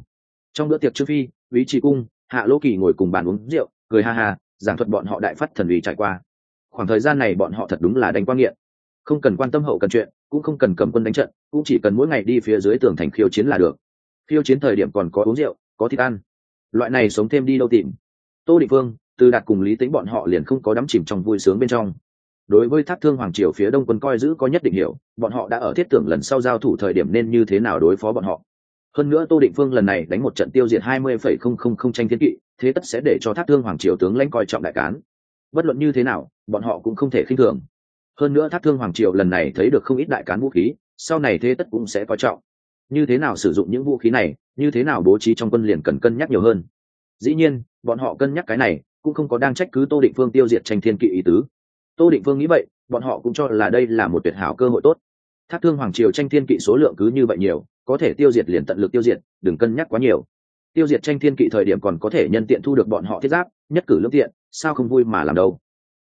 trong bữa tiệc trương phi ý trị cung, hạ lỗ kỳ ngồi cùng bàn uống rượu, cười ha ha, giảng thuật bọn họ đại phát thần uy trải qua. Khoảng thời gian này bọn họ thật đúng là đánh quan nghiện. Không cần quan tâm hậu cần chuyện, cũng không cần cầm quân đánh trận, cũng chỉ cần mỗi ngày đi phía dưới tường thành khiêu chiến là được. Khiêu chiến thời điểm còn có uống rượu, có thịt ăn. Loại này sống thêm đi đâu tìm. Tô định vương từ đạt cùng lý tính bọn họ liền không có đắm chìm trong vui sướng bên trong. Đối với thác thương hoàng triều phía đông quân coi giữ có nhất định hiểu, bọn họ đã ở thiết tưởng lần sau giao thủ thời điểm nên như thế nào đối phó bọn họ hơn nữa tô định phương lần này đánh một trận tiêu diệt hai mươi phẩy không không không tranh thiên kỵ, thế tất sẽ để cho thác thương hoàng triều tướng lãnh coi trọng đại cán. Bất luận như thế nào, bọn họ cũng không thể khinh thường. Hơn nữa thác thương hoàng triều lần này thấy được không ít đại cán vũ khí, sau này thế tất cũng sẽ coi trọng. Như thế nào sử dụng những vũ khí này, như thế nào bố trí trong quân liền cần cân nhắc nhiều hơn. Dĩ nhiên, bọn họ cân nhắc cái này, cũng không có đang trách cứ tô định phương tiêu diệt tranh thiên kỵ ý tứ. Tô định phương nghĩ vậy, bọn họ cũng cho là đây là một tuyệt hảo cơ hội tốt thác thương hoàng triều tranh thiên kỵ số lượng cứ như vậy nhiều, có thể tiêu diệt liền tận lực tiêu diệt, đừng cân nhắc quá nhiều. Tiêu diệt tranh thiên kỵ thời điểm còn có thể nhân tiện thu được bọn họ thiết giáp, nhất cử lương tiện, sao không vui mà làm đâu.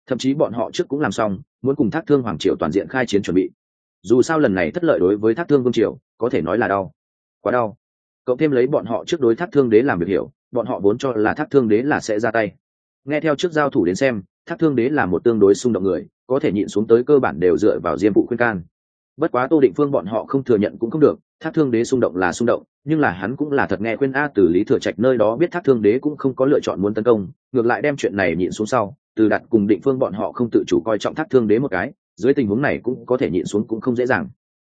Thậm chí bọn họ trước cũng làm xong, muốn cùng thác thương hoàng triều toàn diện khai chiến chuẩn bị. Dù sao lần này thất lợi đối với thác thương vương triều, có thể nói là đau. Quá đau. Cộng thêm lấy bọn họ trước đối thác thương đế làm việc hiểu, bọn họ vốn cho là thác thương đế là sẽ ra tay. Nghe theo trước giao thủ đến xem, thác thương đế là một tương đối xung động người, có thể nhịn xuống tới cơ bản đều dựa vào diêm vụ khuyên can bất quá tô định phương bọn họ không thừa nhận cũng không được, thác thương đế xung động là xung động, nhưng là hắn cũng là thật nghe khuyên a từ lý thừa trạch nơi đó biết thác thương đế cũng không có lựa chọn muốn tấn công, ngược lại đem chuyện này nhịn xuống sau, từ đặt cùng định phương bọn họ không tự chủ coi trọng thác thương đế một cái, dưới tình huống này cũng có thể nhịn xuống cũng không dễ dàng.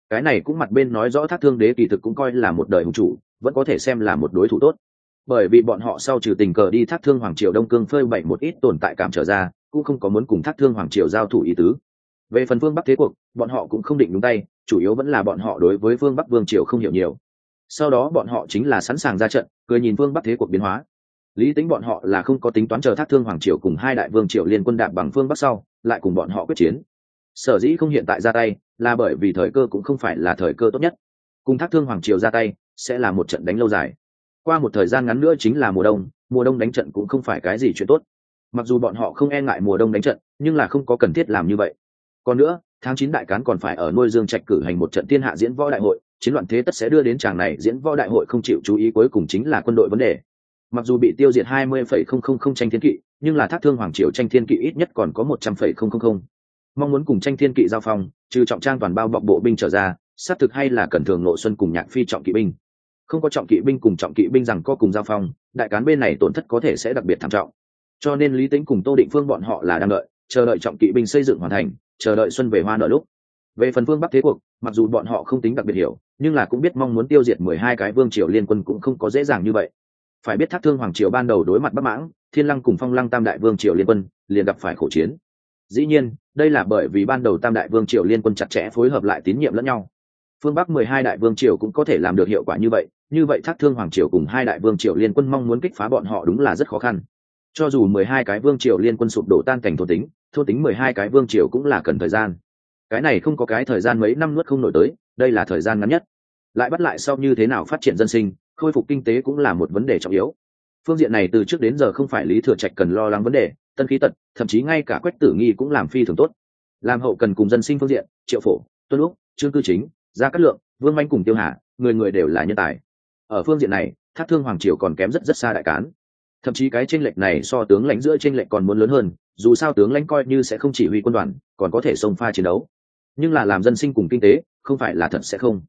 Cái này cũng mặt bên nói rõ thác thương đế kỳ thực cũng coi là một đời hùng chủ, vẫn có thể xem là một đối thủ tốt. Bởi vì bọn họ sau trừ tình cờ đi thác thương hoàng triều đông cương phơi bậy một ít tồn tại cảm trở ra, cũng không có muốn cùng thác thương hoàng triều giao thủ ý tứ về phần phương bắc thế cuộc, bọn họ cũng không định đúng tay, chủ yếu vẫn là bọn họ đối với phương bắc vương triều không hiểu nhiều. Sau đó bọn họ chính là sẵn sàng ra trận, cười nhìn phương bắc thế cuộc biến hóa. Lý tính bọn họ là không có tính toán chờ thác thương hoàng triều cùng hai đại vương triều liên quân đạp bằng phương bắc sau, lại cùng bọn họ quyết chiến. Sở dĩ không hiện tại ra tay, là bởi vì thời cơ cũng không phải là thời cơ tốt nhất. Cùng thác thương hoàng triều ra tay, sẽ là một trận đánh lâu dài. Qua một thời gian ngắn nữa chính là mùa đông mùa đông đánh trận cũng không phải cái gì chuyện tốt. Mặc dù bọn họ không e ngại mùa đông đánh trận, nhưng là không có cần thiết làm như vậy còn nữa, tháng chín đại cán còn phải ở nuôi dương trạch cử hành một trận thiên hạ diễn võ đại hội, chiến loạn thế tất sẽ đưa đến chàng này diễn võ đại hội không chịu chú ý cuối cùng chính là quân đội vấn đề. Mặc dù bị tiêu diệt hai mươi phẩy không không không tranh thiên kỵ, nhưng là thác thương hoàng triều tranh thiên kỵ ít nhất còn có một trăm phẩy không không không. Mong muốn cùng tranh thiên kỵ giao phong, trừ trọng trang toàn bao bọc bộ binh trở ra, xác thực hay là cần thường nội xuân cùng nhạc phi trọng kỵ binh. Không có trọng kỵ binh cùng trọng kỵ binh rằng có cùng giao phong, đại cán bên này tổn thất có thể sẽ đặc biệt thảm trọng. Cho nên lý tính cùng tô định phương bọn họ là đang đợi, chờ đợi trọng kỵ binh xây dựng hoàn thành chờ đợi xuân về hoa nở lúc. Về phần phương bắc thế cuộc, mặc dù bọn họ không tính đặc biệt hiểu, nhưng là cũng biết mong muốn tiêu diệt mười hai cái vương triều liên quân cũng không có dễ dàng như vậy. Phải biết thác thương hoàng triều ban đầu đối mặt bắc mãng, thiên lăng cùng phong lăng tam đại vương triều liên quân, liền gặp phải khổ chiến. Dĩ nhiên, đây là bởi vì ban đầu tam đại vương triều liên quân chặt chẽ phối hợp lại tín nhiệm lẫn nhau. Phương bắc mười hai đại vương triều cũng có thể làm được hiệu quả như vậy như vậy thác thương hoàng triều cùng hai đại vương triều liên quân mong muốn kích phá bọn họ đúng là rất khó khăn. Cho dù mười hai cái vương triều liên quân sụp đổ tan cảnh thổ tính thôn tính mười hai cái vương triều cũng là cần thời gian. Cái này không có cái thời gian mấy năm nuốt không nổi tới, đây là thời gian ngắn nhất. Lại bắt lại sau như thế nào phát triển dân sinh, khôi phục kinh tế cũng là một vấn đề trọng yếu. Phương diện này từ trước đến giờ không phải lý thừa trạch cần lo lắng vấn đề, tân khí tật, thậm chí ngay cả quách tử nghi cũng làm phi thường tốt. Làm hậu cần cùng dân sinh phương diện, triệu phổ, tuân lúc trương cư chính, gia cát lượng, vương manh cùng tiêu hà, người người đều là nhân tài. Ở phương diện này, thác thương hoàng triều còn kém rất rất xa đại cán thậm chí cái chênh lệch này so tướng lãnh giữa chênh lệch còn muốn lớn hơn dù sao tướng lãnh coi như sẽ không chỉ huy quân đoàn còn có thể xông pha chiến đấu. Nhưng là làm dân sinh cùng kinh tế không phải là thật sẽ không.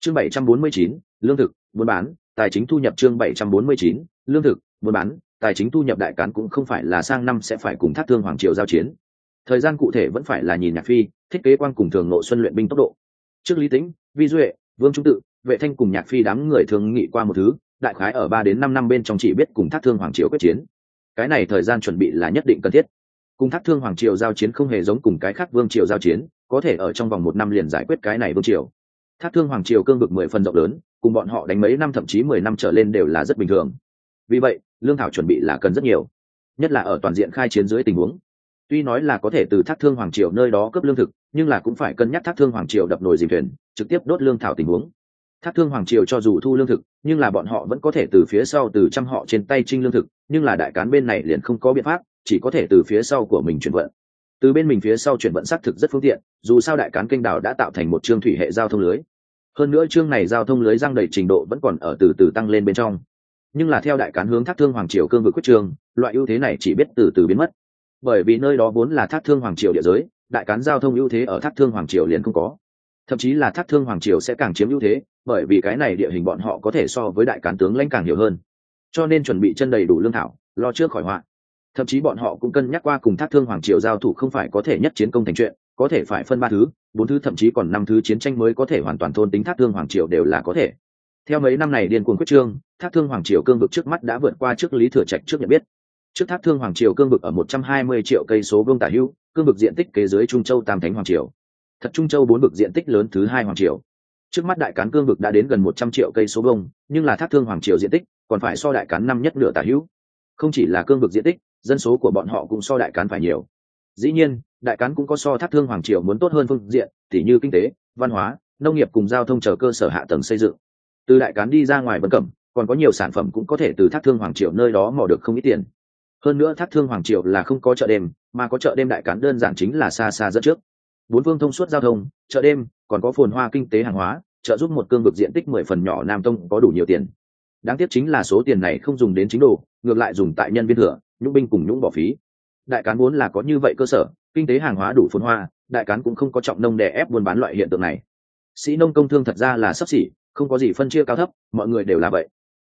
Chương 749, lương thực buôn bán tài chính thu nhập chương 749, lương thực buôn bán tài chính thu nhập đại cán cũng không phải là sang năm sẽ phải cùng thác thương hoàng triều giao chiến. Thời gian cụ thể vẫn phải là nhìn nhạc phi thiết kế quan cùng thường nội xuân luyện binh tốc độ. Trước lý tĩnh vi duệ vương trung tự vệ thanh cùng nhạc phi đám người thường nghị qua một thứ đại khái ở ba đến năm năm bên trong chỉ biết cùng thác thương hoàng triều quyết chiến. Cái này thời gian chuẩn bị là nhất định cần thiết. Cùng thác thương hoàng triều giao chiến không hề giống cùng cái khác vương triều giao chiến, có thể ở trong vòng một năm liền giải quyết cái này vương triều. Thác thương hoàng triều cương vực mười phần rộng lớn, cùng bọn họ đánh mấy năm thậm chí mười năm trở lên đều là rất bình thường. Vì vậy, lương thảo chuẩn bị là cần rất nhiều, nhất là ở toàn diện khai chiến dưới tình huống. Tuy nói là có thể từ thác thương hoàng triều nơi đó cấp lương thực, nhưng là cũng phải cân nhắc thác thương hoàng triều đập nồi dìm thuyền, trực tiếp đốt lương thảo tình huống thác thương hoàng triều cho dù thu lương thực, nhưng là bọn họ vẫn có thể từ phía sau từ trăm họ trên tay trinh lương thực, nhưng là đại cán bên này liền không có biện pháp, chỉ có thể từ phía sau của mình chuyển vận. Từ bên mình phía sau chuyển vận xác thực rất phương tiện, dù sao đại cán kênh đảo đã tạo thành một chương thủy hệ giao thông lưới. Hơn nữa chương này giao thông lưới răng đầy trình độ vẫn còn ở từ từ tăng lên bên trong. Nhưng là theo đại cán hướng thác thương hoàng triều cương vực quyết trường, loại ưu thế này chỉ biết từ từ biến mất. Bởi vì nơi đó vốn là thác thương hoàng triều địa giới, đại cán giao thông ưu thế ở thác thương hoàng triều liền không có. Thậm chí là thác thương hoàng triều sẽ càng chiếm ưu thế bởi vì cái này địa hình bọn họ có thể so với đại cán tướng lãnh càng nhiều hơn. Cho nên chuẩn bị chân đầy đủ lương thảo, lo trước khỏi họa. Thậm chí bọn họ cũng cân nhắc qua cùng thác thương hoàng triều giao thủ không phải có thể nhất chiến công thành chuyện, có thể phải phân ba thứ, bốn thứ thậm chí còn năm thứ chiến tranh mới có thể hoàn toàn thôn tính thác thương hoàng triều đều là có thể. Theo mấy năm này điên cuồng quyết trương, thác thương hoàng triều cương vực trước mắt đã vượt qua trước lý thừa trạch trước nhận biết. Trước thác thương hoàng triều cương vực ở một trăm hai mươi triệu cây số vương tả hữu, cương vực diện tích kế dưới trung châu tam thánh hoàng triều. Thật trung châu bốn vực diện tích lớn thứ hai hoàng triều trước mắt đại cán cương vực đã đến gần một trăm triệu cây số vông nhưng là thác thương hoàng triều diện tích còn phải so đại cán năm nhất nửa tả hữu. Không chỉ là cương vực diện tích, dân số của bọn họ cũng so đại cán phải nhiều. Dĩ nhiên, đại cán cũng có so thác thương hoàng triều muốn tốt hơn phương diện, tỉ như kinh tế, văn hóa, nông nghiệp cùng giao thông chờ cơ sở hạ tầng xây dựng. Từ đại cán đi ra ngoài vân cẩm, còn có nhiều sản phẩm cũng có thể từ thác thương hoàng triều nơi đó mò được không ít tiền. Hơn nữa thác thương hoàng triều là không có chợ đêm, mà có chợ đêm đại cán đơn giản chính là xa xa dẫn trước bốn phương thông suốt giao thông, chợ đêm, còn có phồn hoa kinh tế hàng hóa, trợ giúp một cương vực diện tích mười phần nhỏ nam tông có đủ nhiều tiền. Đáng tiếc chính là số tiền này không dùng đến chính đồ, ngược lại dùng tại nhân viên thừa, nhũng binh cùng nhũng bỏ phí. Đại cán muốn là có như vậy cơ sở, kinh tế hàng hóa đủ phồn hoa, đại cán cũng không có trọng nông đè ép buôn bán loại hiện tượng này. Sĩ nông công thương thật ra là sắp xỉ, không có gì phân chia cao thấp, mọi người đều là vậy.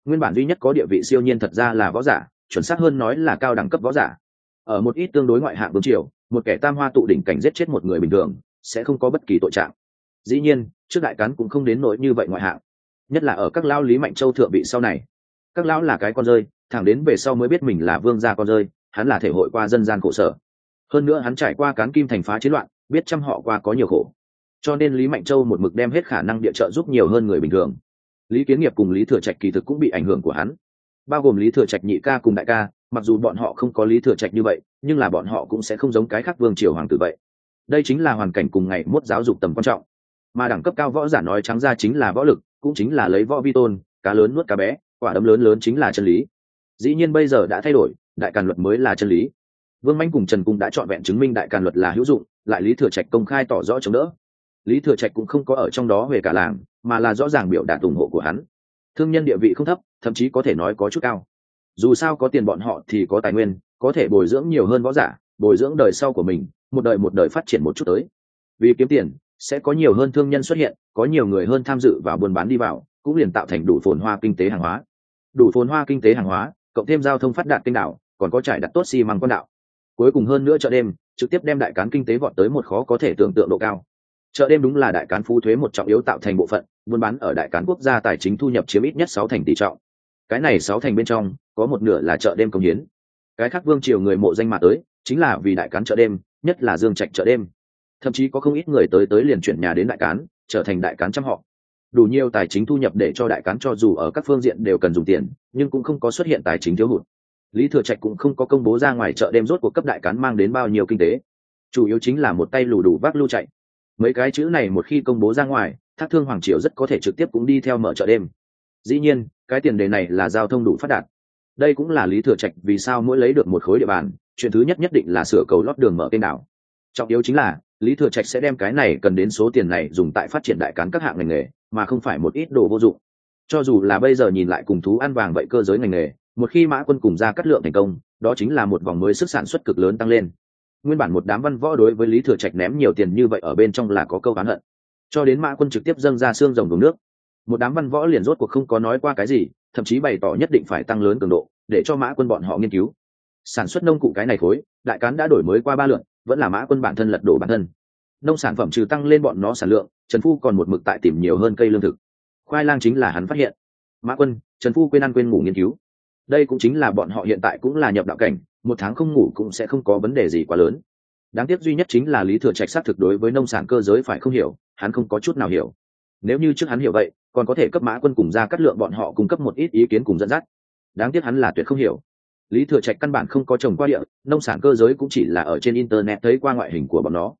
Nguyên bản duy nhất có địa vị siêu nhiên thật ra là võ giả, chuẩn xác hơn nói là cao đẳng cấp võ giả. Ở một ít tương đối ngoại hạng vương triều một kẻ tam hoa tụ đỉnh cảnh giết chết một người bình thường, sẽ không có bất kỳ tội trạng. Dĩ nhiên, trước đại cán cũng không đến nỗi như vậy ngoại hạng. Nhất là ở các lão lý mạnh châu thượng vị sau này. Các lão là cái con rơi, thẳng đến về sau mới biết mình là vương gia con rơi, hắn là thể hội qua dân gian khổ sở. Hơn nữa hắn trải qua cán kim thành phá chiến loạn, biết chăm họ qua có nhiều khổ. Cho nên lý mạnh châu một mực đem hết khả năng địa trợ giúp nhiều hơn người bình thường. Lý kiến nghiệp cùng lý thừa trạch kỳ thực cũng bị ảnh hưởng của hắn. Bao gồm lý thừa trạch nhị ca cùng đại ca mặc dù bọn họ không có lý thừa trạch như vậy, nhưng là bọn họ cũng sẽ không giống cái khác vương triều hoàng tử vậy. Đây chính là hoàn cảnh cùng ngày mốt giáo dục tầm quan trọng. Mà đẳng cấp cao võ giả nói trắng ra chính là võ lực, cũng chính là lấy võ vi tôn, cá lớn nuốt cá bé, quả đấm lớn lớn chính là chân lý. Dĩ nhiên bây giờ đã thay đổi, đại càn luật mới là chân lý. Vương manh cùng trần cung đã trọn vẹn chứng minh đại càn luật là hữu dụng, lại lý thừa trạch công khai tỏ rõ chống đỡ. Lý thừa trạch cũng không có ở trong đó về cả làng, mà là rõ ràng biểu đạt ủng hộ của hắn. Thương nhân địa vị không thấp, thậm chí có thể nói có chút cao dù sao có tiền bọn họ thì có tài nguyên, có thể bồi dưỡng nhiều hơn võ giả, bồi dưỡng đời sau của mình, một đời một đời phát triển một chút tới. Vì kiếm tiền, sẽ có nhiều hơn thương nhân xuất hiện, có nhiều người hơn tham dự vào buôn bán đi vào, cũng liền tạo thành đủ phồn hoa kinh tế hàng hóa. Đủ phồn hoa kinh tế hàng hóa, cộng thêm giao thông phát đạt kênh đảo, còn có trải đặt tốt xi măng con đạo cuối cùng hơn nữa chợ đêm, trực tiếp đem đại cán kinh tế vọt tới một khó có thể tưởng tượng độ cao. Chợ đêm đúng là đại cán phú thuế một trọng yếu tạo thành bộ phận, buôn bán ở đại cán quốc gia tài chính thu nhập chiếm ít nhất sáu thành tỷ trọng cái này sáu thành bên trong, có một nửa là chợ đêm công hiến. Cái khác vương triều người mộ danh mà tới, chính là vì đại cán chợ đêm, nhất là dương trạch chợ đêm. Thậm chí có không ít người tới tới liền chuyển nhà đến đại cán, trở thành đại cán trăm họ. Đủ nhiều tài chính thu nhập để cho đại cán cho dù ở các phương diện đều cần dùng tiền, nhưng cũng không có xuất hiện tài chính thiếu hụt. Lý thừa trạch cũng không có công bố ra ngoài chợ đêm rốt của cấp đại cán mang đến bao nhiêu kinh tế. Chủ yếu chính là một tay lù đủ vác lưu chạy. Mấy cái chữ này một khi công bố ra ngoài, thác thương hoàng triều rất có thể trực tiếp cũng đi theo mở chợ đêm dĩ nhiên, cái tiền đề này là giao thông đủ phát đạt. Đây cũng là lý thừa trạch vì sao mỗi lấy được một khối địa bàn, chuyện thứ nhất nhất định là sửa cầu lót đường mở kênh đảo. Trọng yếu chính là, lý thừa trạch sẽ đem cái này cần đến số tiền này dùng tại phát triển đại cán các hạng ngành nghề, mà không phải một ít đồ vô dụng. Cho dù là bây giờ nhìn lại cùng thú ăn vàng vậy cơ giới ngành nghề, một khi mã quân cùng ra cắt lượng thành công, đó chính là một vòng mới sức sản xuất cực lớn tăng lên. Nguyên bản một đám văn võ đối với lý thừa trạch ném nhiều tiền như vậy ở bên trong là có câu oán hận. Cho đến mã quân trực tiếp dâng ra xương rồng vùng nước một đám văn võ liền rốt cuộc không có nói qua cái gì, thậm chí bày tỏ nhất định phải tăng lớn cường độ, để cho mã quân bọn họ nghiên cứu. Sản xuất nông cụ cái này khối, đại cán đã đổi mới qua ba lượn vẫn là mã quân bản thân lật đổ bản thân. Nông sản phẩm trừ tăng lên bọn nó sản lượng, trần phu còn một mực tại tìm nhiều hơn cây lương thực. Khoai lang chính là hắn phát hiện. Mã quân, trần phu quên ăn quên ngủ nghiên cứu. Đây cũng chính là bọn họ hiện tại cũng là nhập đạo cảnh, một tháng không ngủ cũng sẽ không có vấn đề gì quá lớn. Đáng tiếc duy nhất chính là lý thừa trạch xác thực đối với nông sản cơ giới phải không hiểu, hắn không có chút nào hiểu. Nếu như trước hắn hiểu vậy còn có thể cấp mã quân cùng ra cắt lượng bọn họ cung cấp một ít ý kiến cùng dẫn dắt. Đáng tiếc hắn là tuyệt không hiểu. Lý thừa trạch căn bản không có trồng qua địa, nông sản cơ giới cũng chỉ là ở trên internet thấy qua ngoại hình của bọn nó.